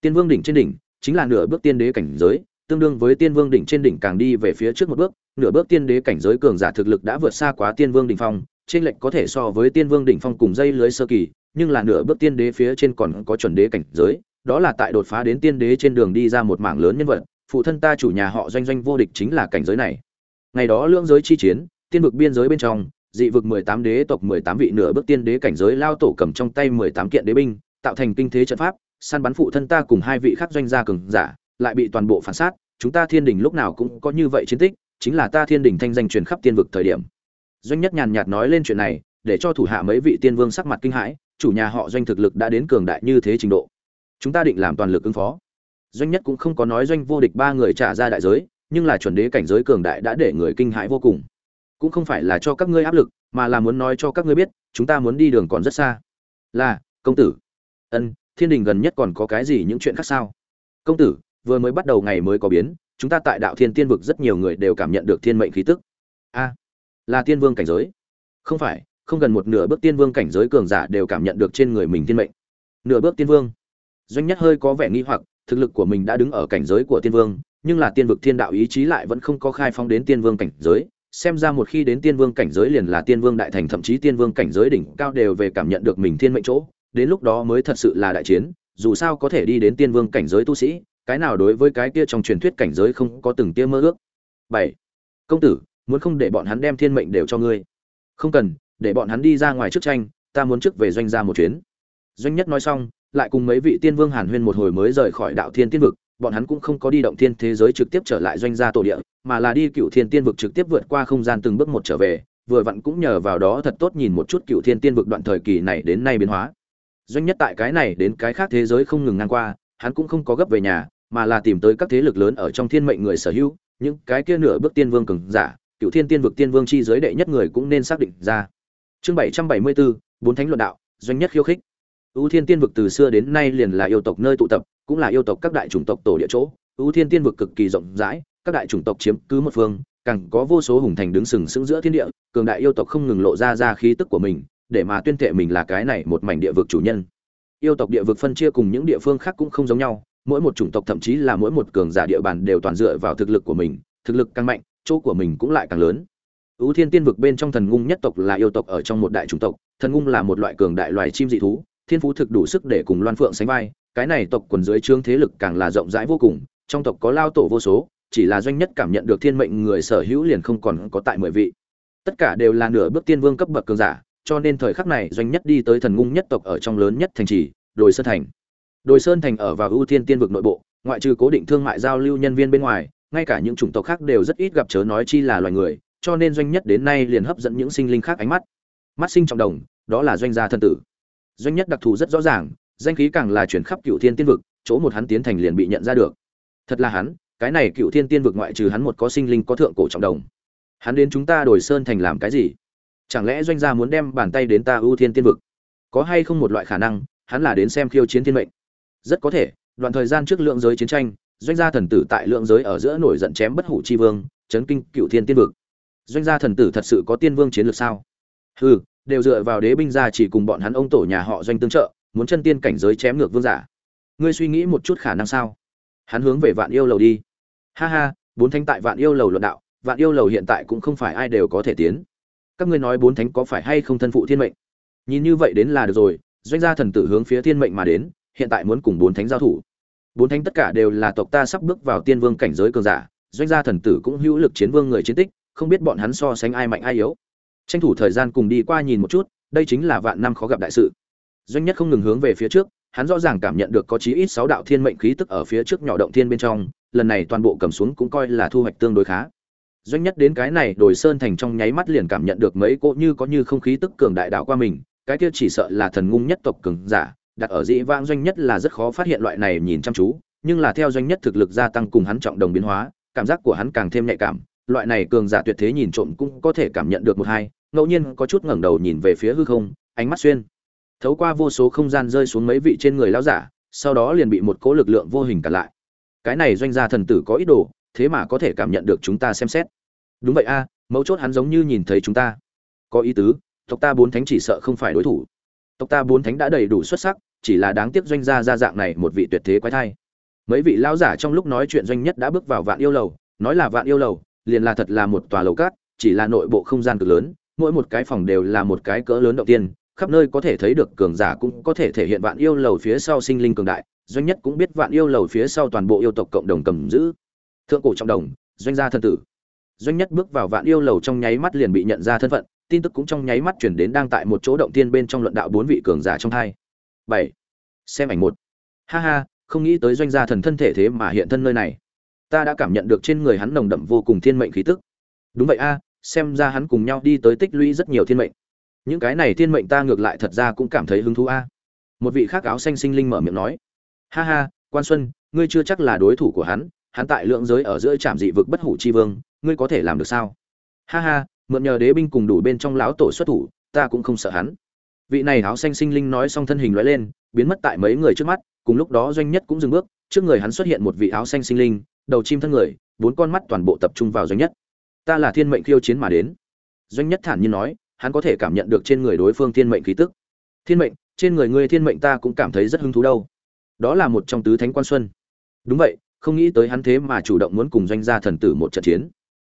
Tiên vương đỉnh trên đỉnh, chính là nửa bước tiên đế cảnh giới, tương đương với tiên vương đỉnh trên đỉnh càng đi về phía trước một bước, nửa bước tiên đế cảnh giới cường giả thực lực đã vượt xa quá tiên vương đỉnh phong, trên lệnh có thể so với tiên vương đỉnh phong cùng dây lưới sơ kỳ, nhưng là nửa bước tiên đế phía trên còn có chuẩn đế cảnh giới, đó là tại đột phá đến tiên đế trên đường đi ra một mảng lớn nhân vật, phụ thân ta chủ nhà họ doanh doanh vô địch chính là cảnh giới này. Ngày đó lưỡng giới chi chiến, tiên vực biên giới bên trong dị vực mười tám đế tộc mười tám vị nửa bước tiên đế cảnh giới lao tổ cầm trong tay mười tám kiện đế binh, tạo thành kinh thế trận pháp, săn bắn phụ thân ta cùng hai vị khác doanh gia cường giả, lại bị toàn bộ phản sát. Chúng ta thiên đình lúc nào cũng có như vậy chiến tích, chính là ta thiên đình thanh danh truyền khắp tiên vực thời điểm. Doanh nhất nhàn nhạt nói lên chuyện này, để cho thủ hạ mấy vị tiên vương sắc mặt kinh hãi, chủ nhà họ doanh thực lực đã đến cường đại như thế trình độ. Chúng ta định làm toàn lực ứng phó. Doanh nhất cũng không có nói doanh vô địch ba người trả ra đại giới, nhưng là chuẩn đế cảnh giới cường đại đã để người kinh hãi vô cùng cũng không phải là cho các ngươi áp lực, mà là muốn nói cho các ngươi biết, chúng ta muốn đi đường còn rất xa. Là, công tử. Ân, thiên đình gần nhất còn có cái gì những chuyện khác sao? Công tử, vừa mới bắt đầu ngày mới có biến, chúng ta tại đạo thiên tiên vực rất nhiều người đều cảm nhận được thiên mệnh khí tức. A, là tiên vương cảnh giới. Không phải, không gần một nửa bước tiên vương cảnh giới cường giả đều cảm nhận được trên người mình thiên mệnh. Nửa bước tiên vương. Doanh nhất hơi có vẻ nghi hoặc, thực lực của mình đã đứng ở cảnh giới của tiên vương, nhưng là tiên vực thiên đạo ý chí lại vẫn không có khai phóng đến tiên vương cảnh giới xem ra một khi đến tiên vương cảnh giới liền là tiên vương đại thành, thậm chí tiên vương cảnh giới đỉnh cao đều về cảm nhận được mình thiên mệnh chỗ, đến lúc đó mới thật sự là đại chiến, dù sao có thể đi đến tiên vương cảnh giới tu sĩ, cái nào đối với cái kia trong truyền thuyết cảnh giới không có từng tia mơ ước. Bảy, công tử, muốn không để bọn hắn đem thiên mệnh đều cho ngươi? Không cần, để bọn hắn đi ra ngoài trước tranh, ta muốn trước về doanh ra một chuyến. Doanh nhất nói xong, lại cùng mấy vị tiên vương hàn huyên một hồi mới rời khỏi đạo thiên tiên vực bọn hắn cũng không có đi động thiên thế giới trực tiếp trở lại doanh gia tổ địa, mà là đi cựu thiên tiên vực trực tiếp vượt qua không gian từng bước một trở về, vừa vặn cũng nhờ vào đó thật tốt nhìn một chút cựu thiên tiên vực đoạn thời kỳ này đến nay biến hóa. Doanh nhất tại cái này đến cái khác thế giới không ngừng ngang qua, hắn cũng không có gấp về nhà, mà là tìm tới các thế lực lớn ở trong thiên mệnh người sở hữu, những cái kia nửa bước tiên vương cường giả, cựu thiên tiên vực tiên vương chi giới đệ nhất người cũng nên xác định ra. Chương bảy trăm bảy mươi bốn bốn thánh luận đạo, doanh nhất khiêu khích. U thiên tiên vực từ xưa đến nay liền là yêu tộc nơi tụ tập, cũng là yêu tộc các đại chủng tộc tổ địa chỗ. U thiên tiên vực cực kỳ rộng rãi, các đại chủng tộc chiếm cứ một phương, càng có vô số hùng thành đứng sừng sững giữa thiên địa, cường đại yêu tộc không ngừng lộ ra ra khí tức của mình, để mà tuyên thệ mình là cái này một mảnh địa vực chủ nhân. Yêu tộc địa vực phân chia cùng những địa phương khác cũng không giống nhau, mỗi một chủng tộc thậm chí là mỗi một cường giả địa bàn đều toàn dựa vào thực lực của mình, thực lực càng mạnh, chỗ của mình cũng lại càng lớn. U thiên tiên vực bên trong thần ngung nhất tộc là yêu tộc ở trong một đại chủng tộc, thần ngung là một loại cường đại loài chim dị thú thiên phú thực đủ sức để cùng loan phượng sánh vai, cái này tộc quần dưới trương thế lực càng là rộng rãi vô cùng, trong tộc có lao tổ vô số, chỉ là doanh nhất cảm nhận được thiên mệnh người sở hữu liền không còn có tại mười vị. Tất cả đều là nửa bước tiên vương cấp bậc cường giả, cho nên thời khắc này doanh nhất đi tới thần ngung nhất tộc ở trong lớn nhất thành trì, đồi sơn thành. Đồi sơn thành ở vào ưu thiên tiên vực nội bộ, ngoại trừ cố định thương mại giao lưu nhân viên bên ngoài, ngay cả những chủng tộc khác đều rất ít gặp chớ nói chi là loài người, cho nên doanh nhất đến nay liền hấp dẫn những sinh linh khác ánh mắt. Mắt sinh trọng đồng, đó là doanh gia thân tử doanh nhất đặc thù rất rõ ràng, danh khí càng là chuyển khắp cựu thiên tiên vực, chỗ một hắn tiến thành liền bị nhận ra được. Thật là hắn, cái này cựu thiên tiên vực ngoại trừ hắn một có sinh linh có thượng cổ trọng đồng. Hắn đến chúng ta đổi sơn thành làm cái gì? Chẳng lẽ doanh gia muốn đem bàn tay đến ta ưu thiên tiên vực? Có hay không một loại khả năng, hắn là đến xem khiêu chiến thiên mệnh? Rất có thể, đoạn thời gian trước lượng giới chiến tranh, doanh gia thần tử tại lượng giới ở giữa nổi giận chém bất hủ chi vương, chấn kinh cựu thiên tiên vực. Doanh gia thần tử thật sự có tiên vương chiến lược sao? Hừ đều dựa vào đế binh gia chỉ cùng bọn hắn ông tổ nhà họ doanh tương trợ, muốn chân tiên cảnh giới chém ngược vương giả. Ngươi suy nghĩ một chút khả năng sao? Hắn hướng về vạn yêu lầu đi. Ha ha, bốn thánh tại vạn yêu lầu luận đạo, vạn yêu lầu hiện tại cũng không phải ai đều có thể tiến. Các ngươi nói bốn thánh có phải hay không thân phụ thiên mệnh? Nhìn như vậy đến là được rồi, doanh gia thần tử hướng phía thiên mệnh mà đến, hiện tại muốn cùng bốn thánh giao thủ. Bốn thánh tất cả đều là tộc ta sắp bước vào tiên vương cảnh giới cường giả, doanh gia thần tử cũng hữu lực chiến vương người chiến tích, không biết bọn hắn so sánh ai mạnh ai yếu tranh thủ thời gian cùng đi qua nhìn một chút, đây chính là vạn năm khó gặp đại sự. Doanh nhất không ngừng hướng về phía trước, hắn rõ ràng cảm nhận được có chí ít sáu đạo thiên mệnh khí tức ở phía trước nhỏ động thiên bên trong, lần này toàn bộ cầm xuống cũng coi là thu hoạch tương đối khá. Doanh nhất đến cái này đồi sơn thành trong nháy mắt liền cảm nhận được mấy cỗ như có như không khí tức cường đại đạo qua mình, cái kia chỉ sợ là thần ngung nhất tộc cường giả, đặt ở dĩ vãng doanh nhất là rất khó phát hiện loại này nhìn chăm chú, nhưng là theo doanh nhất thực lực gia tăng cùng hắn trọng đồng biến hóa, cảm giác của hắn càng thêm nhạy cảm, loại này cường giả tuyệt thế nhìn trộm cũng có thể cảm nhận được một hai ngẫu nhiên có chút ngẩng đầu nhìn về phía hư không, ánh mắt xuyên. Thấu qua vô số không gian rơi xuống mấy vị trên người lão giả, sau đó liền bị một cỗ lực lượng vô hình cản lại. Cái này doanh gia thần tử có ý đồ, thế mà có thể cảm nhận được chúng ta xem xét. Đúng vậy a, mấu chốt hắn giống như nhìn thấy chúng ta. Có ý tứ, tộc ta bốn thánh chỉ sợ không phải đối thủ. Tộc ta bốn thánh đã đầy đủ xuất sắc, chỉ là đáng tiếc doanh gia gia dạng này một vị tuyệt thế quái thai. Mấy vị lão giả trong lúc nói chuyện doanh nhất đã bước vào vạn yêu lầu, nói là vạn yêu lầu, liền là thật là một tòa lầu cát, chỉ là nội bộ không gian cực lớn mỗi một cái phòng đều là một cái cỡ lớn động tiên, khắp nơi có thể thấy được cường giả cũng có thể thể hiện vạn yêu lầu phía sau sinh linh cường đại, doanh nhất cũng biết vạn yêu lầu phía sau toàn bộ yêu tộc cộng đồng cầm giữ. Thượng cổ trọng đồng, doanh gia thân tử. Doanh nhất bước vào vạn yêu lầu trong nháy mắt liền bị nhận ra thân phận, tin tức cũng trong nháy mắt chuyển đến đang tại một chỗ động tiên bên trong luận đạo bốn vị cường giả trong hai. Bảy. Xem ảnh một. Ha ha, không nghĩ tới doanh gia thần thân thể thế mà hiện thân nơi này. Ta đã cảm nhận được trên người hắn nồng đậm vô cùng thiên mệnh khí tức. Đúng vậy a xem ra hắn cùng nhau đi tới tích lũy rất nhiều thiên mệnh. Những cái này thiên mệnh ta ngược lại thật ra cũng cảm thấy hứng thú a. À. Một vị khác áo xanh sinh linh mở miệng nói, ha ha, quan xuân, ngươi chưa chắc là đối thủ của hắn hắn tại lượng giới ở giữa trạm dị vực bất hủ chi vương, ngươi có thể làm được sao? Ha ha, mượn nhờ đế binh cùng đủ bên trong lão tổ xuất thủ, ta cũng không sợ hắn. Vị này áo xanh sinh linh nói xong thân hình lóe lên, biến mất tại mấy người trước mắt, cùng lúc đó doanh nhất cũng dừng bước, trước người hắn xuất hiện một vị áo xanh sinh linh, đầu chim thân người, bốn con mắt toàn bộ tập trung vào doanh nhất ta là thiên mệnh khiêu chiến mà đến. Doanh nhất thản nhiên nói, hắn có thể cảm nhận được trên người đối phương thiên mệnh khí tức. Thiên mệnh, trên người ngươi thiên mệnh ta cũng cảm thấy rất hứng thú đâu. Đó là một trong tứ thánh quan xuân. Đúng vậy, không nghĩ tới hắn thế mà chủ động muốn cùng doanh gia thần tử một trận chiến.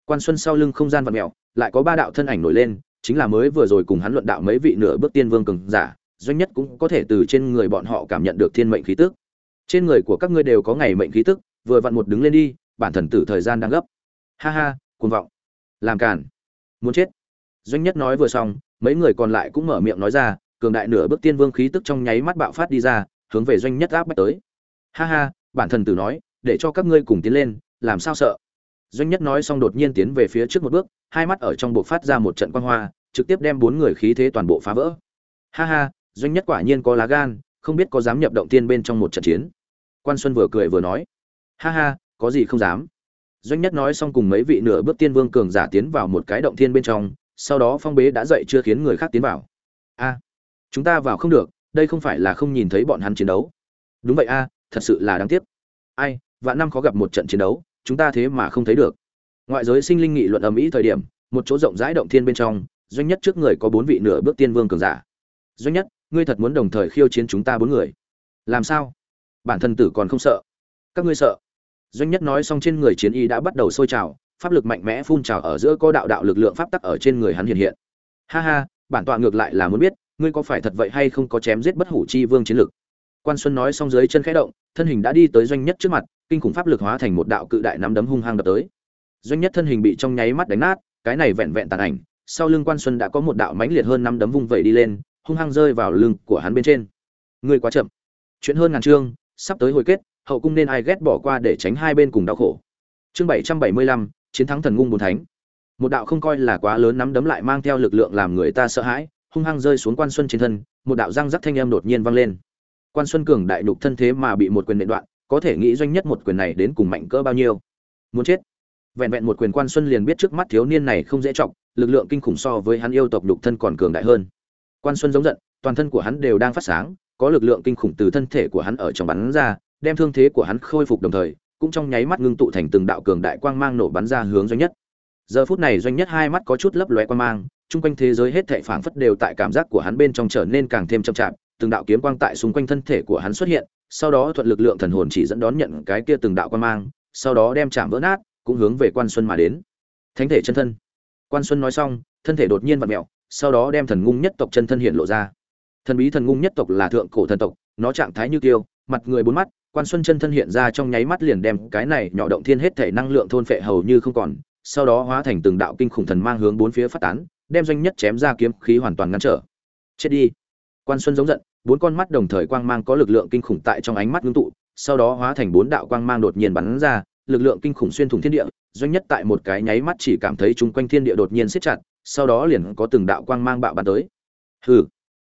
Quan xuân sau lưng không gian vật mèo, lại có ba đạo thân ảnh nổi lên, chính là mới vừa rồi cùng hắn luận đạo mấy vị nửa bước tiên vương cường giả, doanh nhất cũng có thể từ trên người bọn họ cảm nhận được thiên mệnh khí tức. Trên người của các ngươi đều có ngày mệnh khí tức, vừa vặn một đứng lên đi, bản thần tử thời gian đang gấp. Ha ha, cuồng vọng làm cản muốn chết. Doanh nhất nói vừa xong, mấy người còn lại cũng mở miệng nói ra, cường đại nửa bước tiên vương khí tức trong nháy mắt bạo phát đi ra, hướng về doanh nhất áp bách tới. Ha ha, bản thần tử nói, để cho các ngươi cùng tiến lên, làm sao sợ? Doanh nhất nói xong đột nhiên tiến về phía trước một bước, hai mắt ở trong bộ phát ra một trận quan hoa, trực tiếp đem bốn người khí thế toàn bộ phá vỡ. Ha ha, doanh nhất quả nhiên có lá gan, không biết có dám nhập động tiên bên trong một trận chiến. Quan xuân vừa cười vừa nói, ha ha, có gì không dám? Doanh nhất nói xong cùng mấy vị nửa bước tiên vương cường giả tiến vào một cái động thiên bên trong, sau đó phong bế đã dậy chưa khiến người khác tiến vào. A, chúng ta vào không được, đây không phải là không nhìn thấy bọn hắn chiến đấu. Đúng vậy a, thật sự là đáng tiếc. Ai, vạn năm khó gặp một trận chiến đấu, chúng ta thế mà không thấy được. Ngoại giới sinh linh nghị luận ầm ĩ thời điểm, một chỗ rộng rãi động thiên bên trong, doanh nhất trước người có bốn vị nửa bước tiên vương cường giả. Doanh nhất, ngươi thật muốn đồng thời khiêu chiến chúng ta bốn người? Làm sao? Bản thân tử còn không sợ. Các ngươi sợ? Doanh nhất nói xong trên người chiến y đã bắt đầu sôi trào, pháp lực mạnh mẽ phun trào ở giữa có đạo đạo lực lượng pháp tắc ở trên người hắn hiện hiện. Ha ha, bản tọa ngược lại là muốn biết, ngươi có phải thật vậy hay không có chém giết bất hủ chi vương chiến lực? Quan xuân nói xong dưới chân khẽ động, thân hình đã đi tới doanh nhất trước mặt, kinh khủng pháp lực hóa thành một đạo cự đại nắm đấm hung hăng đập tới. Doanh nhất thân hình bị trong nháy mắt đánh nát, cái này vẹn vẹn tàn ảnh, sau lưng quan xuân đã có một đạo mãnh liệt hơn năm đấm vung vẩy đi lên, hung hăng rơi vào lưng của hắn bên trên. Ngươi quá chậm. Chuyện hơn ngàn chương, sắp tới hồi kết hậu cung nên ai ghét bỏ qua để tránh hai bên cùng đau khổ. Chương bảy trăm bảy mươi lăm, chiến thắng thần ngung bốn thánh. Một đạo không coi là quá lớn nắm đấm lại mang theo lực lượng làm người ta sợ hãi, hung hăng rơi xuống quan xuân trên thân, một đạo răng rắc thanh âm đột nhiên vang lên. Quan xuân cường đại nục thân thế mà bị một quyền nện đoạn, có thể nghĩ doanh nhất một quyền này đến cùng mạnh cỡ bao nhiêu? Muốn chết. Vẹn vẹn một quyền quan xuân liền biết trước mắt thiếu niên này không dễ trọng lực lượng kinh khủng so với hắn yêu tộc nục thân còn cường đại hơn. Quan xuân giống giận, toàn thân của hắn đều đang phát sáng, có lực lượng kinh khủng từ thân thể của hắn ở trong bắn ra đem thương thế của hắn khôi phục đồng thời, cũng trong nháy mắt ngưng tụ thành từng đạo cường đại quang mang nổ bắn ra hướng doanh nhất. Giờ phút này doanh nhất hai mắt có chút lấp lóe quang mang, chung quanh thế giới hết thảy phảng phất đều tại cảm giác của hắn bên trong trở nên càng thêm chậm chạp, từng đạo kiếm quang tại xung quanh thân thể của hắn xuất hiện, sau đó thuận lực lượng thần hồn chỉ dẫn đón nhận cái kia từng đạo quang mang, sau đó đem chạm vỡ nát, cũng hướng về quan xuân mà đến. Thánh thể chân thân. Quan xuân nói xong, thân thể đột nhiên vặn mẹo sau đó đem thần ngung nhất tộc chân thân hiện lộ ra. Thần bí thần ngung nhất tộc là thượng cổ thần tộc, nó trạng thái như tiêu mặt người bốn mắt quan xuân chân thân hiện ra trong nháy mắt liền đem cái này nhỏ động thiên hết thể năng lượng thôn phệ hầu như không còn, sau đó hóa thành từng đạo kinh khủng thần mang hướng bốn phía phát tán, đem doanh nhất chém ra kiếm khí hoàn toàn ngăn trở. Chết đi. Quan xuân giống giận, bốn con mắt đồng thời quang mang có lực lượng kinh khủng tại trong ánh mắt ngưng tụ, sau đó hóa thành bốn đạo quang mang đột nhiên bắn ra, lực lượng kinh khủng xuyên thủng thiên địa, doanh nhất tại một cái nháy mắt chỉ cảm thấy chung quanh thiên địa đột nhiên siết chặt, sau đó liền có từng đạo quang mang bạo bắn tới. Hừ.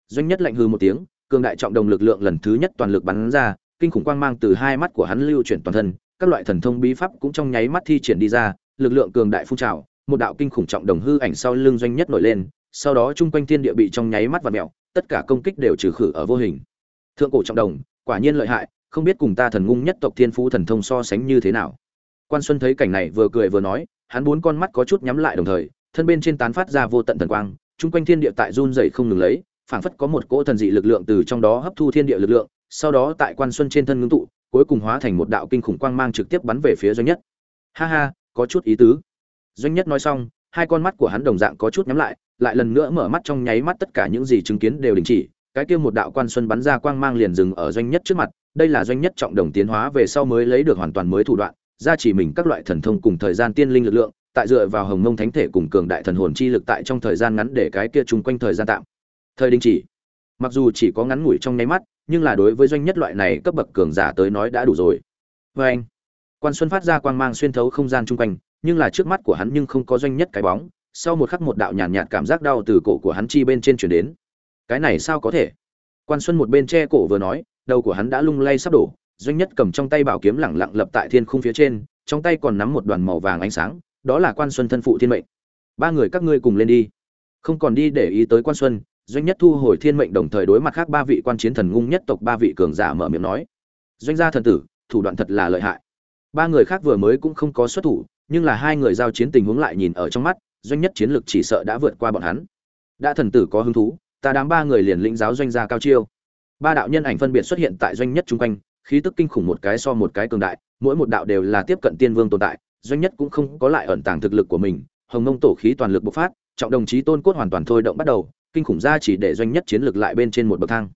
Doanh nhất lạnh hừ một tiếng, cường đại trọng đồng lực lượng lần thứ nhất toàn lực bắn ra kinh khủng quang mang từ hai mắt của hắn lưu chuyển toàn thân, các loại thần thông bí pháp cũng trong nháy mắt thi triển đi ra, lực lượng cường đại phun trào, một đạo kinh khủng trọng đồng hư ảnh sau lưng doanh nhất nổi lên, sau đó trung quanh thiên địa bị trong nháy mắt vặn mèo, tất cả công kích đều trừ khử ở vô hình. Thượng cổ trọng đồng, quả nhiên lợi hại, không biết cùng ta thần ngung nhất tộc thiên phú thần thông so sánh như thế nào. Quan xuân thấy cảnh này vừa cười vừa nói, hắn bốn con mắt có chút nhắm lại đồng thời, thân bên trên tán phát ra vô tận thần quang trung quanh thiên địa tại run rẩy không ngừng lấy, phảng phất có một cỗ thần dị lực lượng từ trong đó hấp thu thiên địa lực lượng sau đó tại quan xuân trên thân ngưng tụ, cuối cùng hóa thành một đạo kinh khủng quang mang trực tiếp bắn về phía doanh nhất. Ha ha, có chút ý tứ. Doanh nhất nói xong, hai con mắt của hắn đồng dạng có chút nhắm lại lại lần nữa mở mắt trong nháy mắt tất cả những gì chứng kiến đều đình chỉ. Cái kia một đạo quan xuân bắn ra quang mang liền dừng ở doanh nhất trước mặt, đây là doanh nhất trọng đồng tiến hóa về sau mới lấy được hoàn toàn mới thủ đoạn, gia chỉ mình các loại thần thông cùng thời gian tiên linh lực lượng, tại dựa vào hồng mông thánh thể cùng cường đại thần hồn chi lực tại trong thời gian ngắn để cái kia chung quanh thời gian tạm. Thời đình chỉ. Mặc dù chỉ có ngắn ngủi trong nháy mắt nhưng là đối với doanh nhất loại này cấp bậc cường giả tới nói đã đủ rồi. Vê anh quan xuân phát ra quang mang xuyên thấu không gian chung quanh nhưng là trước mắt của hắn nhưng không có doanh nhất cái bóng sau một khắc một đạo nhàn nhạt, nhạt cảm giác đau từ cổ của hắn chi bên trên chuyển đến. Cái này sao có thể? Quan xuân một bên che cổ vừa nói đầu của hắn đã lung lay sắp đổ doanh nhất cầm trong tay bảo kiếm lẳng lặng lập tại thiên khung phía trên trong tay còn nắm một đoàn màu vàng ánh sáng đó là quan xuân thân phụ thiên mệnh. Ba người các ngươi cùng lên đi. Không còn đi để ý tới quan xuân doanh nhất thu hồi thiên mệnh đồng thời đối mặt khác ba vị quan chiến thần ngung nhất tộc ba vị cường giả mở miệng nói, doanh gia thần tử, thủ đoạn thật là lợi hại. Ba người khác vừa mới cũng không có xuất thủ, nhưng là hai người giao chiến tình huống lại nhìn ở trong mắt, doanh nhất chiến lực chỉ sợ đã vượt qua bọn hắn. Đã thần tử có hứng thú, ta đám ba người liền lĩnh giáo doanh gia cao chiêu. Ba đạo nhân ảnh phân biệt xuất hiện tại doanh nhất chung quanh, khí tức kinh khủng một cái so một cái cường đại, mỗi một đạo đều là tiếp cận tiên vương tồn tại, doanh nhất cũng không có lại ẩn tàng thực lực của mình, hồng nông tổ khí toàn lực bộc phát, trọng đồng chí tôn cốt hoàn toàn thôi động bắt đầu kinh khủng ra chỉ để doanh nhất chiến lược lại bên trên một bậc thang.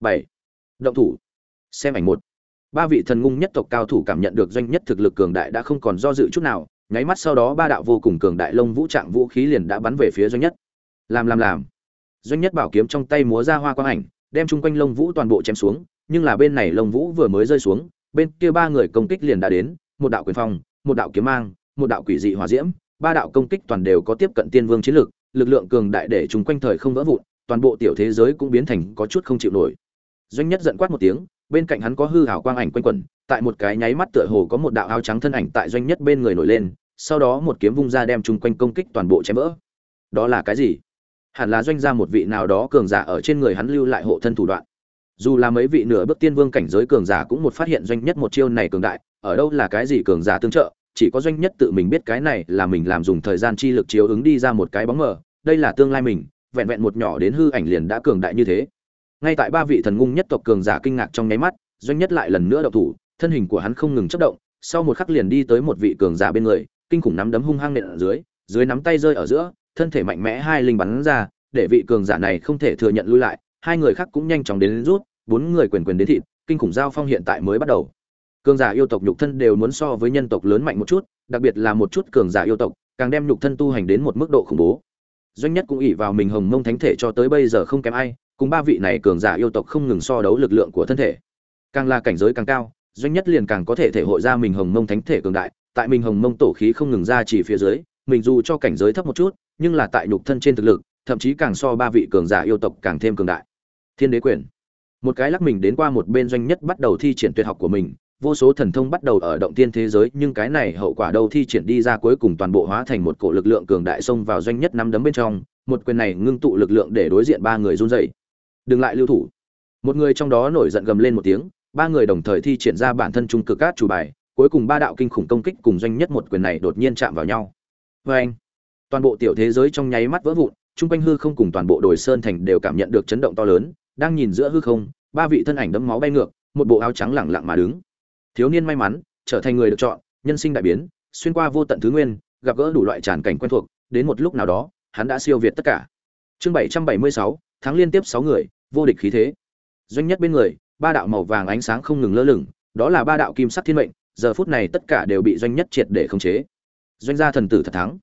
Bảy. Động thủ. Xem ảnh một. Ba vị thần ngung nhất tộc cao thủ cảm nhận được doanh nhất thực lực cường đại đã không còn do dự chút nào, nháy mắt sau đó ba đạo vô cùng cường đại lông vũ trạng vũ khí liền đã bắn về phía doanh nhất. Làm làm làm. Doanh nhất bảo kiếm trong tay múa ra hoa quang ảnh, đem chung quanh lông vũ toàn bộ chém xuống, nhưng là bên này lông vũ vừa mới rơi xuống, bên kia ba người công kích liền đã đến, một đạo quyền phong, một đạo kiếm mang, một đạo quỷ dị hỏa diễm, ba đạo công kích toàn đều có tiếp cận tiên vương chiến lực lực lượng cường đại để chúng quanh thời không vỡ vụn, toàn bộ tiểu thế giới cũng biến thành có chút không chịu nổi. Doanh nhất giận quát một tiếng, bên cạnh hắn có hư ảo quang ảnh quanh quẩn, tại một cái nháy mắt tựa hồ có một đạo áo trắng thân ảnh tại doanh nhất bên người nổi lên, sau đó một kiếm vung ra đem chúng quanh công kích toàn bộ chém vỡ. Đó là cái gì? Hẳn là doanh ra một vị nào đó cường giả ở trên người hắn lưu lại hộ thân thủ đoạn. Dù là mấy vị nửa bước tiên vương cảnh giới cường giả cũng một phát hiện doanh nhất một chiêu này cường đại, ở đâu là cái gì cường giả tương trợ chỉ có doanh nhất tự mình biết cái này là mình làm dùng thời gian chi lực chiếu ứng đi ra một cái bóng mờ, đây là tương lai mình, vẹn vẹn một nhỏ đến hư ảnh liền đã cường đại như thế. Ngay tại ba vị thần ngung nhất tộc cường giả kinh ngạc trong nháy mắt, doanh nhất lại lần nữa đậu thủ, thân hình của hắn không ngừng chất động, sau một khắc liền đi tới một vị cường giả bên người, kinh khủng nắm đấm hung hăng nện ở dưới dưới nắm tay rơi ở giữa, thân thể mạnh mẽ hai linh bắn ra, để vị cường giả này không thể thừa nhận lui lại, hai người khác cũng nhanh chóng đến rút, bốn người quyền quyền đến thịt, kinh khủng giao phong hiện tại mới bắt đầu cường giả yêu tộc nhục thân đều muốn so với nhân tộc lớn mạnh một chút, đặc biệt là một chút cường giả yêu tộc, càng đem nhục thân tu hành đến một mức độ khủng bố. Doanh nhất cũng ỉ vào mình hồng mông thánh thể cho tới bây giờ không kém ai, cùng ba vị này cường giả yêu tộc không ngừng so đấu lực lượng của thân thể. Càng là cảnh giới càng cao, doanh nhất liền càng có thể thể hội ra mình hồng mông thánh thể cường đại, tại mình hồng mông tổ khí không ngừng ra chỉ phía dưới, mình dù cho cảnh giới thấp một chút, nhưng là tại nhục thân trên thực lực, thậm chí càng so ba vị cường giả yêu tộc càng thêm cường đại. Thiên đế quyền. Một cái lắc mình đến qua một bên doanh nhất bắt đầu thi triển tuyệt học của mình vô số thần thông bắt đầu ở động tiên thế giới, nhưng cái này hậu quả đâu thi triển đi ra cuối cùng toàn bộ hóa thành một cổ lực lượng cường đại xông vào doanh nhất năm đấm bên trong, một quyền này ngưng tụ lực lượng để đối diện ba người run dậy đừng lại lưu thủ. Một người trong đó nổi giận gầm lên một tiếng, ba người đồng thời thi triển ra bản thân trung cực cát chủ bài, cuối cùng ba đạo kinh khủng công kích cùng doanh nhất một quyền này đột nhiên chạm vào nhau. Vê anh, toàn bộ tiểu thế giới trong nháy mắt vỡ vụn, chung quanh hư không cùng toàn bộ đồi sơn thành đều cảm nhận được chấn động to lớn, đang nhìn giữa hư không, ba vị thân ảnh đấm máu bay ngược, một bộ áo trắng lẳng lặng mà đứng thiếu niên may mắn, trở thành người được chọn, nhân sinh đại biến, xuyên qua vô tận thứ nguyên, gặp gỡ đủ loại tràn cảnh quen thuộc, đến một lúc nào đó, hắn đã siêu việt tất cả. Chương bảy trăm bảy mươi sáu tháng liên tiếp sáu người, vô địch khí thế. Doanh nhất bên người, ba đạo màu vàng ánh sáng không ngừng lơ lửng, đó là ba đạo kim sắc thiên mệnh, giờ phút này tất cả đều bị doanh nhất triệt để khống chế. Doanh gia thần tử thật thắng.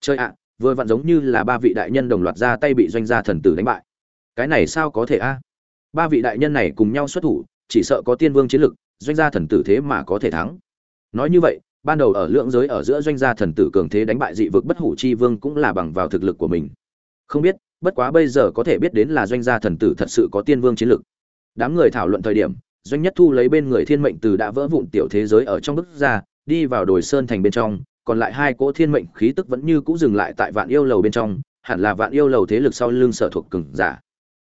Chơi ạ, vừa vặn giống như là ba vị đại nhân đồng loạt ra tay bị doanh gia thần tử đánh bại. Cái này sao có thể a? Ba vị đại nhân này cùng nhau xuất thủ, chỉ sợ có tiên vương chiến lực doanh gia thần tử thế mà có thể thắng. Nói như vậy, ban đầu ở lượng giới ở giữa doanh gia thần tử cường thế đánh bại dị vực bất hủ chi vương cũng là bằng vào thực lực của mình. Không biết, bất quá bây giờ có thể biết đến là doanh gia thần tử thật sự có tiên vương chiến lực. Đám người thảo luận thời điểm, doanh nhất thu lấy bên người thiên mệnh từ đã vỡ vụn tiểu thế giới ở trong bức ra, đi vào đồi sơn thành bên trong, còn lại hai cỗ thiên mệnh khí tức vẫn như cũ dừng lại tại vạn yêu lầu bên trong, hẳn là vạn yêu lầu thế lực sau lưng sở thuộc cường giả.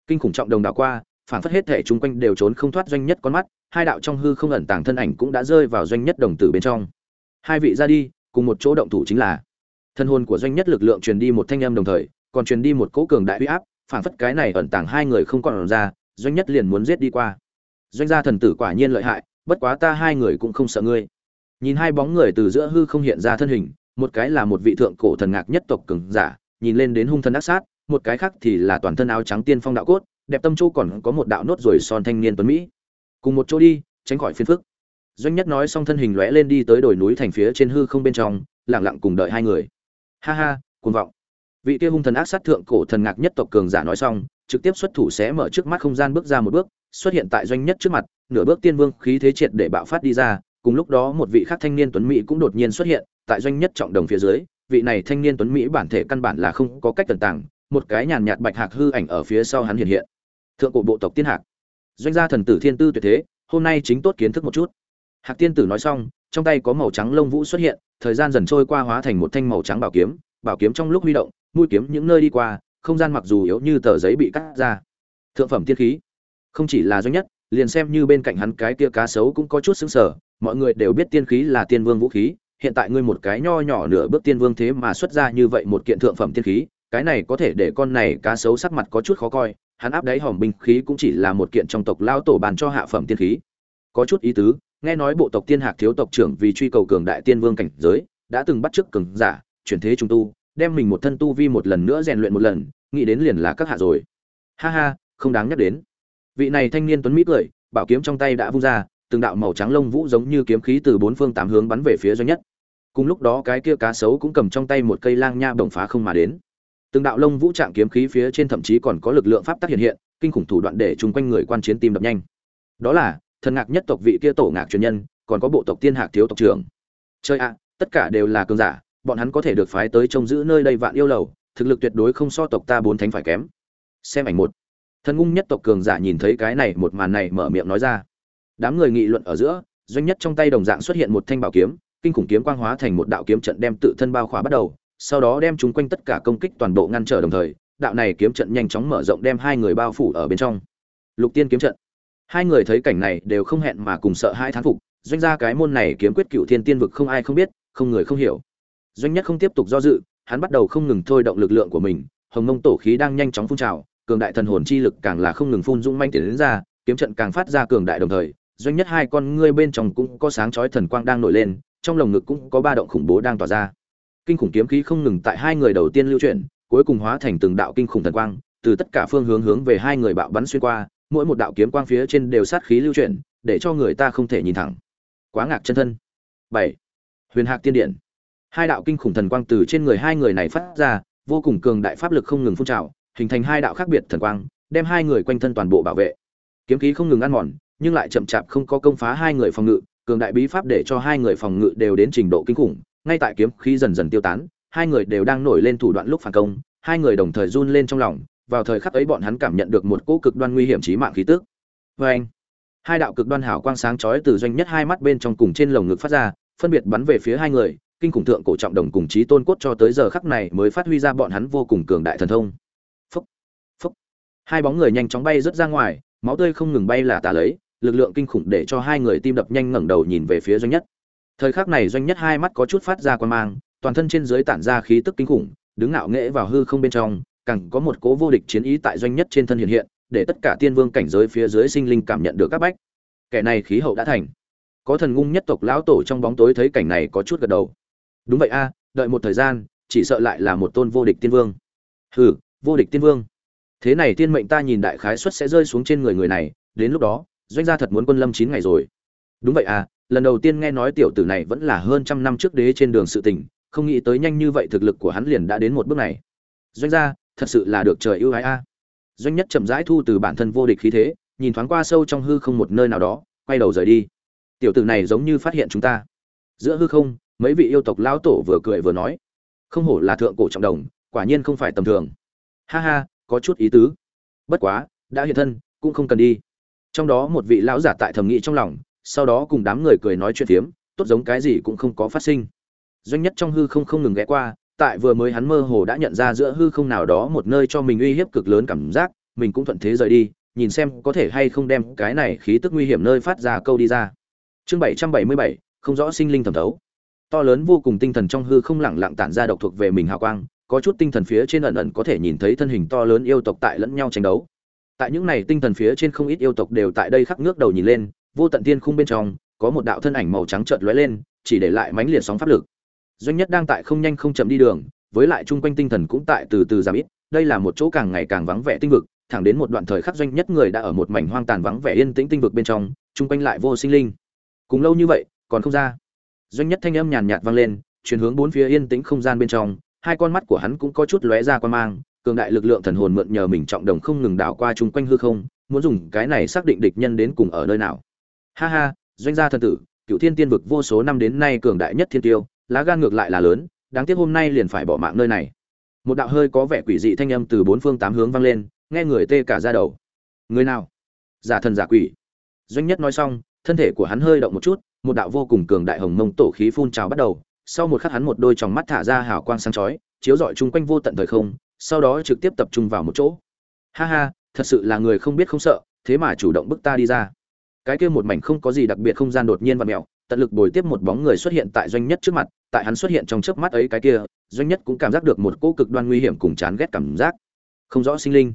Kinh khủng trọng đồng đảo qua phản phất hết thể chung quanh đều trốn không thoát doanh nhất con mắt hai đạo trong hư không ẩn tàng thân ảnh cũng đã rơi vào doanh nhất đồng tử bên trong. Hai vị ra đi, cùng một chỗ động thủ chính là thân hồn của doanh nhất lực lượng truyền đi một thanh âm đồng thời, còn truyền đi một cỗ cường đại uy áp phản phất cái này ẩn tàng hai người không còn ra, doanh nhất liền muốn giết đi qua. Doanh gia thần tử quả nhiên lợi hại, bất quá ta hai người cũng không sợ ngươi. Nhìn hai bóng người từ giữa hư không hiện ra thân hình, một cái là một vị thượng cổ thần ngạc nhất tộc cường giả, nhìn lên đến hung thần ác sát, một cái khác thì là toàn thân áo trắng tiên phong đạo cốt, đẹp tâm châu còn có một đạo nốt ruồi son thanh niên tuấn mỹ cùng một chỗ đi, tránh khỏi phiền phức. Doanh nhất nói xong thân hình lóe lên đi tới đồi núi thành phía trên hư không bên trong, lặng lặng cùng đợi hai người. Ha ha, cuồng vọng. Vị kia hung thần ác sát thượng cổ thần ngạc nhất tộc cường giả nói xong, trực tiếp xuất thủ sẽ mở trước mắt không gian bước ra một bước, xuất hiện tại doanh nhất trước mặt, nửa bước tiên vương khí thế triệt để bạo phát đi ra, cùng lúc đó một vị khác thanh niên tuấn mỹ cũng đột nhiên xuất hiện, tại doanh nhất trọng đồng phía dưới, vị này thanh niên tuấn mỹ bản thể căn bản là không có cách tần tàng, một cái nhàn nhạt bạch hạc hư ảnh ở phía sau hắn hiện hiện. Thượng cổ bộ tộc tiên hạc doanh gia thần tử thiên tư tuyệt thế, hôm nay chính tốt kiến thức một chút. Hạc tiên tử nói xong, trong tay có màu trắng lông vũ xuất hiện, thời gian dần trôi qua hóa thành một thanh màu trắng bảo kiếm bảo kiếm trong lúc huy động, mũi kiếm những nơi đi qua, không gian mặc dù yếu như tờ giấy bị cắt ra. Thượng phẩm tiên khí. Không chỉ là doanh nhất, liền xem như bên cạnh hắn cái kia cá sấu cũng có chút xứng sở mọi người đều biết tiên khí là tiên vương vũ khí, hiện tại ngươi một cái nho nhỏ nửa bước tiên vương thế mà xuất ra như vậy một kiện thượng phẩm tiên khí, cái này có thể để con này cá sấu sắc mặt có chút khó coi hắn áp đáy hòm binh khí cũng chỉ là một kiện trong tộc lao tổ bàn cho hạ phẩm tiên khí. Có chút ý tứ, nghe nói bộ tộc tiên hạc thiếu tộc trưởng vì truy cầu cường đại tiên vương cảnh giới, đã từng bắt chức cường giả, chuyển thế trung tu, đem mình một thân tu vi một lần nữa rèn luyện một lần, nghĩ đến liền là các hạ rồi. Ha ha, không đáng nhắc đến. Vị này thanh niên tuấn mỹ cười, bảo kiếm trong tay đã vung ra, từng đạo màu trắng lông vũ giống như kiếm khí từ bốn phương tám hướng bắn về phía doanh nhất. Cùng lúc đó cái kia cá sấu cũng cầm trong tay một cây lang nha bổng phá không mà đến từng đạo lông vũ trạng kiếm khí phía trên thậm chí còn có lực lượng pháp tắc hiện hiện, kinh khủng thủ đoạn để chung quanh người quan chiến tim đập nhanh. Đó là, thần ngạc nhất tộc vị kia tổ ngạc truyền nhân, còn có bộ tộc tiên hạc thiếu tộc trưởng. Chơi ạ, tất cả đều là cường giả, bọn hắn có thể được phái tới trông giữ nơi đây vạn yêu lầu, thực lực tuyệt đối không so tộc ta bốn thánh phải kém. Xem ảnh một. Thần ngung nhất tộc cường giả nhìn thấy cái này một màn này mở miệng nói ra. Đám người nghị luận ở giữa, doanh nhất trong tay đồng dạng xuất hiện một thanh bảo kiếm, kinh khủng kiếm quang hóa thành một đạo kiếm trận đem tự thân bao khóa bắt đầu sau đó đem chúng quanh tất cả công kích toàn bộ ngăn trở đồng thời, đạo này kiếm trận nhanh chóng mở rộng đem hai người bao phủ ở bên trong. Lục tiên kiếm trận. Hai người thấy cảnh này đều không hẹn mà cùng sợ hai thán phục, doanh ra cái môn này kiếm quyết cựu thiên tiên vực không ai không biết, không người không hiểu. Doanh nhất không tiếp tục do dự, hắn bắt đầu không ngừng thôi động lực lượng của mình, hồng mông tổ khí đang nhanh chóng phun trào, cường đại thần hồn chi lực càng là không ngừng phun dung manh tiến đến ra, kiếm trận càng phát ra cường đại đồng thời, doanh nhất hai con ngươi bên trong cũng có sáng chói thần quang đang nổi lên, trong lồng ngực cũng có ba động khủng bố đang tỏa ra kinh khủng kiếm khí không ngừng tại hai người đầu tiên lưu chuyển, cuối cùng hóa thành từng đạo kinh khủng thần quang, từ tất cả phương hướng hướng về hai người bạo bắn xuyên qua, mỗi một đạo kiếm quang phía trên đều sát khí lưu chuyển, để cho người ta không thể nhìn thẳng. Quá ngạc chân thân. Bảy. Huyền hạc tiên điện. Hai đạo kinh khủng thần quang từ trên người hai người này phát ra, vô cùng cường đại pháp lực không ngừng phun trào, hình thành hai đạo khác biệt thần quang, đem hai người quanh thân toàn bộ bảo vệ. Kiếm khí không ngừng ăn mòn, nhưng lại chậm chạp không có công phá hai người phòng ngự, cường đại bí pháp để cho hai người phòng ngự đều đến trình độ kinh khủng ngay tại kiếm khí dần dần tiêu tán, hai người đều đang nổi lên thủ đoạn lúc phản công, hai người đồng thời run lên trong lòng, vào thời khắc ấy bọn hắn cảm nhận được một cỗ cực đoan nguy hiểm chí mạng khí tức. Vê anh hai đạo cực đoan hảo quang sáng chói từ doanh nhất hai mắt bên trong cùng trên lồng ngực phát ra, phân biệt bắn về phía hai người, kinh khủng thượng cổ trọng đồng cùng chí tôn cốt cho tới giờ khắc này mới phát huy ra bọn hắn vô cùng cường đại thần thông. Phúc! Phúc! Hai bóng người nhanh chóng bay rớt ra ngoài, máu tươi không ngừng bay là tả lấy, lực lượng kinh khủng để cho hai người tim đập nhanh ngẩng đầu nhìn về phía doanh nhất thời khắc này doanh nhất hai mắt có chút phát ra quan mang, toàn thân trên dưới tản ra khí tức kinh khủng, đứng ngạo nghễ vào hư không bên trong, càng có một cố vô địch chiến ý tại doanh nhất trên thân hiện hiện, để tất cả tiên vương cảnh giới phía dưới sinh linh cảm nhận được các bách. Kẻ này khí hậu đã thành. Có thần ngung nhất tộc lão tổ trong bóng tối thấy cảnh này có chút gật đầu. Đúng vậy a, đợi một thời gian, chỉ sợ lại là một tôn vô địch tiên vương. Hừ, vô địch tiên vương. Thế này tiên mệnh ta nhìn đại khái suất sẽ rơi xuống trên người người này, đến lúc đó, doanh gia thật muốn quân lâm chín ngày rồi. Đúng vậy à lần đầu tiên nghe nói tiểu tử này vẫn là hơn trăm năm trước đế trên đường sự tình, không nghĩ tới nhanh như vậy thực lực của hắn liền đã đến một bước này. Doanh gia, thật sự là được trời ưu ái a. Doanh nhất chậm rãi thu từ bản thân vô địch khí thế, nhìn thoáng qua sâu trong hư không một nơi nào đó, quay đầu rời đi. Tiểu tử này giống như phát hiện chúng ta. Giữa hư không, mấy vị yêu tộc lão tổ vừa cười vừa nói. Không hổ là thượng cổ trọng đồng, quả nhiên không phải tầm thường. Ha ha, có chút ý tứ. Bất quá, đã hiện thân, cũng không cần đi. Trong đó một vị lão giả tại thầm nghĩ trong lòng sau đó cùng đám người cười nói chuyện phiếm, tốt giống cái gì cũng không có phát sinh. Doanh nhất trong hư không không ngừng ghé qua, tại vừa mới hắn mơ hồ đã nhận ra giữa hư không nào đó một nơi cho mình uy hiếp cực lớn cảm giác, mình cũng thuận thế rời đi, nhìn xem có thể hay không đem cái này khí tức nguy hiểm nơi phát ra câu đi ra. Chương bảy trăm bảy mươi bảy, không rõ sinh linh thẩm thấu. To lớn vô cùng tinh thần trong hư không lẳng lặng tản ra độc thuộc về mình hào quang, có chút tinh thần phía trên ẩn ẩn có thể nhìn thấy thân hình to lớn yêu tộc tại lẫn nhau tranh đấu. Tại những này tinh thần phía trên không ít yêu tộc đều tại đây khắc ngước đầu nhìn lên vô tận tiên khung bên trong, có một đạo thân ảnh màu trắng chợt lóe lên, chỉ để lại mánh liệt sóng pháp lực. Doanh nhất đang tại không nhanh không chậm đi đường, với lại chung quanh tinh thần cũng tại từ từ giảm ít, đây là một chỗ càng ngày càng vắng vẻ tinh vực, thẳng đến một đoạn thời khắc doanh nhất người đã ở một mảnh hoang tàn vắng vẻ yên tĩnh tinh vực bên trong, chung quanh lại vô sinh linh. Cùng lâu như vậy, còn không ra. Doanh nhất thanh âm nhàn nhạt vang lên, chuyển hướng bốn phía yên tĩnh không gian bên trong, hai con mắt của hắn cũng có chút lóe ra quan mang, cường đại lực lượng thần hồn mượn nhờ mình trọng đồng không ngừng đảo qua chung quanh hư không, muốn dùng cái này xác định địch nhân đến cùng ở nơi nào ha ha, doanh gia thần tử, cựu thiên tiên vực vô số năm đến nay cường đại nhất thiên tiêu, lá gan ngược lại là lớn, đáng tiếc hôm nay liền phải bỏ mạng nơi này. Một đạo hơi có vẻ quỷ dị thanh âm từ bốn phương tám hướng vang lên, nghe người tê cả ra đầu. Người nào? Giả thần giả quỷ. Doanh nhất nói xong, thân thể của hắn hơi động một chút, một đạo vô cùng cường đại hồng mông tổ khí phun trào bắt đầu. Sau một khắc hắn một đôi tròng mắt thả ra hào quang sáng chói, chiếu rọi chung quanh vô tận thời không, sau đó trực tiếp tập trung vào một chỗ. Ha ha, thật sự là người không biết không sợ, thế mà chủ động bức ta đi ra cái kia một mảnh không có gì đặc biệt không gian đột nhiên và mèo, tận lực bồi tiếp một bóng người xuất hiện tại doanh nhất trước mặt tại hắn xuất hiện trong chớp mắt ấy cái kia doanh nhất cũng cảm giác được một cỗ cực đoan nguy hiểm cùng chán ghét cảm giác. Không rõ sinh linh.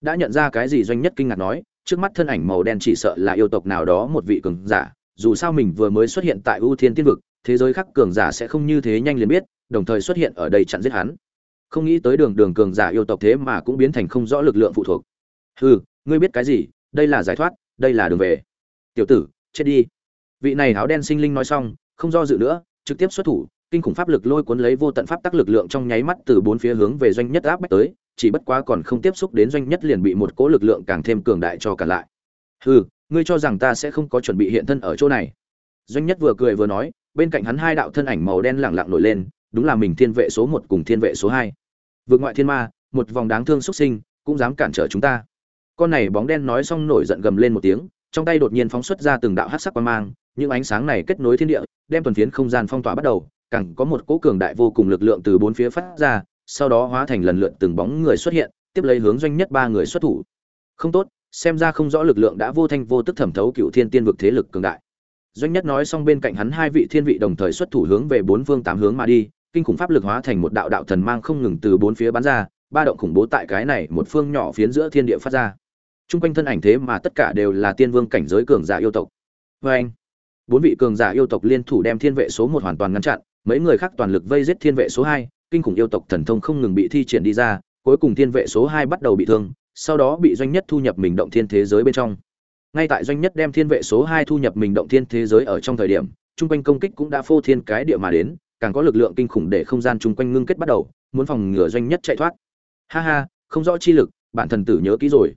Đã nhận ra cái gì doanh nhất kinh ngạc nói trước mắt thân ảnh màu đen chỉ sợ là yêu tộc nào đó một vị cường giả dù sao mình vừa mới xuất hiện tại ưu thiên tiên vực thế giới khác cường giả sẽ không như thế nhanh liền biết đồng thời xuất hiện ở đây chặn giết hắn. Không nghĩ tới đường đường cường giả yêu tộc thế mà cũng biến thành không rõ lực lượng phụ thuộc. Hừ ngươi biết cái gì đây là giải thoát đây là đường về tiểu tử, chết đi. Vị này áo đen sinh linh nói xong, không do dự nữa, trực tiếp xuất thủ, kinh khủng pháp lực lôi cuốn lấy vô tận pháp tắc lực lượng trong nháy mắt từ bốn phía hướng về doanh nhất áp bách tới, chỉ bất quá còn không tiếp xúc đến doanh nhất liền bị một cỗ lực lượng càng thêm cường đại cho cả lại. Hừ, ngươi cho rằng ta sẽ không có chuẩn bị hiện thân ở chỗ này. Doanh nhất vừa cười vừa nói, bên cạnh hắn hai đạo thân ảnh màu đen lẳng lặng nổi lên, đúng là mình thiên vệ số một cùng thiên vệ số hai. Vượt ngoại thiên ma, một vòng đáng thương xuất sinh, cũng dám cản trở chúng ta. Con này bóng đen nói xong nổi giận gầm lên một tiếng trong tay đột nhiên phóng xuất ra từng đạo hắc sắc quang mang, những ánh sáng này kết nối thiên địa, đem tuần phiến không gian phong tỏa bắt đầu, càng có một cỗ cường đại vô cùng lực lượng từ bốn phía phát ra, sau đó hóa thành lần lượt từng bóng người xuất hiện, tiếp lấy hướng doanh nhất ba người xuất thủ. Không tốt, xem ra không rõ lực lượng đã vô thanh vô tức thẩm thấu cựu thiên tiên vực thế lực cường đại. Doanh nhất nói xong bên cạnh hắn hai vị thiên vị đồng thời xuất thủ hướng về bốn phương tám hướng mà đi, kinh khủng pháp lực hóa thành một đạo đạo thần mang không ngừng từ bốn phía bắn ra, ba động khủng bố tại cái này một phương nhỏ phiến giữa thiên địa phát ra. Trung quanh thân ảnh thế mà tất cả đều là tiên vương cảnh giới cường giả yêu tộc. Và anh, bốn vị cường giả yêu tộc liên thủ đem thiên vệ số một hoàn toàn ngăn chặn, mấy người khác toàn lực vây giết thiên vệ số hai, kinh khủng yêu tộc thần thông không ngừng bị thi triển đi ra, cuối cùng thiên vệ số hai bắt đầu bị thương, sau đó bị doanh nhất thu nhập mình động thiên thế giới bên trong. Ngay tại doanh nhất đem thiên vệ số hai thu nhập mình động thiên thế giới ở trong thời điểm, trung quanh công kích cũng đã phô thiên cái địa mà đến, càng có lực lượng kinh khủng để không gian trung quanh ngưng kết bắt đầu, muốn phòng ngừa doanh nhất chạy thoát. Ha ha, không rõ chi lực, bản thần tử nhớ kỹ rồi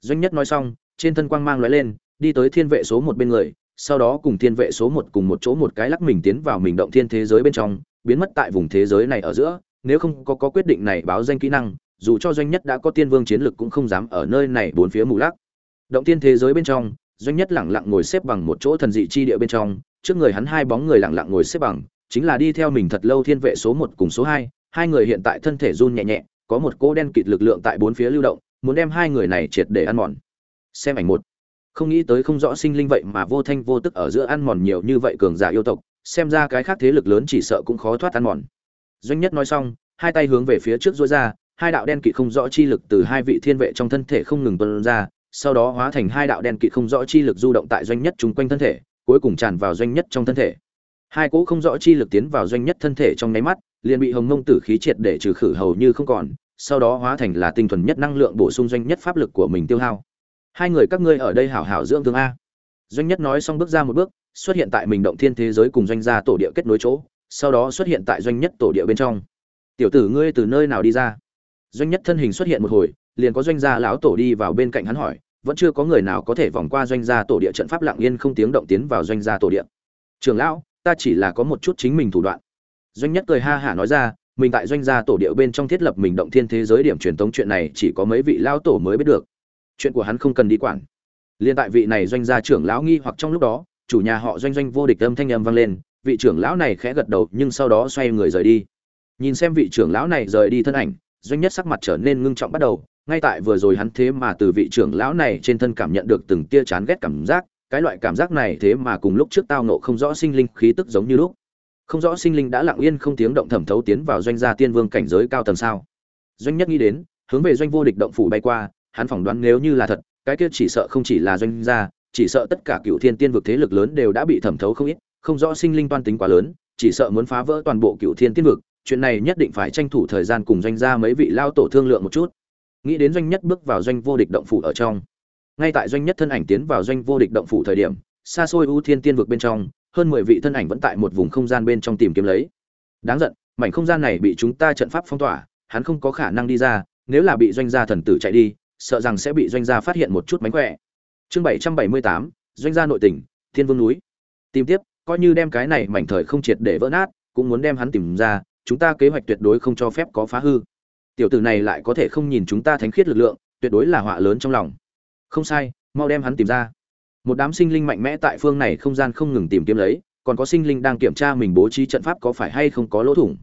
doanh nhất nói xong trên thân quang mang lóe lên đi tới thiên vệ số một bên người sau đó cùng thiên vệ số một cùng một chỗ một cái lắc mình tiến vào mình động thiên thế giới bên trong biến mất tại vùng thế giới này ở giữa nếu không có, có quyết định này báo danh kỹ năng dù cho doanh nhất đã có tiên vương chiến lực cũng không dám ở nơi này bốn phía mù lắc. Động tiên thế giới bên trong doanh nhất lẳng lặng ngồi xếp bằng một chỗ thần dị chi địa bên trong trước người hắn hai bóng người lẳng lặng ngồi xếp bằng chính là đi theo mình thật lâu thiên vệ số một cùng số hai hai người hiện tại thân thể run nhẹ nhẹ có một cỗ đen kịt lực lượng tại bốn phía lưu động muốn đem hai người này triệt để ăn mòn. Xem ảnh một. Không nghĩ tới không rõ sinh linh vậy mà vô thanh vô tức ở giữa ăn mòn nhiều như vậy cường giả yêu tộc, xem ra cái khác thế lực lớn chỉ sợ cũng khó thoát ăn mòn. Doanh nhất nói xong, hai tay hướng về phía trước dối ra, hai đạo đen kịt không rõ chi lực từ hai vị thiên vệ trong thân thể không ngừng tuôn ra, sau đó hóa thành hai đạo đen kịt không rõ chi lực du động tại doanh nhất chung quanh thân thể, cuối cùng tràn vào doanh nhất trong thân thể. Hai cỗ không rõ chi lực tiến vào doanh nhất thân thể trong nháy mắt, liền bị hồng mông tử khí triệt để trừ khử hầu như không còn sau đó hóa thành là tinh thuần nhất năng lượng bổ sung doanh nhất pháp lực của mình tiêu hao. Hai người các ngươi ở đây hảo hảo dưỡng thương a. Doanh nhất nói xong bước ra một bước, xuất hiện tại mình động thiên thế giới cùng doanh gia tổ địa kết nối chỗ, sau đó xuất hiện tại doanh nhất tổ địa bên trong. Tiểu tử ngươi từ nơi nào đi ra? Doanh nhất thân hình xuất hiện một hồi, liền có doanh gia lão tổ đi vào bên cạnh hắn hỏi, vẫn chưa có người nào có thể vòng qua doanh gia tổ địa trận pháp lặng yên không tiếng động tiến vào doanh gia tổ địa. Trường lão, ta chỉ là có một chút chính mình thủ đoạn. Doanh nhất cười ha hả nói ra mình tại doanh gia tổ địa bên trong thiết lập mình động thiên thế giới điểm truyền tống chuyện này chỉ có mấy vị lão tổ mới biết được. Chuyện của hắn không cần đi quản. Liên tại vị này doanh gia trưởng lão nghi hoặc trong lúc đó, chủ nhà họ doanh doanh vô địch âm thanh âm vang lên, vị trưởng lão này khẽ gật đầu nhưng sau đó xoay người rời đi. Nhìn xem vị trưởng lão này rời đi thân ảnh, doanh nhất sắc mặt trở nên ngưng trọng bắt đầu, ngay tại vừa rồi hắn thế mà từ vị trưởng lão này trên thân cảm nhận được từng tia chán ghét cảm giác, cái loại cảm giác này thế mà cùng lúc trước tao nộ không rõ sinh linh khí tức giống như lúc không rõ sinh linh đã lặng yên không tiếng động thẩm thấu tiến vào doanh gia tiên vương cảnh giới cao tầng sao? Doanh nhất nghĩ đến, hướng về doanh vô địch động phủ bay qua, hắn phỏng đoán nếu như là thật, cái kia chỉ sợ không chỉ là doanh gia, chỉ sợ tất cả cựu thiên tiên vực thế lực lớn đều đã bị thẩm thấu không ít, không rõ sinh linh toan tính quá lớn, chỉ sợ muốn phá vỡ toàn bộ cựu thiên tiên vực, chuyện này nhất định phải tranh thủ thời gian cùng doanh gia mấy vị lao tổ thương lượng một chút. Nghĩ đến doanh nhất bước vào doanh vô địch động phủ ở trong, ngay tại doanh nhất thân ảnh tiến vào doanh vô địch động phủ thời điểm, xa xôi ưu thiên tiên vực bên trong hơn mười vị thân ảnh vẫn tại một vùng không gian bên trong tìm kiếm lấy. Đáng giận, mảnh không gian này bị chúng ta trận pháp phong tỏa, hắn không có khả năng đi ra, nếu là bị doanh gia thần tử chạy đi, sợ rằng sẽ bị doanh gia phát hiện một chút mánh khỏe. Chương bảy trăm bảy mươi tám, doanh gia nội tỉnh thiên vương núi. Tìm tiếp, coi như đem cái này mảnh thời không triệt để vỡ nát, cũng muốn đem hắn tìm ra, chúng ta kế hoạch tuyệt đối không cho phép có phá hư. Tiểu tử này lại có thể không nhìn chúng ta thánh khiết lực lượng, tuyệt đối là họa lớn trong lòng. Không sai, mau đem hắn tìm ra một đám sinh linh mạnh mẽ tại phương này không gian không ngừng tìm kiếm lấy, còn có sinh linh đang kiểm tra mình bố trí trận pháp có phải hay không có lỗ thủng.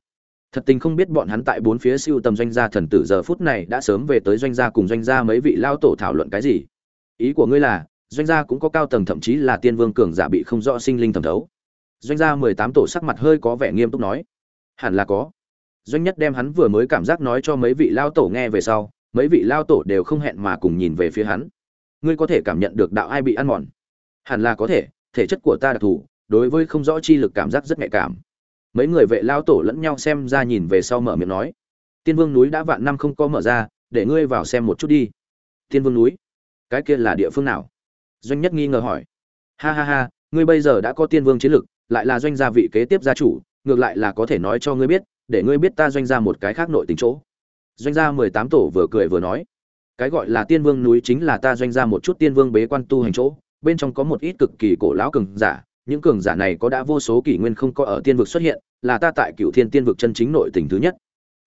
Thật tình không biết bọn hắn tại bốn phía siêu tầm doanh gia thần tử giờ phút này đã sớm về tới doanh gia cùng doanh gia mấy vị lao tổ thảo luận cái gì. Ý của ngươi là, doanh gia cũng có cao tầng thậm chí là tiên vương cường giả bị không rõ sinh linh thẩm thấu. Doanh gia mười tám tổ sắc mặt hơi có vẻ nghiêm túc nói, hẳn là có. Doanh nhất đem hắn vừa mới cảm giác nói cho mấy vị lao tổ nghe về sau, mấy vị lao tổ đều không hẹn mà cùng nhìn về phía hắn ngươi có thể cảm nhận được đạo ai bị ăn mòn. Hẳn là có thể thể chất của ta đặc thù, đối với không rõ chi lực cảm giác rất nhạy cảm. Mấy người vệ lao tổ lẫn nhau xem ra nhìn về sau mở miệng nói, tiên vương núi đã vạn năm không có mở ra, để ngươi vào xem một chút đi. Tiên vương núi? Cái kia là địa phương nào? Doanh nhất nghi ngờ hỏi. Ha ha ha, ngươi bây giờ đã có tiên vương chiến lực, lại là doanh gia vị kế tiếp gia chủ, ngược lại là có thể nói cho ngươi biết, để ngươi biết ta doanh gia một cái khác nội tình chỗ. Doanh gia mười tám tổ vừa cười vừa nói cái gọi là tiên vương núi chính là ta doanh ra một chút tiên vương bế quan tu hành chỗ, bên trong có một ít cực kỳ cổ lão cường giả, những cường giả này có đã vô số kỷ nguyên không có ở tiên vực xuất hiện, là ta tại cựu thiên tiên vực chân chính nội tình thứ nhất.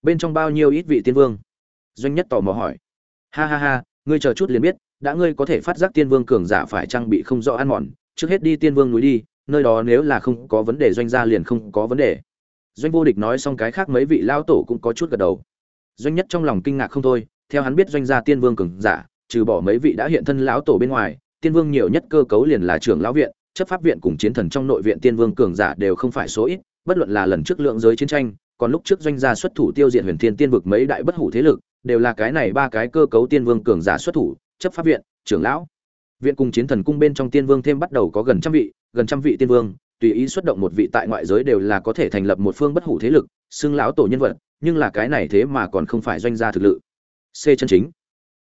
Bên trong bao nhiêu ít vị tiên vương? Doanh nhất tò mò hỏi. Ha ha ha, ngươi chờ chút liền biết, đã ngươi có thể phát giác tiên vương cường giả phải trang bị không rõ ăn mòn, trước hết đi tiên vương núi đi, nơi đó nếu là không có vấn đề doanh gia liền không có vấn đề. Doanh vô địch nói xong cái khác mấy vị lao tổ cũng có chút gật đầu. Doanh nhất trong lòng kinh ngạc không thôi theo hắn biết doanh gia tiên vương cường giả, trừ bỏ mấy vị đã hiện thân lão tổ bên ngoài, tiên vương nhiều nhất cơ cấu liền là trưởng lão viện, chấp pháp viện cùng chiến thần trong nội viện tiên vương cường giả đều không phải số ít, bất luận là lần trước lượng giới chiến tranh, còn lúc trước doanh gia xuất thủ tiêu diệt huyền thiên tiên vực mấy đại bất hủ thế lực, đều là cái này ba cái cơ cấu tiên vương cường giả xuất thủ, chấp pháp viện, trưởng lão. Viện cùng chiến thần cung bên trong tiên vương thêm bắt đầu có gần trăm vị, gần trăm vị tiên vương, tùy ý xuất động một vị tại ngoại giới đều là có thể thành lập một phương bất hủ thế lực, xưng lão tổ nhân vật, nhưng là cái này thế mà còn không phải doanh gia thực lực c chân chính.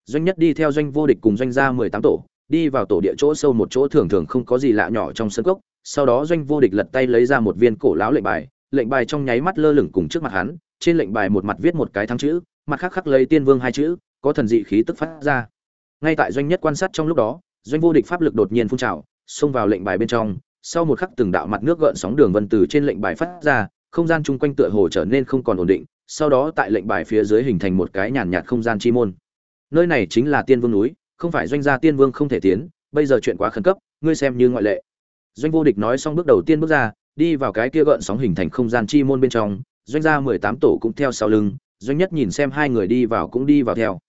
Doanh nhất đi theo doanh vô địch cùng doanh gia mười tám tổ, đi vào tổ địa chỗ sâu một chỗ thường thường không có gì lạ nhỏ trong sân cốc. Sau đó doanh vô địch lật tay lấy ra một viên cổ lão lệnh bài lệnh bài trong nháy mắt lơ lửng cùng trước mặt hắn, trên lệnh bài một mặt viết một cái thắng chữ, mặt khác khắc lấy tiên vương hai chữ, có thần dị khí tức phát ra. Ngay tại doanh nhất quan sát trong lúc đó, doanh vô địch pháp lực đột nhiên phun trào, xông vào lệnh bài bên trong, sau một khắc từng đạo mặt nước gợn sóng đường vân từ trên lệnh bài phát ra, không gian chung quanh tựa hồ trở nên không còn ổn định sau đó tại lệnh bài phía dưới hình thành một cái nhàn nhạt không gian chi môn. Nơi này chính là tiên vương núi, không phải doanh gia tiên vương không thể tiến, bây giờ chuyện quá khẩn cấp, ngươi xem như ngoại lệ. Doanh vô địch nói xong bước đầu tiên bước ra, đi vào cái kia gợn sóng hình thành không gian chi môn bên trong, doanh gia mười tám tổ cũng theo sau lưng, doanh nhất nhìn xem hai người đi vào cũng đi vào theo.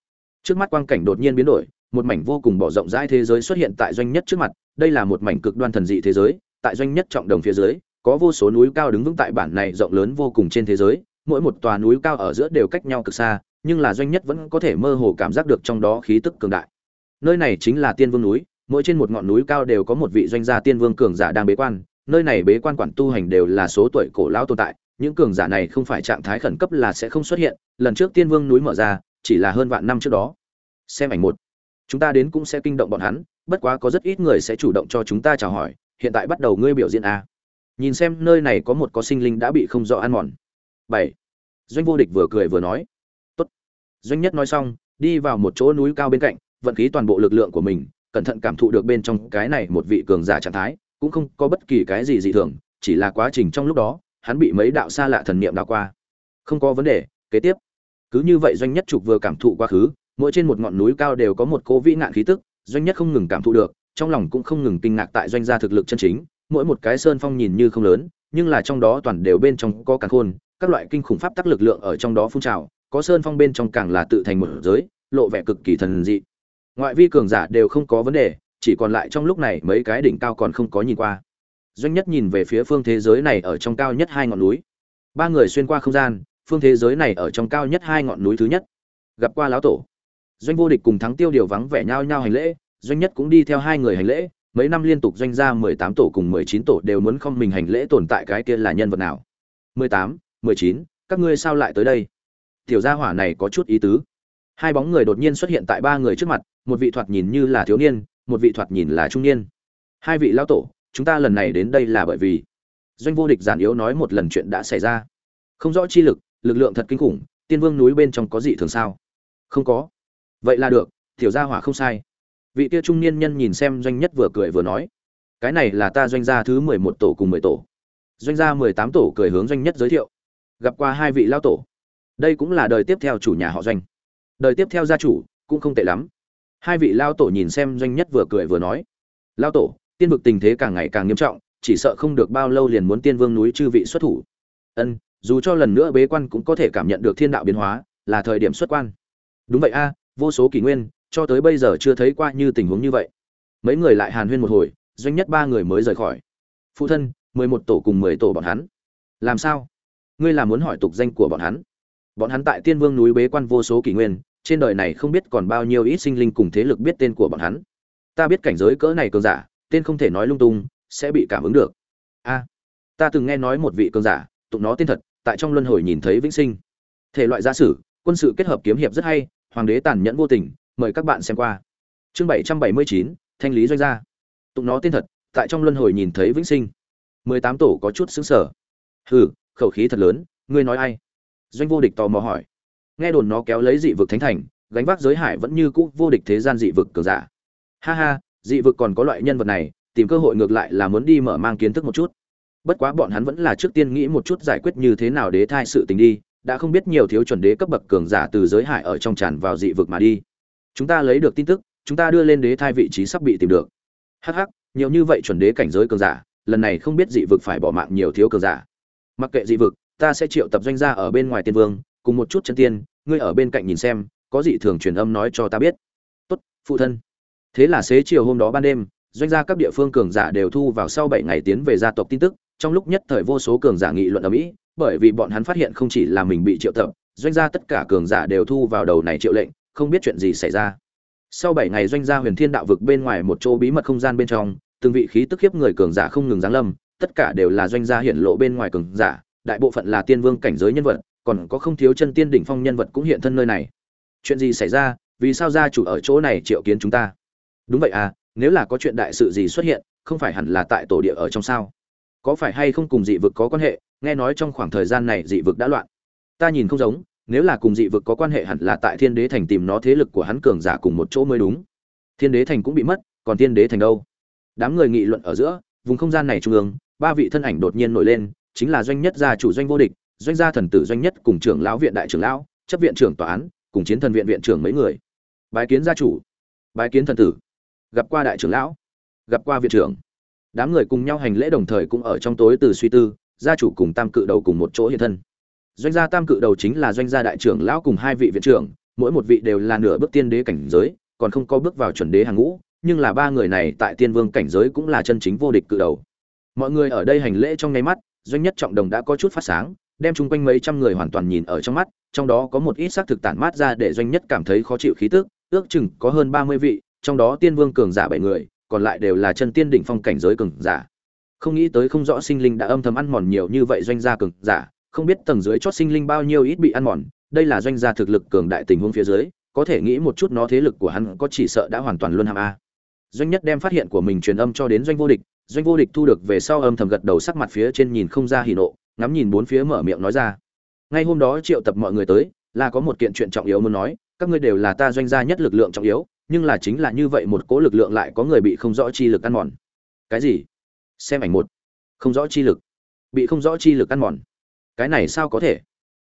Trước mắt quang cảnh đột nhiên biến đổi, một mảnh vô cùng bỏ rộng rãi thế giới xuất hiện tại doanh nhất trước mặt, đây là một mảnh cực đoan thần dị thế giới, tại doanh nhất trọng đồng phía dưới, có vô số núi cao đứng vững tại bản này rộng lớn vô cùng trên thế giới mỗi một tòa núi cao ở giữa đều cách nhau cực xa, nhưng là doanh nhất vẫn có thể mơ hồ cảm giác được trong đó khí tức cường đại. Nơi này chính là tiên vương núi, mỗi trên một ngọn núi cao đều có một vị doanh gia tiên vương cường giả đang bế quan, nơi này bế quan quản tu hành đều là số tuổi cổ lão tồn tại, những cường giả này không phải trạng thái khẩn cấp là sẽ không xuất hiện, lần trước tiên vương núi mở ra, chỉ là hơn vạn năm trước đó. Xem ảnh một. Chúng ta đến cũng sẽ kinh động bọn hắn, bất quá có rất ít người sẽ chủ động cho chúng ta chào hỏi, hiện tại bắt đầu ngươi biểu diễn a nhìn xem nơi này có một có sinh linh đã bị không rõ ăn mòn bảy. Doanh vô địch vừa cười vừa nói. Tốt. Doanh nhất nói xong, đi vào một chỗ núi cao bên cạnh, vận khí toàn bộ lực lượng của mình, cẩn thận cảm thụ được bên trong cái này một vị cường giả trạng thái, cũng không có bất kỳ cái gì dị thường, chỉ là quá trình trong lúc đó, hắn bị mấy đạo xa lạ thần niệm đảo qua. Không có vấn đề, kế tiếp. Cứ như vậy doanh nhất trục vừa cảm thụ quá khứ, mỗi trên một ngọn núi cao đều có một cố vĩ nạn khí tức, doanh nhất không ngừng cảm thụ được, trong lòng cũng không ngừng kinh ngạc tại doanh gia thực lực chân chính, mỗi một cái sơn phong nhìn như không lớn, nhưng là trong đó toàn đều bên trong có cả khôn các loại kinh khủng pháp tắc lực lượng ở trong đó phun trào, có sơn phong bên trong càng là tự thành một giới, lộ vẻ cực kỳ thần dị. Ngoại vi cường giả đều không có vấn đề, chỉ còn lại trong lúc này mấy cái đỉnh cao còn không có nhìn qua. Doanh nhất nhìn về phía phương thế giới này ở trong cao nhất hai ngọn núi. Ba người xuyên qua không gian, phương thế giới này ở trong cao nhất hai ngọn núi thứ nhất. Gặp qua lão tổ. Doanh vô địch cùng thắng tiêu điều vắng vẻ nhau nhau hành lễ, doanh nhất cũng đi theo hai người hành lễ, mấy năm liên tục doanh ra mười tám tổ cùng mười chín tổ đều muốn không mình hành lễ tồn tại cái kia là nhân vật nào? mười tám mười chín, các ngươi sao lại tới đây? Tiểu gia hỏa này có chút ý tứ. Hai bóng người đột nhiên xuất hiện tại ba người trước mặt, một vị thoạt nhìn như là thiếu niên, một vị thoạt nhìn là trung niên. Hai vị lão tổ, chúng ta lần này đến đây là bởi vì doanh vô địch giản yếu nói một lần chuyện đã xảy ra. Không rõ chi lực lực lượng thật kinh khủng, tiên vương núi bên trong có gì thường sao? Không có. Vậy là được, tiểu gia hỏa không sai. Vị kia trung niên nhân nhìn xem doanh nhất vừa cười vừa nói, cái này là ta doanh gia thứ mười một tổ cùng mười tổ. Doanh gia mười tám tổ cười hướng doanh nhất giới thiệu gặp qua hai vị lao tổ. Đây cũng là đời tiếp theo chủ nhà họ doanh. Đời tiếp theo gia chủ cũng không tệ lắm. Hai vị lao tổ nhìn xem doanh nhất vừa cười vừa nói lao tổ, tiên vực tình thế càng ngày càng nghiêm trọng, chỉ sợ không được bao lâu liền muốn tiên vương núi chư vị xuất thủ. Ân, dù cho lần nữa bế quan cũng có thể cảm nhận được thiên đạo biến hóa, là thời điểm xuất quan. Đúng vậy a, vô số kỷ nguyên, cho tới bây giờ chưa thấy qua như tình huống như vậy. Mấy người lại hàn huyên một hồi, doanh nhất ba người mới rời khỏi. Phụ thân, mười một tổ cùng mười tổ bọn hắn. Làm sao? Ngươi là muốn hỏi tục danh của bọn hắn. Bọn hắn tại tiên vương núi bế quan vô số kỷ nguyên, trên đời này không biết còn bao nhiêu ít sinh linh cùng thế lực biết tên của bọn hắn. Ta biết cảnh giới cỡ này cường giả, tên không thể nói lung tung, sẽ bị cảm ứng được. A, ta từng nghe nói một vị cường giả, tụng nó tên thật, tại trong luân hồi nhìn thấy vĩnh sinh. Thể loại gia sử, quân sự kết hợp kiếm hiệp rất hay, hoàng đế tàn nhẫn vô tình, mời các bạn xem qua. Chương bảy trăm bảy mươi chín, thanh lý doanh gia. Tụng nó tên thật, tại trong luân hồi nhìn thấy vĩnh sinh. Mười tám tổ có chút xứng sở hừ khẩu khí thật lớn, ngươi nói ai? Doanh vô địch tò mò hỏi. Nghe đồn nó kéo lấy dị vực thánh thành, gánh vác giới hải vẫn như cũ vô địch thế gian dị vực cường giả. Ha ha, dị vực còn có loại nhân vật này, tìm cơ hội ngược lại là muốn đi mở mang kiến thức một chút. Bất quá bọn hắn vẫn là trước tiên nghĩ một chút giải quyết như thế nào đế thai sự tình đi, đã không biết nhiều thiếu chuẩn đế cấp bậc cường giả từ giới hải ở trong tràn vào dị vực mà đi. Chúng ta lấy được tin tức, chúng ta đưa lên đế thai vị trí sắp bị tìm được. Hh nhiều như vậy chuẩn đế cảnh giới cường giả, lần này không biết dị vực phải bỏ mạng nhiều thiếu cường giả mặc kệ dị vực, ta sẽ triệu tập doanh gia ở bên ngoài tiên vương, cùng một chút chân tiên, ngươi ở bên cạnh nhìn xem, có dị thường truyền âm nói cho ta biết. Tốt, phụ thân. Thế là xế chiều hôm đó ban đêm, doanh gia các địa phương cường giả đều thu vào sau bảy ngày tiến về gia tộc tin tức, trong lúc nhất thời vô số cường giả nghị luận ở mỹ bởi vì bọn hắn phát hiện không chỉ là mình bị triệu tập, doanh gia tất cả cường giả đều thu vào đầu này triệu lệnh, không biết chuyện gì xảy ra. Sau bảy ngày doanh gia huyền thiên đạo vực bên ngoài một chỗ bí mật không gian bên trong, từng vị khí tức khiếp người cường giả không ngừng giáng lâm tất cả đều là doanh gia hiển lộ bên ngoài cường giả, đại bộ phận là tiên vương cảnh giới nhân vật, còn có không thiếu chân tiên đỉnh phong nhân vật cũng hiện thân nơi này. Chuyện gì xảy ra? Vì sao gia chủ ở chỗ này triệu kiến chúng ta? Đúng vậy à nếu là có chuyện đại sự gì xuất hiện, không phải hẳn là tại tổ địa ở trong sao? Có phải hay không cùng dị vực có quan hệ? Nghe nói trong khoảng thời gian này dị vực đã loạn. Ta nhìn không giống, nếu là cùng dị vực có quan hệ hẳn là tại thiên đế thành tìm nó thế lực của hắn cường giả cùng một chỗ mới đúng. Thiên đế thành cũng bị mất, còn thiên đế thành đâu? Đám người nghị luận ở giữa, vùng không gian này trung ương ba vị thân ảnh đột nhiên nổi lên, chính là doanh nhất gia chủ doanh vô địch, doanh gia thần tử doanh nhất cùng trưởng lão viện đại trưởng lão, chấp viện trưởng tòa án, cùng chiến thần viện viện trưởng mấy người. Bái kiến gia chủ, bái kiến thần tử. Gặp qua đại trưởng lão, gặp qua viện trưởng. Đám người cùng nhau hành lễ đồng thời cũng ở trong tối từ suy tư, gia chủ cùng tam cự đầu cùng một chỗ hiện thân. Doanh gia tam cự đầu chính là doanh gia đại trưởng lão cùng hai vị viện trưởng, mỗi một vị đều là nửa bước tiên đế cảnh giới, còn không có bước vào chuẩn đế hàng ngũ, nhưng là ba người này tại tiên vương cảnh giới cũng là chân chính vô địch cự đầu mọi người ở đây hành lễ trong nháy mắt, doanh nhất trọng đồng đã có chút phát sáng, đem chung quanh mấy trăm người hoàn toàn nhìn ở trong mắt, trong đó có một ít xác thực tản mát ra để doanh nhất cảm thấy khó chịu khí tức, ước chừng có hơn ba mươi vị, trong đó tiên vương cường giả bảy người, còn lại đều là chân tiên đỉnh phong cảnh giới cường giả. Không nghĩ tới không rõ sinh linh đã âm thầm ăn mòn nhiều như vậy doanh gia cường giả, không biết tầng dưới chót sinh linh bao nhiêu ít bị ăn mòn, đây là doanh gia thực lực cường đại tình huống phía dưới, có thể nghĩ một chút nó thế lực của hắn có chỉ sợ đã hoàn toàn luôn hàm a. Doanh nhất đem phát hiện của mình truyền âm cho đến doanh vô địch doanh vô địch thu được về sau âm thầm gật đầu sắc mặt phía trên nhìn không ra hỉ nộ, ngắm nhìn bốn phía mở miệng nói ra. Ngay hôm đó triệu tập mọi người tới, là có một kiện chuyện trọng yếu muốn nói, các ngươi đều là ta doanh gia nhất lực lượng trọng yếu, nhưng là chính là như vậy một cố lực lượng lại có người bị không rõ chi lực ăn mòn. Cái gì? Xem ảnh một. Không rõ chi lực. Bị không rõ chi lực ăn mòn. Cái này sao có thể?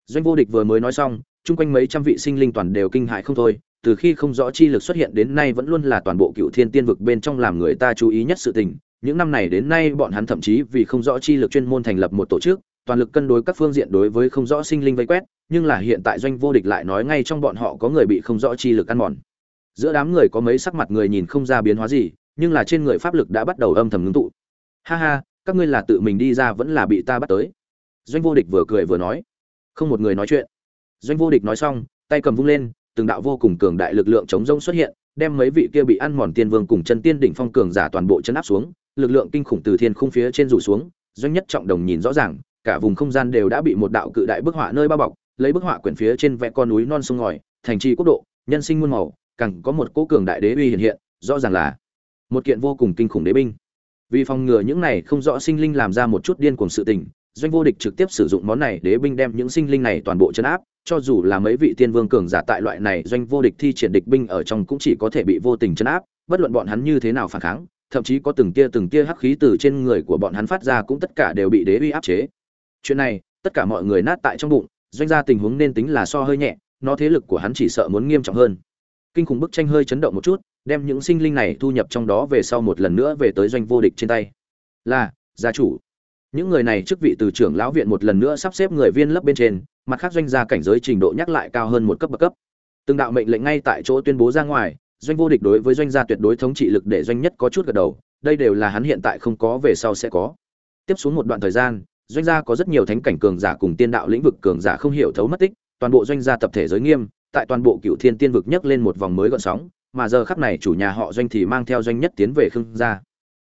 Doanh vô địch vừa mới nói xong, chung quanh mấy trăm vị sinh linh toàn đều kinh hại không thôi, từ khi không rõ chi lực xuất hiện đến nay vẫn luôn là toàn bộ cựu thiên tiên vực bên trong làm người ta chú ý nhất sự tình những năm này đến nay bọn hắn thậm chí vì không rõ chi lực chuyên môn thành lập một tổ chức, toàn lực cân đối các phương diện đối với không rõ sinh linh vây quét, nhưng là hiện tại doanh vô địch lại nói ngay trong bọn họ có người bị không rõ chi lực ăn mòn. Giữa đám người có mấy sắc mặt người nhìn không ra biến hóa gì, nhưng là trên người pháp lực đã bắt đầu âm thầm ngưng tụ. Ha ha, các ngươi là tự mình đi ra vẫn là bị ta bắt tới. Doanh vô địch vừa cười vừa nói. Không một người nói chuyện. Doanh vô địch nói xong, tay cầm vung lên, từng đạo vô cùng cường đại lực lượng chống rông xuất hiện, đem mấy vị kia bị ăn mòn tiên vương cùng chân tiên đỉnh phong cường giả toàn bộ chân áp xuống lực lượng kinh khủng từ thiên khung phía trên rủ xuống, doanh nhất trọng đồng nhìn rõ ràng, cả vùng không gian đều đã bị một đạo cự đại bức họa nơi bao bọc, lấy bức họa quyển phía trên vẽ con núi non sông ngòi, thành trì quốc độ, nhân sinh muôn màu, càng có một cố cường đại đế uy hiện hiện, rõ ràng là một kiện vô cùng kinh khủng đế binh. Vì phòng ngừa những này không rõ sinh linh làm ra một chút điên cuồng sự tình, doanh vô địch trực tiếp sử dụng món này đế binh đem những sinh linh này toàn bộ chấn áp, cho dù là mấy vị tiên vương cường giả tại loại này doanh vô địch thi triển địch binh ở trong cũng chỉ có thể bị vô tình chấn áp, bất luận bọn hắn như thế nào phản kháng thậm chí có từng tia từng tia hắc khí từ trên người của bọn hắn phát ra cũng tất cả đều bị đế uy áp chế. Chuyện này, tất cả mọi người nát tại trong bụng, doanh gia tình huống nên tính là so hơi nhẹ, nó thế lực của hắn chỉ sợ muốn nghiêm trọng hơn. Kinh khủng bức tranh hơi chấn động một chút, đem những sinh linh này thu nhập trong đó về sau một lần nữa về tới doanh vô địch trên tay. Là, gia chủ. Những người này chức vị từ trưởng lão viện một lần nữa sắp xếp người viên lớp bên trên, mặt khác doanh gia cảnh giới trình độ nhắc lại cao hơn một cấp bậc cấp. Từng đạo mệnh lệnh ngay tại chỗ tuyên bố ra ngoài doanh vô địch đối với doanh gia tuyệt đối thống trị lực để doanh nhất có chút gật đầu, đây đều là hắn hiện tại không có về sau sẽ có. Tiếp xuống một đoạn thời gian, doanh gia có rất nhiều thánh cảnh cường giả cùng tiên đạo lĩnh vực cường giả không hiểu thấu mất tích, toàn bộ doanh gia tập thể giới nghiêm, tại toàn bộ cựu thiên tiên vực nhấc lên một vòng mới gọn sóng, mà giờ khắp này chủ nhà họ doanh thì mang theo doanh nhất tiến về khương gia.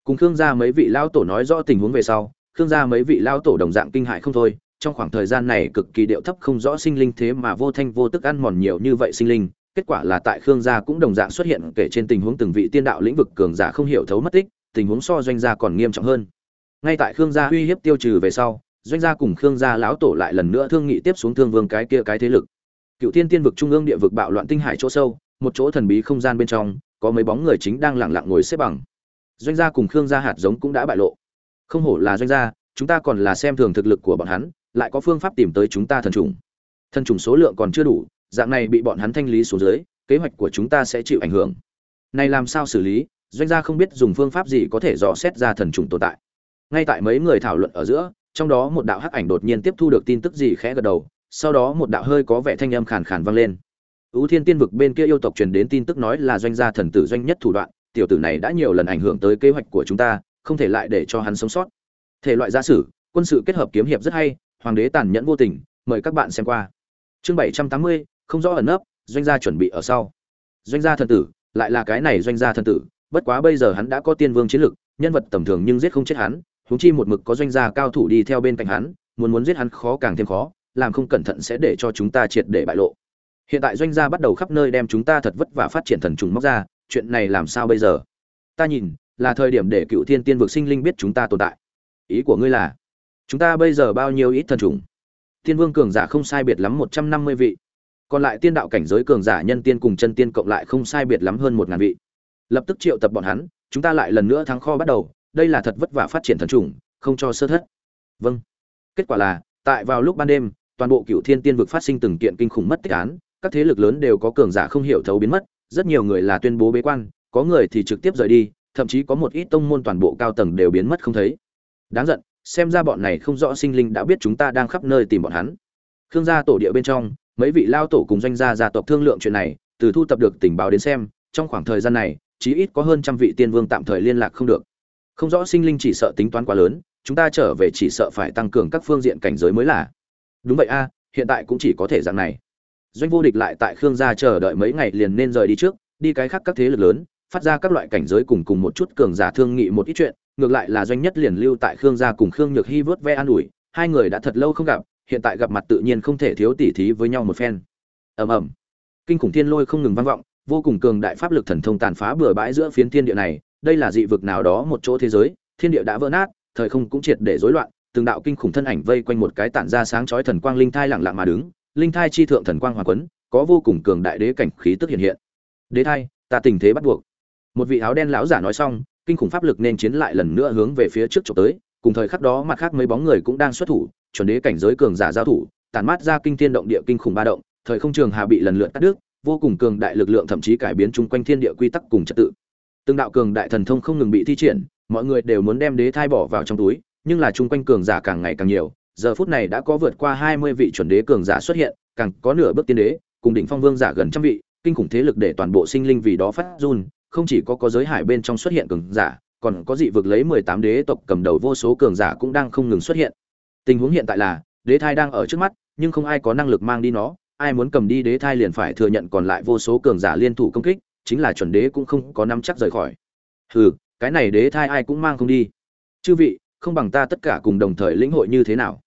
Cùng khương gia mấy vị lao tổ nói rõ tình huống về sau, khương gia mấy vị lao tổ đồng dạng kinh hại không thôi, trong khoảng thời gian này cực kỳ điệu thấp không rõ sinh linh thế mà vô thanh vô tức ăn mòn nhiều như vậy sinh linh kết quả là tại khương gia cũng đồng dạng xuất hiện kể trên tình huống từng vị tiên đạo lĩnh vực cường giả không hiểu thấu mất tích, tình huống so doanh gia còn nghiêm trọng hơn. Ngay tại khương gia uy hiếp tiêu trừ về sau, doanh gia cùng khương gia lão tổ lại lần nữa thương nghị tiếp xuống thương vương cái kia cái thế lực. Cựu tiên tiên vực trung ương địa vực bạo loạn tinh hải chỗ sâu, một chỗ thần bí không gian bên trong, có mấy bóng người chính đang lẳng lặng ngồi xếp bằng. Doanh gia cùng khương gia hạt giống cũng đã bại lộ. Không hổ là doanh gia, chúng ta còn là xem thường thực lực của bọn hắn, lại có phương pháp tìm tới chúng ta thần trùng. Thần trùng số lượng còn chưa đủ dạng này bị bọn hắn thanh lý xuống dưới, kế hoạch của chúng ta sẽ chịu ảnh hưởng. Này làm sao xử lý, doanh gia không biết dùng phương pháp gì có thể dò xét ra thần trùng tồn tại. Ngay tại mấy người thảo luận ở giữa, trong đó một đạo hắc ảnh đột nhiên tiếp thu được tin tức gì khẽ gật đầu, sau đó một đạo hơi có vẻ thanh âm khàn khàn vang lên. U thiên tiên vực bên kia yêu tộc truyền đến tin tức nói là doanh gia thần tử doanh nhất thủ đoạn, tiểu tử này đã nhiều lần ảnh hưởng tới kế hoạch của chúng ta, không thể lại để cho hắn sống sót. Thể loại gia sử, quân sự kết hợp kiếm hiệp rất hay, hoàng đế tàn nhẫn vô tình, mời các bạn xem qua. Chương bảy trăm tám mươi không rõ ẩn nấp, doanh gia chuẩn bị ở sau. Doanh gia thần tử, lại là cái này doanh gia thần tử, bất quá bây giờ hắn đã có tiên vương chiến lực, nhân vật tầm thường nhưng giết không chết hắn, huống chi một mực có doanh gia cao thủ đi theo bên cạnh hắn, muốn muốn giết hắn khó càng thêm khó, làm không cẩn thận sẽ để cho chúng ta triệt để bại lộ. Hiện tại doanh gia bắt đầu khắp nơi đem chúng ta thật vất vả phát triển thần trùng móc ra, chuyện này làm sao bây giờ? Ta nhìn, là thời điểm để cựu thiên tiên vực sinh linh biết chúng ta tồn tại. Ý của ngươi là, chúng ta bây giờ bao nhiêu ít thần trùng? Tiên vương cường giả không sai biệt lắm một trăm năm mươi vị còn lại tiên đạo cảnh giới cường giả nhân tiên cùng chân tiên cộng lại không sai biệt lắm hơn một ngàn vị. Lập tức triệu tập bọn hắn, chúng ta lại lần nữa thắng kho bắt đầu, đây là thật vất vả phát triển thần trùng không cho sơ thất. Vâng. Kết quả là, tại vào lúc ban đêm, toàn bộ cựu thiên tiên vực phát sinh từng kiện kinh khủng mất tích án, các thế lực lớn đều có cường giả không hiểu thấu biến mất, rất nhiều người là tuyên bố bế quan, có người thì trực tiếp rời đi, thậm chí có một ít tông môn toàn bộ cao tầng đều biến mất không thấy. Đáng giận, xem ra bọn này không rõ sinh linh đã biết chúng ta đang khắp nơi tìm bọn hắn. Khương gia tổ địa bên trong mấy vị lao tổ cùng doanh gia gia tộc thương lượng chuyện này, từ thu tập được tình báo đến xem, trong khoảng thời gian này, chí ít có hơn trăm vị tiên vương tạm thời liên lạc không được. Không rõ sinh linh chỉ sợ tính toán quá lớn, chúng ta trở về chỉ sợ phải tăng cường các phương diện cảnh giới mới là. Đúng vậy a, hiện tại cũng chỉ có thể dạng này. Doanh vô địch lại tại khương gia chờ đợi mấy ngày liền nên rời đi trước, đi cái khác các thế lực lớn, phát ra các loại cảnh giới cùng cùng một chút cường giả thương nghị một ít chuyện, ngược lại là doanh nhất liền lưu tại khương gia cùng khương nhược hy vớt ve an ủi, hai người đã thật lâu không gặp hiện tại gặp mặt tự nhiên không thể thiếu tỉ thí với nhau một phen. Ầm ầm. Kinh khủng thiên lôi không ngừng vang vọng, vô cùng cường đại pháp lực thần thông tàn phá bừa bãi giữa phiến thiên địa này. Đây là dị vực nào đó một chỗ thế giới, thiên địa đã vỡ nát, thời không cũng triệt để rối loạn, từng đạo kinh khủng thân ảnh vây quanh một cái tản ra sáng chói thần quang linh thai lặng lặng mà đứng. Linh thai chi thượng thần quang hòa quấn, có vô cùng cường đại đế cảnh khí tức hiện hiện. Đế thai, ta tình thế bắt buộc. Một vị áo đen lão giả nói xong, kinh khủng pháp lực nên chiến lại lần nữa hướng về phía trước chụp tới. Cùng thời khắc đó, mặt khác mấy bóng người cũng đang xuất thủ chuẩn đế cảnh giới cường giả giao thủ tàn mát ra kinh thiên động địa kinh khủng ba động, thời không trường hà bị lần lượt cắt đứt, vô cùng cường đại lực lượng thậm chí cải biến chung quanh thiên địa quy tắc cùng trật tự. Từng đạo cường đại thần thông không ngừng bị thi triển, mọi người đều muốn đem đế thai bỏ vào trong túi, nhưng là chung quanh cường giả càng ngày càng nhiều, giờ phút này đã có vượt qua hai mươi vị chuẩn đế cường giả xuất hiện, càng có nửa bước tiên đế, cùng đỉnh phong vương giả gần trăm vị, kinh khủng thế lực để toàn bộ sinh linh vì đó phát run, không chỉ có có giới hải bên trong xuất hiện cường giả, còn có dị vực lấy mười tám đế tộc cầm đầu vô số cường giả cũng đang không ngừng xuất hiện tình huống hiện tại là, đế thai đang ở trước mắt, nhưng không ai có năng lực mang đi nó, ai muốn cầm đi đế thai liền phải thừa nhận còn lại vô số cường giả liên thủ công kích, chính là chuẩn đế cũng không có nắm chắc rời khỏi. Hừ, cái này đế thai ai cũng mang không đi. Chư vị, không bằng ta tất cả cùng đồng thời lĩnh hội như thế nào?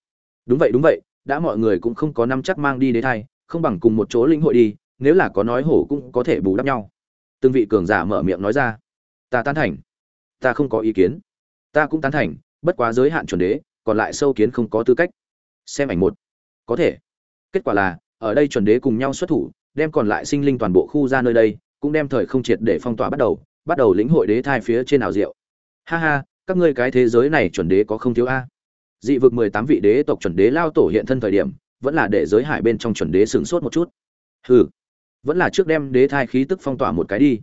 Đúng vậy đúng vậy, đã mọi người cũng không có nắm chắc mang đi đế thai, không bằng cùng một chỗ lĩnh hội đi, nếu là có nói hổ cũng có thể bù đắp nhau. Từng vị cường giả mở miệng nói ra. Ta tán thành. Ta không có ý kiến. Ta cũng tán thành, bất quá giới hạn chuẩn đế còn lại sâu kiến không có tư cách. Xem ảnh một. Có thể. Kết quả là, ở đây chuẩn đế cùng nhau xuất thủ, đem còn lại sinh linh toàn bộ khu ra nơi đây, cũng đem thời không triệt để phong tỏa bắt đầu bắt đầu lĩnh hội đế thai phía trên ảo diệu. Ha ha, các ngươi cái thế giới này chuẩn đế có không thiếu a. Dị vực mười tám vị đế tộc chuẩn đế lao tổ hiện thân thời điểm, vẫn là để giới hải bên trong chuẩn đế sửng sốt một chút. Hừ, vẫn là trước đem đế thai khí tức phong tỏa một cái đi.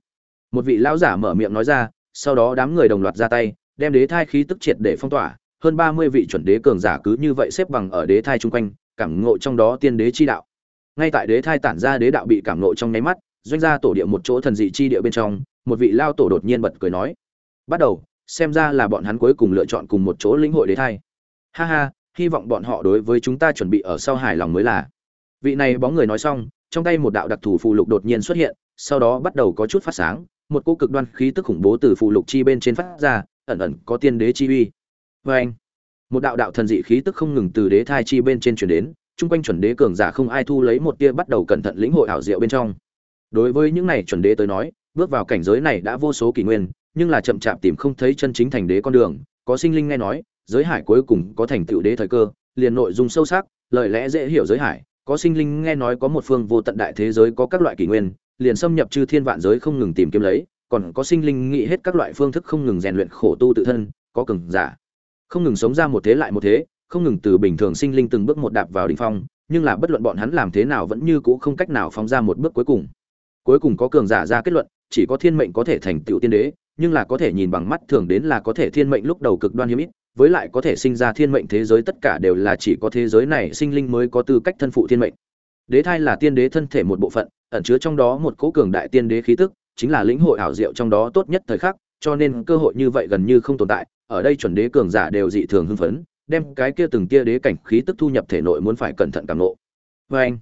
Một vị lão giả mở miệng nói ra, sau đó đám người đồng loạt ra tay, đem đế thai khí tức triệt để phong tỏa hơn ba mươi vị chuẩn đế cường giả cứ như vậy xếp bằng ở đế thai chung quanh, cảm ngộ trong đó tiên đế chi đạo. Ngay tại đế thai tản ra đế đạo bị cảm ngộ trong nháy mắt, doanh gia tổ địa một chỗ thần dị chi địa bên trong, một vị lao tổ đột nhiên bật cười nói, bắt đầu, xem ra là bọn hắn cuối cùng lựa chọn cùng một chỗ lĩnh hội đế thai. Ha ha, hy vọng bọn họ đối với chúng ta chuẩn bị ở sau hài lòng mới là. Vị này bóng người nói xong, trong tay một đạo đặc thù phù lục đột nhiên xuất hiện, sau đó bắt đầu có chút phát sáng, một cô cực đoan khí tức khủng bố từ phù lục chi bên trên phát ra, ẩn ẩn có tiên đế chi uy vê anh, một đạo đạo thần dị khí tức không ngừng từ đế thai chi bên trên chuyển đến, chung quanh chuẩn đế cường giả không ai thu lấy một tia bắt đầu cẩn thận lĩnh hội ảo diệu bên trong. Đối với những này chuẩn đế tới nói, bước vào cảnh giới này đã vô số kỷ nguyên, nhưng là chậm chạp tìm không thấy chân chính thành đế con đường. Có sinh linh nghe nói, giới hải cuối cùng có thành tựu đế thời cơ, liền nội dung sâu sắc, lời lẽ dễ hiểu giới hải. Có sinh linh nghe nói có một phương vô tận đại thế giới có các loại kỷ nguyên, liền xâm nhập chư thiên vạn giới không ngừng tìm kiếm lấy, còn có sinh linh nghĩ hết các loại phương thức không ngừng rèn luyện khổ tu tự thân, có cường giả không ngừng sống ra một thế lại một thế, không ngừng từ bình thường sinh linh từng bước một đạp vào đỉnh phong, nhưng là bất luận bọn hắn làm thế nào vẫn như cũ không cách nào phóng ra một bước cuối cùng. Cuối cùng có cường giả ra kết luận, chỉ có thiên mệnh có thể thành tựu tiên đế, nhưng là có thể nhìn bằng mắt thường đến là có thể thiên mệnh lúc đầu cực đoan hiếm ít, với lại có thể sinh ra thiên mệnh thế giới tất cả đều là chỉ có thế giới này sinh linh mới có tư cách thân phụ thiên mệnh. Đế thai là tiên đế thân thể một bộ phận, ẩn chứa trong đó một cỗ cường đại tiên đế khí tức, chính là lĩnh hội ảo diệu trong đó tốt nhất thời khắc, cho nên cơ hội như vậy gần như không tồn tại ở đây chuẩn đế cường giả đều dị thường hưng phấn, đem cái kia từng tia đế cảnh khí tức thu nhập thể nội muốn phải cẩn thận cảm nộ vê anh,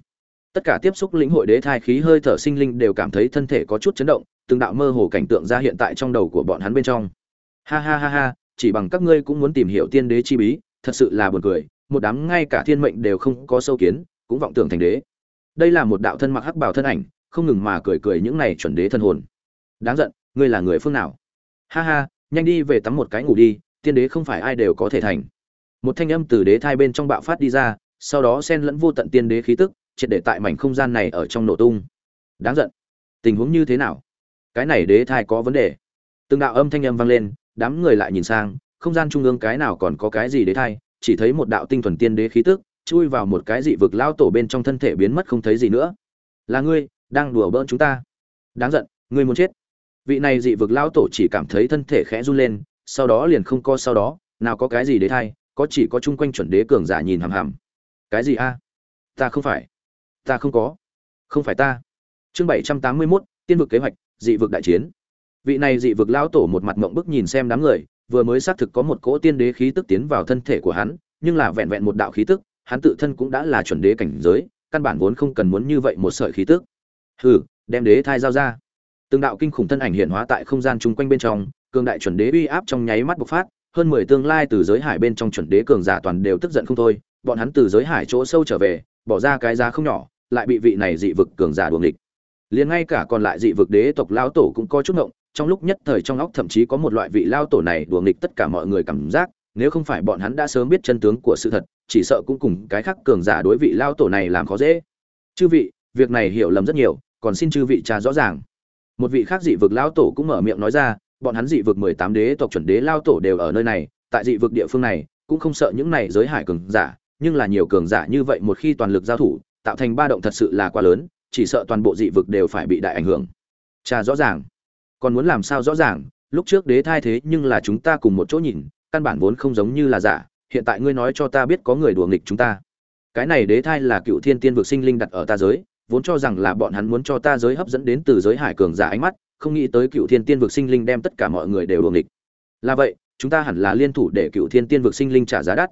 tất cả tiếp xúc lĩnh hội đế thai khí hơi thở sinh linh đều cảm thấy thân thể có chút chấn động, từng đạo mơ hồ cảnh tượng ra hiện tại trong đầu của bọn hắn bên trong. Ha ha ha ha, chỉ bằng các ngươi cũng muốn tìm hiểu tiên đế chi bí, thật sự là buồn cười, một đám ngay cả thiên mệnh đều không có sâu kiến, cũng vọng tưởng thành đế. Đây là một đạo thân mặc hắc bảo thân ảnh, không ngừng mà cười cười những này chuẩn đế thân hồn. Đáng giận, ngươi là người phương nào? Ha ha nhanh đi về tắm một cái ngủ đi, tiên đế không phải ai đều có thể thành. Một thanh âm từ đế thai bên trong bạo phát đi ra, sau đó xen lẫn vô tận tiên đế khí tức, triệt để tại mảnh không gian này ở trong nổ tung. Đáng giận. Tình huống như thế nào? Cái này đế thai có vấn đề. Từng đạo âm thanh âm vang lên, đám người lại nhìn sang, không gian trung ương cái nào còn có cái gì đế thai, chỉ thấy một đạo tinh thuần tiên đế khí tức, chui vào một cái dị vực lao tổ bên trong thân thể biến mất không thấy gì nữa. Là ngươi, đang đùa bỡn chúng ta. Đáng giận, ngươi muốn chết vị này dị vực lão tổ chỉ cảm thấy thân thể khẽ run lên, sau đó liền không co sau đó, nào có cái gì để thay, có chỉ có chung quanh chuẩn đế cường giả nhìn hằm hằm. Cái gì a? Ta không phải. Ta không có. Không phải ta. Chương bảy trăm tám mươi mốt, tiên vực kế hoạch, dị vực đại chiến. Vị này dị vực lão tổ một mặt mộng bức nhìn xem đám người, vừa mới xác thực có một cỗ tiên đế khí tức tiến vào thân thể của hắn, nhưng là vẹn vẹn một đạo khí tức, hắn tự thân cũng đã là chuẩn đế cảnh giới, căn bản vốn không cần muốn như vậy một sợi khí tức. Hừ, đem đế thai giao ra từng đạo kinh khủng thân ảnh hiện hóa tại không gian chung quanh bên trong, cường đại chuẩn đế uy áp trong nháy mắt bộc phát, hơn mười tương lai từ giới hải bên trong chuẩn đế cường giả toàn đều tức giận không thôi, bọn hắn từ giới hải chỗ sâu trở về, bỏ ra cái giá không nhỏ, lại bị vị này dị vực cường giả đuồng địch liền ngay cả còn lại dị vực đế tộc lao tổ cũng có chút ngộng, trong lúc nhất thời trong óc thậm chí có một loại vị lao tổ này đùa nghịch tất cả mọi người cảm giác, nếu không phải bọn hắn đã sớm biết chân tướng của sự thật, chỉ sợ cũng cùng cái khác cường giả đối vị lao tổ này làm khó dễ. Chư vị, việc này hiểu lầm rất nhiều, còn xin chư vị trà rõ ràng một vị khác dị vực lao tổ cũng mở miệng nói ra, bọn hắn dị vực mười tám đế tộc chuẩn đế lao tổ đều ở nơi này, tại dị vực địa phương này, cũng không sợ những này giới hải cường giả, nhưng là nhiều cường giả như vậy một khi toàn lực giao thủ, tạo thành ba động thật sự là quá lớn, chỉ sợ toàn bộ dị vực đều phải bị đại ảnh hưởng. Trà rõ ràng. Còn muốn làm sao rõ ràng, lúc trước đế thai thế nhưng là chúng ta cùng một chỗ nhìn, căn bản vốn không giống như là giả, hiện tại ngươi nói cho ta biết có người đùa nghịch chúng ta. Cái này đế thai là cựu thiên tiên vực sinh linh đặt ở ta giới vốn cho rằng là bọn hắn muốn cho ta giới hấp dẫn đến từ giới hải cường giả ánh mắt, không nghĩ tới cựu thiên tiên vực sinh linh đem tất cả mọi người đều đùa nghịch. Là vậy, chúng ta hẳn là liên thủ để cựu thiên tiên vực sinh linh trả giá đắt.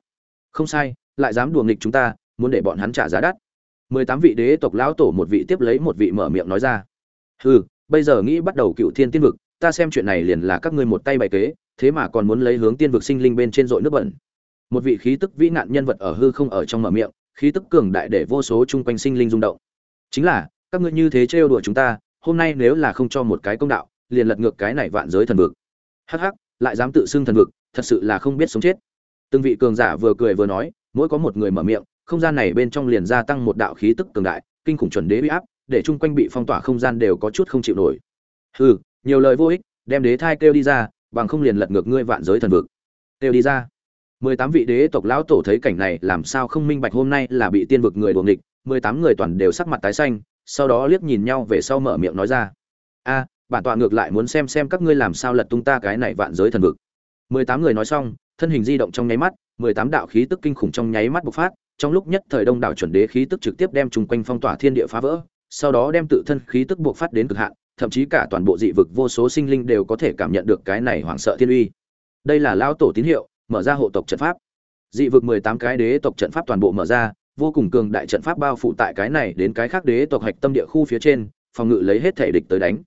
Không sai, lại dám đùa nghịch chúng ta, muốn để bọn hắn trả giá đắt. Mười tám vị đế tộc lão tổ một vị tiếp lấy một vị mở miệng nói ra. Ừ bây giờ nghĩ bắt đầu cựu thiên tiên vực, ta xem chuyện này liền là các ngươi một tay bày kế, thế mà còn muốn lấy hướng tiên vực sinh linh bên trên dội nước bẩn. Một vị khí tức vĩ nạn nhân vật ở hư không ở trong mở miệng, khí tức cường đại để vô số chung quanh sinh linh rung động chính là, các ngươi như thế trêu đùa chúng ta, hôm nay nếu là không cho một cái công đạo, liền lật ngược cái này vạn giới thần vực. Hắc hắc, lại dám tự xưng thần vực, thật sự là không biết sống chết. Từng vị cường giả vừa cười vừa nói, mỗi có một người mở miệng, không gian này bên trong liền gia tăng một đạo khí tức cường đại, kinh khủng chuẩn đế uy áp, để chung quanh bị phong tỏa không gian đều có chút không chịu nổi. Hừ, nhiều lời vô ích, đem đế thai kêu đi ra, bằng không liền lật ngược ngươi vạn giới thần vực. Kêu đi ra. Mười tám vị đế tộc lão tổ thấy cảnh này, làm sao không minh bạch hôm nay là bị tiên vực người đuồng địch mười tám người toàn đều sắc mặt tái xanh sau đó liếc nhìn nhau về sau mở miệng nói ra a bản tọa ngược lại muốn xem xem các ngươi làm sao lật tung ta cái này vạn giới thần vực mười tám người nói xong thân hình di động trong nháy mắt mười tám đạo khí tức kinh khủng trong nháy mắt bộc phát trong lúc nhất thời đông đảo chuẩn đế khí tức trực tiếp đem chung quanh phong tỏa thiên địa phá vỡ sau đó đem tự thân khí tức bộc phát đến cực hạn, thậm chí cả toàn bộ dị vực vô số sinh linh đều có thể cảm nhận được cái này hoảng sợ thiên uy. Đây là lão tổ tín hiệu, mở ra hộ tộc trận pháp. Dị vực 18 cái đế tộc trận pháp toàn bộ mở ra, vô cùng cường đại trận pháp bao phủ tại cái này đến cái khác đế tộc hạch tâm địa khu phía trên, phòng ngự lấy hết thể địch tới đánh.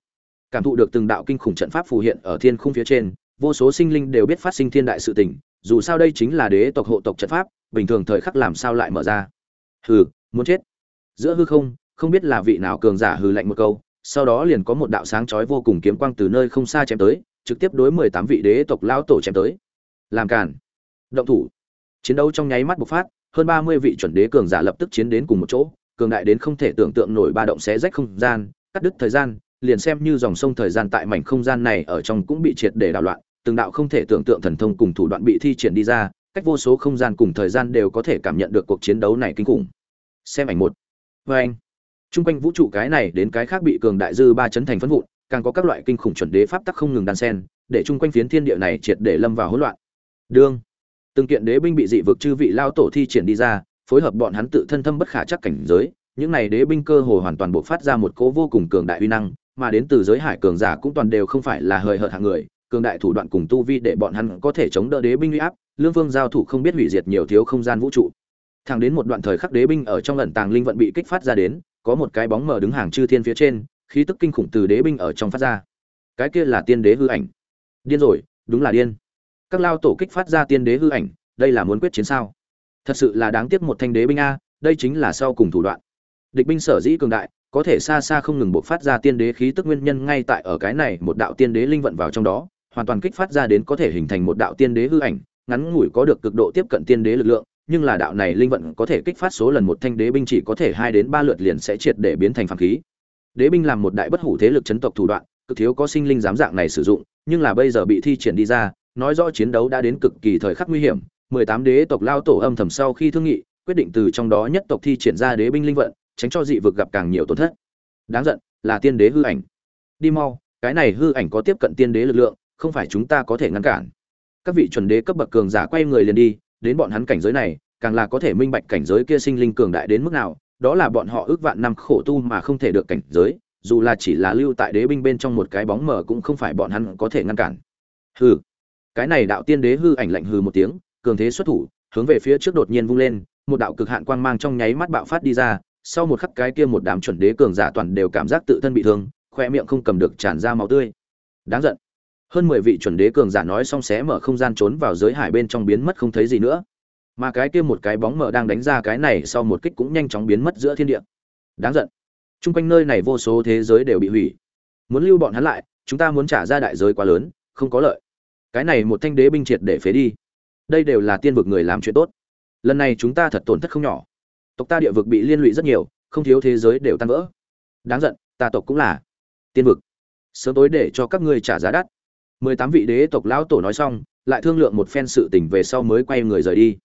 Cảm thụ được từng đạo kinh khủng trận pháp phù hiện ở thiên khung phía trên, vô số sinh linh đều biết phát sinh thiên đại sự tình, dù sao đây chính là đế tộc hộ tộc trận pháp, bình thường thời khắc làm sao lại mở ra. Hừ, muốn chết. Giữa hư không, không biết là vị nào cường giả hừ lạnh một câu, sau đó liền có một đạo sáng chói vô cùng kiếm quang từ nơi không xa chém tới, trực tiếp đối 18 vị đế tộc lão tổ chém tới. Làm cản. Động thủ. Chiến đấu trong nháy mắt bộc phát, hơn 30 vị chuẩn đế cường giả lập tức chiến đến cùng một chỗ, cường đại đến không thể tưởng tượng nổi ba động xé rách không gian, cắt đứt thời gian, liền xem như dòng sông thời gian tại mảnh không gian này ở trong cũng bị triệt để đảo loạn, từng đạo không thể tưởng tượng thần thông cùng thủ đoạn bị thi triển đi ra, cách vô số không gian cùng thời gian đều có thể cảm nhận được cuộc chiến đấu này kinh khủng. Xem ảnh một. Và anh Trung quanh vũ trụ cái này đến cái khác bị cường đại dư ba chấn thành phấn vụn, càng có các loại kinh khủng chuẩn đế pháp tắc không ngừng đan sen, để trung quanh phiến thiên địa này triệt để lâm vào hỗn loạn. Đương, từng kiện đế binh bị dị vực chư vị lao tổ thi triển đi ra, phối hợp bọn hắn tự thân thâm bất khả chắc cảnh giới, những này đế binh cơ hồ hoàn toàn bộc phát ra một cỗ vô cùng cường đại uy năng, mà đến từ giới hải cường giả cũng toàn đều không phải là hời hợt hạng người, cường đại thủ đoạn cùng tu vi để bọn hắn có thể chống đỡ đế binh uy áp, lương vương giao thủ không biết hủy diệt nhiều thiếu không gian vũ trụ. Thẳng đến một đoạn thời khắc đế binh ở trong ẩn tàng linh vận bị kích phát ra đến, có một cái bóng mờ đứng hàng chư thiên phía trên khí tức kinh khủng từ đế binh ở trong phát ra. Cái kia là tiên đế hư ảnh. Điên rồi đúng là điên các lao tổ kích phát ra tiên đế hư ảnh đây là muốn quyết chiến sao thật sự là đáng tiếc một thanh đế binh a đây chính là sau cùng thủ đoạn địch binh sở dĩ cường đại có thể xa xa không ngừng buộc phát ra tiên đế khí tức nguyên nhân ngay tại ở cái này một đạo tiên đế linh vận vào trong đó hoàn toàn kích phát ra đến có thể hình thành một đạo tiên đế hư ảnh ngắn ngủi có được cực độ tiếp cận tiên đế lực lượng nhưng là đạo này linh vận có thể kích phát số lần một thanh đế binh chỉ có thể hai đến ba lượt liền sẽ triệt để biến thành phản khí. Đế binh làm một đại bất hủ thế lực chấn tộc thủ đoạn, cực thiếu có sinh linh dám dạng này sử dụng, nhưng là bây giờ bị thi triển đi ra, nói rõ chiến đấu đã đến cực kỳ thời khắc nguy hiểm. 18 đế tộc lao tổ âm thầm sau khi thương nghị, quyết định từ trong đó nhất tộc thi triển ra đế binh linh vận, tránh cho dị vực gặp càng nhiều tổn thất. Đáng giận, là tiên đế hư ảnh. đi mau cái này hư ảnh có tiếp cận tiên đế lực lượng không phải chúng ta có thể ngăn cản các vị chuẩn đế cấp bậc cường giả quay người liền đi đến bọn hắn cảnh giới này càng là có thể minh bạch cảnh giới kia sinh linh cường đại đến mức nào đó là bọn họ ước vạn năm khổ tu mà không thể được cảnh giới dù là chỉ là lưu tại đế binh bên trong một cái bóng mờ cũng không phải bọn hắn có thể ngăn cản hừ cái này đạo tiên đế hư ảnh lạnh hừ một tiếng, cường thế xuất thủ, hướng về phía trước đột nhiên vung lên, một đạo cực hạn quang mang trong nháy mắt bạo phát đi ra, sau một khắc cái kia một đám chuẩn đế cường giả toàn đều cảm giác tự thân bị thương, khoe miệng không cầm được tràn ra máu tươi. Đáng giận. Hơn mười vị chuẩn đế cường giả nói xong xé mở không gian trốn vào giới hải bên trong biến mất không thấy gì nữa. Mà cái kia một cái bóng mờ đang đánh ra cái này sau một kích cũng nhanh chóng biến mất giữa thiên địa. Đáng giận. Chung quanh nơi này vô số thế giới đều bị hủy. Muốn lưu bọn hắn lại, chúng ta muốn trả ra đại giới quá lớn, không có lợi cái này một thanh đế binh triệt để phế đi. Đây đều là tiên vực người làm chuyện tốt. Lần này chúng ta thật tổn thất không nhỏ. Tộc ta địa vực bị liên lụy rất nhiều, không thiếu thế giới đều tan vỡ. Đáng giận, ta tộc cũng là tiên vực. Sớm tối để cho các ngươi trả giá đắt. Mười tám vị đế tộc lão tổ nói xong, lại thương lượng một phen sự tình về sau mới quay người rời đi.